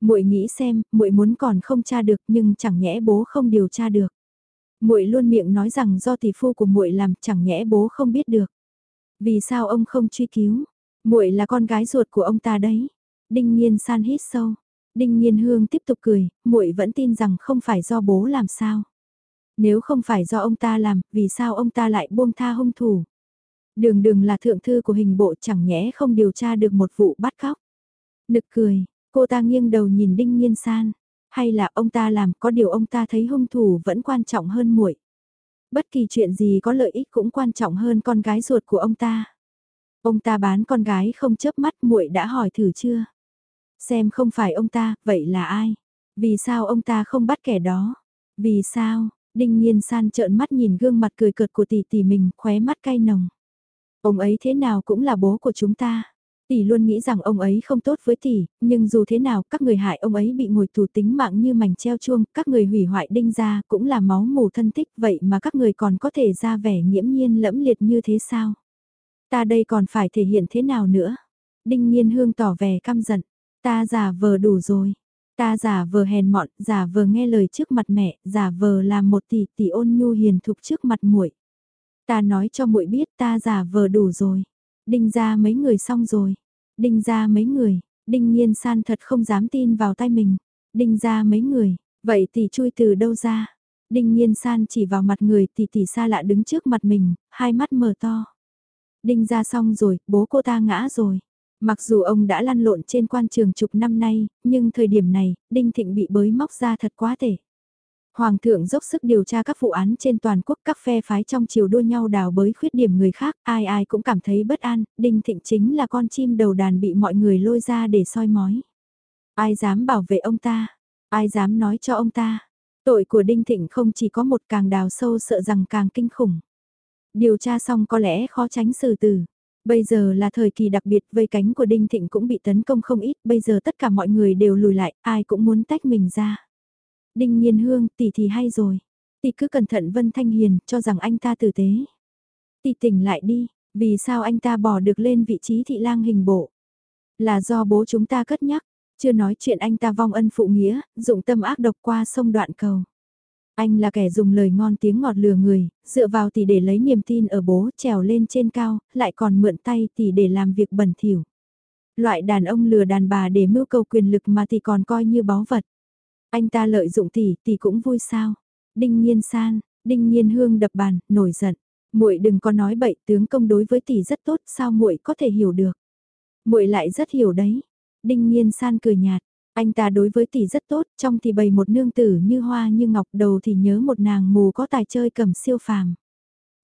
S1: Muội nghĩ xem, muội muốn còn không tra được nhưng chẳng nhẽ bố không điều tra được muội luôn miệng nói rằng do tỷ phu của muội làm, chẳng nhẽ bố không biết được. Vì sao ông không truy cứu? Muội là con gái ruột của ông ta đấy. Đinh Nhiên san hít sâu. Đinh Nhiên Hương tiếp tục cười, muội vẫn tin rằng không phải do bố làm sao. Nếu không phải do ông ta làm, vì sao ông ta lại buông tha hung thủ? Đường đường là thượng thư của hình bộ chẳng nhẽ không điều tra được một vụ bắt cóc. Nực cười, cô ta nghiêng đầu nhìn Đinh Nhiên San. Hay là ông ta làm có điều ông ta thấy hung thủ vẫn quan trọng hơn muội. Bất kỳ chuyện gì có lợi ích cũng quan trọng hơn con gái ruột của ông ta. Ông ta bán con gái không chớp mắt muội đã hỏi thử chưa? Xem không phải ông ta, vậy là ai? Vì sao ông ta không bắt kẻ đó? Vì sao? Đinh Nhiên San trợn mắt nhìn gương mặt cười cợt của tỷ tỷ mình, khóe mắt cay nồng. Ông ấy thế nào cũng là bố của chúng ta. Tỷ luôn nghĩ rằng ông ấy không tốt với tỷ, nhưng dù thế nào các người hại ông ấy bị ngồi tù tính mạng như mảnh treo chuông, các người hủy hoại đinh ra cũng là máu mù thân thích vậy mà các người còn có thể ra vẻ nghiễm nhiên lẫm liệt như thế sao? Ta đây còn phải thể hiện thế nào nữa? Đinh nhiên hương tỏ vẻ căm giận, ta giả vờ đủ rồi. Ta giả vờ hèn mọn, giả vờ nghe lời trước mặt mẹ, giả vờ làm một tỷ tỷ ôn nhu hiền thục trước mặt muội. Ta nói cho muội biết ta giả vờ đủ rồi. Đinh ra mấy người xong rồi. Đinh ra mấy người, đinh nhiên san thật không dám tin vào tay mình. Đinh ra mấy người, vậy tỷ chui từ đâu ra? Đinh nhiên san chỉ vào mặt người tỷ tỷ xa lạ đứng trước mặt mình, hai mắt mở to. Đinh ra xong rồi, bố cô ta ngã rồi. Mặc dù ông đã lăn lộn trên quan trường chục năm nay, nhưng thời điểm này, Đinh Thịnh bị bới móc ra thật quá tệ. Hoàng thượng dốc sức điều tra các vụ án trên toàn quốc các phe phái trong chiều đua nhau đào bới khuyết điểm người khác, ai ai cũng cảm thấy bất an, Đinh Thịnh chính là con chim đầu đàn bị mọi người lôi ra để soi mói. Ai dám bảo vệ ông ta? Ai dám nói cho ông ta? Tội của Đinh Thịnh không chỉ có một càng đào sâu sợ rằng càng kinh khủng. Điều tra xong có lẽ khó tránh xử tử. Bây giờ là thời kỳ đặc biệt, vây cánh của Đinh Thịnh cũng bị tấn công không ít, bây giờ tất cả mọi người đều lùi lại, ai cũng muốn tách mình ra. Đinh Nhiên Hương, tỷ thì hay rồi. Tỷ cứ cẩn thận Vân Thanh Hiền, cho rằng anh ta tử tế. Tỷ tỉnh lại đi, vì sao anh ta bỏ được lên vị trí thị lang hình bộ? Là do bố chúng ta cất nhắc, chưa nói chuyện anh ta vong ân phụ nghĩa, dụng tâm ác độc qua sông đoạn cầu. Anh là kẻ dùng lời ngon tiếng ngọt lừa người, dựa vào tỷ để lấy niềm tin ở bố trèo lên trên cao, lại còn mượn tay tỷ để làm việc bẩn thỉu. Loại đàn ông lừa đàn bà để mưu cầu quyền lực mà tỷ còn coi như báu vật. Anh ta lợi dụng tỷ, tỷ cũng vui sao. Đinh Nhiên San, Đinh Nhiên Hương đập bàn, nổi giận. Muội đừng có nói bậy, tướng công đối với tỷ rất tốt, sao muội có thể hiểu được? Muội lại rất hiểu đấy. Đinh Nhiên San cười nhạt, anh ta đối với tỷ rất tốt, trong thì bày một nương tử như hoa như ngọc, đầu thì nhớ một nàng mù có tài chơi cầm siêu phàm.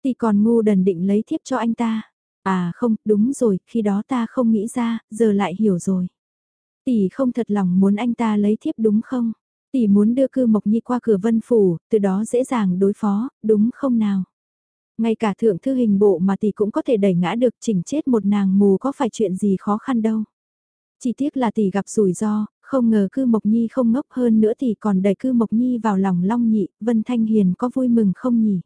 S1: Tỷ còn ngu đần định lấy thiếp cho anh ta. À không, đúng rồi, khi đó ta không nghĩ ra, giờ lại hiểu rồi. Tỷ không thật lòng muốn anh ta lấy thiếp đúng không? Tỷ muốn đưa cư Mộc Nhi qua cửa vân phủ, từ đó dễ dàng đối phó, đúng không nào? Ngay cả thượng thư hình bộ mà tỷ cũng có thể đẩy ngã được chỉnh chết một nàng mù có phải chuyện gì khó khăn đâu. Chỉ tiếc là tỷ gặp rủi ro, không ngờ cư Mộc Nhi không ngốc hơn nữa thì còn đẩy cư Mộc Nhi vào lòng Long Nhị, Vân Thanh Hiền có vui mừng không nhỉ?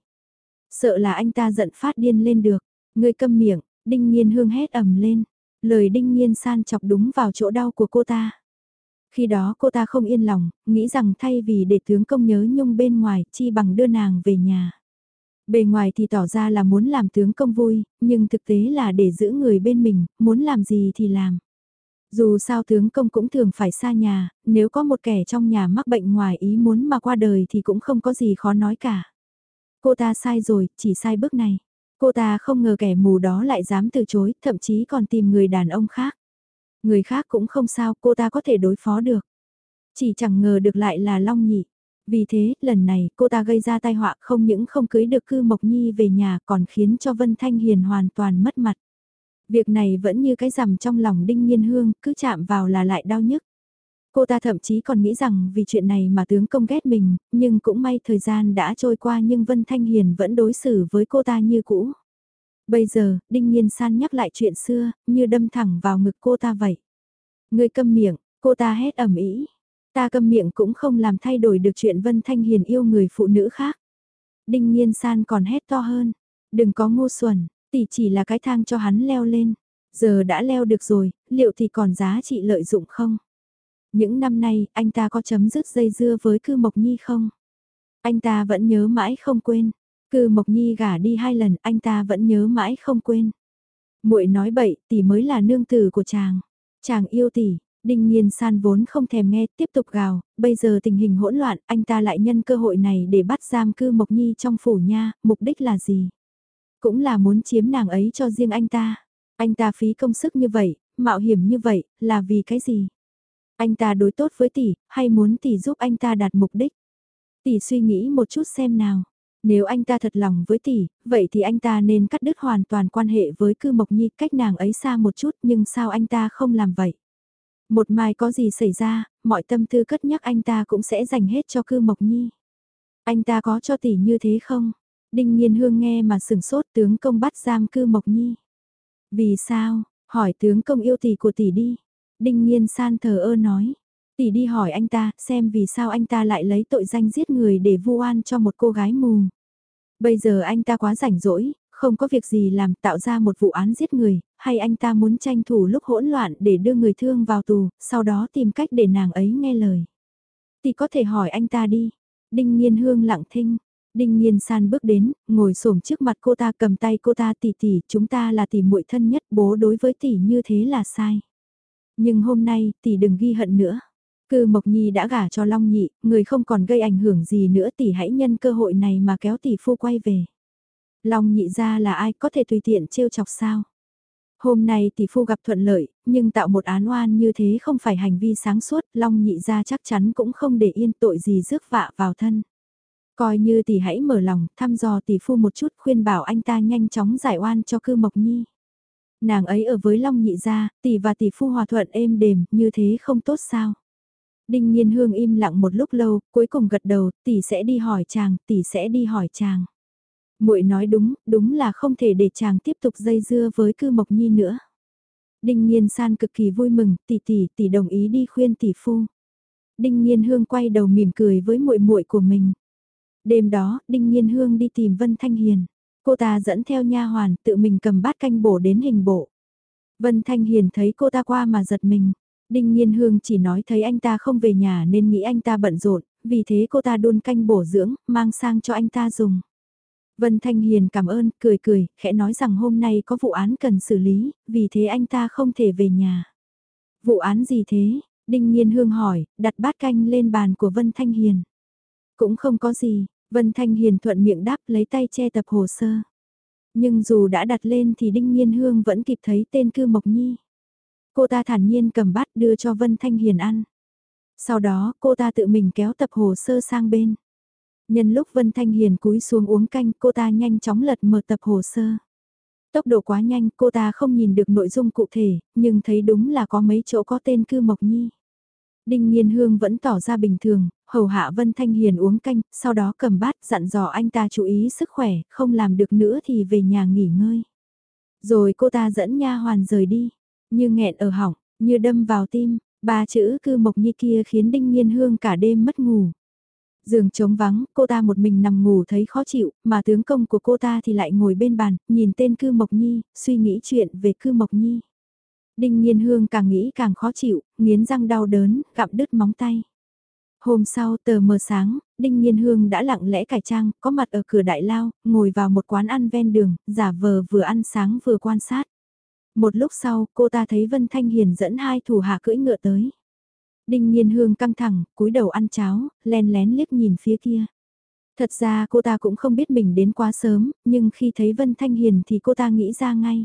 S1: Sợ là anh ta giận phát điên lên được, người câm miệng, Đinh Nhiên hương hét ầm lên, lời Đinh Nhiên san chọc đúng vào chỗ đau của cô ta. Khi đó cô ta không yên lòng, nghĩ rằng thay vì để tướng công nhớ nhung bên ngoài, chi bằng đưa nàng về nhà. Bề ngoài thì tỏ ra là muốn làm tướng công vui, nhưng thực tế là để giữ người bên mình, muốn làm gì thì làm. Dù sao tướng công cũng thường phải xa nhà, nếu có một kẻ trong nhà mắc bệnh ngoài ý muốn mà qua đời thì cũng không có gì khó nói cả. Cô ta sai rồi, chỉ sai bước này. Cô ta không ngờ kẻ mù đó lại dám từ chối, thậm chí còn tìm người đàn ông khác. Người khác cũng không sao, cô ta có thể đối phó được. Chỉ chẳng ngờ được lại là Long Nhị. Vì thế, lần này, cô ta gây ra tai họa không những không cưới được cư Mộc Nhi về nhà còn khiến cho Vân Thanh Hiền hoàn toàn mất mặt. Việc này vẫn như cái rằm trong lòng Đinh Nhiên Hương, cứ chạm vào là lại đau nhức. Cô ta thậm chí còn nghĩ rằng vì chuyện này mà tướng công ghét mình, nhưng cũng may thời gian đã trôi qua nhưng Vân Thanh Hiền vẫn đối xử với cô ta như cũ. Bây giờ, Đinh Nhiên San nhắc lại chuyện xưa, như đâm thẳng vào ngực cô ta vậy. Người câm miệng, cô ta hét ẩm ý. Ta câm miệng cũng không làm thay đổi được chuyện Vân Thanh Hiền yêu người phụ nữ khác. Đinh Nhiên San còn hét to hơn. Đừng có ngu xuẩn, tỷ chỉ là cái thang cho hắn leo lên. Giờ đã leo được rồi, liệu thì còn giá trị lợi dụng không? Những năm nay, anh ta có chấm dứt dây dưa với cư Mộc Nhi không? Anh ta vẫn nhớ mãi không quên. Cư Mộc Nhi gả đi hai lần, anh ta vẫn nhớ mãi không quên. Muội nói bậy, tỷ mới là nương tử của chàng. Chàng yêu tỷ, Đinh Nhiên San vốn không thèm nghe, tiếp tục gào, bây giờ tình hình hỗn loạn, anh ta lại nhân cơ hội này để bắt giam cư Mộc Nhi trong phủ nha, mục đích là gì? Cũng là muốn chiếm nàng ấy cho riêng anh ta. Anh ta phí công sức như vậy, mạo hiểm như vậy, là vì cái gì? Anh ta đối tốt với tỷ, hay muốn tỷ giúp anh ta đạt mục đích? Tỷ suy nghĩ một chút xem nào. Nếu anh ta thật lòng với tỷ, vậy thì anh ta nên cắt đứt hoàn toàn quan hệ với cư Mộc Nhi cách nàng ấy xa một chút nhưng sao anh ta không làm vậy? Một mai có gì xảy ra, mọi tâm tư cất nhắc anh ta cũng sẽ dành hết cho cư Mộc Nhi. Anh ta có cho tỷ như thế không? Đinh Nhiên Hương nghe mà sừng sốt tướng công bắt giam cư Mộc Nhi. Vì sao? Hỏi tướng công yêu tỷ của tỷ đi. Đinh Nhiên san thờ ơ nói. Tỷ đi hỏi anh ta xem vì sao anh ta lại lấy tội danh giết người để vu oan cho một cô gái mù. Bây giờ anh ta quá rảnh rỗi, không có việc gì làm tạo ra một vụ án giết người, hay anh ta muốn tranh thủ lúc hỗn loạn để đưa người thương vào tù, sau đó tìm cách để nàng ấy nghe lời. Tỷ có thể hỏi anh ta đi. Đinh Nhiên Hương lặng thinh, Đinh Nhiên San bước đến, ngồi xổm trước mặt cô ta cầm tay cô ta tỷ tỷ, chúng ta là tỷ muội thân nhất, bố đối với tỷ như thế là sai. Nhưng hôm nay, tỷ đừng ghi hận nữa. Cư Mộc Nhi đã gả cho Long Nhị, người không còn gây ảnh hưởng gì nữa tỷ hãy nhân cơ hội này mà kéo tỷ phu quay về. Long Nhị ra là ai có thể tùy tiện trêu chọc sao? Hôm nay tỷ phu gặp thuận lợi, nhưng tạo một án oan như thế không phải hành vi sáng suốt, Long Nhị ra chắc chắn cũng không để yên tội gì rước vạ vào thân. Coi như tỷ hãy mở lòng, thăm dò tỷ phu một chút khuyên bảo anh ta nhanh chóng giải oan cho cư Mộc Nhi. Nàng ấy ở với Long Nhị gia, tỷ và tỷ phu hòa thuận êm đềm, như thế không tốt sao? Đinh Nhiên Hương im lặng một lúc lâu, cuối cùng gật đầu, tỷ sẽ đi hỏi chàng, tỷ sẽ đi hỏi chàng. Muội nói đúng, đúng là không thể để chàng tiếp tục dây dưa với cư Mộc Nhi nữa. Đinh Nhiên San cực kỳ vui mừng, tỷ tỷ tỷ đồng ý đi khuyên tỷ phu. Đinh Nhiên Hương quay đầu mỉm cười với muội muội của mình. Đêm đó, Đinh Nhiên Hương đi tìm Vân Thanh Hiền. Cô ta dẫn theo nha hoàn, tự mình cầm bát canh bổ đến hình bộ. Vân Thanh Hiền thấy cô ta qua mà giật mình. Đinh Nhiên Hương chỉ nói thấy anh ta không về nhà nên nghĩ anh ta bận rộn, vì thế cô ta đun canh bổ dưỡng, mang sang cho anh ta dùng. Vân Thanh Hiền cảm ơn, cười cười, khẽ nói rằng hôm nay có vụ án cần xử lý, vì thế anh ta không thể về nhà. Vụ án gì thế? Đinh Nhiên Hương hỏi, đặt bát canh lên bàn của Vân Thanh Hiền. Cũng không có gì, Vân Thanh Hiền thuận miệng đáp lấy tay che tập hồ sơ. Nhưng dù đã đặt lên thì Đinh Nhiên Hương vẫn kịp thấy tên cư Mộc Nhi. Cô ta thản nhiên cầm bát đưa cho Vân Thanh Hiền ăn. Sau đó cô ta tự mình kéo tập hồ sơ sang bên. Nhân lúc Vân Thanh Hiền cúi xuống uống canh cô ta nhanh chóng lật mở tập hồ sơ. Tốc độ quá nhanh cô ta không nhìn được nội dung cụ thể, nhưng thấy đúng là có mấy chỗ có tên cư Mộc Nhi. Đinh Nhiên Hương vẫn tỏ ra bình thường, hầu hạ Vân Thanh Hiền uống canh, sau đó cầm bát dặn dò anh ta chú ý sức khỏe, không làm được nữa thì về nhà nghỉ ngơi. Rồi cô ta dẫn nha hoàn rời đi, như nghẹn ở họng, như đâm vào tim, ba chữ cư mộc nhi kia khiến Đinh Nhiên Hương cả đêm mất ngủ. Giường trống vắng, cô ta một mình nằm ngủ thấy khó chịu, mà tướng công của cô ta thì lại ngồi bên bàn, nhìn tên cư mộc nhi, suy nghĩ chuyện về cư mộc nhi. Đinh Nhiên Hương càng nghĩ càng khó chịu, nghiến răng đau đớn, gặm đứt móng tay. Hôm sau tờ mờ sáng, Đinh Nhiên Hương đã lặng lẽ cải trang, có mặt ở cửa đại lao, ngồi vào một quán ăn ven đường, giả vờ vừa ăn sáng vừa quan sát. Một lúc sau, cô ta thấy Vân Thanh Hiền dẫn hai thủ hạ cưỡi ngựa tới. Đinh Nhiên Hương căng thẳng, cúi đầu ăn cháo, len lén liếc nhìn phía kia. Thật ra cô ta cũng không biết mình đến quá sớm, nhưng khi thấy Vân Thanh Hiền thì cô ta nghĩ ra ngay.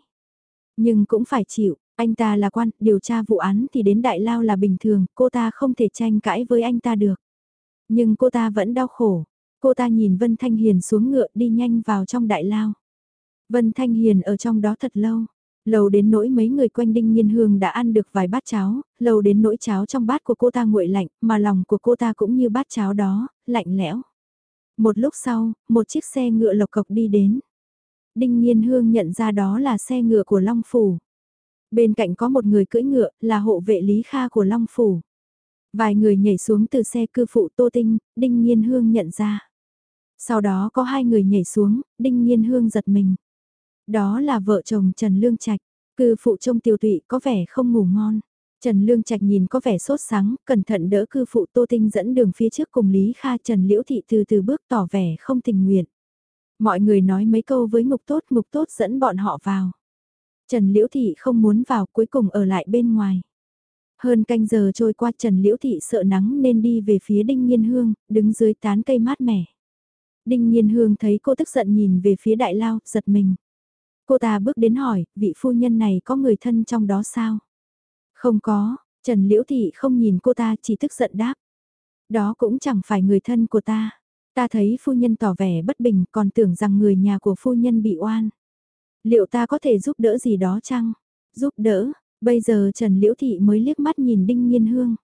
S1: Nhưng cũng phải chịu, anh ta là quan, điều tra vụ án thì đến đại lao là bình thường, cô ta không thể tranh cãi với anh ta được. Nhưng cô ta vẫn đau khổ. Cô ta nhìn Vân Thanh Hiền xuống ngựa đi nhanh vào trong đại lao. Vân Thanh Hiền ở trong đó thật lâu. Lâu đến nỗi mấy người quanh Đinh Nhiên Hương đã ăn được vài bát cháo, lâu đến nỗi cháo trong bát của cô ta nguội lạnh, mà lòng của cô ta cũng như bát cháo đó, lạnh lẽo. Một lúc sau, một chiếc xe ngựa lộc cộc đi đến. Đinh Nhiên Hương nhận ra đó là xe ngựa của Long Phủ. Bên cạnh có một người cưỡi ngựa, là hộ vệ Lý Kha của Long Phủ. Vài người nhảy xuống từ xe cư phụ Tô Tinh, Đinh Nhiên Hương nhận ra. Sau đó có hai người nhảy xuống, Đinh Nhiên Hương giật mình. Đó là vợ chồng Trần Lương Trạch, cư phụ trông tiêu tụy có vẻ không ngủ ngon. Trần Lương Trạch nhìn có vẻ sốt sáng, cẩn thận đỡ cư phụ Tô Tinh dẫn đường phía trước cùng Lý Kha Trần Liễu Thị từ từ bước tỏ vẻ không tình nguyện. Mọi người nói mấy câu với Ngục Tốt, Ngục Tốt dẫn bọn họ vào. Trần Liễu Thị không muốn vào cuối cùng ở lại bên ngoài. Hơn canh giờ trôi qua Trần Liễu Thị sợ nắng nên đi về phía Đinh Nhiên Hương, đứng dưới tán cây mát mẻ. Đinh Nhiên Hương thấy cô tức giận nhìn về phía đại lao, giật mình. Cô ta bước đến hỏi, vị phu nhân này có người thân trong đó sao? Không có, Trần Liễu Thị không nhìn cô ta chỉ tức giận đáp. Đó cũng chẳng phải người thân của ta. Ta thấy phu nhân tỏ vẻ bất bình còn tưởng rằng người nhà của phu nhân bị oan. Liệu ta có thể giúp đỡ gì đó chăng? Giúp đỡ, bây giờ Trần Liễu Thị mới liếc mắt nhìn Đinh Nhiên Hương.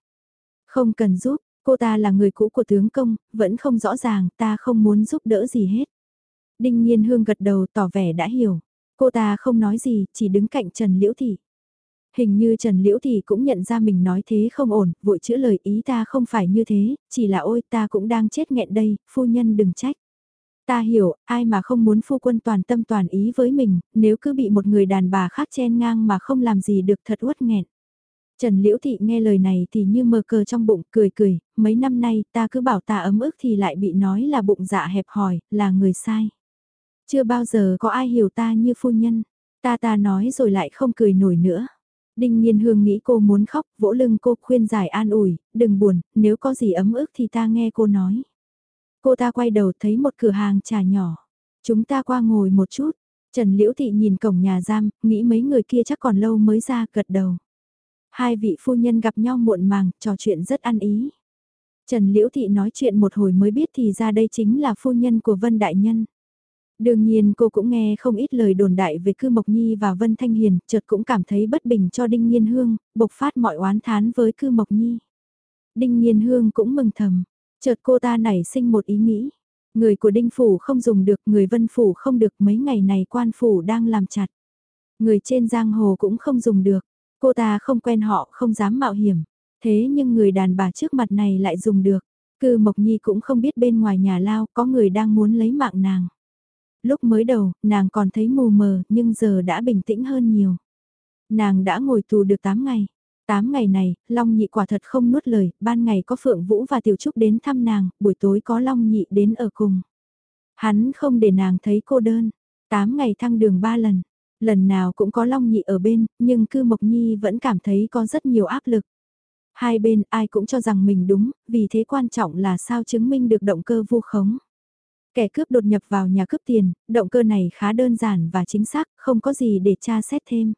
S1: Không cần giúp, cô ta là người cũ của tướng công, vẫn không rõ ràng, ta không muốn giúp đỡ gì hết. Đinh Nhiên Hương gật đầu tỏ vẻ đã hiểu. Cô ta không nói gì, chỉ đứng cạnh Trần Liễu Thị. Hình như Trần Liễu Thị cũng nhận ra mình nói thế không ổn, vội chữa lời ý ta không phải như thế, chỉ là ôi ta cũng đang chết nghẹn đây, phu nhân đừng trách. Ta hiểu, ai mà không muốn phu quân toàn tâm toàn ý với mình, nếu cứ bị một người đàn bà khác chen ngang mà không làm gì được thật uất nghẹn. Trần Liễu Thị nghe lời này thì như mờ cờ trong bụng, cười cười, mấy năm nay ta cứ bảo ta ấm ức thì lại bị nói là bụng dạ hẹp hòi, là người sai. Chưa bao giờ có ai hiểu ta như phu nhân, ta ta nói rồi lại không cười nổi nữa. Đinh Nhiên Hương nghĩ cô muốn khóc, vỗ lưng cô khuyên giải an ủi, đừng buồn, nếu có gì ấm ức thì ta nghe cô nói. Cô ta quay đầu thấy một cửa hàng trà nhỏ. Chúng ta qua ngồi một chút. Trần Liễu Thị nhìn cổng nhà giam, nghĩ mấy người kia chắc còn lâu mới ra gật đầu. Hai vị phu nhân gặp nhau muộn màng, trò chuyện rất ăn ý. Trần Liễu Thị nói chuyện một hồi mới biết thì ra đây chính là phu nhân của Vân Đại Nhân. Đương nhiên cô cũng nghe không ít lời đồn đại về Cư Mộc Nhi và Vân Thanh Hiền, chợt cũng cảm thấy bất bình cho Đinh Nhiên Hương, bộc phát mọi oán thán với Cư Mộc Nhi. Đinh Nhiên Hương cũng mừng thầm. Chợt cô ta nảy sinh một ý nghĩ. Người của Đinh Phủ không dùng được, người Vân Phủ không được, mấy ngày này quan Phủ đang làm chặt. Người trên giang hồ cũng không dùng được. Cô ta không quen họ, không dám mạo hiểm. Thế nhưng người đàn bà trước mặt này lại dùng được. Cư Mộc Nhi cũng không biết bên ngoài nhà lao có người đang muốn lấy mạng nàng. Lúc mới đầu, nàng còn thấy mù mờ nhưng giờ đã bình tĩnh hơn nhiều. Nàng đã ngồi tù được 8 ngày. 8 ngày này, Long Nhị quả thật không nuốt lời, ban ngày có Phượng Vũ và Tiểu Trúc đến thăm nàng, buổi tối có Long Nhị đến ở cùng. Hắn không để nàng thấy cô đơn. 8 ngày thăng đường 3 lần. Lần nào cũng có Long Nhị ở bên, nhưng cư Mộc Nhi vẫn cảm thấy có rất nhiều áp lực. Hai bên ai cũng cho rằng mình đúng, vì thế quan trọng là sao chứng minh được động cơ vu khống. Kẻ cướp đột nhập vào nhà cướp tiền, động cơ này khá đơn giản và chính xác, không có gì để tra xét thêm.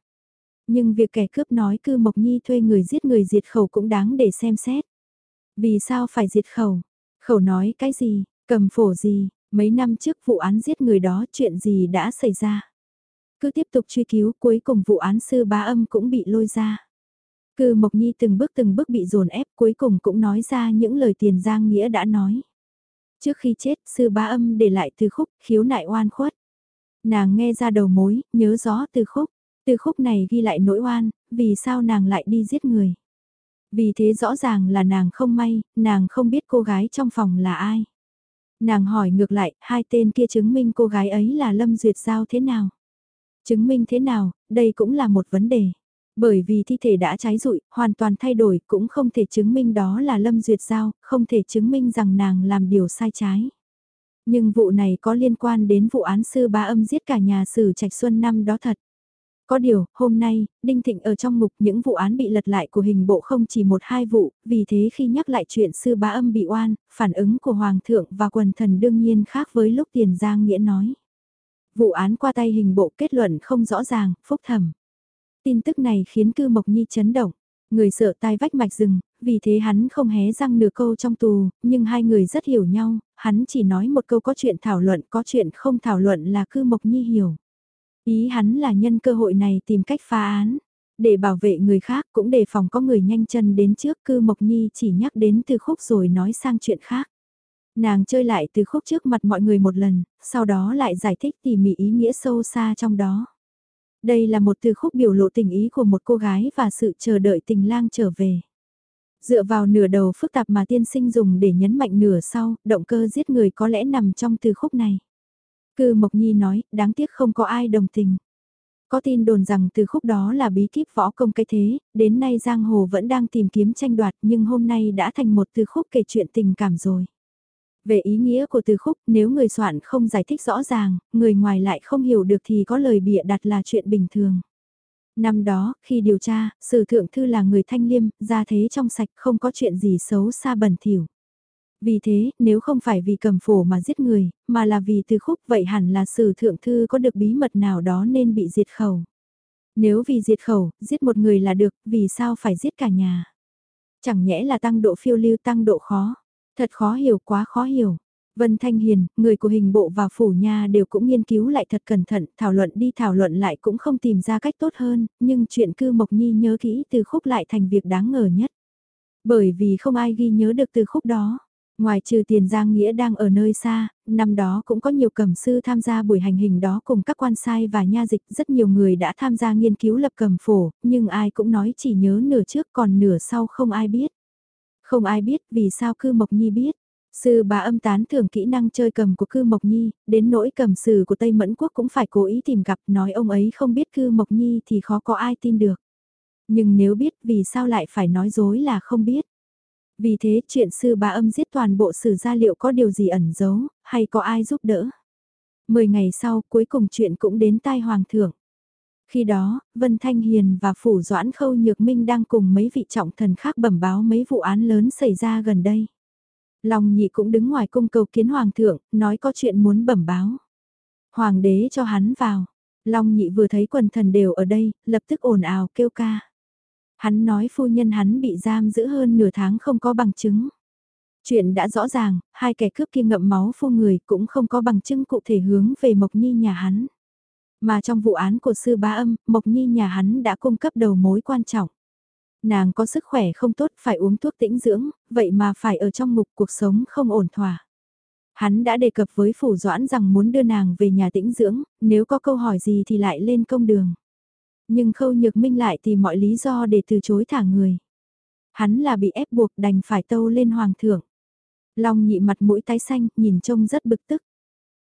S1: Nhưng việc kẻ cướp nói cư Mộc Nhi thuê người giết người diệt khẩu cũng đáng để xem xét. Vì sao phải diệt khẩu? Khẩu nói cái gì? Cầm phổ gì? Mấy năm trước vụ án giết người đó chuyện gì đã xảy ra? Cứ tiếp tục truy cứu cuối cùng vụ án sư bá âm cũng bị lôi ra. Cư Mộc Nhi từng bước từng bước bị dồn ép cuối cùng cũng nói ra những lời tiền giang nghĩa đã nói. Trước khi chết, sư bá âm để lại từ khúc khiếu nại oan khuất. Nàng nghe ra đầu mối, nhớ rõ từ khúc. Từ khúc này ghi lại nỗi oan, vì sao nàng lại đi giết người. Vì thế rõ ràng là nàng không may, nàng không biết cô gái trong phòng là ai. Nàng hỏi ngược lại, hai tên kia chứng minh cô gái ấy là Lâm Duyệt Giao thế nào? Chứng minh thế nào, đây cũng là một vấn đề. Bởi vì thi thể đã cháy rụi, hoàn toàn thay đổi, cũng không thể chứng minh đó là Lâm Duyệt Giao, không thể chứng minh rằng nàng làm điều sai trái. Nhưng vụ này có liên quan đến vụ án sư ba âm giết cả nhà sử Trạch Xuân năm đó thật. Có điều, hôm nay, Đinh Thịnh ở trong mục những vụ án bị lật lại của hình bộ không chỉ một hai vụ, vì thế khi nhắc lại chuyện sư bá âm bị oan, phản ứng của Hoàng thượng và quần thần đương nhiên khác với lúc Tiền Giang Nghĩa nói. Vụ án qua tay hình bộ kết luận không rõ ràng, phúc thẩm. Tin tức này khiến cư Mộc Nhi chấn động. Người sợ tai vách mạch rừng, vì thế hắn không hé răng nửa câu trong tù, nhưng hai người rất hiểu nhau, hắn chỉ nói một câu có chuyện thảo luận có chuyện không thảo luận là cư Mộc Nhi hiểu. Ý hắn là nhân cơ hội này tìm cách phá án. Để bảo vệ người khác cũng đề phòng có người nhanh chân đến trước cư Mộc Nhi chỉ nhắc đến từ khúc rồi nói sang chuyện khác. Nàng chơi lại từ khúc trước mặt mọi người một lần, sau đó lại giải thích tỉ mỉ ý nghĩa sâu xa trong đó. Đây là một từ khúc biểu lộ tình ý của một cô gái và sự chờ đợi tình lang trở về. Dựa vào nửa đầu phức tạp mà tiên sinh dùng để nhấn mạnh nửa sau, động cơ giết người có lẽ nằm trong từ khúc này. Cư Mộc Nhi nói, đáng tiếc không có ai đồng tình. Có tin đồn rằng từ khúc đó là bí kíp võ công cái thế, đến nay Giang Hồ vẫn đang tìm kiếm tranh đoạt nhưng hôm nay đã thành một từ khúc kể chuyện tình cảm rồi. Về ý nghĩa của từ khúc, nếu người soạn không giải thích rõ ràng, người ngoài lại không hiểu được thì có lời bịa đặt là chuyện bình thường. Năm đó, khi điều tra, sử thượng thư là người thanh liêm, ra thế trong sạch không có chuyện gì xấu xa bẩn thỉu. Vì thế, nếu không phải vì cầm phổ mà giết người, mà là vì từ khúc vậy hẳn là sử thượng thư có được bí mật nào đó nên bị diệt khẩu. Nếu vì diệt khẩu, giết một người là được, vì sao phải giết cả nhà? Chẳng nhẽ là tăng độ phiêu lưu tăng độ khó. Thật khó hiểu quá khó hiểu. Vân Thanh Hiền, người của hình bộ và phủ nha đều cũng nghiên cứu lại thật cẩn thận, thảo luận đi thảo luận lại cũng không tìm ra cách tốt hơn, nhưng chuyện cư Mộc Nhi nhớ kỹ từ khúc lại thành việc đáng ngờ nhất. Bởi vì không ai ghi nhớ được từ khúc đó. Ngoài trừ tiền giang nghĩa đang ở nơi xa, năm đó cũng có nhiều cẩm sư tham gia buổi hành hình đó cùng các quan sai và nha dịch, rất nhiều người đã tham gia nghiên cứu lập cầm phổ, nhưng ai cũng nói chỉ nhớ nửa trước còn nửa sau không ai biết. Không ai biết vì sao cư Mộc Nhi biết. Sư bà âm tán thưởng kỹ năng chơi cầm của cư Mộc Nhi, đến nỗi cầm sử của Tây Mẫn Quốc cũng phải cố ý tìm gặp nói ông ấy không biết cư Mộc Nhi thì khó có ai tin được. Nhưng nếu biết vì sao lại phải nói dối là không biết. Vì thế chuyện sư bà âm giết toàn bộ sử gia liệu có điều gì ẩn giấu, hay có ai giúp đỡ. Mười ngày sau cuối cùng chuyện cũng đến tai hoàng thượng. Khi đó, Vân Thanh Hiền và Phủ Doãn Khâu Nhược Minh đang cùng mấy vị trọng thần khác bẩm báo mấy vụ án lớn xảy ra gần đây. Long nhị cũng đứng ngoài cung cầu kiến Hoàng thượng, nói có chuyện muốn bẩm báo. Hoàng đế cho hắn vào. Long nhị vừa thấy quần thần đều ở đây, lập tức ồn ào kêu ca. Hắn nói phu nhân hắn bị giam giữ hơn nửa tháng không có bằng chứng. Chuyện đã rõ ràng, hai kẻ cướp kia ngậm máu phu người cũng không có bằng chứng cụ thể hướng về Mộc Nhi nhà hắn. Mà trong vụ án của sư bá âm, Mộc Nhi nhà hắn đã cung cấp đầu mối quan trọng. Nàng có sức khỏe không tốt phải uống thuốc tĩnh dưỡng, vậy mà phải ở trong ngục cuộc sống không ổn thỏa. Hắn đã đề cập với phủ doãn rằng muốn đưa nàng về nhà tĩnh dưỡng, nếu có câu hỏi gì thì lại lên công đường. Nhưng khâu nhược minh lại tìm mọi lý do để từ chối thả người. Hắn là bị ép buộc đành phải tâu lên hoàng thượng. Long nhị mặt mũi tái xanh, nhìn trông rất bực tức.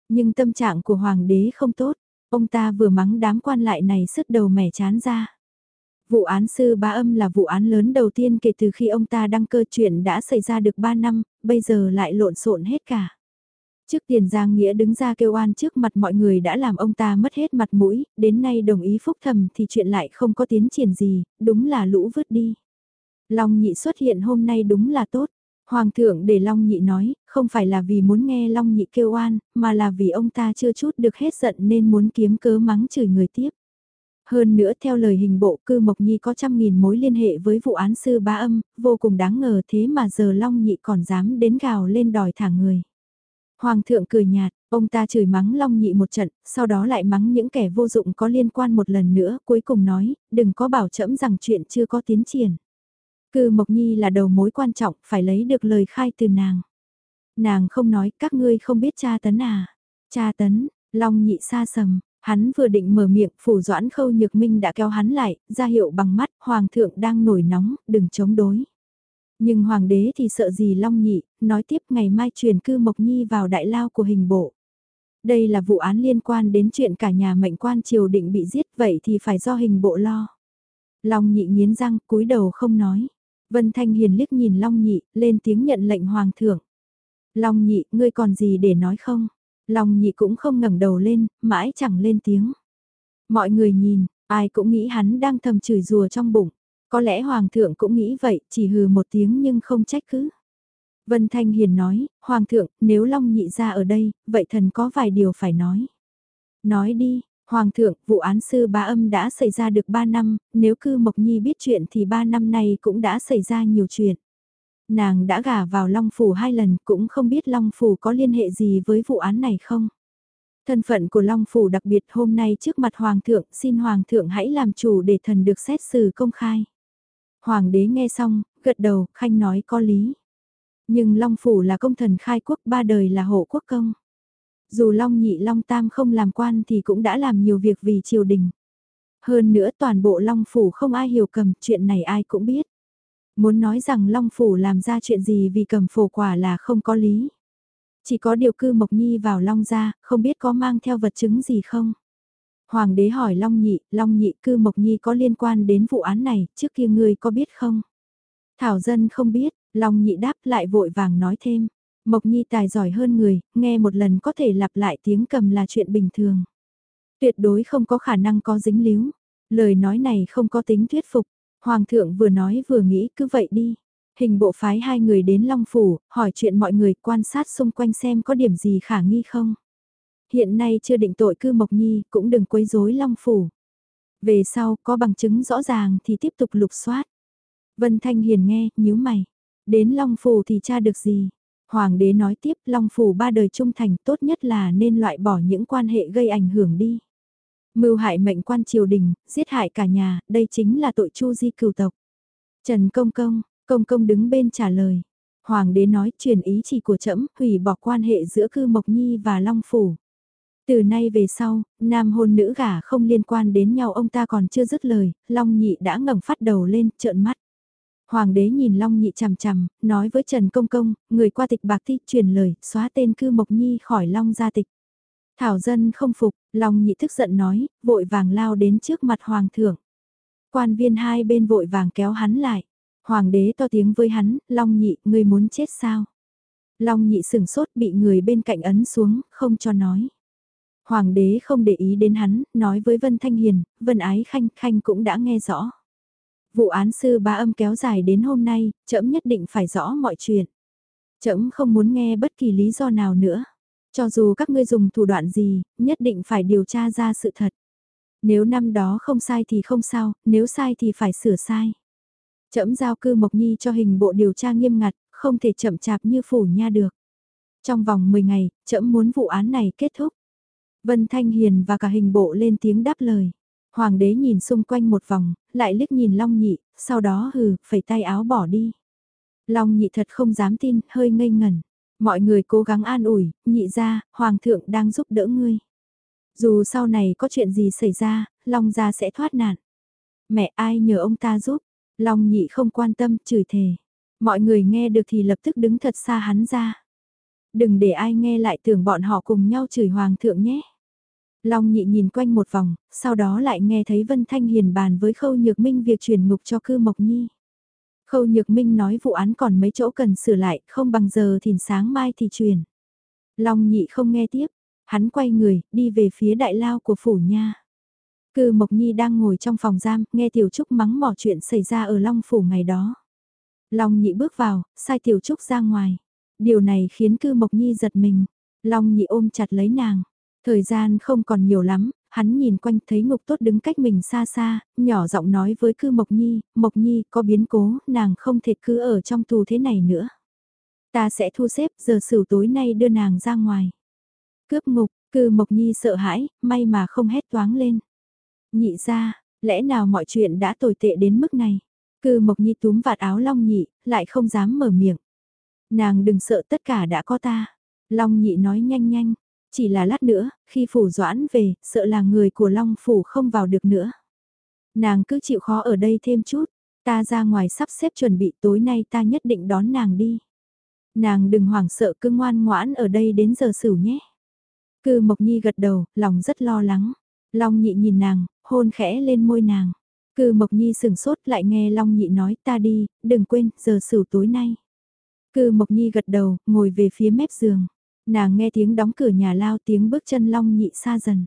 S1: Nhưng tâm trạng của hoàng đế không tốt, ông ta vừa mắng đám quan lại này sứt đầu mẻ chán ra. Vụ án sư bá âm là vụ án lớn đầu tiên kể từ khi ông ta đăng cơ chuyện đã xảy ra được 3 năm, bây giờ lại lộn xộn hết cả. Trước tiền Giang Nghĩa đứng ra kêu oan trước mặt mọi người đã làm ông ta mất hết mặt mũi, đến nay đồng ý phúc thầm thì chuyện lại không có tiến triển gì, đúng là lũ vứt đi. Long nhị xuất hiện hôm nay đúng là tốt. Hoàng thượng để Long nhị nói, không phải là vì muốn nghe Long nhị kêu oan, mà là vì ông ta chưa chút được hết giận nên muốn kiếm cớ mắng chửi người tiếp. Hơn nữa theo lời hình bộ cư Mộc Nhi có trăm nghìn mối liên hệ với vụ án sư ba âm, vô cùng đáng ngờ thế mà giờ Long nhị còn dám đến gào lên đòi thả người. Hoàng thượng cười nhạt, ông ta chửi mắng Long Nhị một trận, sau đó lại mắng những kẻ vô dụng có liên quan một lần nữa, cuối cùng nói, đừng có bảo chẫm rằng chuyện chưa có tiến triển. Cư Mộc Nhi là đầu mối quan trọng, phải lấy được lời khai từ nàng. Nàng không nói, các ngươi không biết cha tấn à. Cha tấn, Long Nhị xa sầm, hắn vừa định mở miệng, phủ doãn khâu nhược minh đã kéo hắn lại, ra hiệu bằng mắt, hoàng thượng đang nổi nóng, đừng chống đối. Nhưng hoàng đế thì sợ gì Long Nhị, nói tiếp ngày mai truyền cư Mộc Nhi vào đại lao của hình bộ. Đây là vụ án liên quan đến chuyện cả nhà mệnh quan triều định bị giết vậy thì phải do hình bộ lo. Long Nhị nghiến răng cúi đầu không nói. Vân Thanh Hiền liếc nhìn Long Nhị, lên tiếng nhận lệnh hoàng thượng. Long Nhị, ngươi còn gì để nói không? Long Nhị cũng không ngẩng đầu lên, mãi chẳng lên tiếng. Mọi người nhìn, ai cũng nghĩ hắn đang thầm chửi rùa trong bụng. Có lẽ Hoàng thượng cũng nghĩ vậy, chỉ hừ một tiếng nhưng không trách cứ. Vân Thanh Hiền nói, Hoàng thượng, nếu Long nhị ra ở đây, vậy thần có vài điều phải nói. Nói đi, Hoàng thượng, vụ án sư bá âm đã xảy ra được 3 năm, nếu cư Mộc Nhi biết chuyện thì 3 năm nay cũng đã xảy ra nhiều chuyện. Nàng đã gả vào Long Phủ hai lần, cũng không biết Long Phủ có liên hệ gì với vụ án này không. Thân phận của Long Phủ đặc biệt hôm nay trước mặt Hoàng thượng, xin Hoàng thượng hãy làm chủ để thần được xét xử công khai. Hoàng đế nghe xong, gật đầu, khanh nói có lý. Nhưng Long Phủ là công thần khai quốc ba đời là hộ quốc công. Dù Long nhị Long tam không làm quan thì cũng đã làm nhiều việc vì triều đình. Hơn nữa toàn bộ Long Phủ không ai hiểu cầm, chuyện này ai cũng biết. Muốn nói rằng Long Phủ làm ra chuyện gì vì cầm phổ quả là không có lý. Chỉ có điều cư Mộc Nhi vào Long ra, không biết có mang theo vật chứng gì không. Hoàng đế hỏi Long Nhị, Long Nhị cư Mộc Nhi có liên quan đến vụ án này, trước kia ngươi có biết không? Thảo dân không biết, Long Nhị đáp lại vội vàng nói thêm. Mộc Nhi tài giỏi hơn người, nghe một lần có thể lặp lại tiếng cầm là chuyện bình thường. Tuyệt đối không có khả năng có dính líu. Lời nói này không có tính thuyết phục. Hoàng thượng vừa nói vừa nghĩ cứ vậy đi. Hình bộ phái hai người đến Long Phủ, hỏi chuyện mọi người quan sát xung quanh xem có điểm gì khả nghi không. Hiện nay chưa định tội cư Mộc Nhi, cũng đừng quấy rối Long Phủ. Về sau, có bằng chứng rõ ràng thì tiếp tục lục soát. Vân Thanh Hiền nghe, nhíu mày. Đến Long Phủ thì tra được gì? Hoàng đế nói tiếp Long Phủ ba đời trung thành tốt nhất là nên loại bỏ những quan hệ gây ảnh hưởng đi. Mưu hại mệnh quan triều đình, giết hại cả nhà, đây chính là tội chu di cửu tộc. Trần Công Công, Công Công đứng bên trả lời. Hoàng đế nói truyền ý chỉ của trẫm hủy bỏ quan hệ giữa cư Mộc Nhi và Long Phủ. Từ nay về sau, nam hôn nữ gả không liên quan đến nhau ông ta còn chưa dứt lời, Long Nhị đã ngẩng phát đầu lên, trợn mắt. Hoàng đế nhìn Long Nhị chằm chằm, nói với Trần Công Công, người qua tịch bạc thi truyền lời, xóa tên cư Mộc Nhi khỏi Long gia tịch. Thảo dân không phục, Long Nhị tức giận nói, vội vàng lao đến trước mặt Hoàng thượng. Quan viên hai bên vội vàng kéo hắn lại. Hoàng đế to tiếng với hắn, Long Nhị, người muốn chết sao? Long Nhị sừng sốt bị người bên cạnh ấn xuống, không cho nói. Hoàng đế không để ý đến hắn, nói với Vân Thanh Hiền, Vân Ái Khanh, Khanh cũng đã nghe rõ. Vụ án sư ba âm kéo dài đến hôm nay, trẫm nhất định phải rõ mọi chuyện. Trẫm không muốn nghe bất kỳ lý do nào nữa. Cho dù các ngươi dùng thủ đoạn gì, nhất định phải điều tra ra sự thật. Nếu năm đó không sai thì không sao, nếu sai thì phải sửa sai. Trẫm giao cư Mộc Nhi cho hình bộ điều tra nghiêm ngặt, không thể chậm chạp như phủ nha được. Trong vòng 10 ngày, trẫm muốn vụ án này kết thúc. Vân Thanh Hiền và cả hình bộ lên tiếng đáp lời. Hoàng đế nhìn xung quanh một vòng, lại liếc nhìn Long Nhị, sau đó hừ, phẩy tay áo bỏ đi. Long nhị thật không dám tin, hơi ngây ngẩn. Mọi người cố gắng an ủi, nhị ra, hoàng thượng đang giúp đỡ ngươi. Dù sau này có chuyện gì xảy ra, Long gia sẽ thoát nạn. Mẹ ai nhờ ông ta giúp, Long nhị không quan tâm, chửi thề. Mọi người nghe được thì lập tức đứng thật xa hắn ra. Đừng để ai nghe lại tưởng bọn họ cùng nhau chửi hoàng thượng nhé. Long nhị nhìn quanh một vòng, sau đó lại nghe thấy Vân Thanh Hiền bàn với Khâu Nhược Minh việc chuyển ngục cho cư Mộc Nhi. Khâu Nhược Minh nói vụ án còn mấy chỗ cần sửa lại, không bằng giờ thì sáng mai thì chuyển. Long nhị không nghe tiếp, hắn quay người, đi về phía đại lao của phủ nha. Cư Mộc Nhi đang ngồi trong phòng giam, nghe Tiểu Trúc mắng mỏ chuyện xảy ra ở Long Phủ ngày đó. Long nhị bước vào, sai Tiểu Trúc ra ngoài. Điều này khiến Cư Mộc Nhi giật mình. Long nhị ôm chặt lấy nàng. Thời gian không còn nhiều lắm, hắn nhìn quanh thấy ngục tốt đứng cách mình xa xa, nhỏ giọng nói với cư Mộc Nhi, Mộc Nhi có biến cố, nàng không thể cứ ở trong tù thế này nữa. Ta sẽ thu xếp giờ sửu tối nay đưa nàng ra ngoài. Cướp ngục, cư Mộc Nhi sợ hãi, may mà không hét toáng lên. Nhị ra, lẽ nào mọi chuyện đã tồi tệ đến mức này? Cư Mộc Nhi túm vạt áo Long Nhị, lại không dám mở miệng. Nàng đừng sợ tất cả đã có ta. Long Nhị nói nhanh nhanh, chỉ là lát nữa, khi phủ doãn về, sợ là người của Long Phủ không vào được nữa. Nàng cứ chịu khó ở đây thêm chút, ta ra ngoài sắp xếp chuẩn bị tối nay ta nhất định đón nàng đi. Nàng đừng hoảng sợ cứ ngoan ngoãn ở đây đến giờ xử nhé. Cư Mộc Nhi gật đầu, lòng rất lo lắng. Long nhị nhìn nàng, hôn khẽ lên môi nàng. Cư Mộc Nhi sừng sốt lại nghe Long nhị nói ta đi, đừng quên, giờ xử tối nay. Cư Mộc Nhi gật đầu, ngồi về phía mép giường. Nàng nghe tiếng đóng cửa nhà lao tiếng bước chân long nhị xa dần.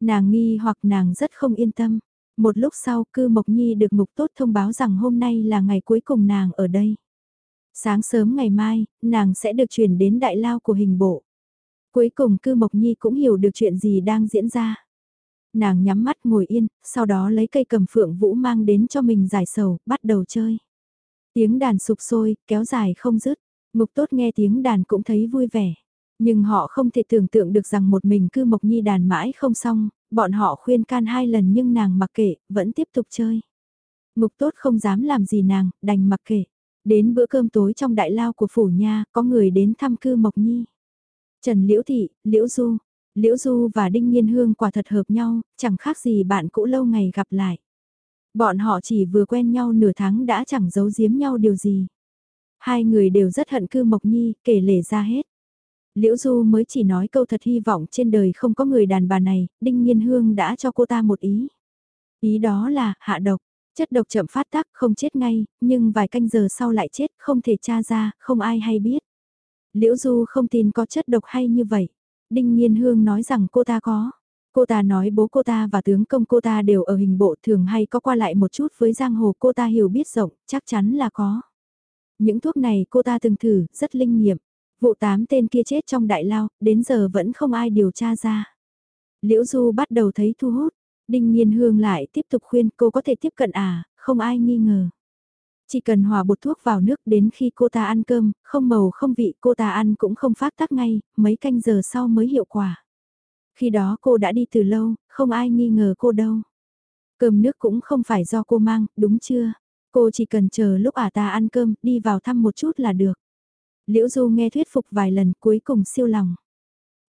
S1: Nàng nghi hoặc nàng rất không yên tâm. Một lúc sau cư Mộc Nhi được mục tốt thông báo rằng hôm nay là ngày cuối cùng nàng ở đây. Sáng sớm ngày mai, nàng sẽ được chuyển đến đại lao của hình bộ. Cuối cùng cư Mộc Nhi cũng hiểu được chuyện gì đang diễn ra. Nàng nhắm mắt ngồi yên, sau đó lấy cây cầm phượng vũ mang đến cho mình giải sầu, bắt đầu chơi. Tiếng đàn sụp sôi, kéo dài không dứt. mục tốt nghe tiếng đàn cũng thấy vui vẻ. Nhưng họ không thể tưởng tượng được rằng một mình cư Mộc Nhi đàn mãi không xong, bọn họ khuyên can hai lần nhưng nàng mặc kệ, vẫn tiếp tục chơi. Ngục tốt không dám làm gì nàng, đành mặc kệ. Đến bữa cơm tối trong đại lao của phủ nha, có người đến thăm cư Mộc Nhi. Trần Liễu Thị, Liễu Du. Liễu Du và Đinh Nhiên Hương quả thật hợp nhau, chẳng khác gì bạn cũ lâu ngày gặp lại. Bọn họ chỉ vừa quen nhau nửa tháng đã chẳng giấu giếm nhau điều gì. Hai người đều rất hận cư Mộc Nhi, kể lể ra hết. Liễu Du mới chỉ nói câu thật hy vọng trên đời không có người đàn bà này, Đinh Nhiên Hương đã cho cô ta một ý. Ý đó là, hạ độc, chất độc chậm phát tác không chết ngay, nhưng vài canh giờ sau lại chết, không thể tra ra, không ai hay biết. Liễu Du không tin có chất độc hay như vậy. Đinh Nhiên Hương nói rằng cô ta có. Cô ta nói bố cô ta và tướng công cô ta đều ở hình bộ thường hay có qua lại một chút với giang hồ cô ta hiểu biết rộng, chắc chắn là có. Những thuốc này cô ta từng thử, rất linh nghiệm. Vụ tám tên kia chết trong đại lao, đến giờ vẫn không ai điều tra ra. Liễu Du bắt đầu thấy thu hút, Đinh Nhiên Hương lại tiếp tục khuyên cô có thể tiếp cận à, không ai nghi ngờ. Chỉ cần hòa bột thuốc vào nước đến khi cô ta ăn cơm, không màu không vị cô ta ăn cũng không phát tác ngay, mấy canh giờ sau mới hiệu quả. Khi đó cô đã đi từ lâu, không ai nghi ngờ cô đâu. Cơm nước cũng không phải do cô mang, đúng chưa? Cô chỉ cần chờ lúc ả à ta ăn cơm, đi vào thăm một chút là được. Liễu Du nghe thuyết phục vài lần cuối cùng siêu lòng.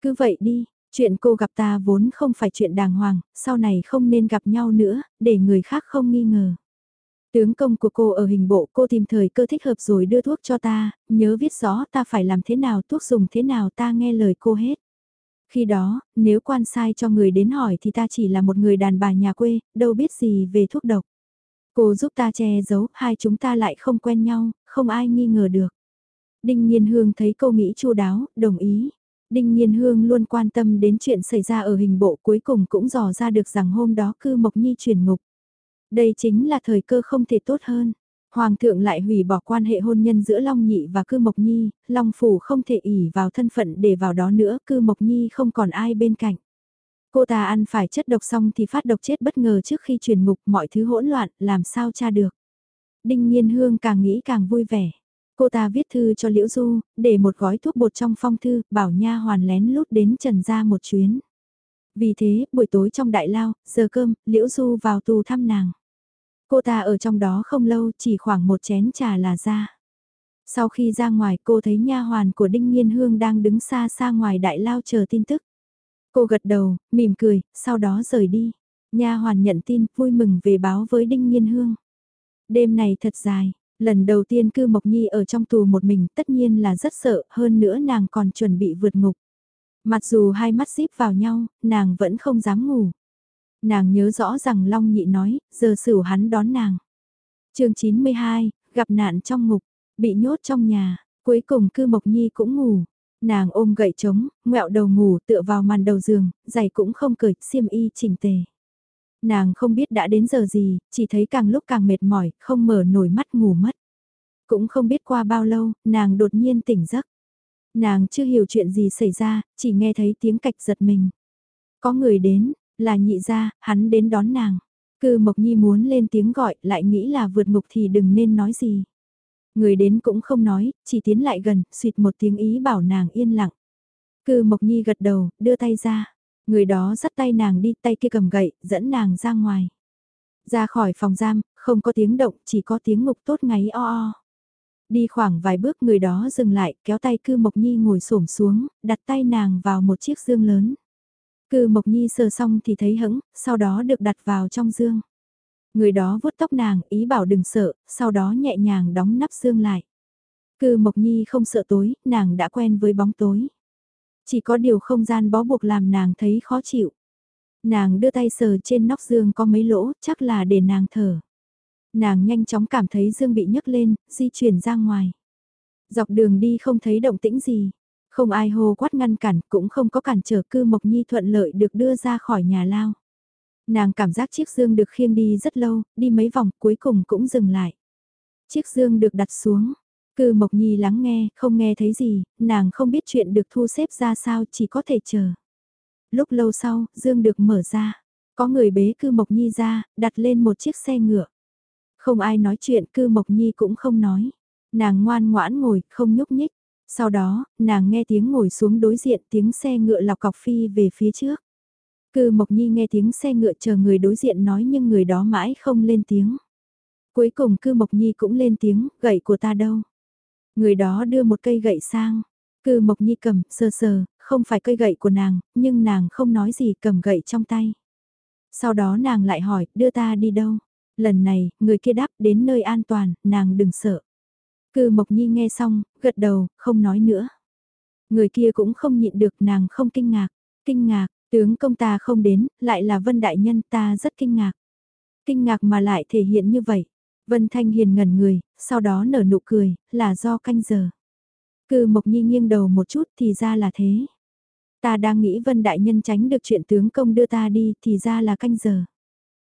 S1: Cứ vậy đi, chuyện cô gặp ta vốn không phải chuyện đàng hoàng, sau này không nên gặp nhau nữa, để người khác không nghi ngờ. Tướng công của cô ở hình bộ cô tìm thời cơ thích hợp rồi đưa thuốc cho ta, nhớ viết rõ ta phải làm thế nào thuốc dùng thế nào ta nghe lời cô hết. Khi đó, nếu quan sai cho người đến hỏi thì ta chỉ là một người đàn bà nhà quê, đâu biết gì về thuốc độc. Cô giúp ta che giấu, hai chúng ta lại không quen nhau, không ai nghi ngờ được. Đinh Nhiên Hương thấy cô nghĩ chu đáo, đồng ý. Đinh Nhiên Hương luôn quan tâm đến chuyện xảy ra ở hình bộ cuối cùng cũng dò ra được rằng hôm đó cư Mộc Nhi chuyển ngục. Đây chính là thời cơ không thể tốt hơn. Hoàng thượng lại hủy bỏ quan hệ hôn nhân giữa Long Nhị và Cư Mộc Nhi, Long Phủ không thể ỉ vào thân phận để vào đó nữa, Cư Mộc Nhi không còn ai bên cạnh. Cô ta ăn phải chất độc xong thì phát độc chết bất ngờ trước khi truyền ngục mọi thứ hỗn loạn, làm sao tra được. Đinh Nhiên Hương càng nghĩ càng vui vẻ. Cô ta viết thư cho Liễu Du, để một gói thuốc bột trong phong thư, bảo nha hoàn lén lút đến Trần gia một chuyến. Vì thế, buổi tối trong đại lao, giờ cơm, Liễu Du vào tù thăm nàng. Cô ta ở trong đó không lâu, chỉ khoảng một chén trà là ra. Sau khi ra ngoài cô thấy nha hoàn của Đinh Nhiên Hương đang đứng xa xa ngoài đại lao chờ tin tức. Cô gật đầu, mỉm cười, sau đó rời đi. Nha hoàn nhận tin, vui mừng về báo với Đinh Nhiên Hương. Đêm này thật dài, lần đầu tiên cư Mộc Nhi ở trong tù một mình tất nhiên là rất sợ, hơn nữa nàng còn chuẩn bị vượt ngục. Mặc dù hai mắt díp vào nhau, nàng vẫn không dám ngủ. Nàng nhớ rõ rằng Long Nhị nói, giờ xử hắn đón nàng. chương 92, gặp nạn trong ngục, bị nhốt trong nhà, cuối cùng cư Mộc Nhi cũng ngủ. Nàng ôm gậy trống, ngẹo đầu ngủ tựa vào màn đầu giường, giày cũng không cởi, xiêm y chỉnh tề. Nàng không biết đã đến giờ gì, chỉ thấy càng lúc càng mệt mỏi, không mở nổi mắt ngủ mất. Cũng không biết qua bao lâu, nàng đột nhiên tỉnh giấc. Nàng chưa hiểu chuyện gì xảy ra, chỉ nghe thấy tiếng cạch giật mình. Có người đến, là nhị gia, hắn đến đón nàng. Cư Mộc Nhi muốn lên tiếng gọi, lại nghĩ là vượt ngục thì đừng nên nói gì. Người đến cũng không nói, chỉ tiến lại gần, suyệt một tiếng ý bảo nàng yên lặng. Cư Mộc Nhi gật đầu, đưa tay ra. Người đó dắt tay nàng đi, tay kia cầm gậy, dẫn nàng ra ngoài. Ra khỏi phòng giam, không có tiếng động, chỉ có tiếng ngục tốt ngáy o o. Đi khoảng vài bước người đó dừng lại, kéo tay cư Mộc Nhi ngồi xổm xuống, đặt tay nàng vào một chiếc dương lớn. Cư Mộc Nhi sờ xong thì thấy hững, sau đó được đặt vào trong dương. Người đó vuốt tóc nàng, ý bảo đừng sợ, sau đó nhẹ nhàng đóng nắp dương lại. Cư Mộc Nhi không sợ tối, nàng đã quen với bóng tối. Chỉ có điều không gian bó buộc làm nàng thấy khó chịu. Nàng đưa tay sờ trên nóc dương có mấy lỗ, chắc là để nàng thở. Nàng nhanh chóng cảm thấy dương bị nhấc lên, di chuyển ra ngoài. Dọc đường đi không thấy động tĩnh gì. Không ai hô quát ngăn cản, cũng không có cản trở cư Mộc Nhi thuận lợi được đưa ra khỏi nhà lao. Nàng cảm giác chiếc dương được khiêng đi rất lâu, đi mấy vòng cuối cùng cũng dừng lại. Chiếc dương được đặt xuống, cư Mộc Nhi lắng nghe, không nghe thấy gì, nàng không biết chuyện được thu xếp ra sao chỉ có thể chờ. Lúc lâu sau, dương được mở ra, có người bế cư Mộc Nhi ra, đặt lên một chiếc xe ngựa. Không ai nói chuyện cư Mộc Nhi cũng không nói. Nàng ngoan ngoãn ngồi, không nhúc nhích. Sau đó, nàng nghe tiếng ngồi xuống đối diện tiếng xe ngựa lọc cọc phi về phía trước. Cư Mộc Nhi nghe tiếng xe ngựa chờ người đối diện nói nhưng người đó mãi không lên tiếng. Cuối cùng Cư Mộc Nhi cũng lên tiếng, gậy của ta đâu. Người đó đưa một cây gậy sang. Cư Mộc Nhi cầm, sờ sờ, không phải cây gậy của nàng, nhưng nàng không nói gì cầm gậy trong tay. Sau đó nàng lại hỏi, đưa ta đi đâu? Lần này, người kia đáp đến nơi an toàn, nàng đừng sợ. Cư Mộc Nhi nghe xong, gật đầu, không nói nữa. Người kia cũng không nhịn được nàng không kinh ngạc. Kinh ngạc, tướng công ta không đến, lại là Vân Đại Nhân ta rất kinh ngạc. Kinh ngạc mà lại thể hiện như vậy. Vân Thanh Hiền ngẩn người, sau đó nở nụ cười, là do canh giờ. Cư Mộc Nhi nghiêng đầu một chút thì ra là thế. Ta đang nghĩ Vân Đại Nhân tránh được chuyện tướng công đưa ta đi thì ra là canh giờ.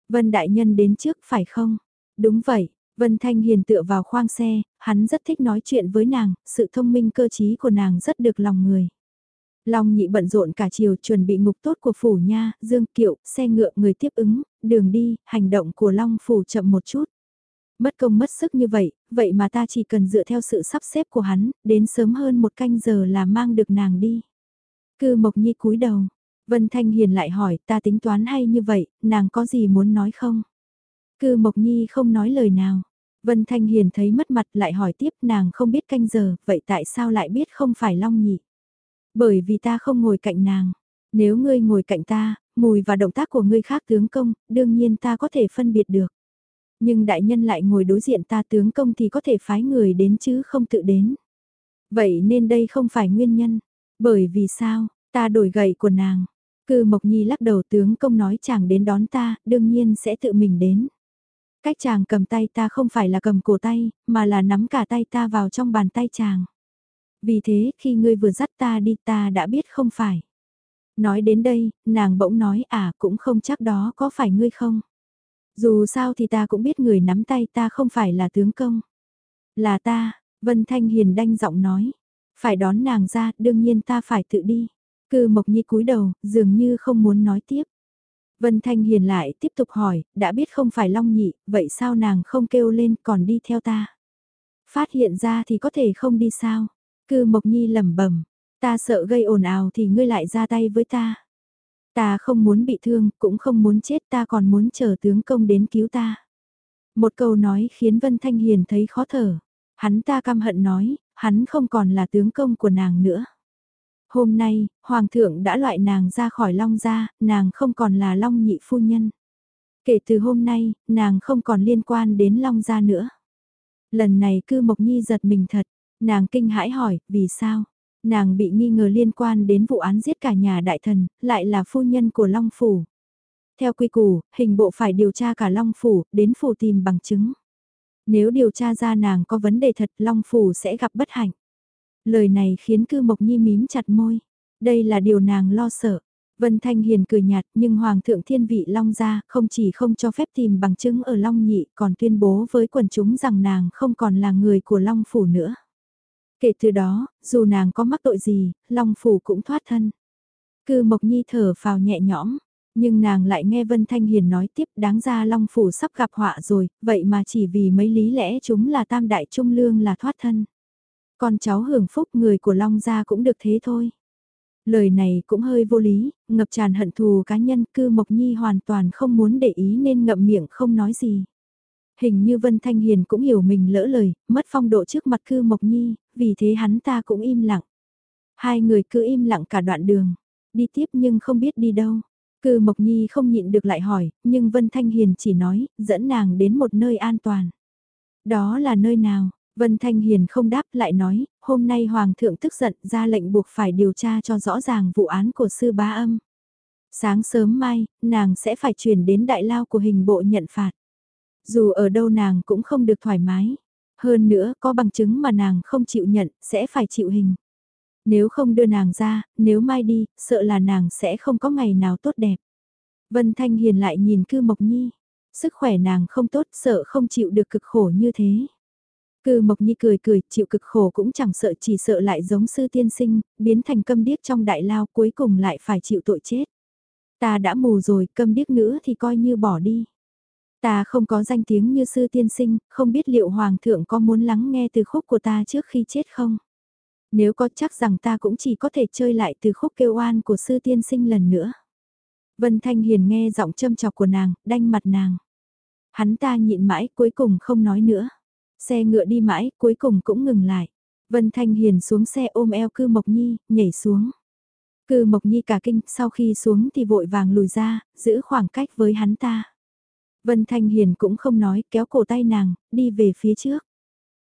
S1: Vân Đại Nhân đến trước phải không? Đúng vậy, Vân Thanh Hiền tựa vào khoang xe, hắn rất thích nói chuyện với nàng, sự thông minh cơ trí của nàng rất được lòng người. Long nhị bận rộn cả chiều chuẩn bị ngục tốt của phủ nha, dương kiệu, xe ngựa người tiếp ứng, đường đi, hành động của Long phủ chậm một chút. Mất công mất sức như vậy, vậy mà ta chỉ cần dựa theo sự sắp xếp của hắn, đến sớm hơn một canh giờ là mang được nàng đi. Cư Mộc Nhi cúi đầu, Vân Thanh Hiền lại hỏi ta tính toán hay như vậy, nàng có gì muốn nói không? Cư Mộc Nhi không nói lời nào. Vân Thanh Hiền thấy mất mặt lại hỏi tiếp nàng không biết canh giờ, vậy tại sao lại biết không phải Long nhị? Bởi vì ta không ngồi cạnh nàng. Nếu ngươi ngồi cạnh ta, mùi và động tác của ngươi khác tướng công, đương nhiên ta có thể phân biệt được. Nhưng đại nhân lại ngồi đối diện ta tướng công thì có thể phái người đến chứ không tự đến. Vậy nên đây không phải nguyên nhân. Bởi vì sao, ta đổi gậy của nàng. Cư Mộc Nhi lắc đầu tướng công nói chàng đến đón ta, đương nhiên sẽ tự mình đến. Cách chàng cầm tay ta không phải là cầm cổ tay, mà là nắm cả tay ta vào trong bàn tay chàng. Vì thế, khi ngươi vừa dắt ta đi ta đã biết không phải. Nói đến đây, nàng bỗng nói à cũng không chắc đó có phải ngươi không. Dù sao thì ta cũng biết người nắm tay ta không phải là tướng công. Là ta, Vân Thanh Hiền đanh giọng nói. Phải đón nàng ra, đương nhiên ta phải tự đi. Cư Mộc Nhi cúi đầu, dường như không muốn nói tiếp. Vân Thanh Hiền lại tiếp tục hỏi, đã biết không phải Long Nhị, vậy sao nàng không kêu lên còn đi theo ta? Phát hiện ra thì có thể không đi sao? Cư Mộc Nhi lẩm bẩm, ta sợ gây ồn ào thì ngươi lại ra tay với ta. Ta không muốn bị thương, cũng không muốn chết ta còn muốn chờ tướng công đến cứu ta. Một câu nói khiến Vân Thanh Hiền thấy khó thở. Hắn ta căm hận nói, hắn không còn là tướng công của nàng nữa. Hôm nay, Hoàng thượng đã loại nàng ra khỏi Long gia, nàng không còn là Long nhị phu nhân. Kể từ hôm nay, nàng không còn liên quan đến Long gia nữa. Lần này cư Mộc Nhi giật mình thật, nàng kinh hãi hỏi, vì sao? Nàng bị nghi ngờ liên quan đến vụ án giết cả nhà đại thần, lại là phu nhân của Long Phủ. Theo quy củ, hình bộ phải điều tra cả Long Phủ, đến Phủ tìm bằng chứng. Nếu điều tra ra nàng có vấn đề thật, Long Phủ sẽ gặp bất hạnh. Lời này khiến cư Mộc Nhi mím chặt môi. Đây là điều nàng lo sợ. Vân Thanh Hiền cười nhạt nhưng Hoàng thượng thiên vị Long gia không chỉ không cho phép tìm bằng chứng ở Long nhị còn tuyên bố với quần chúng rằng nàng không còn là người của Long Phủ nữa. Kể từ đó, dù nàng có mắc tội gì, Long Phủ cũng thoát thân. Cư Mộc Nhi thở phào nhẹ nhõm, nhưng nàng lại nghe Vân Thanh Hiền nói tiếp đáng ra Long Phủ sắp gặp họa rồi, vậy mà chỉ vì mấy lý lẽ chúng là tam đại trung lương là thoát thân. Con cháu hưởng phúc người của Long gia cũng được thế thôi. Lời này cũng hơi vô lý, ngập tràn hận thù cá nhân cư Mộc Nhi hoàn toàn không muốn để ý nên ngậm miệng không nói gì. Hình như Vân Thanh Hiền cũng hiểu mình lỡ lời, mất phong độ trước mặt cư Mộc Nhi, vì thế hắn ta cũng im lặng. Hai người cứ im lặng cả đoạn đường, đi tiếp nhưng không biết đi đâu. Cư Mộc Nhi không nhịn được lại hỏi, nhưng Vân Thanh Hiền chỉ nói, dẫn nàng đến một nơi an toàn. Đó là nơi nào? Vân Thanh Hiền không đáp lại nói, hôm nay Hoàng thượng tức giận ra lệnh buộc phải điều tra cho rõ ràng vụ án của sư bá âm. Sáng sớm mai, nàng sẽ phải chuyển đến đại lao của hình bộ nhận phạt. Dù ở đâu nàng cũng không được thoải mái. Hơn nữa, có bằng chứng mà nàng không chịu nhận, sẽ phải chịu hình. Nếu không đưa nàng ra, nếu mai đi, sợ là nàng sẽ không có ngày nào tốt đẹp. Vân Thanh Hiền lại nhìn cư Mộc Nhi. Sức khỏe nàng không tốt, sợ không chịu được cực khổ như thế. Cư Mộc Nhi cười cười, chịu cực khổ cũng chẳng sợ chỉ sợ lại giống sư tiên sinh, biến thành câm điếc trong đại lao cuối cùng lại phải chịu tội chết. Ta đã mù rồi, câm điếc nữa thì coi như bỏ đi. Ta không có danh tiếng như sư tiên sinh, không biết liệu hoàng thượng có muốn lắng nghe từ khúc của ta trước khi chết không? Nếu có chắc rằng ta cũng chỉ có thể chơi lại từ khúc kêu oan của sư tiên sinh lần nữa. Vân Thanh Hiền nghe giọng châm chọc của nàng, đanh mặt nàng. Hắn ta nhịn mãi cuối cùng không nói nữa. Xe ngựa đi mãi cuối cùng cũng ngừng lại. Vân Thanh Hiền xuống xe ôm eo cư Mộc Nhi, nhảy xuống. Cư Mộc Nhi cả kinh, sau khi xuống thì vội vàng lùi ra, giữ khoảng cách với hắn ta. Vân Thanh Hiền cũng không nói, kéo cổ tay nàng, đi về phía trước.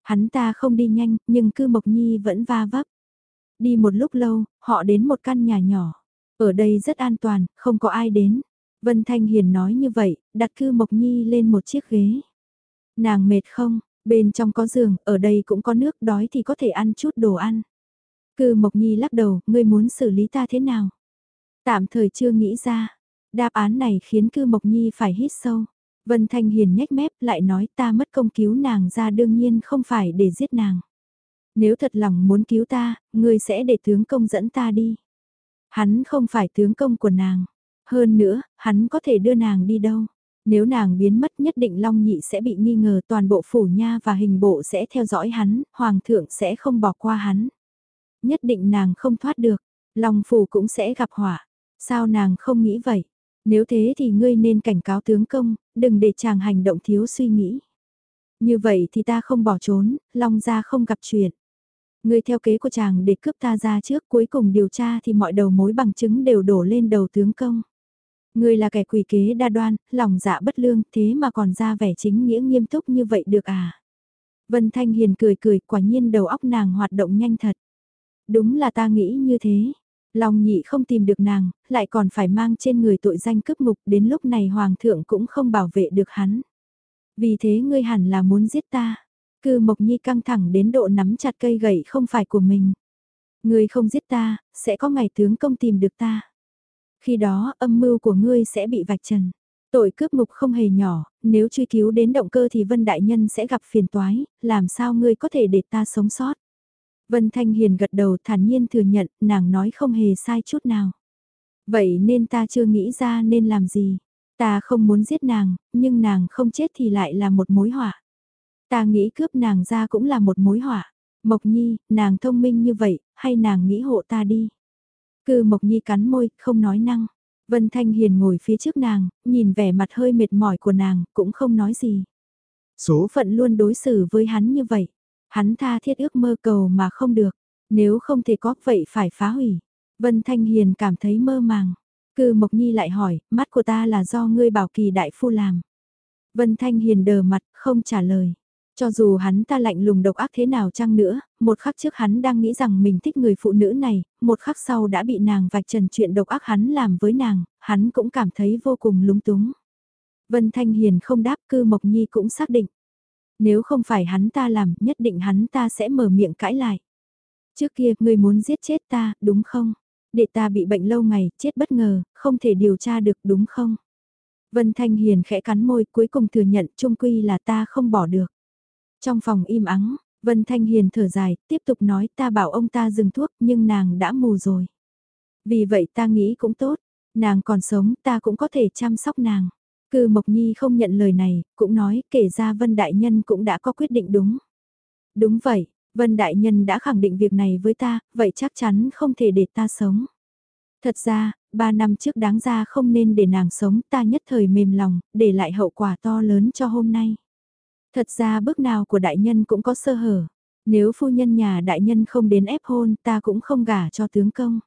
S1: Hắn ta không đi nhanh, nhưng cư Mộc Nhi vẫn va vấp. Đi một lúc lâu, họ đến một căn nhà nhỏ. Ở đây rất an toàn, không có ai đến. Vân Thanh Hiền nói như vậy, đặt cư Mộc Nhi lên một chiếc ghế. Nàng mệt không, bên trong có giường, ở đây cũng có nước, đói thì có thể ăn chút đồ ăn. Cư Mộc Nhi lắc đầu, ngươi muốn xử lý ta thế nào? Tạm thời chưa nghĩ ra. Đáp án này khiến Cư Mộc Nhi phải hít sâu. Vân Thanh Hiền nhếch mép lại nói ta mất công cứu nàng ra đương nhiên không phải để giết nàng. Nếu thật lòng muốn cứu ta, ngươi sẽ để tướng công dẫn ta đi. Hắn không phải tướng công của nàng. Hơn nữa, hắn có thể đưa nàng đi đâu. Nếu nàng biến mất nhất định Long Nhị sẽ bị nghi ngờ toàn bộ phủ nha và hình bộ sẽ theo dõi hắn, Hoàng thượng sẽ không bỏ qua hắn. Nhất định nàng không thoát được, Long phủ cũng sẽ gặp họa. Sao nàng không nghĩ vậy? Nếu thế thì ngươi nên cảnh cáo tướng công, đừng để chàng hành động thiếu suy nghĩ. Như vậy thì ta không bỏ trốn, Long gia không gặp chuyện. Ngươi theo kế của chàng để cướp ta ra trước cuối cùng điều tra thì mọi đầu mối bằng chứng đều đổ lên đầu tướng công. Ngươi là kẻ quỷ kế đa đoan, lòng dạ bất lương, thế mà còn ra vẻ chính nghĩa nghiêm túc như vậy được à? Vân Thanh Hiền cười cười, quả nhiên đầu óc nàng hoạt động nhanh thật. Đúng là ta nghĩ như thế. Long nhị không tìm được nàng, lại còn phải mang trên người tội danh cướp ngục, đến lúc này hoàng thượng cũng không bảo vệ được hắn. Vì thế ngươi hẳn là muốn giết ta. Cư Mộc Nhi căng thẳng đến độ nắm chặt cây gậy không phải của mình. Ngươi không giết ta, sẽ có ngày tướng công tìm được ta. Khi đó âm mưu của ngươi sẽ bị vạch trần. Tội cướp ngục không hề nhỏ, nếu truy cứu đến động cơ thì Vân Đại Nhân sẽ gặp phiền toái, làm sao ngươi có thể để ta sống sót. Vân Thanh Hiền gật đầu thản nhiên thừa nhận, nàng nói không hề sai chút nào. Vậy nên ta chưa nghĩ ra nên làm gì. Ta không muốn giết nàng, nhưng nàng không chết thì lại là một mối họa. Ta nghĩ cướp nàng ra cũng là một mối họa. Mộc Nhi, nàng thông minh như vậy, hay nàng nghĩ hộ ta đi. Cư Mộc Nhi cắn môi, không nói năng. Vân Thanh Hiền ngồi phía trước nàng, nhìn vẻ mặt hơi mệt mỏi của nàng, cũng không nói gì.
S2: Số
S1: phận luôn đối xử với hắn như vậy. Hắn tha thiết ước mơ cầu mà không được. Nếu không thể có vậy phải phá hủy. Vân Thanh Hiền cảm thấy mơ màng. Cư Mộc Nhi lại hỏi, mắt của ta là do ngươi bảo kỳ đại phu làm. Vân Thanh Hiền đờ mặt, không trả lời. Cho dù hắn ta lạnh lùng độc ác thế nào chăng nữa, một khắc trước hắn đang nghĩ rằng mình thích người phụ nữ này, một khắc sau đã bị nàng vạch trần chuyện độc ác hắn làm với nàng, hắn cũng cảm thấy vô cùng lúng túng. Vân Thanh Hiền không đáp cư Mộc Nhi cũng xác định. Nếu không phải hắn ta làm, nhất định hắn ta sẽ mở miệng cãi lại. Trước kia, ngươi muốn giết chết ta, đúng không? Để ta bị bệnh lâu ngày, chết bất ngờ, không thể điều tra được đúng không? Vân Thanh Hiền khẽ cắn môi cuối cùng thừa nhận trung quy là ta không bỏ được. Trong phòng im ắng, Vân Thanh Hiền thở dài, tiếp tục nói ta bảo ông ta dừng thuốc nhưng nàng đã mù rồi. Vì vậy ta nghĩ cũng tốt, nàng còn sống ta cũng có thể chăm sóc nàng. Cư Mộc Nhi không nhận lời này, cũng nói kể ra Vân Đại Nhân cũng đã có quyết định đúng. Đúng vậy, Vân Đại Nhân đã khẳng định việc này với ta, vậy chắc chắn không thể để ta sống. Thật ra, ba năm trước đáng ra không nên để nàng sống ta nhất thời mềm lòng, để lại hậu quả to lớn cho hôm nay. Thật ra bước nào của đại nhân cũng có sơ hở. Nếu phu nhân nhà đại nhân không đến ép hôn ta cũng không gả cho tướng công.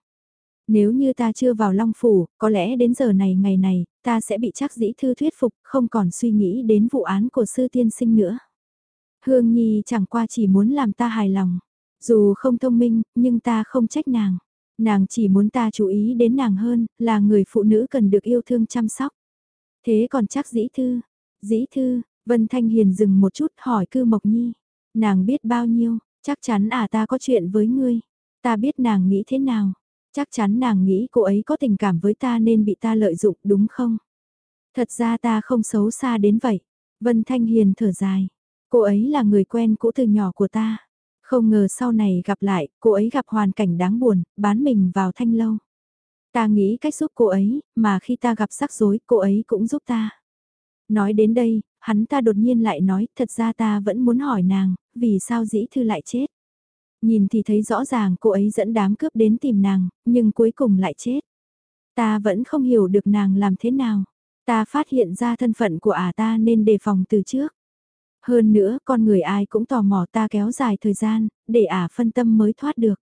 S1: Nếu như ta chưa vào Long Phủ, có lẽ đến giờ này ngày này, ta sẽ bị chắc dĩ thư thuyết phục, không còn suy nghĩ đến vụ án của sư tiên sinh nữa. Hương Nhi chẳng qua chỉ muốn làm ta hài lòng. Dù không thông minh, nhưng ta không trách nàng. Nàng chỉ muốn ta chú ý đến nàng hơn, là người phụ nữ cần được yêu thương chăm sóc. Thế còn chắc dĩ thư, dĩ thư, Vân Thanh Hiền dừng một chút hỏi cư Mộc Nhi. Nàng biết bao nhiêu, chắc chắn à ta có chuyện với ngươi. Ta biết nàng nghĩ thế nào. Chắc chắn nàng nghĩ cô ấy có tình cảm với ta nên bị ta lợi dụng đúng không? Thật ra ta không xấu xa đến vậy. Vân Thanh Hiền thở dài. Cô ấy là người quen cũ từ nhỏ của ta. Không ngờ sau này gặp lại, cô ấy gặp hoàn cảnh đáng buồn, bán mình vào thanh lâu. Ta nghĩ cách giúp cô ấy, mà khi ta gặp rắc rối, cô ấy cũng giúp ta. Nói đến đây, hắn ta đột nhiên lại nói, thật ra ta vẫn muốn hỏi nàng, vì sao dĩ thư lại chết. Nhìn thì thấy rõ ràng cô ấy dẫn đám cướp đến tìm nàng, nhưng cuối cùng lại chết. Ta vẫn không hiểu được nàng làm thế nào. Ta phát hiện ra thân phận của ả ta nên đề phòng từ trước. Hơn nữa, con người ai cũng tò mò ta kéo dài thời gian, để ả phân tâm mới thoát được.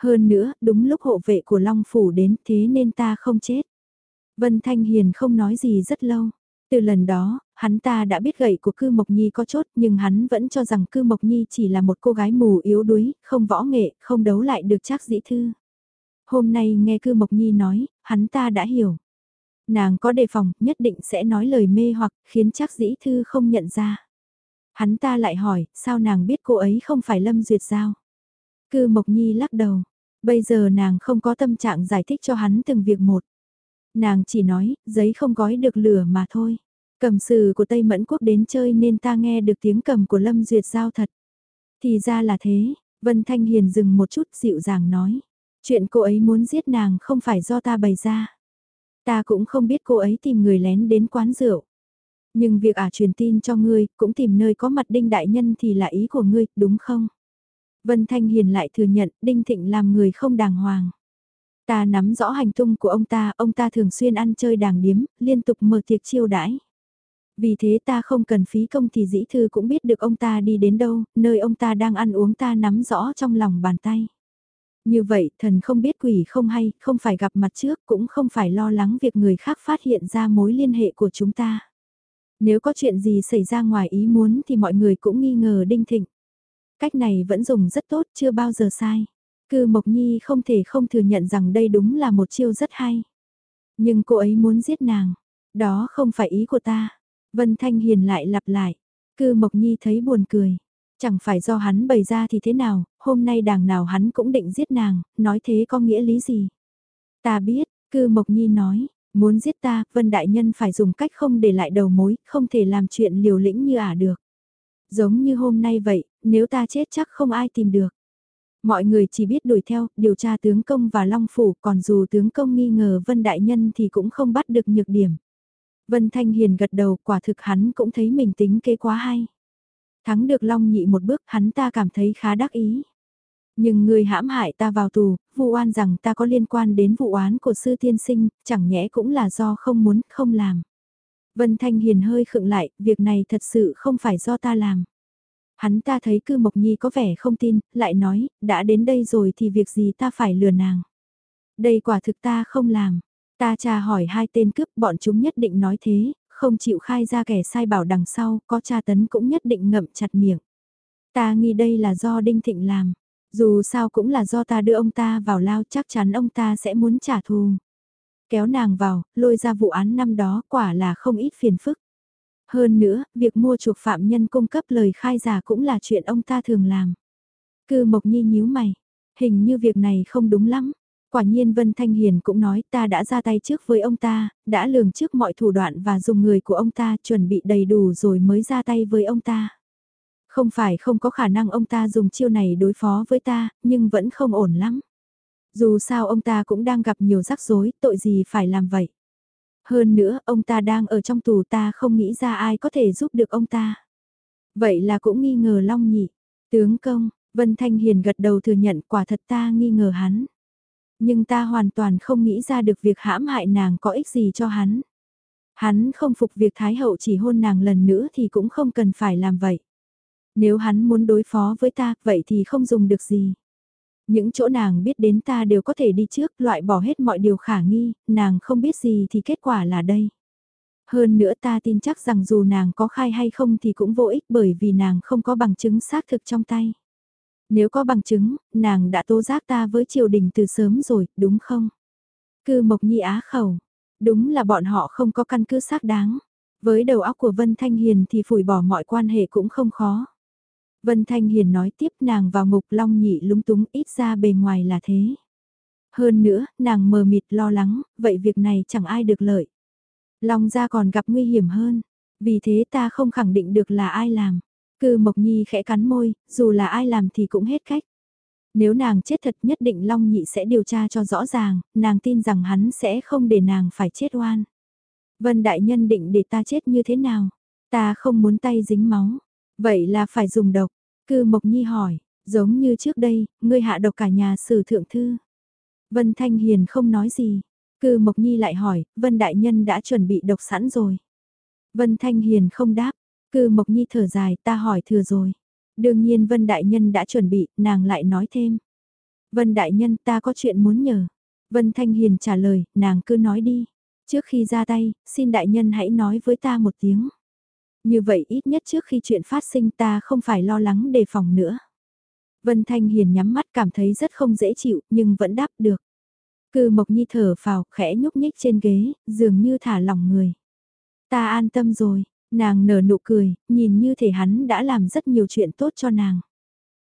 S1: Hơn nữa, đúng lúc hộ vệ của Long Phủ đến thế nên ta không chết. Vân Thanh Hiền không nói gì rất lâu. Từ lần đó, hắn ta đã biết gậy của Cư Mộc Nhi có chốt nhưng hắn vẫn cho rằng Cư Mộc Nhi chỉ là một cô gái mù yếu đuối, không võ nghệ, không đấu lại được chắc dĩ thư. Hôm nay nghe Cư Mộc Nhi nói, hắn ta đã hiểu. Nàng có đề phòng, nhất định sẽ nói lời mê hoặc khiến chắc dĩ thư không nhận ra. Hắn ta lại hỏi, sao nàng biết cô ấy không phải Lâm Duyệt Giao? Cư Mộc Nhi lắc đầu. Bây giờ nàng không có tâm trạng giải thích cho hắn từng việc một. Nàng chỉ nói, giấy không gói được lửa mà thôi. Cầm sử của Tây Mẫn Quốc đến chơi nên ta nghe được tiếng cầm của Lâm Duyệt Giao thật. Thì ra là thế, Vân Thanh Hiền dừng một chút dịu dàng nói. Chuyện cô ấy muốn giết nàng không phải do ta bày ra. Ta cũng không biết cô ấy tìm người lén đến quán rượu. Nhưng việc ả truyền tin cho ngươi, cũng tìm nơi có mặt Đinh Đại Nhân thì là ý của ngươi, đúng không? Vân Thanh Hiền lại thừa nhận Đinh Thịnh làm người không đàng hoàng. Ta nắm rõ hành tung của ông ta, ông ta thường xuyên ăn chơi đàng điếm, liên tục mở tiệc chiêu đãi. Vì thế ta không cần phí công thì dĩ thư cũng biết được ông ta đi đến đâu, nơi ông ta đang ăn uống ta nắm rõ trong lòng bàn tay. Như vậy thần không biết quỷ không hay, không phải gặp mặt trước cũng không phải lo lắng việc người khác phát hiện ra mối liên hệ của chúng ta. Nếu có chuyện gì xảy ra ngoài ý muốn thì mọi người cũng nghi ngờ đinh thịnh. Cách này vẫn dùng rất tốt, chưa bao giờ sai. Cư Mộc Nhi không thể không thừa nhận rằng đây đúng là một chiêu rất hay. Nhưng cô ấy muốn giết nàng. Đó không phải ý của ta. Vân Thanh Hiền lại lặp lại. Cư Mộc Nhi thấy buồn cười. Chẳng phải do hắn bày ra thì thế nào, hôm nay đàng nào hắn cũng định giết nàng, nói thế có nghĩa lý gì. Ta biết, Cư Mộc Nhi nói, muốn giết ta, Vân Đại Nhân phải dùng cách không để lại đầu mối, không thể làm chuyện liều lĩnh như ả được. Giống như hôm nay vậy, nếu ta chết chắc không ai tìm được. Mọi người chỉ biết đuổi theo, điều tra tướng công và Long Phủ, còn dù tướng công nghi ngờ Vân Đại Nhân thì cũng không bắt được nhược điểm. Vân Thanh Hiền gật đầu, quả thực hắn cũng thấy mình tính kế quá hay. Thắng được Long Nhị một bước, hắn ta cảm thấy khá đắc ý. Nhưng người hãm hại ta vào tù, vụ oan rằng ta có liên quan đến vụ án của sư tiên sinh, chẳng nhẽ cũng là do không muốn, không làm. Vân Thanh Hiền hơi khựng lại, việc này thật sự không phải do ta làm. Hắn ta thấy cư Mộc Nhi có vẻ không tin, lại nói, đã đến đây rồi thì việc gì ta phải lừa nàng. Đây quả thực ta không làm. Ta tra hỏi hai tên cướp bọn chúng nhất định nói thế, không chịu khai ra kẻ sai bảo đằng sau, có tra tấn cũng nhất định ngậm chặt miệng. Ta nghi đây là do Đinh Thịnh làm. Dù sao cũng là do ta đưa ông ta vào lao chắc chắn ông ta sẽ muốn trả thù. Kéo nàng vào, lôi ra vụ án năm đó quả là không ít phiền phức. Hơn nữa, việc mua chuộc phạm nhân cung cấp lời khai giả cũng là chuyện ông ta thường làm. Cư Mộc Nhi nhíu mày, hình như việc này không đúng lắm. Quả nhiên Vân Thanh Hiền cũng nói ta đã ra tay trước với ông ta, đã lường trước mọi thủ đoạn và dùng người của ông ta chuẩn bị đầy đủ rồi mới ra tay với ông ta. Không phải không có khả năng ông ta dùng chiêu này đối phó với ta, nhưng vẫn không ổn lắm. Dù sao ông ta cũng đang gặp nhiều rắc rối, tội gì phải làm vậy. Hơn nữa, ông ta đang ở trong tù ta không nghĩ ra ai có thể giúp được ông ta. Vậy là cũng nghi ngờ Long nhỉ. Tướng công, Vân Thanh Hiền gật đầu thừa nhận quả thật ta nghi ngờ hắn. Nhưng ta hoàn toàn không nghĩ ra được việc hãm hại nàng có ích gì cho hắn. Hắn không phục việc Thái Hậu chỉ hôn nàng lần nữa thì cũng không cần phải làm vậy. Nếu hắn muốn đối phó với ta, vậy thì không dùng được gì. Những chỗ nàng biết đến ta đều có thể đi trước, loại bỏ hết mọi điều khả nghi, nàng không biết gì thì kết quả là đây. Hơn nữa ta tin chắc rằng dù nàng có khai hay không thì cũng vô ích bởi vì nàng không có bằng chứng xác thực trong tay. Nếu có bằng chứng, nàng đã tố giác ta với triều đình từ sớm rồi, đúng không? Cư Mộc Nhi á khẩu, đúng là bọn họ không có căn cứ xác đáng. Với đầu óc của Vân Thanh Hiền thì phủi bỏ mọi quan hệ cũng không khó. Vân Thanh Hiền nói tiếp nàng vào ngục long nhị lúng túng ít ra bề ngoài là thế. Hơn nữa, nàng mờ mịt lo lắng, vậy việc này chẳng ai được lợi. Long gia còn gặp nguy hiểm hơn, vì thế ta không khẳng định được là ai làm. Cư Mộc Nhi khẽ cắn môi, dù là ai làm thì cũng hết cách. Nếu nàng chết thật nhất định Long Nhị sẽ điều tra cho rõ ràng, nàng tin rằng hắn sẽ không để nàng phải chết oan. Vân Đại Nhân định để ta chết như thế nào? Ta không muốn tay dính máu. Vậy là phải dùng độc. Cư Mộc Nhi hỏi, giống như trước đây, ngươi hạ độc cả nhà sử thượng thư. Vân Thanh Hiền không nói gì. Cư Mộc Nhi lại hỏi, Vân Đại Nhân đã chuẩn bị độc sẵn rồi. Vân Thanh Hiền không đáp. Cư Mộc Nhi thở dài, ta hỏi thừa rồi. Đương nhiên Vân Đại Nhân đã chuẩn bị, nàng lại nói thêm. Vân Đại Nhân ta có chuyện muốn nhờ. Vân Thanh Hiền trả lời, nàng cứ nói đi. Trước khi ra tay, xin Đại Nhân hãy nói với ta một tiếng. Như vậy ít nhất trước khi chuyện phát sinh ta không phải lo lắng đề phòng nữa. Vân Thanh Hiền nhắm mắt cảm thấy rất không dễ chịu nhưng vẫn đáp được. Cư Mộc Nhi thở phào khẽ nhúc nhích trên ghế, dường như thả lỏng người. Ta an tâm rồi, nàng nở nụ cười, nhìn như thể hắn đã làm rất nhiều chuyện tốt cho nàng.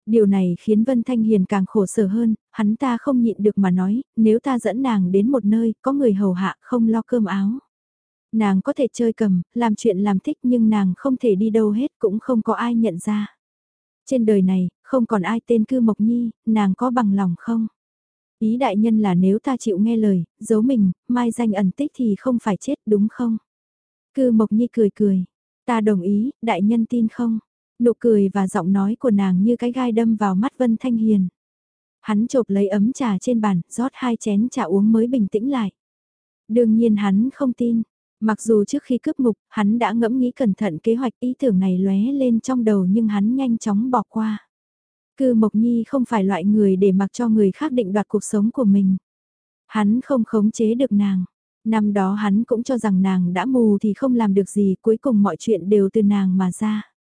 S1: Điều này khiến Vân Thanh Hiền càng khổ sở hơn, hắn ta không nhịn được mà nói, nếu ta dẫn nàng đến một nơi, có người hầu hạ không lo cơm áo. Nàng có thể chơi cầm, làm chuyện làm thích nhưng nàng không thể đi đâu hết cũng không có ai nhận ra. Trên đời này, không còn ai tên cư Mộc Nhi, nàng có bằng lòng không? Ý đại nhân là nếu ta chịu nghe lời, giấu mình, mai danh ẩn tích thì không phải chết đúng không? Cư Mộc Nhi cười cười. Ta đồng ý, đại nhân tin không? Nụ cười và giọng nói của nàng như cái gai đâm vào mắt Vân Thanh Hiền. Hắn chộp lấy ấm trà trên bàn, rót hai chén trà uống mới bình tĩnh lại. Đương nhiên hắn không tin. Mặc dù trước khi cướp ngục, hắn đã ngẫm nghĩ cẩn thận kế hoạch ý tưởng này lóe lên trong đầu nhưng hắn nhanh chóng bỏ qua. Cư Mộc Nhi không phải loại người để mặc cho người khác định đoạt cuộc sống của mình. Hắn không khống chế được nàng. Năm đó hắn cũng cho rằng nàng đã mù thì không làm được gì, cuối cùng mọi chuyện đều từ nàng mà ra.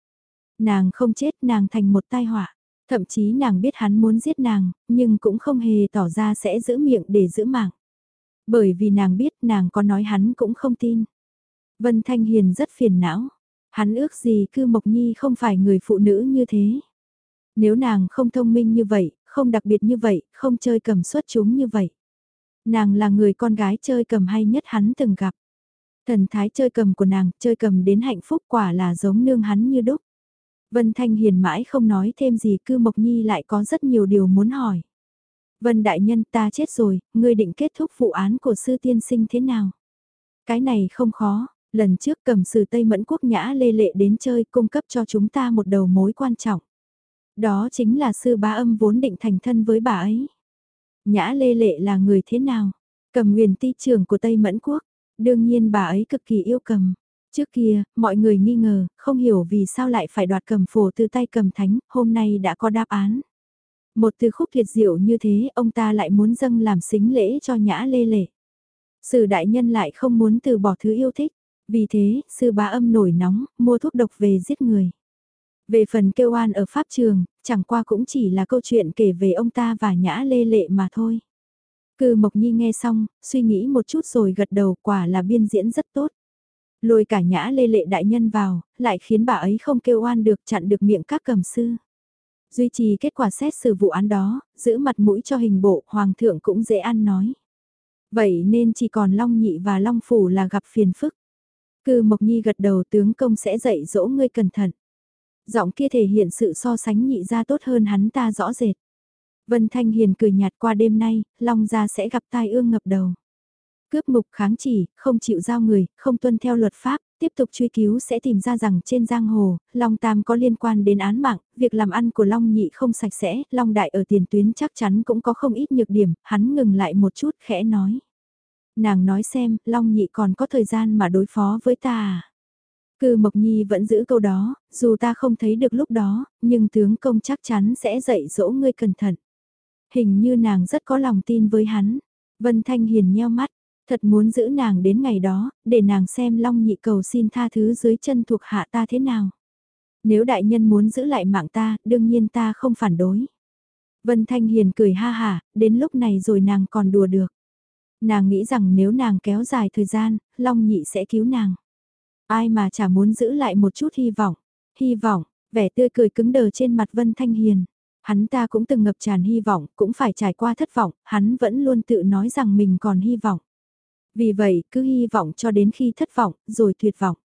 S1: Nàng không chết, nàng thành một tai họa. Thậm chí nàng biết hắn muốn giết nàng, nhưng cũng không hề tỏ ra sẽ giữ miệng để giữ mạng. Bởi vì nàng biết nàng có nói hắn cũng không tin. Vân Thanh Hiền rất phiền não. Hắn ước gì cư Mộc Nhi không phải người phụ nữ như thế. Nếu nàng không thông minh như vậy, không đặc biệt như vậy, không chơi cầm xuất chúng như vậy. Nàng là người con gái chơi cầm hay nhất hắn từng gặp. Thần thái chơi cầm của nàng, chơi cầm đến hạnh phúc quả là giống nương hắn như đúc. Vân Thanh Hiền mãi không nói thêm gì cư Mộc Nhi lại có rất nhiều điều muốn hỏi. Vân Đại Nhân ta chết rồi, ngươi định kết thúc vụ án của sư tiên sinh thế nào? Cái này không khó, lần trước cầm sử Tây Mẫn Quốc Nhã Lê Lệ đến chơi cung cấp cho chúng ta một đầu mối quan trọng. Đó chính là sư bá âm vốn định thành thân với bà ấy. Nhã Lê Lệ là người thế nào? Cầm huyền ti trưởng của Tây Mẫn Quốc. Đương nhiên bà ấy cực kỳ yêu cầm. Trước kia, mọi người nghi ngờ, không hiểu vì sao lại phải đoạt cầm phổ từ tay cầm thánh, hôm nay đã có đáp án. Một từ khúc thiệt diệu như thế, ông ta lại muốn dâng làm xính lễ cho nhã lê lệ. Sử đại nhân lại không muốn từ bỏ thứ yêu thích, vì thế, sư bá âm nổi nóng, mua thuốc độc về giết người. Về phần kêu oan ở Pháp trường, chẳng qua cũng chỉ là câu chuyện kể về ông ta và nhã lê lệ mà thôi. Cư Mộc Nhi nghe xong, suy nghĩ một chút rồi gật đầu quả là biên diễn rất tốt. Lôi cả nhã lê lệ đại nhân vào, lại khiến bà ấy không kêu oan được chặn được miệng các cầm sư. Duy trì kết quả xét xử vụ án đó, giữ mặt mũi cho hình bộ, hoàng thượng cũng dễ ăn nói. Vậy nên chỉ còn Long Nhị và Long Phủ là gặp phiền phức. Cư Mộc Nhi gật đầu tướng công sẽ dạy dỗ ngươi cẩn thận. Giọng kia thể hiện sự so sánh nhị ra tốt hơn hắn ta rõ rệt. Vân Thanh Hiền cười nhạt qua đêm nay, Long gia sẽ gặp tai ương ngập đầu. Cướp mục kháng chỉ, không chịu giao người, không tuân theo luật pháp, tiếp tục truy cứu sẽ tìm ra rằng trên giang hồ, Long Tam có liên quan đến án mạng, việc làm ăn của Long Nhị không sạch sẽ, Long Đại ở tiền tuyến chắc chắn cũng có không ít nhược điểm, hắn ngừng lại một chút khẽ nói. Nàng nói xem, Long Nhị còn có thời gian mà đối phó với ta à? Cư Mộc Nhi vẫn giữ câu đó, dù ta không thấy được lúc đó, nhưng tướng công chắc chắn sẽ dạy dỗ ngươi cẩn thận. Hình như nàng rất có lòng tin với hắn. Vân Thanh Hiền nheo mắt, thật muốn giữ nàng đến ngày đó, để nàng xem Long Nhị cầu xin tha thứ dưới chân thuộc hạ ta thế nào. Nếu đại nhân muốn giữ lại mạng ta, đương nhiên ta không phản đối. Vân Thanh Hiền cười ha hà, đến lúc này rồi nàng còn đùa được. Nàng nghĩ rằng nếu nàng kéo dài thời gian, Long Nhị sẽ cứu nàng. Ai mà chả muốn giữ lại một chút hy vọng. Hy vọng, vẻ tươi cười cứng đờ trên mặt Vân Thanh Hiền. Hắn ta cũng từng ngập tràn hy vọng, cũng phải trải qua thất vọng, hắn vẫn luôn tự nói rằng mình còn hy vọng. Vì vậy, cứ hy vọng cho đến khi thất vọng, rồi tuyệt vọng.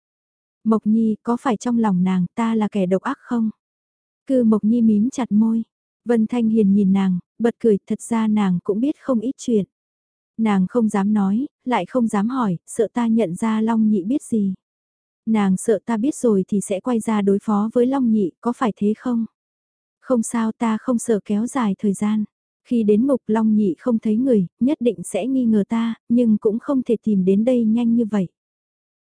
S1: Mộc Nhi, có phải trong lòng nàng ta là kẻ độc ác không? Cư Mộc Nhi mím chặt môi. Vân Thanh Hiền nhìn nàng, bật cười, thật ra nàng cũng biết không ít chuyện. Nàng không dám nói, lại không dám hỏi, sợ ta nhận ra Long Nhị biết gì. Nàng sợ ta biết rồi thì sẽ quay ra đối phó với Long Nhị, có phải thế không? Không sao ta không sợ kéo dài thời gian. Khi đến mục Long Nhị không thấy người, nhất định sẽ nghi ngờ ta, nhưng cũng không thể tìm đến đây nhanh như vậy.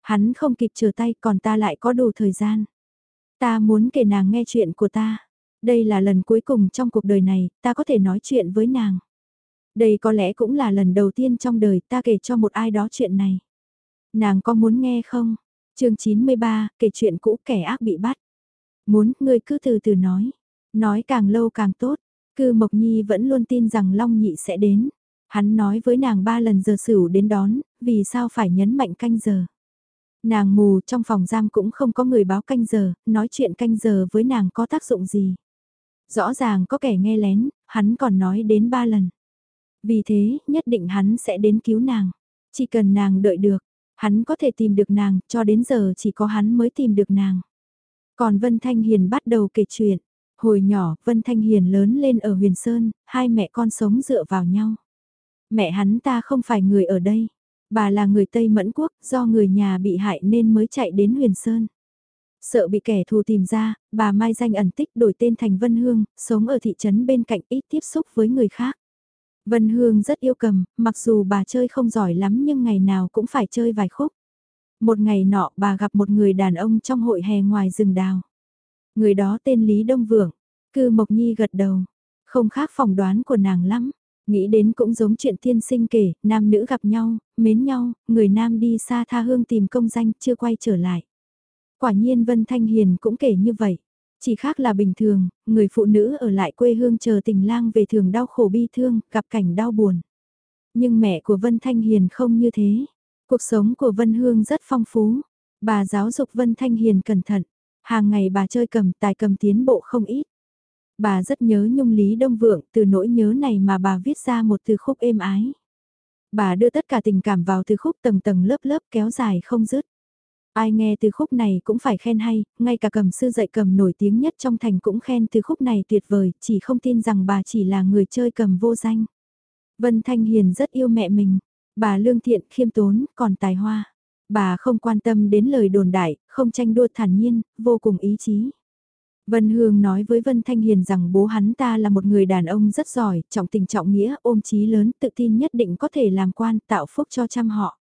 S1: Hắn không kịp chờ tay còn ta lại có đủ thời gian. Ta muốn kể nàng nghe chuyện của ta. Đây là lần cuối cùng trong cuộc đời này, ta có thể nói chuyện với nàng. Đây có lẽ cũng là lần đầu tiên trong đời ta kể cho một ai đó chuyện này. Nàng có muốn nghe không? chương 93, kể chuyện cũ kẻ ác bị bắt. Muốn, ngươi cứ từ từ nói. Nói càng lâu càng tốt. Cư Mộc Nhi vẫn luôn tin rằng Long Nhị sẽ đến. Hắn nói với nàng ba lần giờ sửu đến đón, vì sao phải nhấn mạnh canh giờ. Nàng mù trong phòng giam cũng không có người báo canh giờ, nói chuyện canh giờ với nàng có tác dụng gì. Rõ ràng có kẻ nghe lén, hắn còn nói đến ba lần. Vì thế, nhất định hắn sẽ đến cứu nàng. Chỉ cần nàng đợi được, hắn có thể tìm được nàng, cho đến giờ chỉ có hắn mới tìm được nàng. Còn Vân Thanh Hiền bắt đầu kể chuyện. Hồi nhỏ, Vân Thanh Hiền lớn lên ở Huyền Sơn, hai mẹ con sống dựa vào nhau. Mẹ hắn ta không phải người ở đây. Bà là người Tây Mẫn Quốc, do người nhà bị hại nên mới chạy đến Huyền Sơn. Sợ bị kẻ thù tìm ra, bà mai danh ẩn tích đổi tên thành Vân Hương, sống ở thị trấn bên cạnh ít tiếp xúc với người khác. Vân Hương rất yêu cầm, mặc dù bà chơi không giỏi lắm nhưng ngày nào cũng phải chơi vài khúc. Một ngày nọ bà gặp một người đàn ông trong hội hè ngoài rừng đào. Người đó tên Lý Đông Vượng, cư Mộc Nhi gật đầu, không khác phỏng đoán của nàng lắm. Nghĩ đến cũng giống chuyện tiên sinh kể, nam nữ gặp nhau, mến nhau, người nam đi xa tha hương tìm công danh chưa quay trở lại. Quả nhiên Vân Thanh Hiền cũng kể như vậy. Chỉ khác là bình thường, người phụ nữ ở lại quê hương chờ tình lang về thường đau khổ bi thương, gặp cảnh đau buồn. Nhưng mẹ của Vân Thanh Hiền không như thế. Cuộc sống của Vân Hương rất phong phú. Bà giáo dục Vân Thanh Hiền cẩn thận. Hàng ngày bà chơi cầm tài cầm tiến bộ không ít. Bà rất nhớ nhung lý đông vượng từ nỗi nhớ này mà bà viết ra một từ khúc êm ái. Bà đưa tất cả tình cảm vào từ khúc tầng tầng lớp lớp kéo dài không dứt. Ai nghe từ khúc này cũng phải khen hay, ngay cả cầm sư dạy cầm nổi tiếng nhất trong thành cũng khen từ khúc này tuyệt vời, chỉ không tin rằng bà chỉ là người chơi cầm vô danh. Vân Thanh Hiền rất yêu mẹ mình, bà lương thiện khiêm tốn, còn tài hoa. Bà không quan tâm đến lời đồn đại, không tranh đua thản nhiên, vô cùng ý chí. Vân Hương nói với Vân Thanh Hiền rằng bố hắn ta là một người đàn ông rất giỏi, trọng tình trọng nghĩa, ôm chí lớn, tự tin nhất định có thể làm quan, tạo phúc cho trăm họ.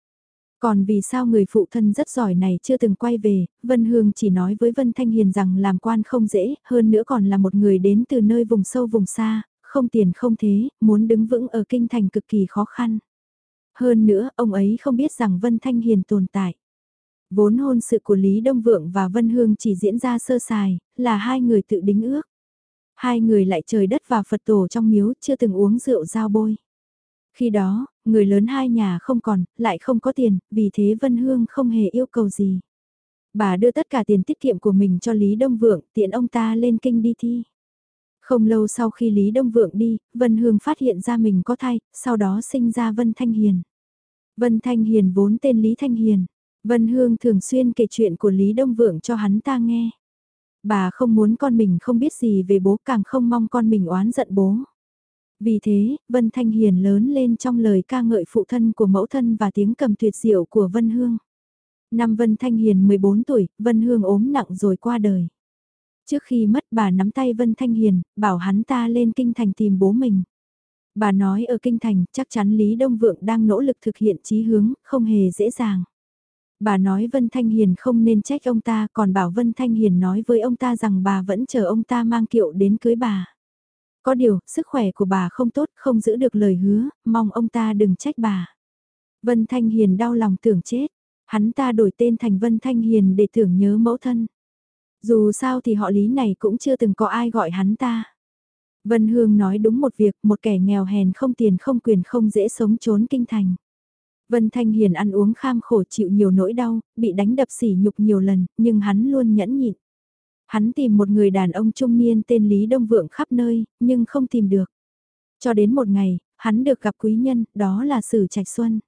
S1: Còn vì sao người phụ thân rất giỏi này chưa từng quay về, Vân Hương chỉ nói với Vân Thanh Hiền rằng làm quan không dễ, hơn nữa còn là một người đến từ nơi vùng sâu vùng xa, không tiền không thế, muốn đứng vững ở kinh thành cực kỳ khó khăn. Hơn nữa, ông ấy không biết rằng Vân Thanh Hiền tồn tại. Vốn hôn sự của Lý Đông Vượng và Vân Hương chỉ diễn ra sơ sài, là hai người tự đính ước. Hai người lại trời đất và Phật tổ trong miếu chưa từng uống rượu giao bôi. Khi đó, người lớn hai nhà không còn, lại không có tiền, vì thế Vân Hương không hề yêu cầu gì. Bà đưa tất cả tiền tiết kiệm của mình cho Lý Đông Vượng, tiện ông ta lên kinh đi thi. Không lâu sau khi Lý Đông Vượng đi, Vân Hương phát hiện ra mình có thai, sau đó sinh ra Vân Thanh Hiền. Vân Thanh Hiền vốn tên Lý Thanh Hiền. Vân Hương thường xuyên kể chuyện của Lý Đông Vượng cho hắn ta nghe. Bà không muốn con mình không biết gì về bố càng không mong con mình oán giận bố. Vì thế, Vân Thanh Hiền lớn lên trong lời ca ngợi phụ thân của mẫu thân và tiếng cầm tuyệt diệu của Vân Hương. Năm Vân Thanh Hiền 14 tuổi, Vân Hương ốm nặng rồi qua đời. Trước khi mất bà nắm tay Vân Thanh Hiền, bảo hắn ta lên kinh thành tìm bố mình. Bà nói ở kinh thành chắc chắn Lý Đông Vượng đang nỗ lực thực hiện chí hướng, không hề dễ dàng. Bà nói Vân Thanh Hiền không nên trách ông ta còn bảo Vân Thanh Hiền nói với ông ta rằng bà vẫn chờ ông ta mang kiệu đến cưới bà. Có điều, sức khỏe của bà không tốt, không giữ được lời hứa, mong ông ta đừng trách bà. Vân Thanh Hiền đau lòng tưởng chết, hắn ta đổi tên thành Vân Thanh Hiền để tưởng nhớ mẫu thân. Dù sao thì họ lý này cũng chưa từng có ai gọi hắn ta. Vân Hương nói đúng một việc, một kẻ nghèo hèn không tiền không quyền không dễ sống trốn kinh thành. Vân Thanh Hiền ăn uống kham khổ chịu nhiều nỗi đau, bị đánh đập sỉ nhục nhiều lần, nhưng hắn luôn nhẫn nhịn. Hắn tìm một người đàn ông trung niên tên Lý Đông Vượng khắp nơi, nhưng không tìm được. Cho đến một ngày, hắn được gặp quý nhân, đó là Sử Trạch Xuân.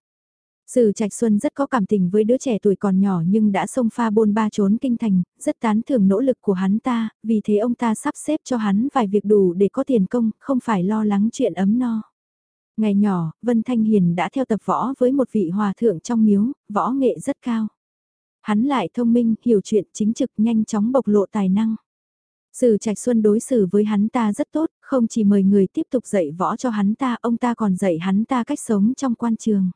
S1: Sử Trạch Xuân rất có cảm tình với đứa trẻ tuổi còn nhỏ nhưng đã xông pha bôn ba trốn kinh thành, rất tán thưởng nỗ lực của hắn ta, vì thế ông ta sắp xếp cho hắn vài việc đủ để có tiền công, không phải lo lắng chuyện ấm no. Ngày nhỏ, Vân Thanh Hiền đã theo tập võ với một vị hòa thượng trong miếu, võ nghệ rất cao. Hắn lại thông minh, hiểu chuyện chính trực nhanh chóng bộc lộ tài năng. Sử Trạch Xuân đối xử với hắn ta rất tốt, không chỉ mời người tiếp tục dạy võ cho hắn ta, ông ta còn dạy hắn ta cách sống trong quan trường.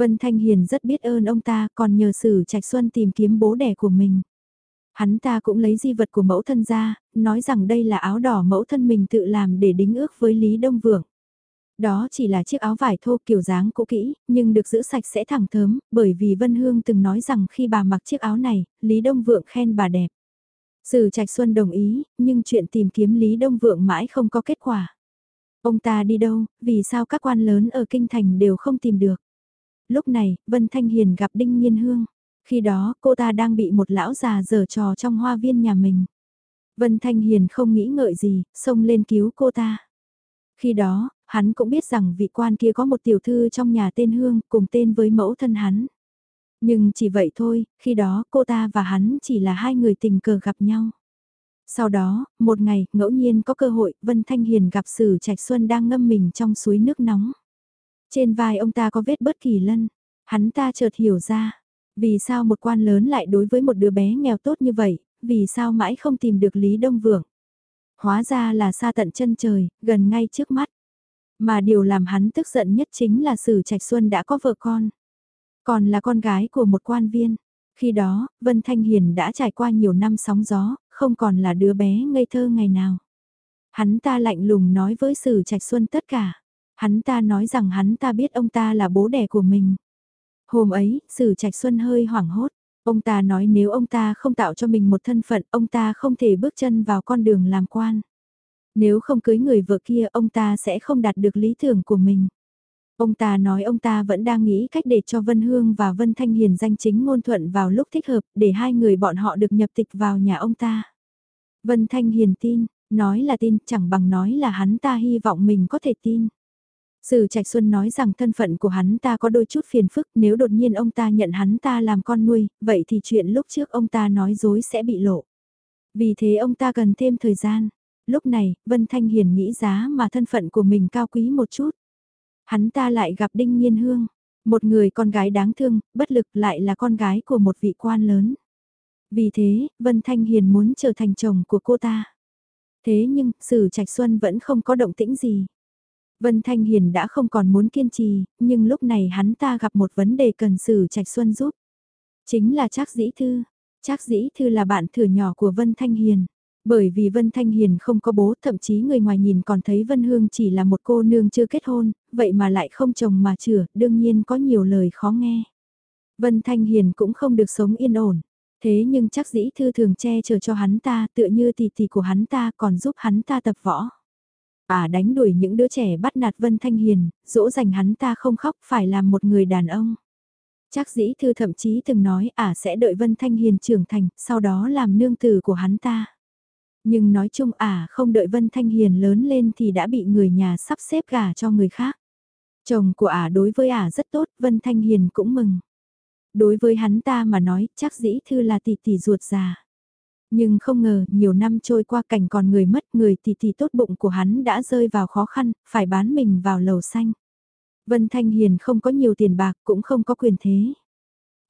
S1: Vân Thanh Hiền rất biết ơn ông ta, còn nhờ Sử Trạch Xuân tìm kiếm bố đẻ của mình. Hắn ta cũng lấy di vật của mẫu thân ra, nói rằng đây là áo đỏ mẫu thân mình tự làm để đính ước với Lý Đông Vượng. Đó chỉ là chiếc áo vải thô kiểu dáng cũ kỹ, nhưng được giữ sạch sẽ thẳng thớm, bởi vì Vân Hương từng nói rằng khi bà mặc chiếc áo này, Lý Đông Vượng khen bà đẹp. Sử Trạch Xuân đồng ý, nhưng chuyện tìm kiếm Lý Đông Vượng mãi không có kết quả. Ông ta đi đâu, vì sao các quan lớn ở Kinh Thành đều không tìm được. Lúc này, Vân Thanh Hiền gặp Đinh Nhiên Hương. Khi đó, cô ta đang bị một lão già giở trò trong hoa viên nhà mình. Vân Thanh Hiền không nghĩ ngợi gì, xông lên cứu cô ta. Khi đó, hắn cũng biết rằng vị quan kia có một tiểu thư trong nhà tên Hương cùng tên với mẫu thân hắn. Nhưng chỉ vậy thôi, khi đó cô ta và hắn chỉ là hai người tình cờ gặp nhau. Sau đó, một ngày, ngẫu nhiên có cơ hội, Vân Thanh Hiền gặp Sử Trạch Xuân đang ngâm mình trong suối nước nóng. Trên vai ông ta có vết bất kỳ lân, hắn ta chợt hiểu ra, vì sao một quan lớn lại đối với một đứa bé nghèo tốt như vậy, vì sao mãi không tìm được Lý Đông Vượng. Hóa ra là xa tận chân trời, gần ngay trước mắt. Mà điều làm hắn tức giận nhất chính là Sử Trạch Xuân đã có vợ con. Còn là con gái của một quan viên. Khi đó, Vân Thanh Hiền đã trải qua nhiều năm sóng gió, không còn là đứa bé ngây thơ ngày nào. Hắn ta lạnh lùng nói với Sử Trạch Xuân tất cả. Hắn ta nói rằng hắn ta biết ông ta là bố đẻ của mình. Hôm ấy, Sử Trạch Xuân hơi hoảng hốt. Ông ta nói nếu ông ta không tạo cho mình một thân phận, ông ta không thể bước chân vào con đường làm quan. Nếu không cưới người vợ kia ông ta sẽ không đạt được lý tưởng của mình. Ông ta nói ông ta vẫn đang nghĩ cách để cho Vân Hương và Vân Thanh Hiền danh chính ngôn thuận vào lúc thích hợp để hai người bọn họ được nhập tịch vào nhà ông ta. Vân Thanh Hiền tin, nói là tin chẳng bằng nói là hắn ta hy vọng mình có thể tin. Sử Trạch Xuân nói rằng thân phận của hắn ta có đôi chút phiền phức nếu đột nhiên ông ta nhận hắn ta làm con nuôi, vậy thì chuyện lúc trước ông ta nói dối sẽ bị lộ. Vì thế ông ta cần thêm thời gian. Lúc này, Vân Thanh Hiền nghĩ giá mà thân phận của mình cao quý một chút. Hắn ta lại gặp Đinh Nhiên Hương, một người con gái đáng thương, bất lực lại là con gái của một vị quan lớn. Vì thế, Vân Thanh Hiền muốn trở thành chồng của cô ta. Thế nhưng, Sử Trạch Xuân vẫn không có động tĩnh gì. Vân Thanh Hiền đã không còn muốn kiên trì, nhưng lúc này hắn ta gặp một vấn đề cần xử Trạch Xuân giúp. Chính là Trác Dĩ Thư. Trác Dĩ Thư là bạn thừa nhỏ của Vân Thanh Hiền. Bởi vì Vân Thanh Hiền không có bố, thậm chí người ngoài nhìn còn thấy Vân Hương chỉ là một cô nương chưa kết hôn, vậy mà lại không chồng mà chửa, đương nhiên có nhiều lời khó nghe. Vân Thanh Hiền cũng không được sống yên ổn. Thế nhưng chắc dĩ thư thường che chở cho hắn ta tựa như tỷ tỷ của hắn ta còn giúp hắn ta tập võ. À đánh đuổi những đứa trẻ bắt nạt Vân Thanh Hiền, dỗ dành hắn ta không khóc phải làm một người đàn ông. Chắc dĩ thư thậm chí từng nói à sẽ đợi Vân Thanh Hiền trưởng thành, sau đó làm nương tử của hắn ta. Nhưng nói chung à không đợi Vân Thanh Hiền lớn lên thì đã bị người nhà sắp xếp gả cho người khác. Chồng của ả đối với ả rất tốt, Vân Thanh Hiền cũng mừng. Đối với hắn ta mà nói, chắc dĩ thư là tỷ tỷ ruột già. Nhưng không ngờ, nhiều năm trôi qua cảnh còn người mất, người thì thì tốt bụng của hắn đã rơi vào khó khăn, phải bán mình vào lầu xanh. Vân Thanh Hiền không có nhiều tiền bạc, cũng không có quyền thế.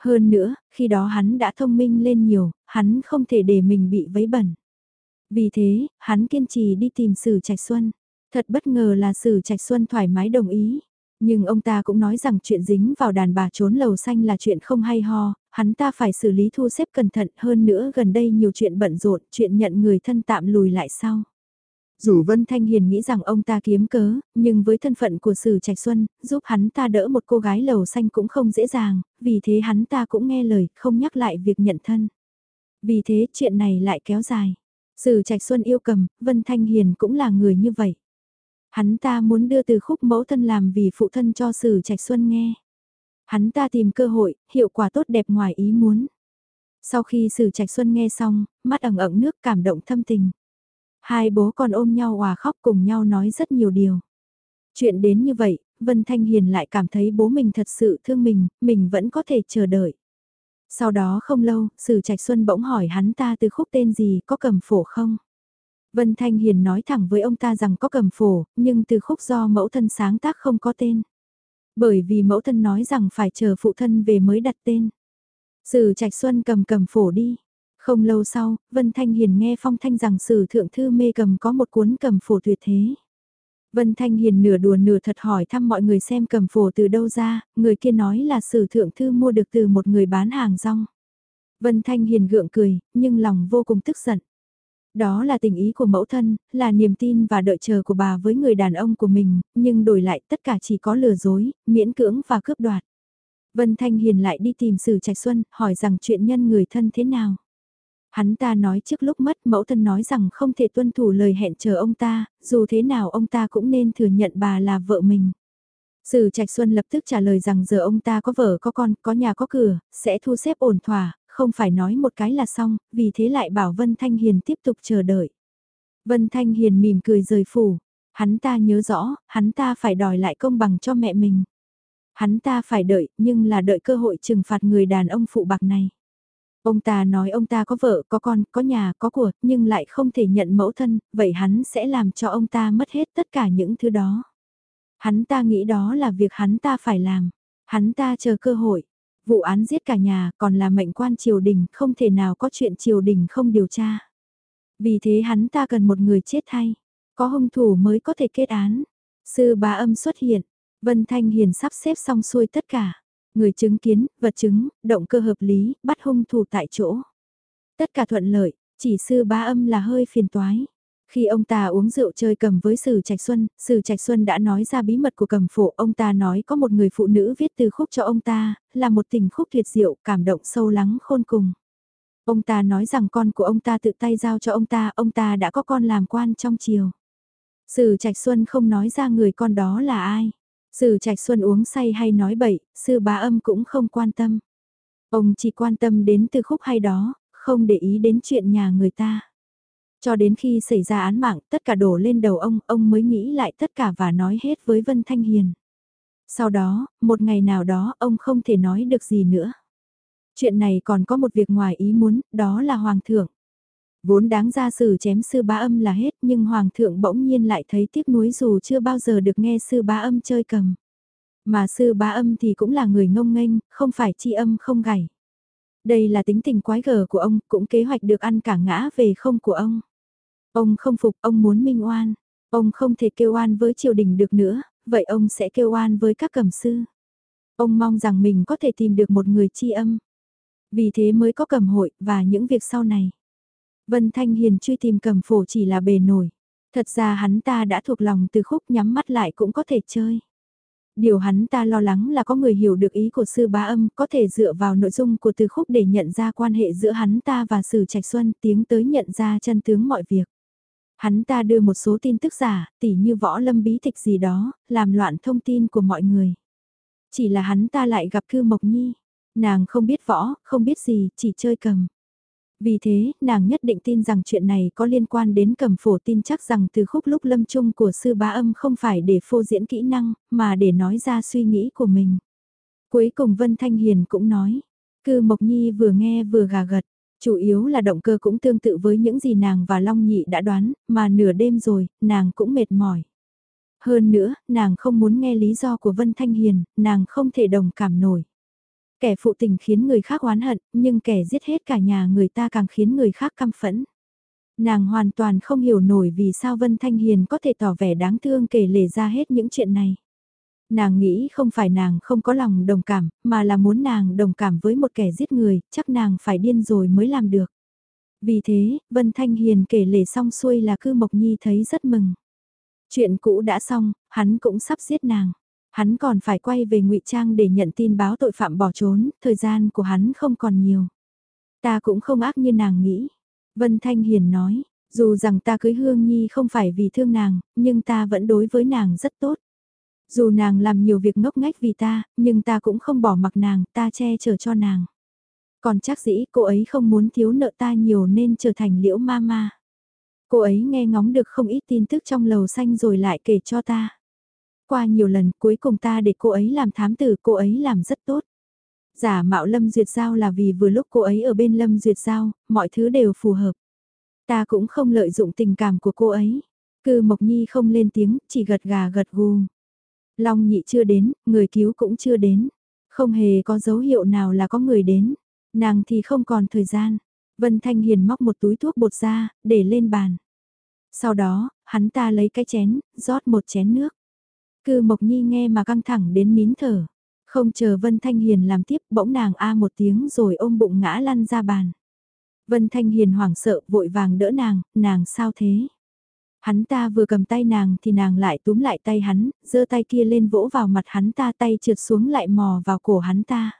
S1: Hơn nữa, khi đó hắn đã thông minh lên nhiều, hắn không thể để mình bị vấy bẩn. Vì thế, hắn kiên trì đi tìm Sử Trạch Xuân. Thật bất ngờ là Sử Trạch Xuân thoải mái đồng ý. Nhưng ông ta cũng nói rằng chuyện dính vào đàn bà trốn lầu xanh là chuyện không hay ho, hắn ta phải xử lý thu xếp cẩn thận hơn nữa gần đây nhiều chuyện bận rộn, chuyện nhận người thân tạm lùi lại sau. Dù Vân Thanh Hiền nghĩ rằng ông ta kiếm cớ, nhưng với thân phận của Sử Trạch Xuân, giúp hắn ta đỡ một cô gái lầu xanh cũng không dễ dàng, vì thế hắn ta cũng nghe lời, không nhắc lại việc nhận thân. Vì thế chuyện này lại kéo dài. Sử Trạch Xuân yêu cầm, Vân Thanh Hiền cũng là người như vậy. Hắn ta muốn đưa từ khúc mẫu thân làm vì phụ thân cho Sử Trạch Xuân nghe. Hắn ta tìm cơ hội, hiệu quả tốt đẹp ngoài ý muốn. Sau khi Sử Trạch Xuân nghe xong, mắt ẩn ẩn nước cảm động thâm tình. Hai bố con ôm nhau hòa khóc cùng nhau nói rất nhiều điều. Chuyện đến như vậy, Vân Thanh Hiền lại cảm thấy bố mình thật sự thương mình, mình vẫn có thể chờ đợi. Sau đó không lâu, Sử Trạch Xuân bỗng hỏi hắn ta từ khúc tên gì có cầm phổ không? Vân Thanh Hiền nói thẳng với ông ta rằng có cầm phổ, nhưng từ khúc do mẫu thân sáng tác không có tên. Bởi vì mẫu thân nói rằng phải chờ phụ thân về mới đặt tên. Sử Trạch Xuân cầm cầm phổ đi. Không lâu sau, Vân Thanh Hiền nghe phong thanh rằng sử thượng thư mê cầm có một cuốn cầm phổ tuyệt thế. Vân Thanh Hiền nửa đùa nửa thật hỏi thăm mọi người xem cầm phổ từ đâu ra, người kia nói là sử thượng thư mua được từ một người bán hàng rong. Vân Thanh Hiền gượng cười, nhưng lòng vô cùng tức giận. Đó là tình ý của mẫu thân, là niềm tin và đợi chờ của bà với người đàn ông của mình, nhưng đổi lại tất cả chỉ có lừa dối, miễn cưỡng và cướp đoạt. Vân Thanh Hiền lại đi tìm Sử Trạch Xuân, hỏi rằng chuyện nhân người thân thế nào. Hắn ta nói trước lúc mất mẫu thân nói rằng không thể tuân thủ lời hẹn chờ ông ta, dù thế nào ông ta cũng nên thừa nhận bà là vợ mình. Sử Trạch Xuân lập tức trả lời rằng giờ ông ta có vợ có con, có nhà có cửa, sẽ thu xếp ổn thỏa, không phải nói một cái là xong, vì thế lại bảo Vân Thanh Hiền tiếp tục chờ đợi. Vân Thanh Hiền mỉm cười rời phủ, hắn ta nhớ rõ, hắn ta phải đòi lại công bằng cho mẹ mình. Hắn ta phải đợi, nhưng là đợi cơ hội trừng phạt người đàn ông phụ bạc này. Ông ta nói ông ta có vợ, có con, có nhà, có của, nhưng lại không thể nhận mẫu thân, vậy hắn sẽ làm cho ông ta mất hết tất cả những thứ đó. Hắn ta nghĩ đó là việc hắn ta phải làm. Hắn ta chờ cơ hội. Vụ án giết cả nhà còn là mệnh quan triều đình, không thể nào có chuyện triều đình không điều tra. Vì thế hắn ta cần một người chết thay. Có hung thủ mới có thể kết án. Sư bá âm xuất hiện. Vân Thanh Hiền sắp xếp xong xuôi tất cả. Người chứng kiến, vật chứng, động cơ hợp lý, bắt hung thủ tại chỗ. Tất cả thuận lợi, chỉ sư bá âm là hơi phiền toái. Khi ông ta uống rượu chơi cầm với Sử Trạch Xuân, Sử Trạch Xuân đã nói ra bí mật của cầm phổ. Ông ta nói có một người phụ nữ viết từ khúc cho ông ta, là một tình khúc tuyệt diệu, cảm động sâu lắng khôn cùng. Ông ta nói rằng con của ông ta tự tay giao cho ông ta, ông ta đã có con làm quan trong chiều. Sử Trạch Xuân không nói ra người con đó là ai. Sử Trạch Xuân uống say hay nói bậy, sư bá âm cũng không quan tâm. Ông chỉ quan tâm đến từ khúc hay đó, không để ý đến chuyện nhà người ta. Cho đến khi xảy ra án mạng, tất cả đổ lên đầu ông, ông mới nghĩ lại tất cả và nói hết với Vân Thanh Hiền. Sau đó, một ngày nào đó ông không thể nói được gì nữa. Chuyện này còn có một việc ngoài ý muốn, đó là Hoàng thượng. Vốn đáng ra sử chém sư bá âm là hết nhưng Hoàng thượng bỗng nhiên lại thấy tiếc nuối dù chưa bao giờ được nghe sư bá âm chơi cầm. Mà sư bá âm thì cũng là người ngông nghênh, không phải chi âm không gảy. Đây là tính tình quái gở của ông, cũng kế hoạch được ăn cả ngã về không của ông. Ông không phục, ông muốn minh oan. Ông không thể kêu oan với triều đình được nữa, vậy ông sẽ kêu oan với các cẩm sư. Ông mong rằng mình có thể tìm được một người tri âm. Vì thế mới có cẩm hội và những việc sau này. Vân Thanh Hiền truy tìm cẩm phổ chỉ là bề nổi. Thật ra hắn ta đã thuộc lòng từ khúc nhắm mắt lại cũng có thể chơi. Điều hắn ta lo lắng là có người hiểu được ý của sư bá âm có thể dựa vào nội dung của từ khúc để nhận ra quan hệ giữa hắn ta và sử trạch xuân tiếng tới nhận ra chân tướng mọi việc. Hắn ta đưa một số tin tức giả, tỉ như võ lâm bí tịch gì đó, làm loạn thông tin của mọi người. Chỉ là hắn ta lại gặp cư mộc nhi. Nàng không biết võ, không biết gì, chỉ chơi cầm. Vì thế, nàng nhất định tin rằng chuyện này có liên quan đến cầm phổ tin chắc rằng từ khúc lúc lâm chung của sư bá âm không phải để phô diễn kỹ năng, mà để nói ra suy nghĩ của mình. Cuối cùng Vân Thanh Hiền cũng nói, cư Mộc Nhi vừa nghe vừa gà gật, chủ yếu là động cơ cũng tương tự với những gì nàng và Long Nhị đã đoán, mà nửa đêm rồi, nàng cũng mệt mỏi. Hơn nữa, nàng không muốn nghe lý do của Vân Thanh Hiền, nàng không thể đồng cảm nổi. Kẻ phụ tình khiến người khác oán hận, nhưng kẻ giết hết cả nhà người ta càng khiến người khác căm phẫn. Nàng hoàn toàn không hiểu nổi vì sao Vân Thanh Hiền có thể tỏ vẻ đáng thương kể lể ra hết những chuyện này. Nàng nghĩ không phải nàng không có lòng đồng cảm, mà là muốn nàng đồng cảm với một kẻ giết người, chắc nàng phải điên rồi mới làm được. Vì thế, Vân Thanh Hiền kể lể xong xuôi là cư Mộc Nhi thấy rất mừng. Chuyện cũ đã xong, hắn cũng sắp giết nàng. Hắn còn phải quay về ngụy Trang để nhận tin báo tội phạm bỏ trốn, thời gian của hắn không còn nhiều. Ta cũng không ác như nàng nghĩ. Vân Thanh Hiền nói, dù rằng ta cưới Hương Nhi không phải vì thương nàng, nhưng ta vẫn đối với nàng rất tốt. Dù nàng làm nhiều việc ngốc nghếch vì ta, nhưng ta cũng không bỏ mặc nàng, ta che chở cho nàng. Còn chắc dĩ cô ấy không muốn thiếu nợ ta nhiều nên trở thành liễu ma ma. Cô ấy nghe ngóng được không ít tin tức trong lầu xanh rồi lại kể cho ta qua nhiều lần cuối cùng ta để cô ấy làm thám tử cô ấy làm rất tốt. Giả mạo Lâm Duyệt Giao là vì vừa lúc cô ấy ở bên Lâm Duyệt Giao, mọi thứ đều phù hợp. Ta cũng không lợi dụng tình cảm của cô ấy. Cư Mộc Nhi không lên tiếng, chỉ gật gà gật gù. Long nhị chưa đến, người cứu cũng chưa đến. Không hề có dấu hiệu nào là có người đến. Nàng thì không còn thời gian. Vân Thanh Hiền móc một túi thuốc bột ra, để lên bàn. Sau đó, hắn ta lấy cái chén, rót một chén nước. Cư Mộc Nhi nghe mà căng thẳng đến nín thở. Không chờ Vân Thanh Hiền làm tiếp bỗng nàng a một tiếng rồi ôm bụng ngã lăn ra bàn. Vân Thanh Hiền hoảng sợ vội vàng đỡ nàng, nàng sao thế? Hắn ta vừa cầm tay nàng thì nàng lại túm lại tay hắn, giơ tay kia lên vỗ vào mặt hắn ta tay trượt xuống lại mò vào cổ hắn ta.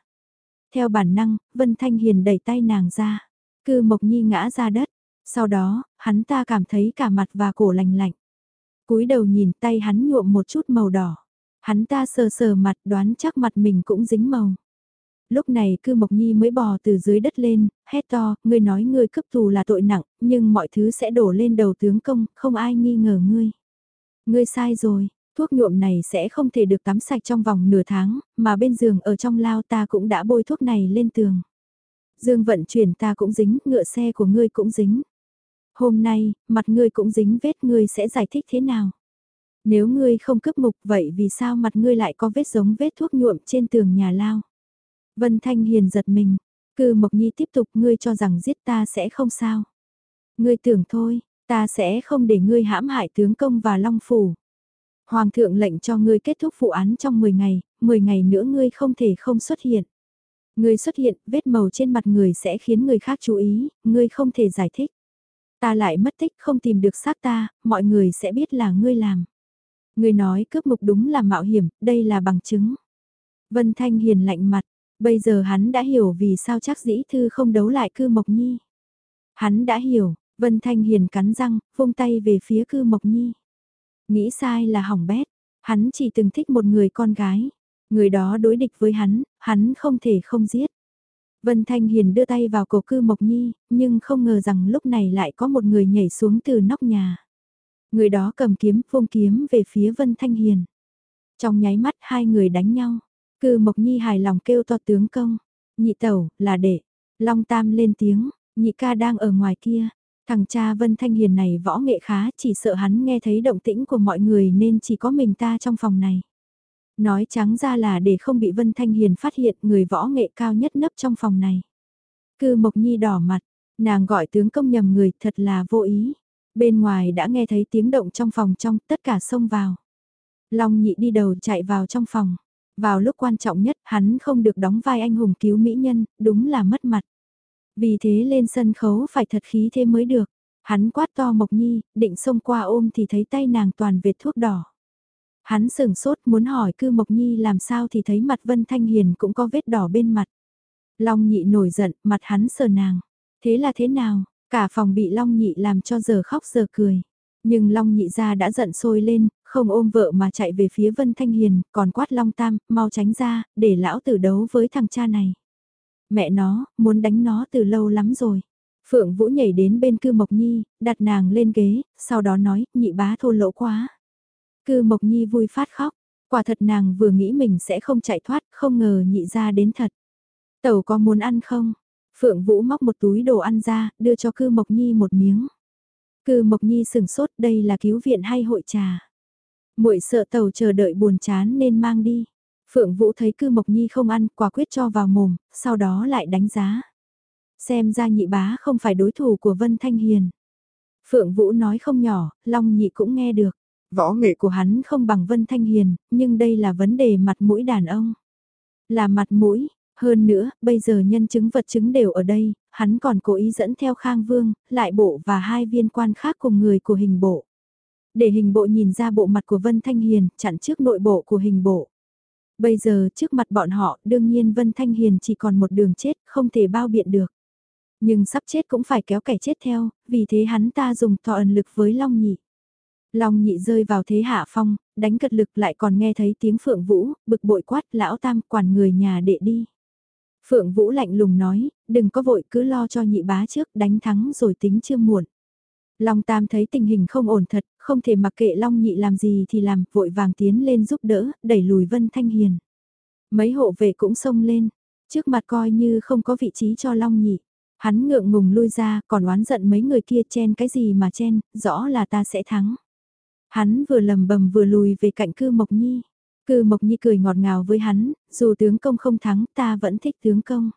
S1: Theo bản năng, Vân Thanh Hiền đẩy tay nàng ra. Cư Mộc Nhi ngã ra đất. Sau đó, hắn ta cảm thấy cả mặt và cổ lành lạnh cúi đầu nhìn tay hắn nhuộm một chút màu đỏ. Hắn ta sờ sờ mặt đoán chắc mặt mình cũng dính màu. Lúc này cư Mộc Nhi mới bò từ dưới đất lên, hét to, ngươi nói ngươi cấp tù là tội nặng, nhưng mọi thứ sẽ đổ lên đầu tướng công, không ai nghi ngờ ngươi. Ngươi sai rồi, thuốc nhuộm này sẽ không thể được tắm sạch trong vòng nửa tháng, mà bên giường ở trong lao ta cũng đã bôi thuốc này lên tường. Dương vận chuyển ta cũng dính, ngựa xe của ngươi cũng dính. Hôm nay, mặt ngươi cũng dính vết ngươi sẽ giải thích thế nào? Nếu ngươi không cướp mục vậy vì sao mặt ngươi lại có vết giống vết thuốc nhuộm trên tường nhà lao? Vân Thanh Hiền giật mình, cư Mộc Nhi tiếp tục ngươi cho rằng giết ta sẽ không sao. Ngươi tưởng thôi, ta sẽ không để ngươi hãm hại tướng công và long phủ. Hoàng thượng lệnh cho ngươi kết thúc vụ án trong 10 ngày, 10 ngày nữa ngươi không thể không xuất hiện. Ngươi xuất hiện, vết màu trên mặt người sẽ khiến người khác chú ý, ngươi không thể giải thích. Ta lại mất tích không tìm được xác ta, mọi người sẽ biết là ngươi làm. Ngươi nói cướp mục đúng là mạo hiểm, đây là bằng chứng. Vân Thanh Hiền lạnh mặt, bây giờ hắn đã hiểu vì sao chắc dĩ thư không đấu lại cư Mộc Nhi. Hắn đã hiểu, Vân Thanh Hiền cắn răng, vung tay về phía cư Mộc Nhi. Nghĩ sai là hỏng bét, hắn chỉ từng thích một người con gái. Người đó đối địch với hắn, hắn không thể không giết. Vân Thanh Hiền đưa tay vào cổ cư Mộc Nhi, nhưng không ngờ rằng lúc này lại có một người nhảy xuống từ nóc nhà. Người đó cầm kiếm, vung kiếm về phía Vân Thanh Hiền. Trong nháy mắt hai người đánh nhau, cư Mộc Nhi hài lòng kêu to tướng công, nhị tẩu, là đệ, Long Tam lên tiếng, nhị ca đang ở ngoài kia. Thằng cha Vân Thanh Hiền này võ nghệ khá chỉ sợ hắn nghe thấy động tĩnh của mọi người nên chỉ có mình ta trong phòng này. Nói trắng ra là để không bị Vân Thanh Hiền phát hiện người võ nghệ cao nhất nấp trong phòng này. Cư Mộc Nhi đỏ mặt, nàng gọi tướng công nhầm người thật là vô ý. Bên ngoài đã nghe thấy tiếng động trong phòng trong, tất cả xông vào. Long nhị đi đầu chạy vào trong phòng. Vào lúc quan trọng nhất, hắn không được đóng vai anh hùng cứu mỹ nhân, đúng là mất mặt. Vì thế lên sân khấu phải thật khí thế mới được. Hắn quát to Mộc Nhi, định xông qua ôm thì thấy tay nàng toàn vệt thuốc đỏ. Hắn sừng sốt muốn hỏi cư Mộc Nhi làm sao thì thấy mặt Vân Thanh Hiền cũng có vết đỏ bên mặt. Long nhị nổi giận, mặt hắn sờ nàng. Thế là thế nào, cả phòng bị Long nhị làm cho giờ khóc giờ cười. Nhưng Long nhị ra đã giận sôi lên, không ôm vợ mà chạy về phía Vân Thanh Hiền, còn quát Long Tam, mau tránh ra, để lão tử đấu với thằng cha này. Mẹ nó, muốn đánh nó từ lâu lắm rồi. Phượng Vũ nhảy đến bên cư Mộc Nhi, đặt nàng lên ghế, sau đó nói, nhị bá thô lỗ quá. Cư Mộc Nhi vui phát khóc, quả thật nàng vừa nghĩ mình sẽ không chạy thoát, không ngờ nhị ra đến thật. Tẩu có muốn ăn không? Phượng Vũ móc một túi đồ ăn ra, đưa cho cư Mộc Nhi một miếng. Cư Mộc Nhi sừng sốt đây là cứu viện hay hội trà muội sợ tàu chờ đợi buồn chán nên mang đi. Phượng Vũ thấy cư Mộc Nhi không ăn, quả quyết cho vào mồm, sau đó lại đánh giá. Xem ra nhị bá không phải đối thủ của Vân Thanh Hiền. Phượng Vũ nói không nhỏ, Long nhị cũng nghe được. Võ nghệ của hắn không bằng Vân Thanh Hiền, nhưng đây là vấn đề mặt mũi đàn ông. Là mặt mũi, hơn nữa, bây giờ nhân chứng vật chứng đều ở đây, hắn còn cố ý dẫn theo Khang Vương, lại bộ và hai viên quan khác cùng người của hình bộ. Để hình bộ nhìn ra bộ mặt của Vân Thanh Hiền, chặn trước nội bộ của hình bộ. Bây giờ trước mặt bọn họ, đương nhiên Vân Thanh Hiền chỉ còn một đường chết, không thể bao biện được. Nhưng sắp chết cũng phải kéo kẻ chết theo, vì thế hắn ta dùng thọ ẩn lực với Long Nhị. Long Nhị rơi vào thế hạ phong, đánh cật lực lại còn nghe thấy tiếng Phượng Vũ, bực bội quát lão tam quản người nhà đệ đi. Phượng Vũ lạnh lùng nói, đừng có vội cứ lo cho nhị bá trước đánh thắng rồi tính chưa muộn. Long Tam thấy tình hình không ổn thật, không thể mặc kệ Long Nhị làm gì thì làm, vội vàng tiến lên giúp đỡ, đẩy lùi Vân Thanh Hiền. Mấy hộ vệ cũng xông lên, trước mặt coi như không có vị trí cho Long Nhị. Hắn ngượng ngùng lui ra, còn oán giận mấy người kia chen cái gì mà chen, rõ là ta sẽ thắng. Hắn vừa lầm bầm vừa lùi về cạnh cư Mộc Nhi. Cư Mộc Nhi cười ngọt ngào với hắn, dù tướng công không thắng ta vẫn thích tướng công.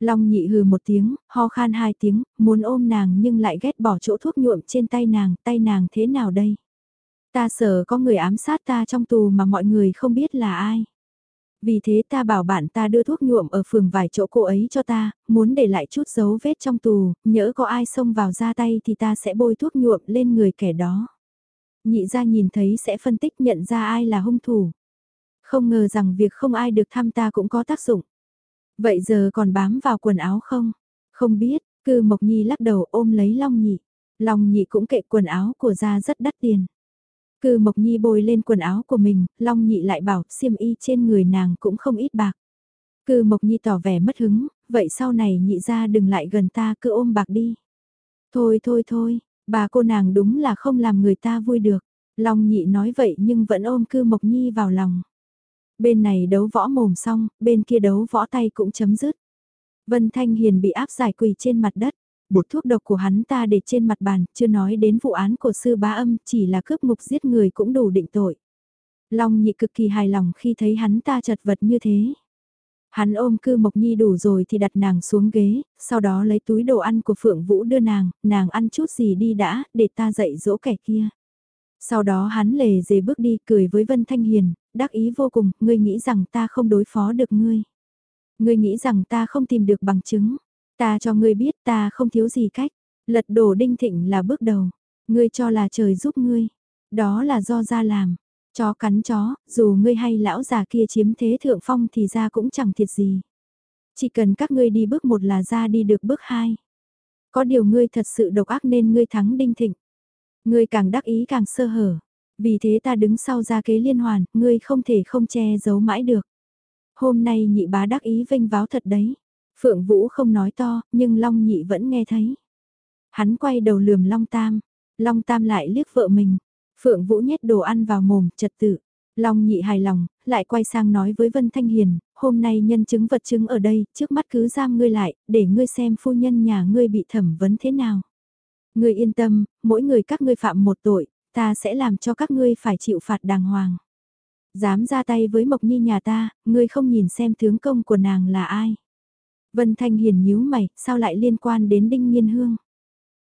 S1: Long nhị hừ một tiếng, ho khan hai tiếng, muốn ôm nàng nhưng lại ghét bỏ chỗ thuốc nhuộm trên tay nàng, tay nàng thế nào đây? Ta sợ có người ám sát ta trong tù mà mọi người không biết là ai. Vì thế ta bảo bạn ta đưa thuốc nhuộm ở phường vài chỗ cô ấy cho ta, muốn để lại chút dấu vết trong tù, nhỡ có ai xông vào ra tay thì ta sẽ bôi thuốc nhuộm lên người kẻ đó. Nhị ra nhìn thấy sẽ phân tích nhận ra ai là hung thủ. Không ngờ rằng việc không ai được thăm ta cũng có tác dụng. Vậy giờ còn bám vào quần áo không? Không biết, cư Mộc Nhi lắc đầu ôm lấy Long Nhị. Long Nhị cũng kệ quần áo của ra rất đắt tiền. Cư Mộc Nhi bôi lên quần áo của mình, Long Nhị lại bảo xiêm y trên người nàng cũng không ít bạc. Cư Mộc Nhi tỏ vẻ mất hứng, vậy sau này nhị ra đừng lại gần ta cứ ôm bạc đi. Thôi thôi thôi, bà cô nàng đúng là không làm người ta vui được. Long Nhị nói vậy nhưng vẫn ôm Cư Mộc Nhi vào lòng. Bên này đấu võ mồm xong, bên kia đấu võ tay cũng chấm dứt. Vân Thanh Hiền bị áp giải quỳ trên mặt đất. Bột thuốc độc của hắn ta để trên mặt bàn, chưa nói đến vụ án của sư bá âm, chỉ là cướp ngục giết người cũng đủ định tội. Long nhị cực kỳ hài lòng khi thấy hắn ta chật vật như thế. Hắn ôm cư Mộc Nhi đủ rồi thì đặt nàng xuống ghế, sau đó lấy túi đồ ăn của Phượng Vũ đưa nàng, nàng ăn chút gì đi đã, để ta dạy dỗ kẻ kia. Sau đó hắn lề dề bước đi cười với Vân Thanh Hiền, đắc ý vô cùng, ngươi nghĩ rằng ta không đối phó được ngươi. Ngươi nghĩ rằng ta không tìm được bằng chứng. Ta cho ngươi biết ta không thiếu gì cách. Lật đổ đinh thịnh là bước đầu. Ngươi cho là trời giúp ngươi. Đó là do ra làm. Chó cắn chó, dù ngươi hay lão già kia chiếm thế thượng phong thì ra cũng chẳng thiệt gì. Chỉ cần các ngươi đi bước một là ra đi được bước hai. Có điều ngươi thật sự độc ác nên ngươi thắng đinh thịnh. Ngươi càng đắc ý càng sơ hở. Vì thế ta đứng sau ra kế liên hoàn, ngươi không thể không che giấu mãi được. Hôm nay nhị bá đắc ý vinh váo thật đấy. Phượng Vũ không nói to, nhưng Long nhị vẫn nghe thấy. Hắn quay đầu lườm Long Tam. Long Tam lại liếc vợ mình. Phượng Vũ nhét đồ ăn vào mồm, trật tự. Long nhị hài lòng, lại quay sang nói với Vân Thanh Hiền, hôm nay nhân chứng vật chứng ở đây, trước mắt cứ giam ngươi lại, để ngươi xem phu nhân nhà ngươi bị thẩm vấn thế nào. Ngươi yên tâm, mỗi người các ngươi phạm một tội, ta sẽ làm cho các ngươi phải chịu phạt đàng hoàng. Dám ra tay với Mộc Nhi nhà ta, ngươi không nhìn xem tướng công của nàng là ai. Vân Thanh Hiền nhíu mày, sao lại liên quan đến Đinh Nhiên Hương?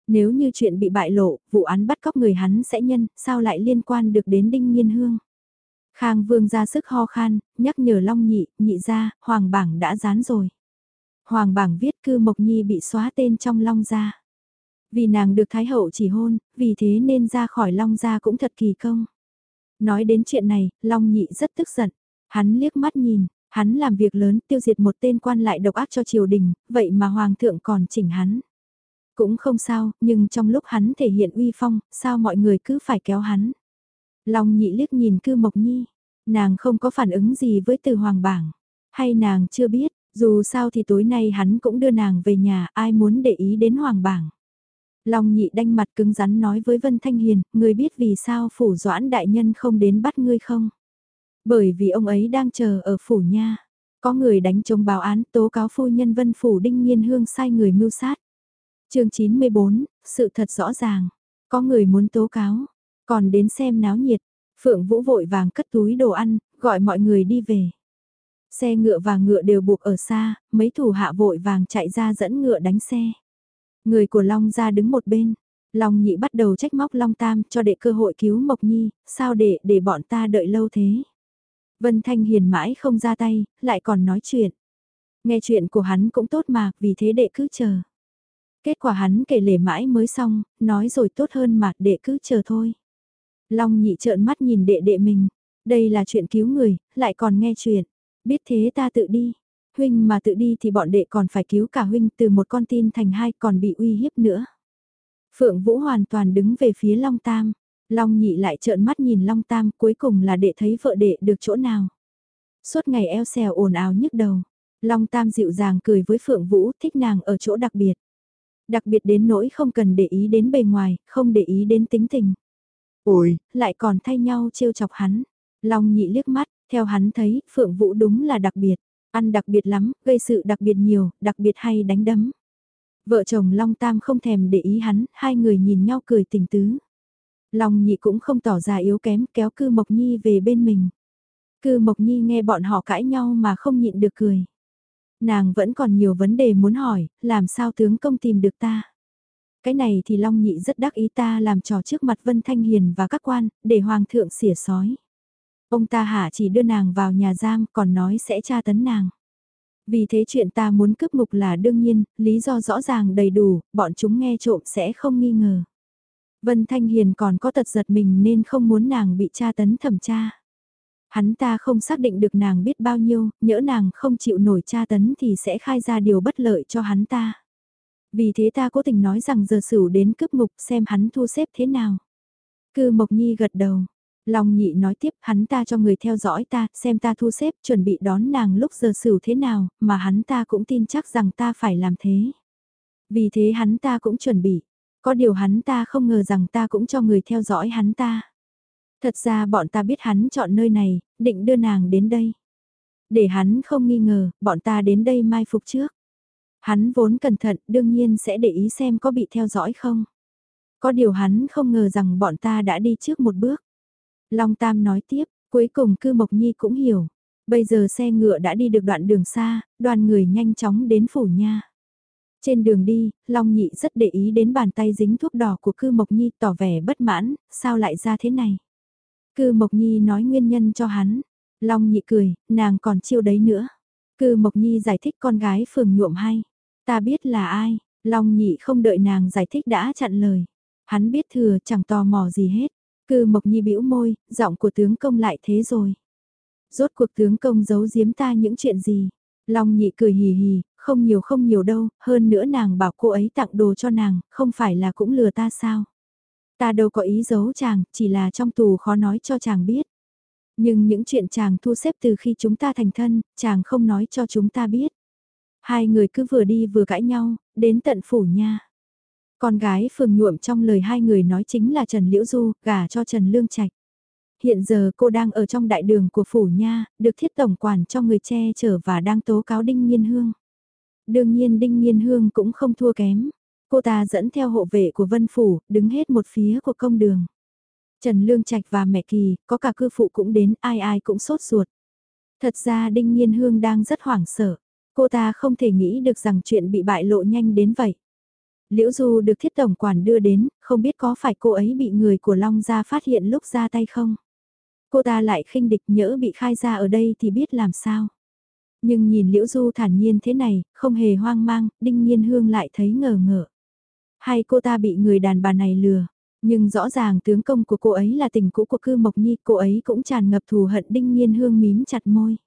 S1: Nếu như chuyện bị bại lộ, vụ án bắt cóc người hắn sẽ nhân, sao lại liên quan được đến Đinh Nhiên Hương? Khang Vương ra sức ho khan, nhắc nhở Long Nhị, nhị ra, Hoàng Bảng đã dán rồi. Hoàng Bảng viết cư Mộc Nhi bị xóa tên trong Long gia. Vì nàng được Thái Hậu chỉ hôn, vì thế nên ra khỏi Long gia cũng thật kỳ công. Nói đến chuyện này, Long Nhị rất tức giận. Hắn liếc mắt nhìn, hắn làm việc lớn tiêu diệt một tên quan lại độc ác cho triều đình, vậy mà Hoàng thượng còn chỉnh hắn. Cũng không sao, nhưng trong lúc hắn thể hiện uy phong, sao mọi người cứ phải kéo hắn. Long nhị liếc nhìn cư mộc nhi, nàng không có phản ứng gì với từ hoàng bảng. Hay nàng chưa biết, dù sao thì tối nay hắn cũng đưa nàng về nhà, ai muốn để ý đến hoàng bảng. Long nhị đanh mặt cứng rắn nói với Vân Thanh Hiền, người biết vì sao phủ doãn đại nhân không đến bắt ngươi không? Bởi vì ông ấy đang chờ ở phủ nha. Có người đánh chống báo án tố cáo phu nhân Vân Phủ Đinh Nhiên Hương sai người mưu sát chương 94, sự thật rõ ràng. Có người muốn tố cáo, còn đến xem náo nhiệt. Phượng Vũ vội vàng cất túi đồ ăn, gọi mọi người đi về. Xe ngựa và ngựa đều buộc ở xa, mấy thủ hạ vội vàng chạy ra dẫn ngựa đánh xe. Người của Long ra đứng một bên. Long nhị bắt đầu trách móc Long Tam cho đệ cơ hội cứu Mộc Nhi, sao để để bọn ta đợi lâu thế. Vân Thanh Hiền mãi không ra tay, lại còn nói chuyện. Nghe chuyện của hắn cũng tốt mà, vì thế đệ cứ chờ. Kết quả hắn kể lể mãi mới xong, nói rồi tốt hơn mà đệ cứ chờ thôi. Long nhị trợn mắt nhìn đệ đệ mình, đây là chuyện cứu người, lại còn nghe chuyện. Biết thế ta tự đi. Huynh mà tự đi thì bọn đệ còn phải cứu cả huynh từ một con tin thành hai còn bị uy hiếp nữa. Phượng Vũ hoàn toàn đứng về phía Long Tam. Long nhị lại trợn mắt nhìn Long Tam cuối cùng là đệ thấy vợ đệ được chỗ nào. Suốt ngày eo xèo ồn ào nhức đầu. Long Tam dịu dàng cười với Phượng Vũ thích nàng ở chỗ đặc biệt. Đặc biệt đến nỗi không cần để ý đến bề ngoài, không để ý đến tính tình.
S2: Ôi,
S1: lại còn thay nhau trêu chọc hắn. Long nhị liếc mắt, theo hắn thấy, Phượng Vũ đúng là đặc biệt. Ăn đặc biệt lắm, gây sự đặc biệt nhiều, đặc biệt hay đánh đấm. Vợ chồng Long Tam không thèm để ý hắn, hai người nhìn nhau cười tình tứ. Long nhị cũng không tỏ ra yếu kém kéo cư Mộc Nhi về bên mình. Cư Mộc Nhi nghe bọn họ cãi nhau mà không nhịn được cười nàng vẫn còn nhiều vấn đề muốn hỏi, làm sao tướng công tìm được ta. Cái này thì Long Nhị rất đắc ý ta làm trò trước mặt Vân Thanh Hiền và các quan, để Hoàng thượng xỉa sói. Ông ta hả chỉ đưa nàng vào nhà giam còn nói sẽ tra tấn nàng. Vì thế chuyện ta muốn cướp ngục là đương nhiên, lý do rõ ràng đầy đủ, bọn chúng nghe trộm sẽ không nghi ngờ. Vân Thanh Hiền còn có tật giật mình nên không muốn nàng bị tra tấn thẩm tra. Hắn ta không xác định được nàng biết bao nhiêu, nhỡ nàng không chịu nổi tra tấn thì sẽ khai ra điều bất lợi cho hắn ta. Vì thế ta cố tình nói rằng giờ sửu đến cướp ngục xem hắn thu xếp thế nào. Cư Mộc Nhi gật đầu. Long nhị nói tiếp hắn ta cho người theo dõi ta, xem ta thu xếp chuẩn bị đón nàng lúc giờ xử thế nào, mà hắn ta cũng tin chắc rằng ta phải làm thế. Vì thế hắn ta cũng chuẩn bị. Có điều hắn ta không ngờ rằng ta cũng cho người theo dõi hắn ta. Thật ra bọn ta biết hắn chọn nơi này, định đưa nàng đến đây. Để hắn không nghi ngờ, bọn ta đến đây mai phục trước. Hắn vốn cẩn thận, đương nhiên sẽ để ý xem có bị theo dõi không. Có điều hắn không ngờ rằng bọn ta đã đi trước một bước. Long Tam nói tiếp, cuối cùng cư Mộc Nhi cũng hiểu. Bây giờ xe ngựa đã đi được đoạn đường xa, đoàn người nhanh chóng đến phủ nha. Trên đường đi, Long Nhị rất để ý đến bàn tay dính thuốc đỏ của cư Mộc Nhi tỏ vẻ bất mãn, sao lại ra thế này. Cư Mộc Nhi nói nguyên nhân cho hắn. Long nhị cười, nàng còn chiêu đấy nữa. Cư Mộc Nhi giải thích con gái phường nhuộm hay. Ta biết là ai, Long nhị không đợi nàng giải thích đã chặn lời. Hắn biết thừa chẳng tò mò gì hết. Cư Mộc Nhi bĩu môi, giọng của tướng công lại thế rồi. Rốt cuộc tướng công giấu giếm ta những chuyện gì. Long nhị cười hì hì, không nhiều không nhiều đâu, hơn nữa nàng bảo cô ấy tặng đồ cho nàng, không phải là cũng lừa ta sao. Ta đâu có ý giấu chàng, chỉ là trong tù khó nói cho chàng biết. Nhưng những chuyện chàng thu xếp từ khi chúng ta thành thân, chàng không nói cho chúng ta biết. Hai người cứ vừa đi vừa cãi nhau, đến tận phủ nha. Con gái phường nhuộm trong lời hai người nói chính là Trần Liễu Du, gả cho Trần Lương Trạch. Hiện giờ cô đang ở trong đại đường của phủ nha, được thiết tổng quản cho người che chở và đang tố cáo Đinh Nhiên Hương. Đương nhiên Đinh Nhiên Hương cũng không thua kém. Cô ta dẫn theo hộ vệ của Vân Phủ, đứng hết một phía của công đường. Trần Lương Trạch và mẹ Kỳ, có cả cư phụ cũng đến, ai ai cũng sốt ruột. Thật ra Đinh Nhiên Hương đang rất hoảng sợ. Cô ta không thể nghĩ được rằng chuyện bị bại lộ nhanh đến vậy. Liễu Du được thiết tổng quản đưa đến, không biết có phải cô ấy bị người của Long Gia phát hiện lúc ra tay không? Cô ta lại khinh địch nhỡ bị khai ra ở đây thì biết làm sao. Nhưng nhìn Liễu Du thản nhiên thế này, không hề hoang mang, Đinh Nhiên Hương lại thấy ngờ ngợ. Hay cô ta bị người đàn bà này lừa, nhưng rõ ràng tướng công của cô ấy là tình cũ của cư Mộc Nhi, cô ấy cũng tràn ngập thù hận Đinh Nhiên Hương mím chặt môi.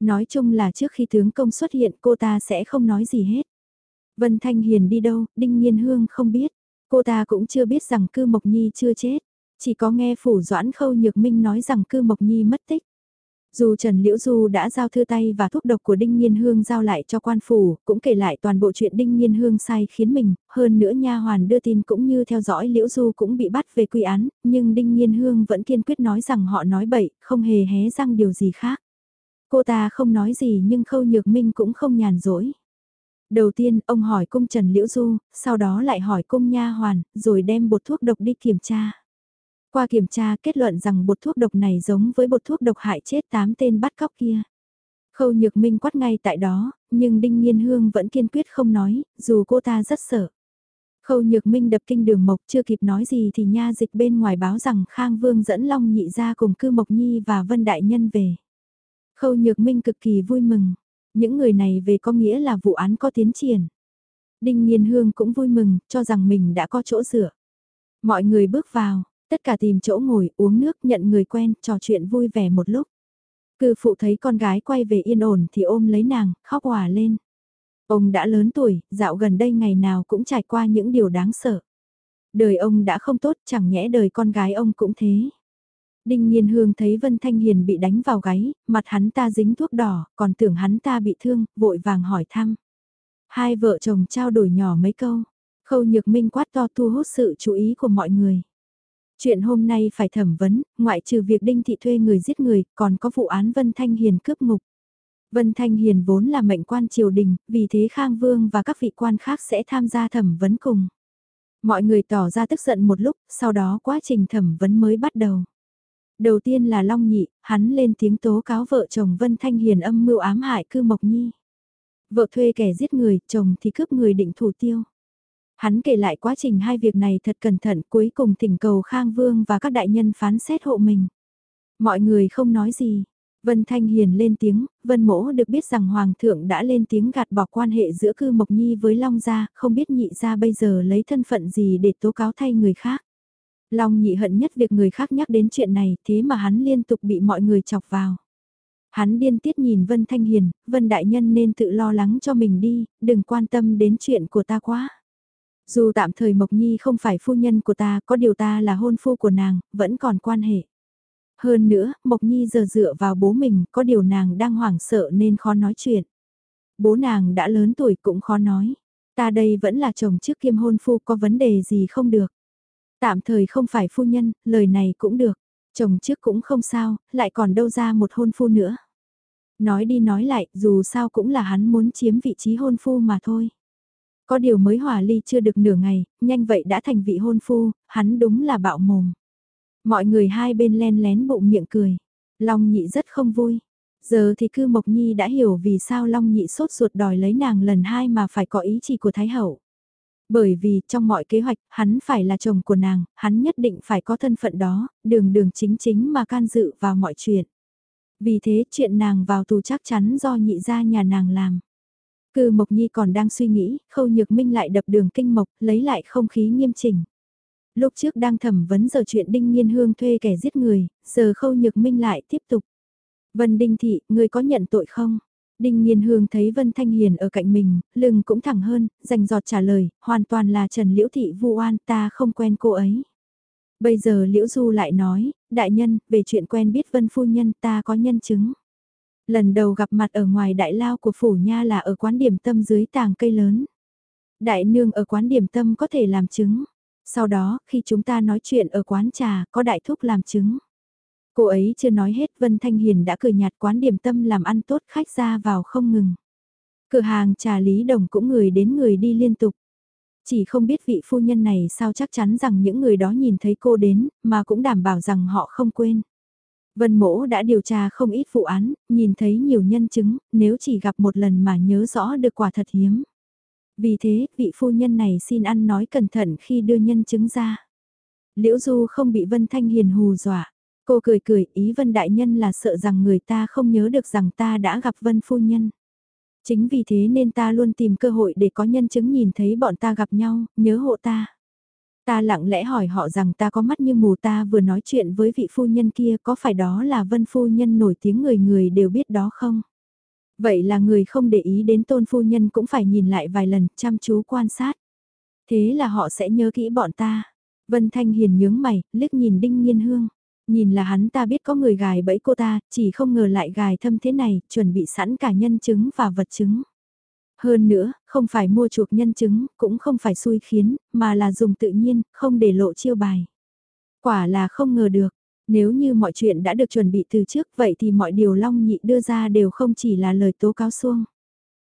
S1: Nói chung là trước khi tướng công xuất hiện cô ta sẽ không nói gì hết. Vân Thanh Hiền đi đâu, Đinh Nhiên Hương không biết. Cô ta cũng chưa biết rằng cư Mộc Nhi chưa chết. Chỉ có nghe phủ doãn khâu nhược minh nói rằng cư Mộc Nhi mất tích. Dù Trần Liễu Du đã giao thư tay và thuốc độc của Đinh Nhiên Hương giao lại cho quan phủ, cũng kể lại toàn bộ chuyện Đinh Nhiên Hương sai khiến mình, hơn nữa nha hoàn đưa tin cũng như theo dõi Liễu Du cũng bị bắt về quy án, nhưng Đinh Nhiên Hương vẫn kiên quyết nói rằng họ nói bậy, không hề hé răng điều gì khác. Cô ta không nói gì nhưng Khâu Nhược Minh cũng không nhàn rỗi. Đầu tiên, ông hỏi cung Trần Liễu Du, sau đó lại hỏi cung nha hoàn, rồi đem bột thuốc độc đi kiểm tra. Qua kiểm tra kết luận rằng bột thuốc độc này giống với bột thuốc độc hại chết 8 tên bắt cóc kia. Khâu Nhược Minh quát ngay tại đó, nhưng Đinh Nhiên Hương vẫn kiên quyết không nói, dù cô ta rất sợ. Khâu Nhược Minh đập kinh đường Mộc chưa kịp nói gì thì nha dịch bên ngoài báo rằng Khang Vương dẫn Long Nhị ra cùng cư Mộc Nhi và Vân Đại Nhân về. Khâu Nhược Minh cực kỳ vui mừng, những người này về có nghĩa là vụ án có tiến triển. Đinh Nhiên Hương cũng vui mừng, cho rằng mình đã có chỗ dựa. Mọi người bước vào, tất cả tìm chỗ ngồi, uống nước, nhận người quen, trò chuyện vui vẻ một lúc. Cư phụ thấy con gái quay về yên ổn thì ôm lấy nàng, khóc hòa lên. Ông đã lớn tuổi, dạo gần đây ngày nào cũng trải qua những điều đáng sợ. Đời ông đã không tốt, chẳng nhẽ đời con gái ông cũng thế. Đinh Nhiên Hương thấy Vân Thanh Hiền bị đánh vào gáy, mặt hắn ta dính thuốc đỏ, còn tưởng hắn ta bị thương, vội vàng hỏi thăm. Hai vợ chồng trao đổi nhỏ mấy câu, khâu nhược minh quát to thu hút sự chú ý của mọi người. Chuyện hôm nay phải thẩm vấn, ngoại trừ việc Đinh Thị thuê người giết người, còn có vụ án Vân Thanh Hiền cướp ngục. Vân Thanh Hiền vốn là mệnh quan triều đình, vì thế Khang Vương và các vị quan khác sẽ tham gia thẩm vấn cùng. Mọi người tỏ ra tức giận một lúc, sau đó quá trình thẩm vấn mới bắt đầu. Đầu tiên là Long Nhị, hắn lên tiếng tố cáo vợ chồng Vân Thanh Hiền âm mưu ám hại cư Mộc Nhi. Vợ thuê kẻ giết người, chồng thì cướp người định thủ tiêu. Hắn kể lại quá trình hai việc này thật cẩn thận cuối cùng thỉnh cầu Khang Vương và các đại nhân phán xét hộ mình. Mọi người không nói gì. Vân Thanh Hiền lên tiếng, Vân Mỗ được biết rằng Hoàng thượng đã lên tiếng gạt bỏ quan hệ giữa cư Mộc Nhi với Long Gia, không biết nhị gia bây giờ lấy thân phận gì để tố cáo thay người khác. Long nhị hận nhất việc người khác nhắc đến chuyện này, thế mà hắn liên tục bị mọi người chọc vào. Hắn điên tiết nhìn Vân Thanh Hiền, Vân Đại Nhân nên tự lo lắng cho mình đi, đừng quan tâm đến chuyện của ta quá. Dù tạm thời Mộc Nhi không phải phu nhân của ta, có điều ta là hôn phu của nàng, vẫn còn quan hệ. Hơn nữa, Mộc Nhi giờ dựa vào bố mình, có điều nàng đang hoảng sợ nên khó nói chuyện. Bố nàng đã lớn tuổi cũng khó nói. Ta đây vẫn là chồng trước kiêm hôn phu có vấn đề gì không được. Tạm thời không phải phu nhân, lời này cũng được. Chồng trước cũng không sao, lại còn đâu ra một hôn phu nữa. Nói đi nói lại, dù sao cũng là hắn muốn chiếm vị trí hôn phu mà thôi. Có điều mới hòa ly chưa được nửa ngày, nhanh vậy đã thành vị hôn phu, hắn đúng là bạo mồm. Mọi người hai bên len lén bụng miệng cười. Long nhị rất không vui. Giờ thì cư Mộc Nhi đã hiểu vì sao Long nhị sốt ruột đòi lấy nàng lần hai mà phải có ý chỉ của Thái Hậu. Bởi vì trong mọi kế hoạch, hắn phải là chồng của nàng, hắn nhất định phải có thân phận đó, đường đường chính chính mà can dự vào mọi chuyện. Vì thế chuyện nàng vào tù chắc chắn do nhị gia nhà nàng làm. Cư Mộc Nhi còn đang suy nghĩ, Khâu Nhược Minh lại đập đường kinh mộc, lấy lại không khí nghiêm chỉnh. Lúc trước đang thẩm vấn giờ chuyện Đinh Nhiên Hương thuê kẻ giết người, giờ Khâu Nhược Minh lại tiếp tục. Vân Đinh Thị, người có nhận tội không? Đinh Nhiên Hương thấy Vân Thanh Hiền ở cạnh mình, lưng cũng thẳng hơn, dành giọt trả lời, hoàn toàn là Trần Liễu Thị vu oan ta không quen cô ấy. Bây giờ Liễu Du lại nói, đại nhân, về chuyện quen biết Vân Phu Nhân ta có nhân chứng. Lần đầu gặp mặt ở ngoài đại lao của phủ nha là ở quán điểm tâm dưới tàng cây lớn. Đại nương ở quán điểm tâm có thể làm chứng. Sau đó, khi chúng ta nói chuyện ở quán trà, có đại thúc làm chứng. Cô ấy chưa nói hết Vân Thanh Hiền đã cười nhạt quán điểm tâm làm ăn tốt khách ra vào không ngừng. Cửa hàng trà Lý Đồng cũng người đến người đi liên tục. Chỉ không biết vị phu nhân này sao chắc chắn rằng những người đó nhìn thấy cô đến, mà cũng đảm bảo rằng họ không quên. Vân Mỗ đã điều tra không ít vụ án, nhìn thấy nhiều nhân chứng, nếu chỉ gặp một lần mà nhớ rõ được quả thật hiếm. Vì thế, vị phu nhân này xin ăn nói cẩn thận khi đưa nhân chứng ra. Liễu Du không bị Vân Thanh Hiền hù dọa. Cô cười cười, ý Vân Đại Nhân là sợ rằng người ta không nhớ được rằng ta đã gặp Vân Phu Nhân. Chính vì thế nên ta luôn tìm cơ hội để có nhân chứng nhìn thấy bọn ta gặp nhau, nhớ hộ ta. Ta lặng lẽ hỏi họ rằng ta có mắt như mù ta vừa nói chuyện với vị phu nhân kia có phải đó là Vân Phu Nhân nổi tiếng người người đều biết đó không? Vậy là người không để ý đến tôn phu nhân cũng phải nhìn lại vài lần, chăm chú quan sát. Thế là họ sẽ nhớ kỹ bọn ta. Vân Thanh Hiền nhướng mày, liếc nhìn Đinh Nhiên Hương. Nhìn là hắn ta biết có người gài bẫy cô ta, chỉ không ngờ lại gài thâm thế này, chuẩn bị sẵn cả nhân chứng và vật chứng. Hơn nữa, không phải mua chuộc nhân chứng, cũng không phải xui khiến, mà là dùng tự nhiên, không để lộ chiêu bài. Quả là không ngờ được, nếu như mọi chuyện đã được chuẩn bị từ trước vậy thì mọi điều Long Nhị đưa ra đều không chỉ là lời tố cáo xuông.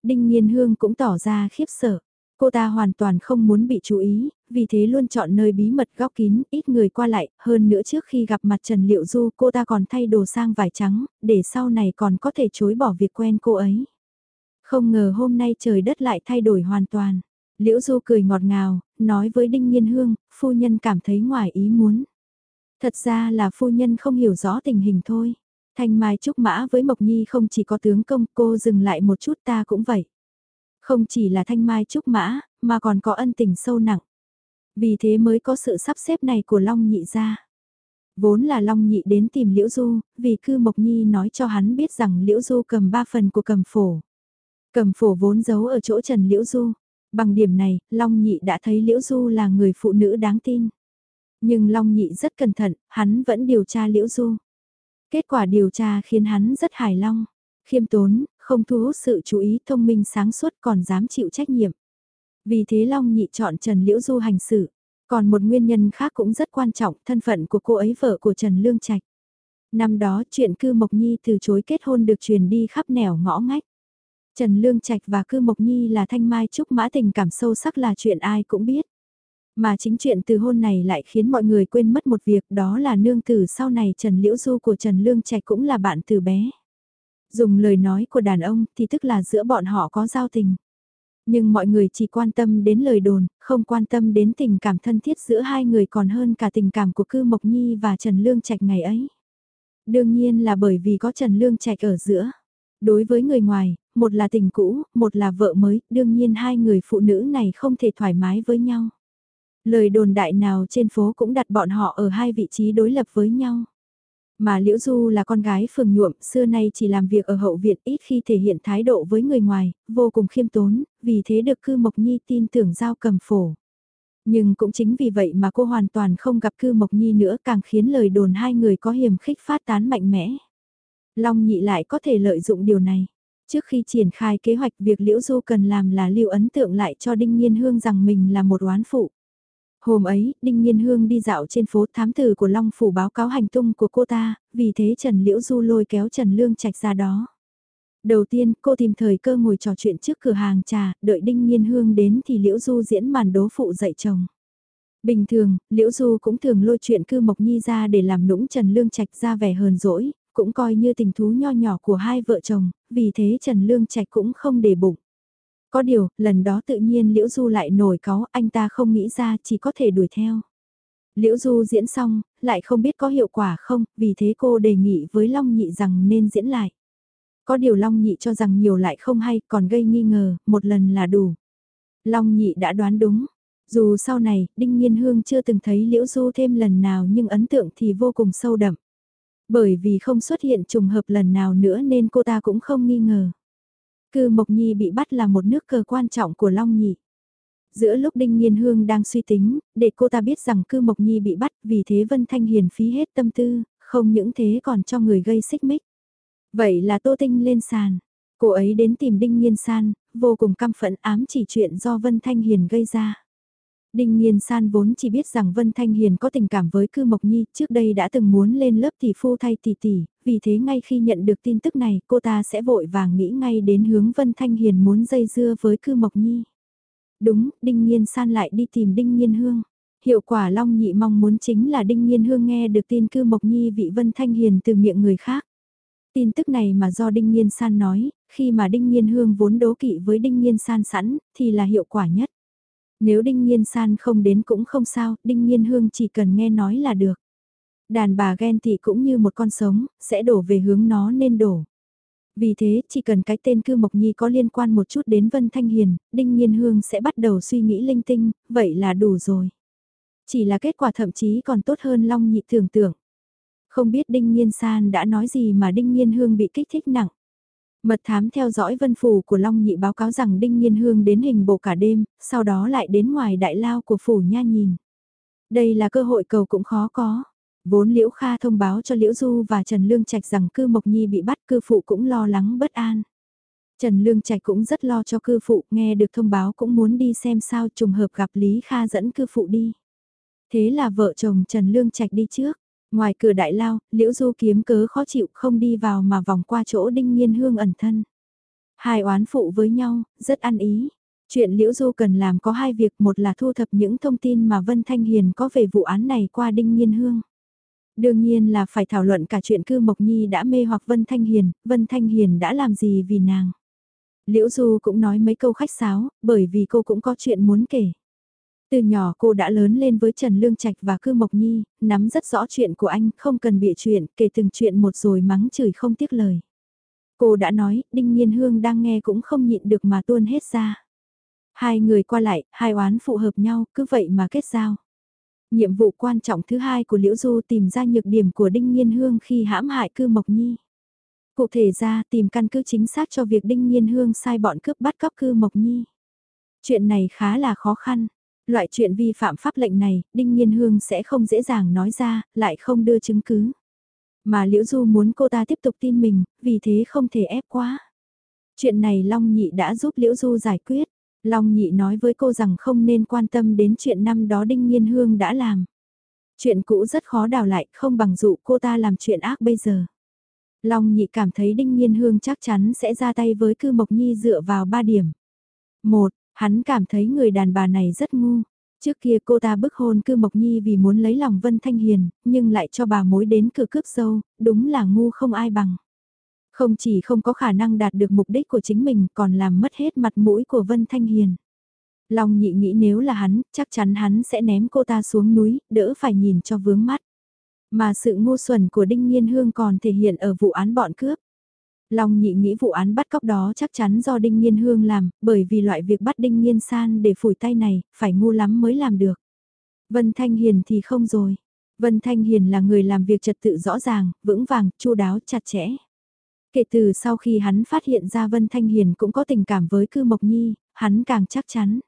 S1: Đinh Nhiên Hương cũng tỏ ra khiếp sợ. Cô ta hoàn toàn không muốn bị chú ý, vì thế luôn chọn nơi bí mật góc kín, ít người qua lại, hơn nữa trước khi gặp mặt Trần Liệu Du cô ta còn thay đồ sang vải trắng, để sau này còn có thể chối bỏ việc quen cô ấy. Không ngờ hôm nay trời đất lại thay đổi hoàn toàn. Liễu Du cười ngọt ngào, nói với Đinh Nhiên Hương, phu nhân cảm thấy ngoài ý muốn. Thật ra là phu nhân không hiểu rõ tình hình thôi. Thanh Mai Trúc Mã với Mộc Nhi không chỉ có tướng công cô dừng lại một chút ta cũng vậy. Không chỉ là Thanh Mai Trúc Mã, mà còn có ân tình sâu nặng. Vì thế mới có sự sắp xếp này của Long Nhị ra. Vốn là Long Nhị đến tìm Liễu Du, vì cư Mộc Nhi nói cho hắn biết rằng Liễu Du cầm ba phần của cầm phổ. Cầm phổ vốn giấu ở chỗ Trần Liễu Du. Bằng điểm này, Long Nhị đã thấy Liễu Du là người phụ nữ đáng tin. Nhưng Long Nhị rất cẩn thận, hắn vẫn điều tra Liễu Du. Kết quả điều tra khiến hắn rất hài long, khiêm tốn, không thu hút sự chú ý thông minh sáng suốt còn dám chịu trách nhiệm. Vì thế Long Nhị chọn Trần Liễu Du hành xử. Còn một nguyên nhân khác cũng rất quan trọng, thân phận của cô ấy vợ của Trần Lương Trạch. Năm đó chuyện cư Mộc Nhi từ chối kết hôn được truyền đi khắp nẻo ngõ ngách. Trần Lương Trạch và cư Mộc Nhi là thanh mai trúc mã tình cảm sâu sắc là chuyện ai cũng biết. Mà chính chuyện từ hôn này lại khiến mọi người quên mất một việc đó là nương tử sau này Trần Liễu Du của Trần Lương Trạch cũng là bạn từ bé. Dùng lời nói của đàn ông thì tức là giữa bọn họ có giao tình. Nhưng mọi người chỉ quan tâm đến lời đồn, không quan tâm đến tình cảm thân thiết giữa hai người còn hơn cả tình cảm của cư Mộc Nhi và Trần Lương Trạch ngày ấy. Đương nhiên là bởi vì có Trần Lương Trạch ở giữa. Đối với người ngoài, một là tình cũ, một là vợ mới, đương nhiên hai người phụ nữ này không thể thoải mái với nhau. Lời đồn đại nào trên phố cũng đặt bọn họ ở hai vị trí đối lập với nhau. Mà Liễu Du là con gái phường nhuộm, xưa nay chỉ làm việc ở hậu viện ít khi thể hiện thái độ với người ngoài, vô cùng khiêm tốn, vì thế được cư Mộc Nhi tin tưởng giao cầm phổ. Nhưng cũng chính vì vậy mà cô hoàn toàn không gặp cư Mộc Nhi nữa càng khiến lời đồn hai người có hiểm khích phát tán mạnh mẽ. Long nhị lại có thể lợi dụng điều này. Trước khi triển khai kế hoạch việc Liễu Du cần làm là lưu ấn tượng lại cho Đinh Nhiên Hương rằng mình là một oán phụ. Hôm ấy, Đinh Nhiên Hương đi dạo trên phố thám tử của Long Phủ báo cáo hành tung của cô ta, vì thế Trần Liễu Du lôi kéo Trần Lương Trạch ra đó. Đầu tiên, cô tìm thời cơ ngồi trò chuyện trước cửa hàng trà, đợi Đinh Nhiên Hương đến thì Liễu Du diễn màn đố phụ dạy chồng. Bình thường, Liễu Du cũng thường lôi chuyện cư Mộc Nhi ra để làm nũng Trần Lương Trạch ra vẻ hờn dỗi, cũng coi như tình thú nho nhỏ của hai vợ chồng, vì thế Trần Lương Trạch cũng không để bụng. Có điều, lần đó tự nhiên Liễu Du lại nổi có, anh ta không nghĩ ra chỉ có thể đuổi theo. Liễu Du diễn xong, lại không biết có hiệu quả không, vì thế cô đề nghị với Long Nhị rằng nên diễn lại. Có điều Long Nhị cho rằng nhiều lại không hay, còn gây nghi ngờ, một lần là đủ. Long Nhị đã đoán đúng. Dù sau này, Đinh Nhiên Hương chưa từng thấy Liễu Du thêm lần nào nhưng ấn tượng thì vô cùng sâu đậm. Bởi vì không xuất hiện trùng hợp lần nào nữa nên cô ta cũng không nghi ngờ. Cư Mộc Nhi bị bắt là một nước cờ quan trọng của Long Nhị. Giữa lúc Đinh Nhiên Hương đang suy tính, để cô ta biết rằng Cư Mộc Nhi bị bắt vì thế Vân Thanh Hiền phí hết tâm tư, không những thế còn cho người gây xích mích. Vậy là Tô Tinh lên sàn. Cô ấy đến tìm Đinh Nhiên San, vô cùng căm phẫn ám chỉ chuyện do Vân Thanh Hiền gây ra. Đinh Nhiên San vốn chỉ biết rằng Vân Thanh Hiền có tình cảm với Cư Mộc Nhi, trước đây đã từng muốn lên lớp tỷ phu thay tỷ tỷ, vì thế ngay khi nhận được tin tức này cô ta sẽ vội vàng nghĩ ngay đến hướng Vân Thanh Hiền muốn dây dưa với Cư Mộc Nhi. Đúng, Đinh Nhiên San lại đi tìm Đinh Nhiên Hương. Hiệu quả Long Nhị mong muốn chính là Đinh Nhiên Hương nghe được tin Cư Mộc Nhi vị Vân Thanh Hiền từ miệng người khác. Tin tức này mà do Đinh Nhiên San nói, khi mà Đinh Nhiên Hương vốn đố kỵ với Đinh Nhiên San sẵn, thì là hiệu quả nhất. Nếu Đinh Nhiên San không đến cũng không sao, Đinh Nhiên Hương chỉ cần nghe nói là được. Đàn bà ghen tị cũng như một con sống, sẽ đổ về hướng nó nên đổ. Vì thế, chỉ cần cái tên cư Mộc Nhi có liên quan một chút đến Vân Thanh Hiền, Đinh Nhiên Hương sẽ bắt đầu suy nghĩ linh tinh, vậy là đủ rồi. Chỉ là kết quả thậm chí còn tốt hơn Long Nhị tưởng tượng. Không biết Đinh Nhiên San đã nói gì mà Đinh Nhiên Hương bị kích thích nặng. Mật thám theo dõi vân phủ của Long Nhị báo cáo rằng Đinh Nhiên Hương đến hình bộ cả đêm, sau đó lại đến ngoài đại lao của phủ nha nhìn. Đây là cơ hội cầu cũng khó có. Vốn Liễu Kha thông báo cho Liễu Du và Trần Lương Trạch rằng cư Mộc Nhi bị bắt cư phụ cũng lo lắng bất an. Trần Lương Trạch cũng rất lo cho cư phụ, nghe được thông báo cũng muốn đi xem sao trùng hợp gặp Lý Kha dẫn cư phụ đi. Thế là vợ chồng Trần Lương Trạch đi trước. Ngoài cửa đại lao, Liễu Du kiếm cớ khó chịu không đi vào mà vòng qua chỗ Đinh Nhiên Hương ẩn thân. Hai oán phụ với nhau, rất ăn ý. Chuyện Liễu Du cần làm có hai việc, một là thu thập những thông tin mà Vân Thanh Hiền có về vụ án này qua Đinh Nhiên Hương. Đương nhiên là phải thảo luận cả chuyện cư Mộc Nhi đã mê hoặc Vân Thanh Hiền, Vân Thanh Hiền đã làm gì vì nàng. Liễu Du cũng nói mấy câu khách sáo, bởi vì cô cũng có chuyện muốn kể. Từ nhỏ cô đã lớn lên với Trần Lương Trạch và Cư Mộc Nhi, nắm rất rõ chuyện của anh, không cần bịa chuyện, kể từng chuyện một rồi mắng chửi không tiếc lời. Cô đã nói, Đinh Nhiên Hương đang nghe cũng không nhịn được mà tuôn hết ra. Hai người qua lại, hai oán phụ hợp nhau, cứ vậy mà kết giao. Nhiệm vụ quan trọng thứ hai của Liễu Du tìm ra nhược điểm của Đinh Nhiên Hương khi hãm hại cư Mộc Nhi. Cụ thể ra tìm căn cứ chính xác cho việc Đinh Nhiên Hương sai bọn cướp bắt cóc cư Mộc Nhi. Chuyện này khá là khó khăn. Loại chuyện vi phạm pháp lệnh này, Đinh Nhiên Hương sẽ không dễ dàng nói ra, lại không đưa chứng cứ. Mà Liễu Du muốn cô ta tiếp tục tin mình, vì thế không thể ép quá. Chuyện này Long Nhị đã giúp Liễu Du giải quyết. Long Nhị nói với cô rằng không nên quan tâm đến chuyện năm đó Đinh Nhiên Hương đã làm. Chuyện cũ rất khó đào lại, không bằng dụ cô ta làm chuyện ác bây giờ. Long Nhị cảm thấy Đinh Nhiên Hương chắc chắn sẽ ra tay với Cư Mộc Nhi dựa vào ba điểm. Một, Hắn cảm thấy người đàn bà này rất ngu. Trước kia cô ta bức hôn cư Mộc Nhi vì muốn lấy lòng Vân Thanh Hiền, nhưng lại cho bà mối đến cửa cướp dâu, đúng là ngu không ai bằng. Không chỉ không có khả năng đạt được mục đích của chính mình còn làm mất hết mặt mũi của Vân Thanh Hiền. Long nhị nghĩ nếu là hắn, chắc chắn hắn sẽ ném cô ta xuống núi, đỡ phải nhìn cho vướng mắt. Mà sự ngu xuẩn của Đinh Nhiên Hương còn thể hiện ở vụ án bọn cướp. Long nhị nghĩ vụ án bắt cóc đó chắc chắn do Đinh Nhiên Hương làm, bởi vì loại việc bắt Đinh Nhiên San để phủi tay này, phải ngu lắm mới làm được. Vân Thanh Hiền thì không rồi. Vân Thanh Hiền là người làm việc trật tự rõ ràng, vững vàng, chu đáo, chặt chẽ. Kể từ sau khi hắn phát hiện ra Vân Thanh Hiền cũng có tình cảm với Cư Mộc Nhi, hắn càng chắc chắn.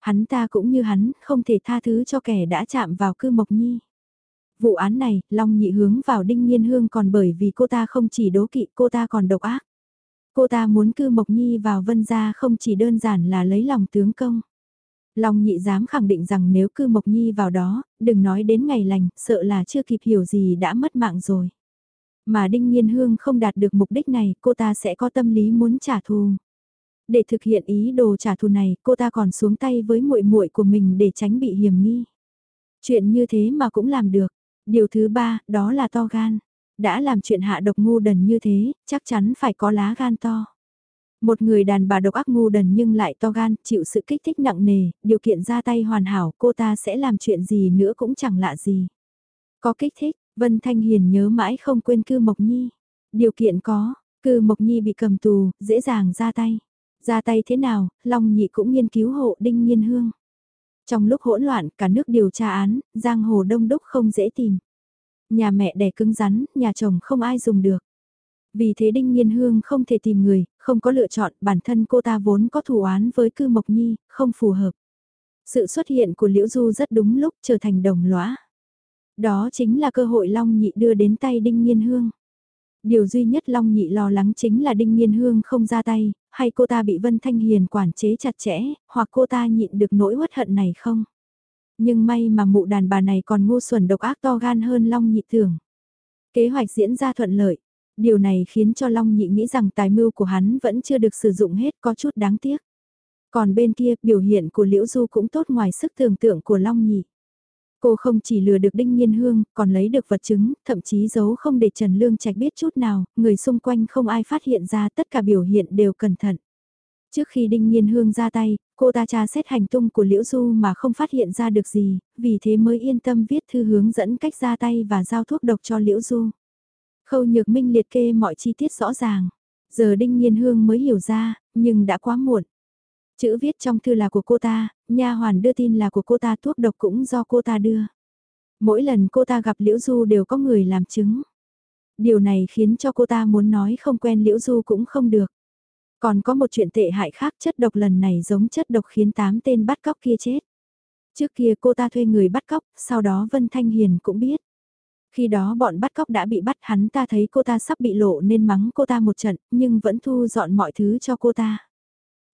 S1: Hắn ta cũng như hắn, không thể tha thứ cho kẻ đã chạm vào Cư Mộc Nhi. Vụ án này, Long Nhị hướng vào Đinh Nhiên Hương còn bởi vì cô ta không chỉ đố kỵ, cô ta còn độc ác. Cô ta muốn cư Mộc Nhi vào Vân Gia không chỉ đơn giản là lấy lòng tướng công. Long Nhị dám khẳng định rằng nếu cư Mộc Nhi vào đó, đừng nói đến ngày lành, sợ là chưa kịp hiểu gì đã mất mạng rồi. Mà Đinh Nhiên Hương không đạt được mục đích này, cô ta sẽ có tâm lý muốn trả thù. Để thực hiện ý đồ trả thù này, cô ta còn xuống tay với muội muội của mình để tránh bị hiểm nghi. Chuyện như thế mà cũng làm được. Điều thứ ba, đó là to gan. Đã làm chuyện hạ độc ngu đần như thế, chắc chắn phải có lá gan to. Một người đàn bà độc ác ngu đần nhưng lại to gan, chịu sự kích thích nặng nề, điều kiện ra tay hoàn hảo, cô ta sẽ làm chuyện gì nữa cũng chẳng lạ gì. Có kích thích, Vân Thanh Hiền nhớ mãi không quên cư Mộc Nhi. Điều kiện có, cư Mộc Nhi bị cầm tù, dễ dàng ra tay. Ra tay thế nào, Long Nhị cũng nghiên cứu hộ Đinh Nhiên Hương. Trong lúc hỗn loạn, cả nước điều tra án, giang hồ đông đúc không dễ tìm. Nhà mẹ đẻ cứng rắn, nhà chồng không ai dùng được. Vì thế Đinh Nhiên Hương không thể tìm người, không có lựa chọn, bản thân cô ta vốn có thủ án với cư Mộc Nhi, không phù hợp. Sự xuất hiện của Liễu Du rất đúng lúc trở thành đồng lõa. Đó chính là cơ hội Long Nhị đưa đến tay Đinh Nhiên Hương. Điều duy nhất Long Nhị lo lắng chính là Đinh Nhiên Hương không ra tay, hay cô ta bị Vân Thanh Hiền quản chế chặt chẽ, hoặc cô ta nhịn được nỗi uất hận này không? Nhưng may mà mụ đàn bà này còn ngu xuẩn độc ác to gan hơn Long Nhị tưởng. Kế hoạch diễn ra thuận lợi. Điều này khiến cho Long Nhị nghĩ rằng tài mưu của hắn vẫn chưa được sử dụng hết có chút đáng tiếc. Còn bên kia, biểu hiện của Liễu Du cũng tốt ngoài sức tưởng tượng của Long Nhị. Cô không chỉ lừa được Đinh Nhiên Hương, còn lấy được vật chứng, thậm chí giấu không để Trần Lương Trạch biết chút nào, người xung quanh không ai phát hiện ra tất cả biểu hiện đều cẩn thận. Trước khi Đinh Nhiên Hương ra tay, cô ta tra xét hành tung của Liễu Du mà không phát hiện ra được gì, vì thế mới yên tâm viết thư hướng dẫn cách ra tay và giao thuốc độc cho Liễu Du. Khâu Nhược Minh liệt kê mọi chi tiết rõ ràng. Giờ Đinh Nhiên Hương mới hiểu ra, nhưng đã quá muộn. Chữ viết trong thư là của cô ta, nha hoàn đưa tin là của cô ta thuốc độc cũng do cô ta đưa. Mỗi lần cô ta gặp Liễu Du đều có người làm chứng. Điều này khiến cho cô ta muốn nói không quen Liễu Du cũng không được. Còn có một chuyện tệ hại khác chất độc lần này giống chất độc khiến tám tên bắt cóc kia chết. Trước kia cô ta thuê người bắt cóc, sau đó Vân Thanh Hiền cũng biết. Khi đó bọn bắt cóc đã bị bắt hắn ta thấy cô ta sắp bị lộ nên mắng cô ta một trận, nhưng vẫn thu dọn mọi thứ cho cô ta.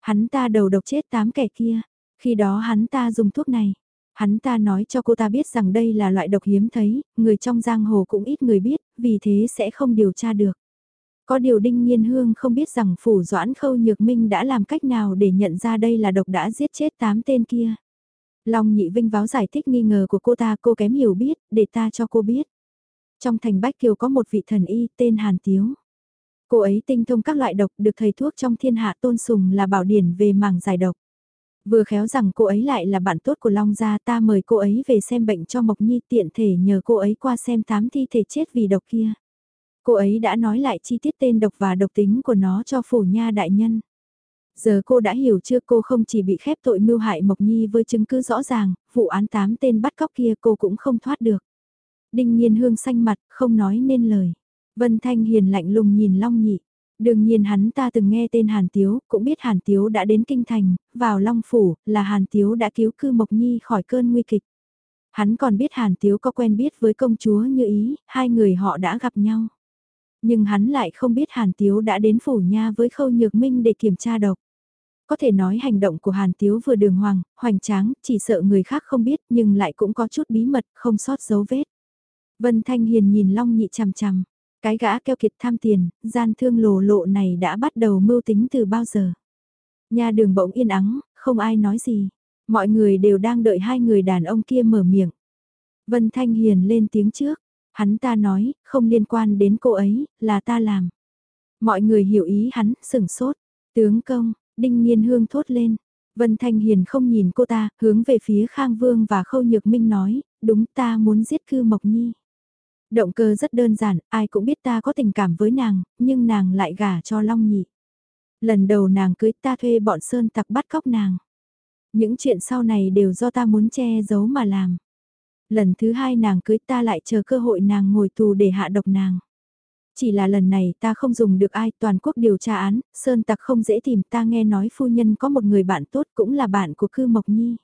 S1: Hắn ta đầu độc chết tám kẻ kia, khi đó hắn ta dùng thuốc này. Hắn ta nói cho cô ta biết rằng đây là loại độc hiếm thấy, người trong giang hồ cũng ít người biết, vì thế sẽ không điều tra được. Có điều Đinh Nhiên Hương không biết rằng phủ doãn khâu nhược minh đã làm cách nào để nhận ra đây là độc đã giết chết tám tên kia. Long nhị vinh váo giải thích nghi ngờ của cô ta cô kém hiểu biết, để ta cho cô biết. Trong thành Bách Kiều có một vị thần y tên Hàn Tiếu. Cô ấy tinh thông các loại độc được thầy thuốc trong thiên hạ tôn sùng là bảo điển về mảng giải độc. Vừa khéo rằng cô ấy lại là bạn tốt của Long Gia ta mời cô ấy về xem bệnh cho Mộc Nhi tiện thể nhờ cô ấy qua xem tám thi thể chết vì độc kia. Cô ấy đã nói lại chi tiết tên độc và độc tính của nó cho phủ nha đại nhân. Giờ cô đã hiểu chưa cô không chỉ bị khép tội mưu hại Mộc Nhi với chứng cứ rõ ràng, vụ án tám tên bắt cóc kia cô cũng không thoát được. Đinh nhiên hương xanh mặt, không nói nên lời. Vân Thanh Hiền lạnh lùng nhìn Long Nhị. Đương nhiên hắn ta từng nghe tên Hàn Tiếu, cũng biết Hàn Tiếu đã đến Kinh Thành, vào Long Phủ, là Hàn Tiếu đã cứu cư Mộc Nhi khỏi cơn nguy kịch. Hắn còn biết Hàn Tiếu có quen biết với công chúa như ý, hai người họ đã gặp nhau. Nhưng hắn lại không biết Hàn Tiếu đã đến Phủ Nha với Khâu Nhược Minh để kiểm tra độc. Có thể nói hành động của Hàn Tiếu vừa đường hoàng, hoành tráng, chỉ sợ người khác không biết nhưng lại cũng có chút bí mật, không sót dấu vết. Vân Thanh Hiền nhìn Long Nhị chằm chằm, cái gã keo kiệt tham tiền, gian thương lồ lộ này đã bắt đầu mưu tính từ bao giờ. Nhà đường bỗng yên ắng, không ai nói gì. Mọi người đều đang đợi hai người đàn ông kia mở miệng. Vân Thanh Hiền lên tiếng trước. Hắn ta nói, không liên quan đến cô ấy, là ta làm. Mọi người hiểu ý hắn, sửng sốt. Tướng công, Đinh Nhiên Hương thốt lên. Vân Thanh Hiền không nhìn cô ta, hướng về phía Khang Vương và Khâu Nhược Minh nói, đúng ta muốn giết cư Mộc Nhi. Động cơ rất đơn giản, ai cũng biết ta có tình cảm với nàng, nhưng nàng lại gả cho Long Nhị. Lần đầu nàng cưới ta thuê bọn sơn tặc bắt cóc nàng. Những chuyện sau này đều do ta muốn che giấu mà làm. Lần thứ hai nàng cưới ta lại chờ cơ hội nàng ngồi tù để hạ độc nàng. Chỉ là lần này ta không dùng được ai toàn quốc điều tra án, sơn tặc không dễ tìm ta nghe nói phu nhân có một người bạn tốt cũng là bạn của cư Mộc Nhi.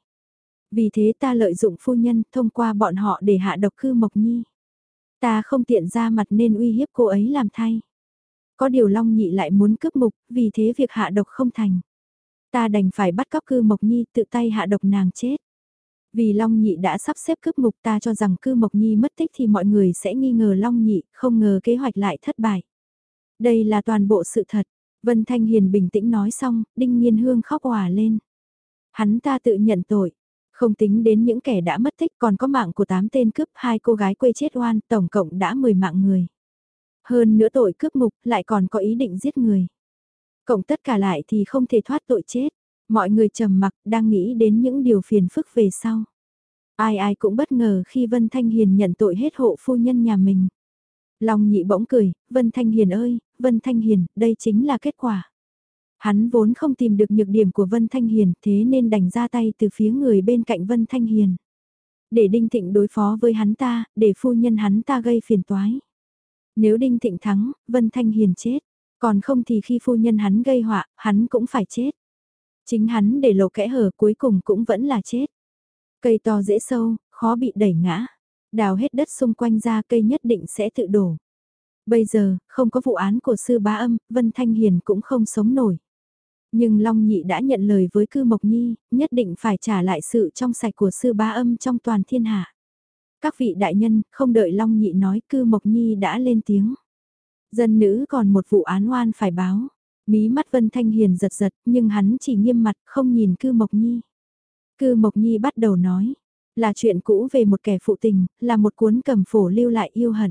S1: Vì thế ta lợi dụng phu nhân thông qua bọn họ để hạ độc cư Mộc Nhi. Ta không tiện ra mặt nên uy hiếp cô ấy làm thay. Có điều Long Nhị lại muốn cướp mục, vì thế việc hạ độc không thành. Ta đành phải bắt cóc cư Mộc Nhi tự tay hạ độc nàng chết. Vì Long Nhị đã sắp xếp cướp mục ta cho rằng cư Mộc Nhi mất tích thì mọi người sẽ nghi ngờ Long Nhị, không ngờ kế hoạch lại thất bại. Đây là toàn bộ sự thật. Vân Thanh Hiền bình tĩnh nói xong, Đinh Nhiên Hương khóc hòa lên. Hắn ta tự nhận tội. Không tính đến những kẻ đã mất tích còn có mạng của 8 tên cướp, hai cô gái quê chết oan, tổng cộng đã 10 mạng người. Hơn nữa tội cướp mục lại còn có ý định giết người. Cộng tất cả lại thì không thể thoát tội chết. Mọi người trầm mặc đang nghĩ đến những điều phiền phức về sau. Ai ai cũng bất ngờ khi Vân Thanh Hiền nhận tội hết hộ phu nhân nhà mình. Long nhị bỗng cười, Vân Thanh Hiền ơi, Vân Thanh Hiền, đây chính là kết quả. Hắn vốn không tìm được nhược điểm của Vân Thanh Hiền thế nên đành ra tay từ phía người bên cạnh Vân Thanh Hiền. Để Đinh Thịnh đối phó với hắn ta, để phu nhân hắn ta gây phiền toái. Nếu Đinh Thịnh thắng, Vân Thanh Hiền chết. Còn không thì khi phu nhân hắn gây họa, hắn cũng phải chết. Chính hắn để lộ kẽ hở cuối cùng cũng vẫn là chết. Cây to dễ sâu, khó bị đẩy ngã. Đào hết đất xung quanh ra cây nhất định sẽ tự đổ. Bây giờ, không có vụ án của sư bá âm, Vân Thanh Hiền cũng không sống nổi. Nhưng Long Nhị đã nhận lời với cư Mộc Nhi, nhất định phải trả lại sự trong sạch của sư Ba âm trong toàn thiên hạ. Các vị đại nhân, không đợi Long Nhị nói cư Mộc Nhi đã lên tiếng. Dân nữ còn một vụ án oan phải báo. Mí mắt Vân Thanh Hiền giật giật, nhưng hắn chỉ nghiêm mặt, không nhìn cư Mộc Nhi. Cư Mộc Nhi bắt đầu nói, Là chuyện cũ về một kẻ phụ tình, là một cuốn cầm phổ lưu lại yêu hận.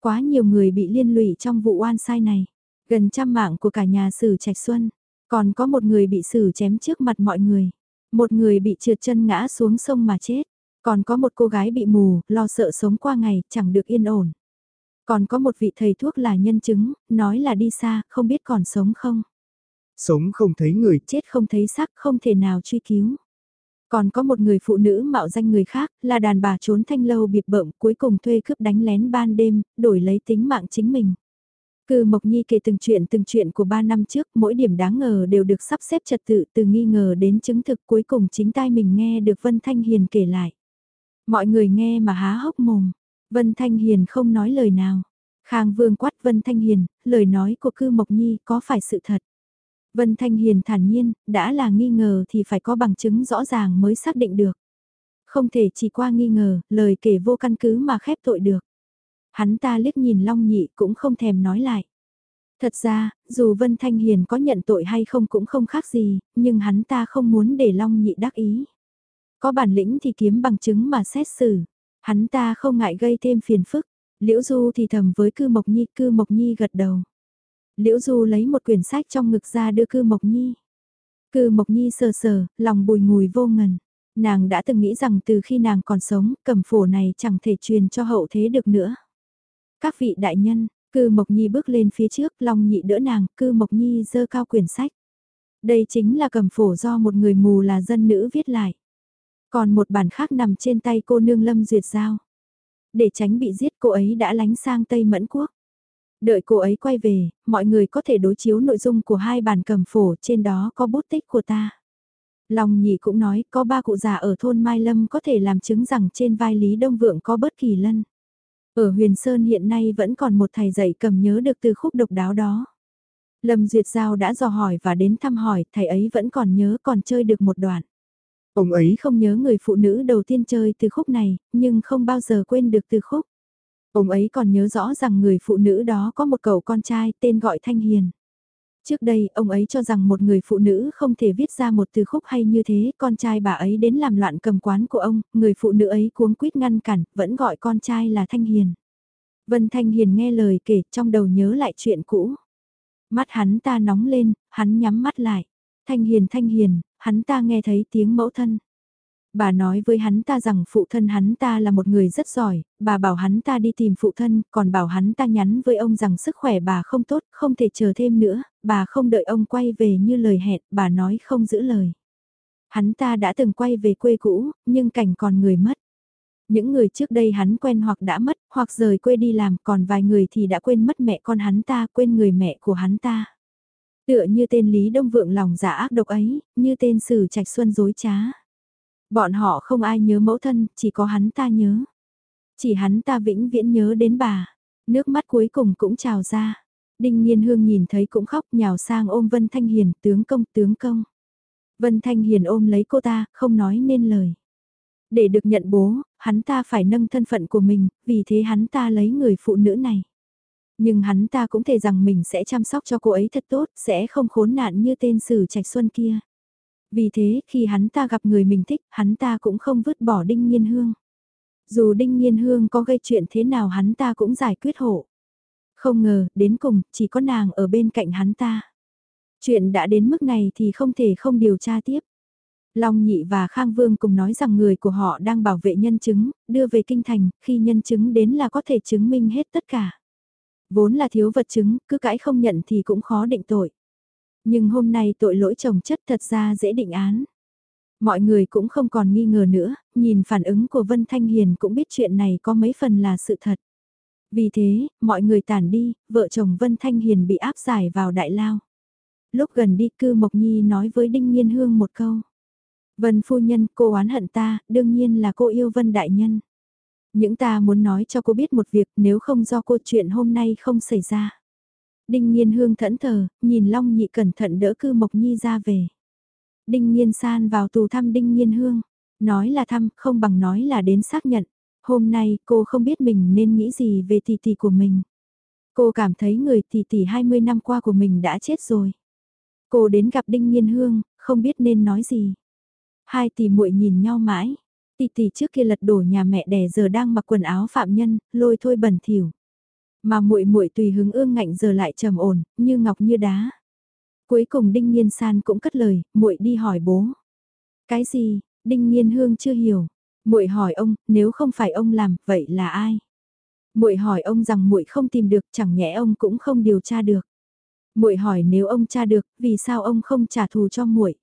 S1: Quá nhiều người bị liên lụy trong vụ oan sai này. Gần trăm mạng của cả nhà sử Trạch Xuân. Còn có một người bị xử chém trước mặt mọi người. Một người bị trượt chân ngã xuống sông mà chết. Còn có một cô gái bị mù, lo sợ sống qua ngày, chẳng được yên ổn. Còn có một vị thầy thuốc là nhân chứng, nói là đi xa, không biết còn sống không.
S2: Sống không thấy người,
S1: chết không thấy xác, không thể nào truy cứu. Còn có một người phụ nữ mạo danh người khác, là đàn bà trốn thanh lâu biệt bợm, cuối cùng thuê cướp đánh lén ban đêm, đổi lấy tính mạng chính mình. Cư Mộc Nhi kể từng chuyện từng chuyện của ba năm trước, mỗi điểm đáng ngờ đều được sắp xếp trật tự từ nghi ngờ đến chứng thực cuối cùng chính tai mình nghe được Vân Thanh Hiền kể lại. Mọi người nghe mà há hốc mồm, Vân Thanh Hiền không nói lời nào. Khang Vương quát Vân Thanh Hiền, lời nói của Cư Mộc Nhi có phải sự thật? Vân Thanh Hiền thản nhiên, đã là nghi ngờ thì phải có bằng chứng rõ ràng mới xác định được. Không thể chỉ qua nghi ngờ, lời kể vô căn cứ mà khép tội được. Hắn ta liếc nhìn Long Nhị cũng không thèm nói lại. Thật ra, dù Vân Thanh Hiền có nhận tội hay không cũng không khác gì, nhưng hắn ta không muốn để Long Nhị đắc ý. Có bản lĩnh thì kiếm bằng chứng mà xét xử. Hắn ta không ngại gây thêm phiền phức. Liễu Du thì thầm với Cư Mộc Nhi, Cư Mộc Nhi gật đầu. Liễu Du lấy một quyển sách trong ngực ra đưa Cư Mộc Nhi. Cư Mộc Nhi sờ sờ, lòng bùi ngùi vô ngần. Nàng đã từng nghĩ rằng từ khi nàng còn sống, cầm phổ này chẳng thể truyền cho hậu thế được nữa. Các vị đại nhân, Cư Mộc Nhi bước lên phía trước, Long Nhị đỡ nàng, Cư Mộc Nhi dơ cao quyển sách. Đây chính là cầm phổ do một người mù là dân nữ viết lại. Còn một bản khác nằm trên tay cô nương Lâm Duyệt Giao. Để tránh bị giết cô ấy đã lánh sang Tây Mẫn Quốc. Đợi cô ấy quay về, mọi người có thể đối chiếu nội dung của hai bản cầm phổ trên đó có bút tích của ta. Long nhị cũng nói có ba cụ già ở thôn Mai Lâm có thể làm chứng rằng trên vai Lý Đông Vượng có bất kỳ lân. Ở Huyền Sơn hiện nay vẫn còn một thầy dạy cầm nhớ được từ khúc độc đáo đó. Lâm Duyệt Giao đã dò hỏi và đến thăm hỏi, thầy ấy vẫn còn nhớ còn chơi được một đoạn. Ông ấy không nhớ người phụ nữ đầu tiên chơi từ khúc này, nhưng không bao giờ quên được từ khúc. Ông ấy còn nhớ rõ rằng người phụ nữ đó có một cậu con trai tên gọi Thanh Hiền. Trước đây, ông ấy cho rằng một người phụ nữ không thể viết ra một từ khúc hay như thế, con trai bà ấy đến làm loạn cầm quán của ông, người phụ nữ ấy cuống quýt ngăn cản, vẫn gọi con trai là Thanh Hiền. Vân Thanh Hiền nghe lời kể trong đầu nhớ lại chuyện cũ. Mắt hắn ta nóng lên, hắn nhắm mắt lại. Thanh Hiền Thanh Hiền, hắn ta nghe thấy tiếng mẫu thân. Bà nói với hắn ta rằng phụ thân hắn ta là một người rất giỏi, bà bảo hắn ta đi tìm phụ thân, còn bảo hắn ta nhắn với ông rằng sức khỏe bà không tốt, không thể chờ thêm nữa, bà không đợi ông quay về như lời hẹn, bà nói không giữ lời. Hắn ta đã từng quay về quê cũ, nhưng cảnh còn người mất. Những người trước đây hắn quen hoặc đã mất, hoặc rời quê đi làm, còn vài người thì đã quên mất mẹ con hắn ta, quên người mẹ của hắn ta. Tựa như tên Lý Đông Vượng lòng giả dạ ác độc ấy, như tên Sử Trạch Xuân dối trá. Bọn họ không ai nhớ mẫu thân, chỉ có hắn ta nhớ. Chỉ hắn ta vĩnh viễn nhớ đến bà. Nước mắt cuối cùng cũng trào ra. Đinh Nhiên Hương nhìn thấy cũng khóc nhào sang ôm Vân Thanh Hiền, tướng công, tướng công. Vân Thanh Hiền ôm lấy cô ta, không nói nên lời. Để được nhận bố, hắn ta phải nâng thân phận của mình, vì thế hắn ta lấy người phụ nữ này. Nhưng hắn ta cũng thể rằng mình sẽ chăm sóc cho cô ấy thật tốt, sẽ không khốn nạn như tên sử trạch xuân kia. Vì thế, khi hắn ta gặp người mình thích, hắn ta cũng không vứt bỏ Đinh Nhiên Hương. Dù Đinh Nhiên Hương có gây chuyện thế nào hắn ta cũng giải quyết hộ. Không ngờ, đến cùng, chỉ có nàng ở bên cạnh hắn ta. Chuyện đã đến mức này thì không thể không điều tra tiếp. Long Nhị và Khang Vương cùng nói rằng người của họ đang bảo vệ nhân chứng, đưa về kinh thành, khi nhân chứng đến là có thể chứng minh hết tất cả. Vốn là thiếu vật chứng, cứ cãi không nhận thì cũng khó định tội. Nhưng hôm nay tội lỗi chồng chất thật ra dễ định án. Mọi người cũng không còn nghi ngờ nữa, nhìn phản ứng của Vân Thanh Hiền cũng biết chuyện này có mấy phần là sự thật. Vì thế, mọi người tản đi, vợ chồng Vân Thanh Hiền bị áp giải vào đại lao. Lúc gần đi cư Mộc Nhi nói với Đinh Nhiên Hương một câu. Vân phu nhân, cô oán hận ta, đương nhiên là cô yêu Vân đại nhân. Những ta muốn nói cho cô biết một việc nếu không do cô chuyện hôm nay không xảy ra. Đinh Nhiên Hương thẫn thờ, nhìn Long Nhị cẩn thận đỡ cư Mộc Nhi ra về. Đinh Nhiên san vào tù thăm Đinh Nhiên Hương. Nói là thăm, không bằng nói là đến xác nhận. Hôm nay cô không biết mình nên nghĩ gì về tỷ tỷ của mình. Cô cảm thấy người tỷ tỷ 20 năm qua của mình đã chết rồi. Cô đến gặp Đinh Nhiên Hương, không biết nên nói gì. Hai tỷ muội nhìn nhau mãi. Tỷ tỷ trước kia lật đổ nhà mẹ đẻ giờ đang mặc quần áo phạm nhân, lôi thôi bẩn thỉu. Mà muội muội tùy hứng ương ngạnh giờ lại trầm ổn, như ngọc như đá. Cuối cùng Đinh Nhiên San cũng cất lời, muội đi hỏi bố. Cái gì? Đinh Nhiên Hương chưa hiểu. Muội hỏi ông, nếu không phải ông làm, vậy là ai? Muội hỏi ông rằng muội không tìm được, chẳng nhẽ ông cũng không điều tra được. Muội hỏi nếu ông tra được, vì sao ông không trả thù cho muội?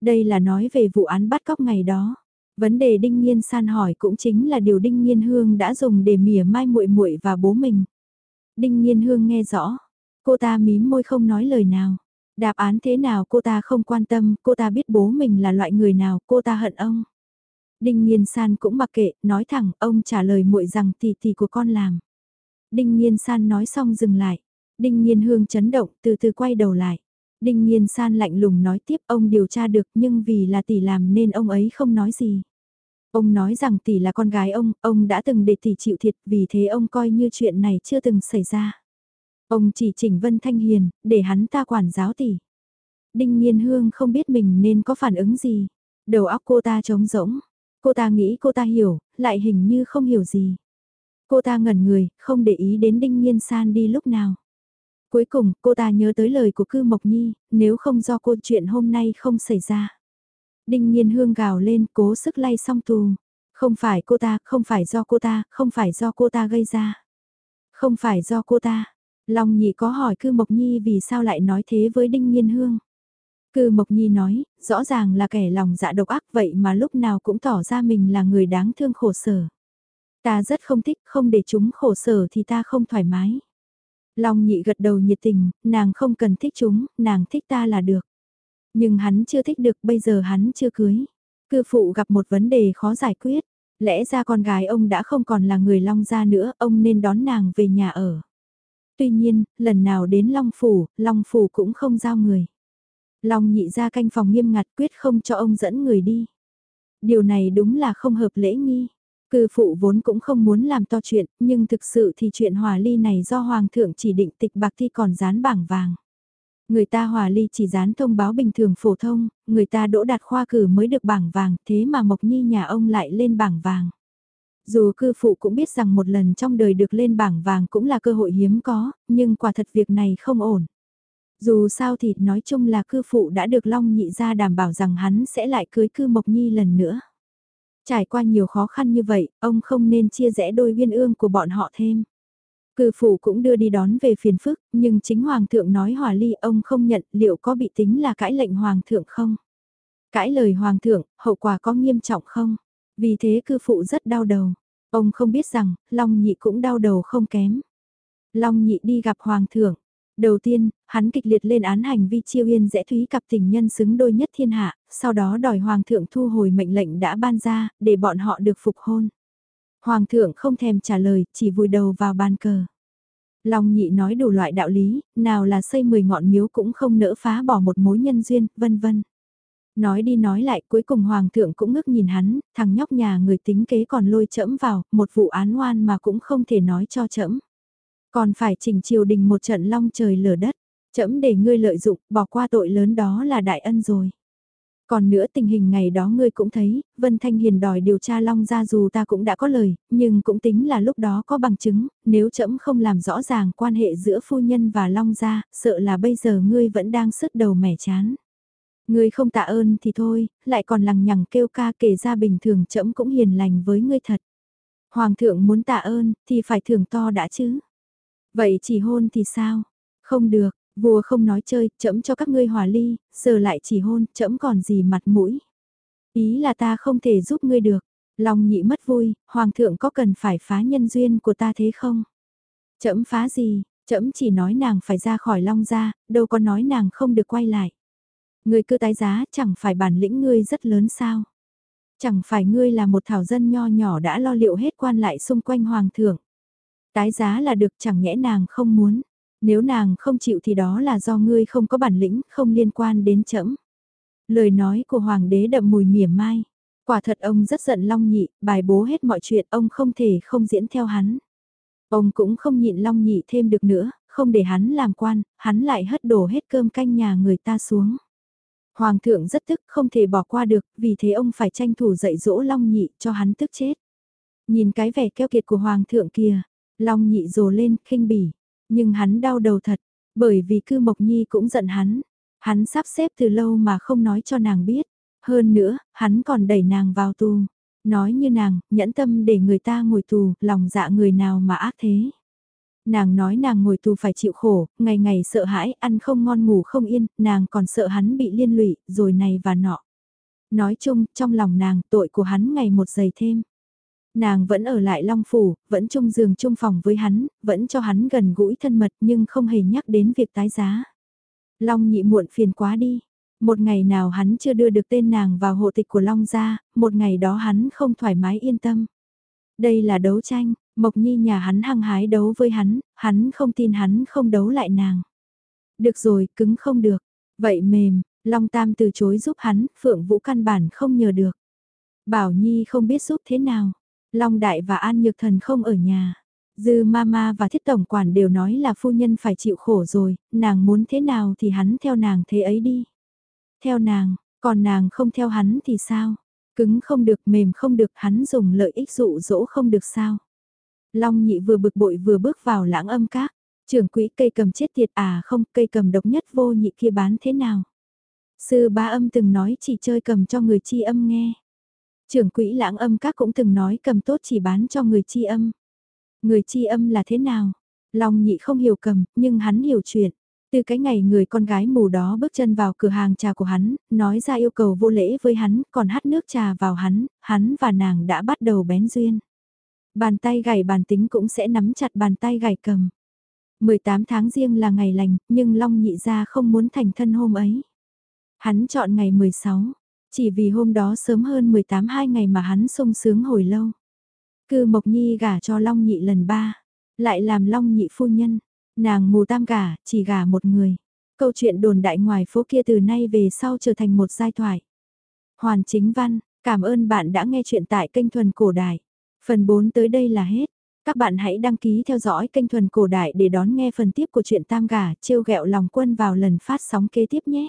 S1: Đây là nói về vụ án bắt cóc ngày đó. Vấn đề Đinh Nhiên San hỏi cũng chính là điều Đinh Nhiên Hương đã dùng để mỉa mai muội muội và bố mình. Đinh Nhiên Hương nghe rõ, cô ta mím môi không nói lời nào. Đáp án thế nào cô ta không quan tâm, cô ta biết bố mình là loại người nào, cô ta hận ông. Đinh Nhiên San cũng mặc kệ, nói thẳng, ông trả lời muội rằng tỷ tỷ của con làm. Đinh Nhiên San nói xong dừng lại. Đinh Nhiên Hương chấn động, từ từ quay đầu lại. Đinh Nhiên San lạnh lùng nói tiếp ông điều tra được nhưng vì là tỷ làm nên ông ấy không nói gì. Ông nói rằng tỷ là con gái ông, ông đã từng để tỷ chịu thiệt vì thế ông coi như chuyện này chưa từng xảy ra. Ông chỉ chỉnh Vân Thanh Hiền, để hắn ta quản giáo tỷ. Đinh Nhiên Hương không biết mình nên có phản ứng gì. Đầu óc cô ta trống rỗng. Cô ta nghĩ cô ta hiểu, lại hình như không hiểu gì. Cô ta ngẩn người, không để ý đến Đinh Nhiên San đi lúc nào. Cuối cùng, cô ta nhớ tới lời của cư Mộc Nhi, nếu không do cô chuyện hôm nay không xảy ra. Đinh Nhiên Hương gào lên, cố sức lay song tù. Không phải cô ta, không phải do cô ta, không phải do cô ta gây ra. Không phải do cô ta. Long nhị có hỏi cư Mộc Nhi vì sao lại nói thế với Đinh Nhiên Hương. Cư Mộc Nhi nói, rõ ràng là kẻ lòng dạ độc ác vậy mà lúc nào cũng tỏ ra mình là người đáng thương khổ sở. Ta rất không thích, không để chúng khổ sở thì ta không thoải mái. Long nhị gật đầu nhiệt tình, nàng không cần thích chúng, nàng thích ta là được. Nhưng hắn chưa thích được, bây giờ hắn chưa cưới. Cư phụ gặp một vấn đề khó giải quyết. Lẽ ra con gái ông đã không còn là người Long gia nữa, ông nên đón nàng về nhà ở. Tuy nhiên, lần nào đến Long Phủ, Long Phủ cũng không giao người. Long nhị ra canh phòng nghiêm ngặt quyết không cho ông dẫn người đi. Điều này đúng là không hợp lễ nghi. Cư phụ vốn cũng không muốn làm to chuyện, nhưng thực sự thì chuyện hòa ly này do Hoàng thượng chỉ định tịch bạc thi còn dán bảng vàng. Người ta hòa ly chỉ dán thông báo bình thường phổ thông, người ta đỗ đạt khoa cử mới được bảng vàng, thế mà Mộc Nhi nhà ông lại lên bảng vàng. Dù cư phụ cũng biết rằng một lần trong đời được lên bảng vàng cũng là cơ hội hiếm có, nhưng quả thật việc này không ổn. Dù sao thì nói chung là cư phụ đã được Long nhị ra đảm bảo rằng hắn sẽ lại cưới cư Mộc Nhi lần nữa. Trải qua nhiều khó khăn như vậy, ông không nên chia rẽ đôi viên ương của bọn họ thêm. Cư phủ cũng đưa đi đón về phiền phức, nhưng chính hoàng thượng nói hòa ly ông không nhận liệu có bị tính là cãi lệnh hoàng thượng không? Cãi lời hoàng thượng, hậu quả có nghiêm trọng không? Vì thế cư phụ rất đau đầu. Ông không biết rằng, Long Nhị cũng đau đầu không kém. Long Nhị đi gặp hoàng thượng. Đầu tiên, hắn kịch liệt lên án hành vi chiêu yên rẽ thúy cặp tình nhân xứng đôi nhất thiên hạ, sau đó đòi hoàng thượng thu hồi mệnh lệnh đã ban ra, để bọn họ được phục hôn. Hoàng thượng không thèm trả lời, chỉ vùi đầu vào bàn cờ. Long nhị nói đủ loại đạo lý, nào là xây 10 ngọn miếu cũng không nỡ phá bỏ một mối nhân duyên, vân vân. Nói đi nói lại cuối cùng hoàng thượng cũng ngước nhìn hắn, thằng nhóc nhà người tính kế còn lôi chẫm vào, một vụ án oan mà cũng không thể nói cho chẫm. Còn phải chỉnh triều đình một trận long trời lở đất, chẫm để ngươi lợi dụng, bỏ qua tội lớn đó là đại ân rồi. Còn nữa tình hình ngày đó ngươi cũng thấy, Vân Thanh Hiền đòi điều tra Long ra dù ta cũng đã có lời, nhưng cũng tính là lúc đó có bằng chứng, nếu trẫm không làm rõ ràng quan hệ giữa phu nhân và Long ra, sợ là bây giờ ngươi vẫn đang sứt đầu mẻ chán. Ngươi không tạ ơn thì thôi, lại còn lằng nhằng kêu ca kể ra bình thường trẫm cũng hiền lành với ngươi thật. Hoàng thượng muốn tạ ơn thì phải thưởng to đã chứ. Vậy chỉ hôn thì sao? Không được, Vua không nói chơi, chậm cho các ngươi hòa ly, giờ lại chỉ hôn, chậm còn gì mặt mũi. Ý là ta không thể giúp ngươi được. Long nhị mất vui, hoàng thượng có cần phải phá nhân duyên của ta thế không? Chậm phá gì, chậm chỉ nói nàng phải ra khỏi long gia, đâu có nói nàng không được quay lại. Ngươi cứ tái giá chẳng phải bản lĩnh ngươi rất lớn sao? Chẳng phải ngươi là một thảo dân nho nhỏ đã lo liệu hết quan lại xung quanh hoàng thượng. Tái giá là được chẳng nhẽ nàng không muốn. Nếu nàng không chịu thì đó là do ngươi không có bản lĩnh, không liên quan đến trẫm. Lời nói của hoàng đế đậm mùi mỉa mai. Quả thật ông rất giận Long Nhị, bài bố hết mọi chuyện ông không thể không diễn theo hắn. Ông cũng không nhịn Long Nhị thêm được nữa, không để hắn làm quan, hắn lại hất đổ hết cơm canh nhà người ta xuống. Hoàng thượng rất tức không thể bỏ qua được, vì thế ông phải tranh thủ dạy dỗ Long Nhị cho hắn tức chết. Nhìn cái vẻ keo kiệt của Hoàng thượng kia, Long Nhị rồ lên, khinh bỉ. Nhưng hắn đau đầu thật, bởi vì cư Mộc Nhi cũng giận hắn. Hắn sắp xếp từ lâu mà không nói cho nàng biết. Hơn nữa, hắn còn đẩy nàng vào tù. Nói như nàng, nhẫn tâm để người ta ngồi tù, lòng dạ người nào mà ác thế. Nàng nói nàng ngồi tù phải chịu khổ, ngày ngày sợ hãi, ăn không ngon ngủ không yên, nàng còn sợ hắn bị liên lụy, rồi này và nọ. Nói chung, trong lòng nàng, tội của hắn ngày một dày thêm. Nàng vẫn ở lại Long Phủ, vẫn chung giường chung phòng với hắn, vẫn cho hắn gần gũi thân mật nhưng không hề nhắc đến việc tái giá. Long nhị muộn phiền quá đi. Một ngày nào hắn chưa đưa được tên nàng vào hộ tịch của Long gia, một ngày đó hắn không thoải mái yên tâm. Đây là đấu tranh, Mộc Nhi nhà hắn hăng hái đấu với hắn, hắn không tin hắn không đấu lại nàng. Được rồi, cứng không được. Vậy mềm, Long Tam từ chối giúp hắn, Phượng Vũ căn bản không nhờ được. Bảo Nhi không biết giúp thế nào. Long Đại và An Nhược Thần không ở nhà. Dư Mama và Thiết Tổng Quản đều nói là phu nhân phải chịu khổ rồi, nàng muốn thế nào thì hắn theo nàng thế ấy đi. Theo nàng, còn nàng không theo hắn thì sao? Cứng không được mềm không được hắn dùng lợi ích dụ dỗ không được sao? Long nhị vừa bực bội vừa bước vào lãng âm các. Trưởng quỹ cây cầm chết tiệt à không cây cầm độc nhất vô nhị kia bán thế nào? Sư ba âm từng nói chỉ chơi cầm cho người chi âm nghe. Trưởng quỹ lãng âm các cũng từng nói cầm tốt chỉ bán cho người chi âm. Người chi âm là thế nào? Long nhị không hiểu cầm, nhưng hắn hiểu chuyện. Từ cái ngày người con gái mù đó bước chân vào cửa hàng trà của hắn, nói ra yêu cầu vô lễ với hắn, còn hát nước trà vào hắn, hắn và nàng đã bắt đầu bén duyên. Bàn tay gảy bàn tính cũng sẽ nắm chặt bàn tay gảy cầm. 18 tháng riêng là ngày lành, nhưng Long nhị ra không muốn thành thân hôm ấy. Hắn chọn ngày 16, chỉ vì hôm đó sớm hơn 18 hai ngày mà hắn sung sướng hồi lâu. Cư Mộc Nhi gả cho Long nhị lần ba, lại làm Long nhị phu nhân, nàng mù tam gả, chỉ gả một người. Câu chuyện đồn đại ngoài phố kia từ nay về sau trở thành một giai thoại. Hoàn chính văn, cảm ơn bạn đã nghe chuyện tại kênh Thuần Cổ Đại. Phần 4 tới đây là hết. Các bạn hãy đăng ký theo dõi kênh Thuần Cổ Đại để đón nghe phần tiếp của chuyện Tam Gà trêu ghẹo lòng quân vào lần phát sóng kế tiếp nhé.